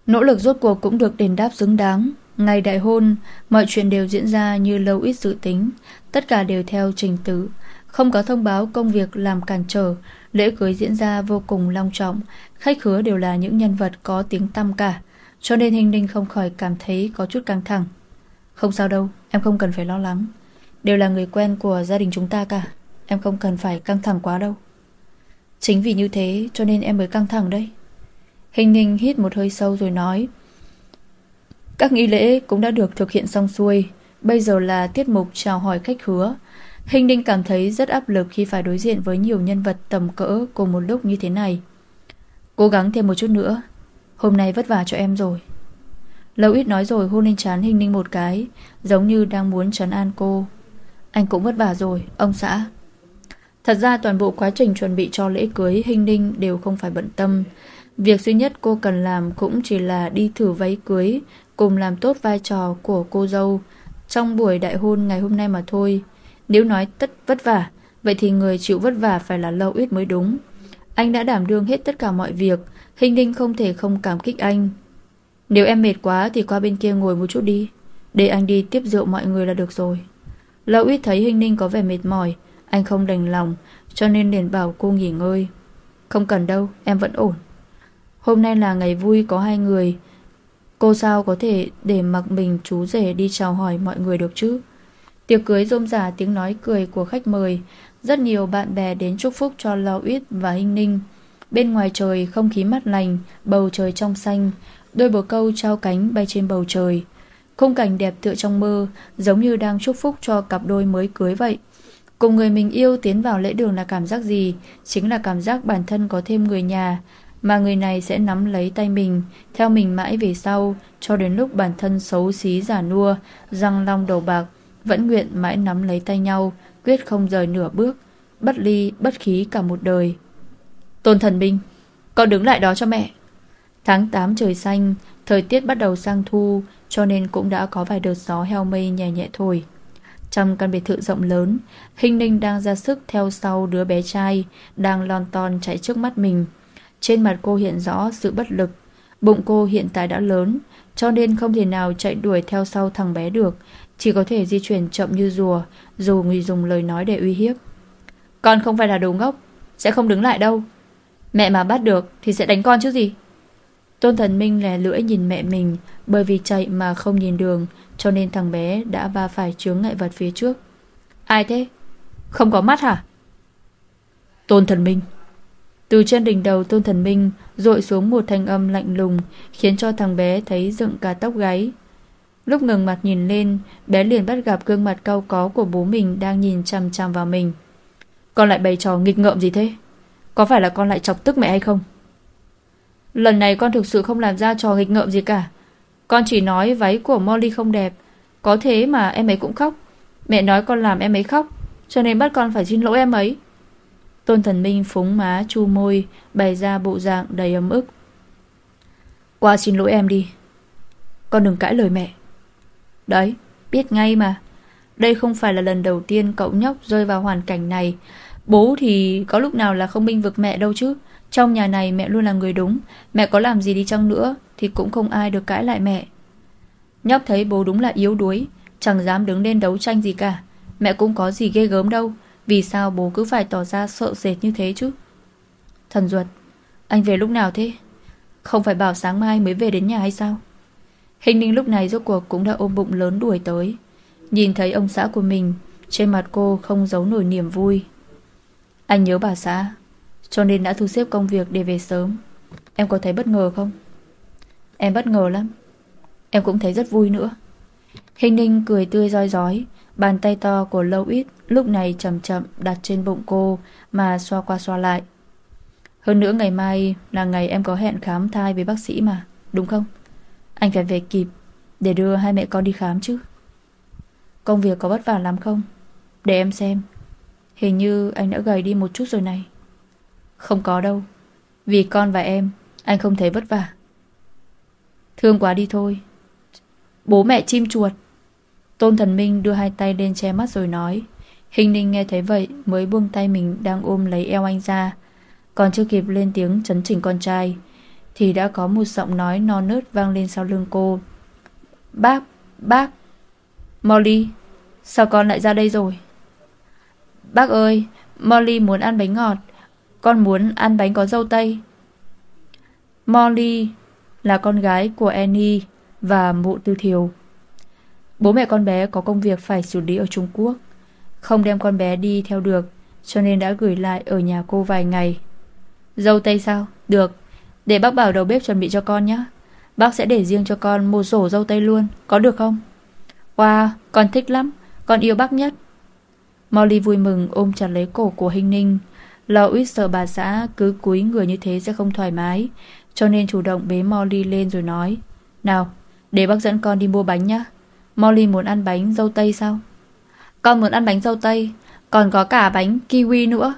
Nỗ lực rốt cuộc cũng được đền đáp xứng đáng. Ngày đại hôn, mọi chuyện đều diễn ra như lâu ít dự tính, tất cả đều theo trình tự, không có thông báo công việc làm cản trở, Lễ cưới diễn ra vô cùng long trọng, khách khứa đều là những nhân vật có tiếng tăm cả, cho nên Hình Ninh không khỏi cảm thấy có chút căng thẳng. Không sao đâu, em không cần phải lo lắng. Đều là người quen của gia đình chúng ta cả, em không cần phải căng thẳng quá đâu. Chính vì như thế cho nên em mới căng thẳng đây. Hình Ninh hít một hơi sâu rồi nói các nghi lễ cũng đã được thực hiện xong xuôi Bây giờ là tiết mục chào hỏi khách hứa Hình Ninh cảm thấy rất áp lực khi phải đối diện với nhiều nhân vật tầm cỡ cùng một lúc như thế này. Cố gắng thêm một chút nữa. Hôm nay vất vả cho em rồi. Lâu ít nói rồi hôn lên chán Hình Ninh một cái, giống như đang muốn trấn an cô. Anh cũng vất vả rồi, ông xã. Thật ra toàn bộ quá trình chuẩn bị cho lễ cưới Hình Ninh đều không phải bận tâm. Việc duy nhất cô cần làm cũng chỉ là đi thử váy cưới, cùng làm tốt vai trò của cô dâu trong buổi đại hôn ngày hôm nay mà thôi. Nếu nói tất vất vả, vậy thì người chịu vất vả phải là Lâu Ít mới đúng. Anh đã đảm đương hết tất cả mọi việc, Hình Ninh không thể không cảm kích anh. Nếu em mệt quá thì qua bên kia ngồi một chút đi, để anh đi tiếp rượu mọi người là được rồi. Lâu Ít thấy Hình Ninh có vẻ mệt mỏi, anh không đành lòng, cho nên liền bảo cô nghỉ ngơi. Không cần đâu, em vẫn ổn. Hôm nay là ngày vui có hai người, Cô sao có thể để mặc mình chú rể đi chào hỏi mọi người được chứ? Tiệc cưới rôm rả tiếng nói cười của khách mời. Rất nhiều bạn bè đến chúc phúc cho Lao Uyết và Hinh Ninh. Bên ngoài trời không khí mát lành, bầu trời trong xanh. Đôi bồ câu trao cánh bay trên bầu trời. Khung cảnh đẹp tựa trong mơ, giống như đang chúc phúc cho cặp đôi mới cưới vậy. Cùng người mình yêu tiến vào lễ đường là cảm giác gì? Chính là cảm giác bản thân có thêm người nhà, mà người này sẽ nắm lấy tay mình, theo mình mãi về sau, cho đến lúc bản thân xấu xí giả nua, răng long đầu bạc, vẫn nguyện mãi nắm lấy tay nhau, quyết không rời nửa bước, bất ly, bất khí cả một đời. Tôn thần binh, con đứng lại đó cho mẹ. Tháng 8 trời xanh, thời tiết bắt đầu sang thu, cho nên cũng đã có vài đợt gió heo mây nhẹ nhẹ thổi. Trong căn biệt thự rộng lớn, Hình Ninh đang ra sức theo sau đứa bé trai, đang lon ton chạy trước mắt mình. Trên mặt cô hiện rõ sự bất lực. Bụng cô hiện tại đã lớn, Cho nên không thể nào chạy đuổi theo sau thằng bé được. Chỉ có thể di chuyển chậm như rùa, Dù người dùng lời nói để uy hiếp. Con không phải là đồ ngốc, Sẽ không đứng lại đâu. Mẹ mà bắt được thì sẽ đánh con chứ gì? Tôn thần minh lè lưỡi nhìn mẹ mình, Bởi vì chạy mà không nhìn đường, Cho nên thằng bé đã va phải chướng ngại vật phía trước. Ai thế? Không có mắt hả? Tôn thần minh từ trên đỉnh đầu Tôn Thần Minh rội xuống một thanh âm lạnh lùng khiến cho thằng bé thấy dựng cả tóc gáy. Lúc ngừng mặt nhìn lên, bé liền bắt gặp gương mặt cau có của bố mình đang nhìn chằm chằm vào mình. Con lại bày trò nghịch ngợm gì thế? Có phải là con lại chọc tức mẹ hay không? Lần này con thực sự không làm ra trò nghịch ngợm gì cả. Con chỉ nói váy của Molly không đẹp. Có thế mà em ấy cũng khóc. Mẹ nói con làm em ấy khóc, cho nên bắt con phải xin lỗi em ấy. Tôn thần minh phúng má chu môi, Bày ra bộ dạng đầy ấm ức. Qua xin lỗi em đi. Con đừng cãi lời mẹ. Đấy, biết ngay mà. Đây không phải là lần đầu tiên cậu nhóc rơi vào hoàn cảnh này. Bố thì có lúc nào là không minh vực mẹ đâu chứ. Trong nhà này mẹ luôn là người đúng. Mẹ có làm gì đi chăng nữa Thì cũng không ai được cãi lại mẹ. Nhóc thấy bố đúng là yếu đuối, Chẳng dám đứng lên đấu tranh gì cả. Mẹ cũng có gì ghê gớm đâu vì sao bố cứ phải tỏ ra sợ sệt như thế chứ? Thần ruột Anh về lúc nào thế? Không phải bảo sáng mai mới về đến nhà hay sao? Hình ninh lúc này rốt cuộc cũng đã ôm bụng lớn đuổi tới. Nhìn thấy ông xã của mình, Trên mặt cô không giấu nổi niềm vui. Anh nhớ bà xã, Cho nên đã thu xếp công việc để về sớm. Em có thấy bất ngờ không? Em bất ngờ lắm. Em cũng thấy rất vui nữa. Hình ninh cười tươi roi rói. Bàn tay to của Lâu Ít lúc này chậm chậm đặt trên bụng cô mà xoa qua xoa lại. Hơn nữa ngày mai là ngày em có hẹn khám thai với bác sĩ mà, đúng không? Anh phải về kịp để đưa hai mẹ con đi khám chứ. Công việc có vất vả lắm không? Để em xem. Hình như anh đã gầy đi một chút rồi này. Không có đâu. Vì con và em, anh không thấy vất vả. Thương quá đi thôi. Bố mẹ chim chuột. Tôn Thần Minh đưa hai tay lên che mắt rồi nói Hình ninh nghe thấy vậy mới buông tay mình đang ôm lấy eo anh ra. Còn chưa kịp lên tiếng chấn chỉnh con trai Thì đã có một giọng nói non nớt vang lên sau lưng cô. Bác, bác Molly, sao con lại ra đây rồi? Bác ơi, Molly muốn ăn bánh ngọt Con muốn ăn bánh có dâu tây. Molly là con gái của Annie và mụ tư thiều. Bố mẹ con bé có công việc phải xử lý ở Trung Quốc Không đem con bé đi theo được Cho nên đã gửi lại ở nhà cô vài ngày. Dâu tây sao? Được Để bác bảo đầu bếp chuẩn bị cho con nhé. Bác sẽ để riêng cho con một rổ dâu tây luôn Có được không? Wow, con thích lắm Con yêu bác nhất. Molly vui mừng ôm chặt lấy cổ của Hình Ninh. Lo ít sợ bà xã cứ cúi người như thế sẽ không thoải mái Cho nên chủ động bế Molly lên rồi nói Nào, để bác dẫn con đi mua bánh nhé Molly muốn ăn bánh dâu tây sao? Con muốn ăn bánh dâu tây, còn có cả bánh kiwi nữa.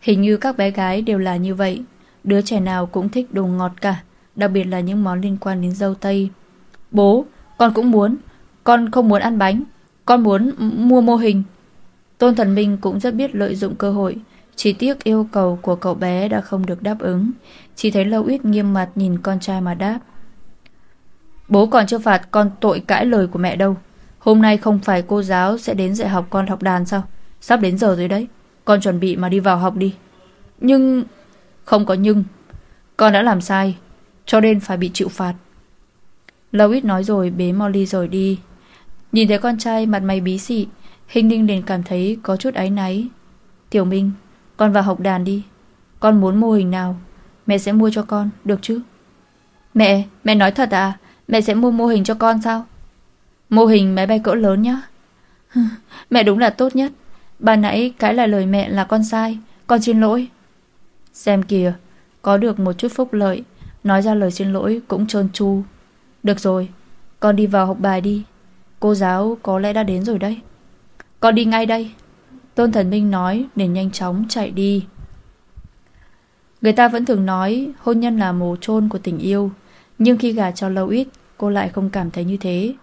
Hình như các bé gái đều là như vậy. Đứa trẻ nào cũng thích đồ ngọt cả Đặc biệt là những món liên quan đến dâu tây Bố, con cũng muốn Con không muốn ăn bánh Con muốn mua mô hình Tôn Thần Minh cũng rất biết lợi dụng cơ hội Chỉ tiếc yêu cầu của cậu bé đã không được đáp ứng Chỉ thấy Lâu Ít nghiêm mặt nhìn con trai mà đáp Bố còn chưa phạt con tội cãi lời của mẹ đâu. Hôm nay không phải cô giáo sẽ đến dạy học con học đàn sao? Sắp đến giờ rồi đấy. Con chuẩn bị mà đi vào học đi. Nhưng Không có nhưng. Con đã làm sai Cho nên phải bị chịu phạt. Lois nói rồi bế Molly rồi đi. Nhìn thấy con trai mặt mày bí xị Hình ninh liền cảm thấy có chút áy náy. Tiểu Minh Con vào học đàn đi. Con muốn mô hình nào? Mẹ sẽ mua cho con được chứ? Mẹ, mẹ nói thật à? Mẹ sẽ mua mô hình cho con sao? Mô hình máy bay cỡ lớn nhá. Mẹ đúng là tốt nhất. Bà nãy cái là lời mẹ là con sai. Con xin lỗi. Xem kìa, Có được một chút phúc lợi. Nói ra lời xin lỗi cũng trơn tru. Được rồi, Con đi vào học bài đi. Cô giáo có lẽ đã đến rồi đấy. Con đi ngay đây. Tôn Thần Minh nói để nhanh chóng chạy đi. Người ta vẫn thường nói Hôn nhân là mồ chôn của tình yêu. Nhưng khi gả cho lâu ít Cô lại không cảm thấy như thế.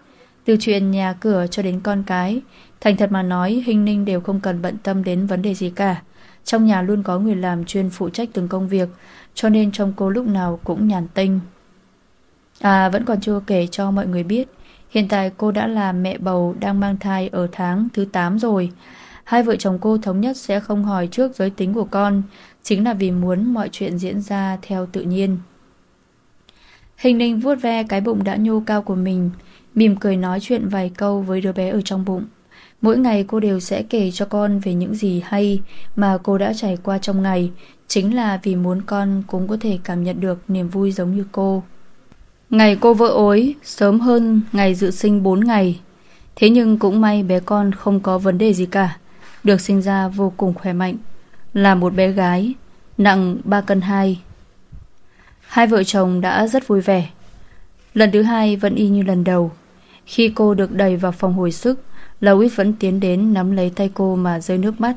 Từ chuyện nhà cửa cho đến con cái, Thành thật mà nói, Hình ninh đều không cần bận tâm đến vấn đề gì cả. Trong nhà luôn có người làm chuyên phụ trách từng công việc, Cho nên trong cô lúc nào cũng nhàn tinh. À vẫn còn chưa kể cho mọi người biết, Hiện tại cô đã là mẹ bầu đang mang thai ở tháng thứ 8 rồi. Hai vợ chồng cô thống nhất sẽ không hỏi trước giới tính của con, Chính là vì muốn mọi chuyện diễn ra theo tự nhiên. Hình ninh vuốt ve cái bụng đã nhô cao của mình, Mỉm cười nói chuyện vài câu với đứa bé ở trong bụng. Mỗi ngày cô đều sẽ kể cho con về những gì hay mà cô đã trải qua trong ngày, Chính là vì muốn con cũng có thể cảm nhận được niềm vui giống như cô. Ngày cô vỡ ối, sớm hơn ngày dự sinh 4 ngày. Thế nhưng cũng may bé con không có vấn đề gì cả, Được sinh ra vô cùng khỏe mạnh. Là một bé gái, Nặng 3 cân 2 Hai vợ chồng đã rất vui vẻ. Lần thứ hai vẫn y như lần đầu. Khi cô được đẩy vào phòng hồi sức Louis vẫn tiến đến nắm lấy tay cô mà rơi nước mắt.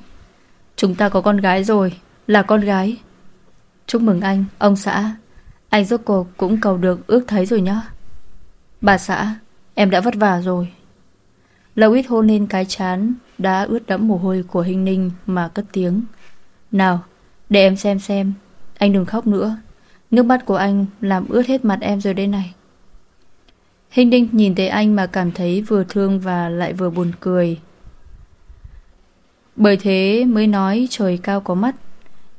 Chúng ta có con gái rồi Là con gái. Chúc mừng anh, ông xã. Anh rốt cuộc cũng cầu được ước thấy rồi nhá. Bà xã Em đã vất vả rồi. Louis hôn lên cái chán Đã ướt đẫm mồ hôi của hình ninh Mà cất tiếng. Nào, để em xem xem Anh đừng khóc nữa. Nước mắt của anh làm ướt hết mặt em rồi đây này Hình đinh nhìn thấy anh mà cảm thấy vừa thương và lại vừa buồn cười. Bởi thế mới nói trời cao có mắt,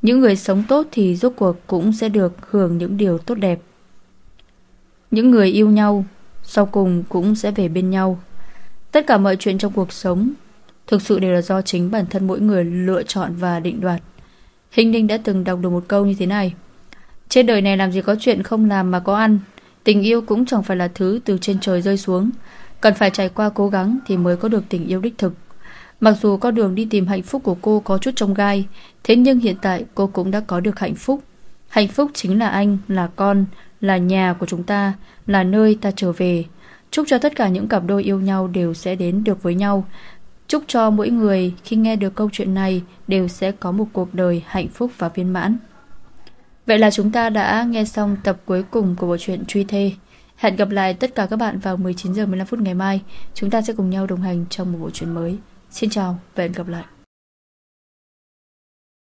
Những người sống tốt thì rốt cuộc cũng sẽ được hưởng những điều tốt đẹp. Những người yêu nhau Sau cùng cũng sẽ về bên nhau. Tất cả mọi chuyện trong cuộc sống Thực sự đều là do chính bản thân mỗi người lựa chọn và định đoạt. Hình Đinh đã từng đọc được một câu như thế này trên đời này làm gì có chuyện không làm mà có ăn. Tình yêu cũng chẳng phải là thứ từ trên trời rơi xuống. Cần phải trải qua cố gắng Thì mới có được tình yêu đích thực. Mặc dù con đường đi tìm hạnh phúc của cô có chút trông gai Thế nhưng hiện tại cô cũng đã có được hạnh phúc. Hạnh phúc chính là anh, là con, là nhà của chúng ta Là nơi ta trở về. Chúc cho tất cả những cặp đôi yêu nhau đều sẽ đến được với nhau. Chúc cho mỗi người khi nghe được câu chuyện này Đều sẽ có một cuộc đời hạnh phúc và viên mãn. Vậy là chúng ta đã nghe xong tập cuối cùng của bộ truyện Truy Thê. Hẹn gặp lại tất cả các bạn vào 19 giờ 15 phút ngày mai. Chúng ta sẽ cùng nhau đồng hành trong một bộ truyện mới. Xin chào và hẹn gặp lại.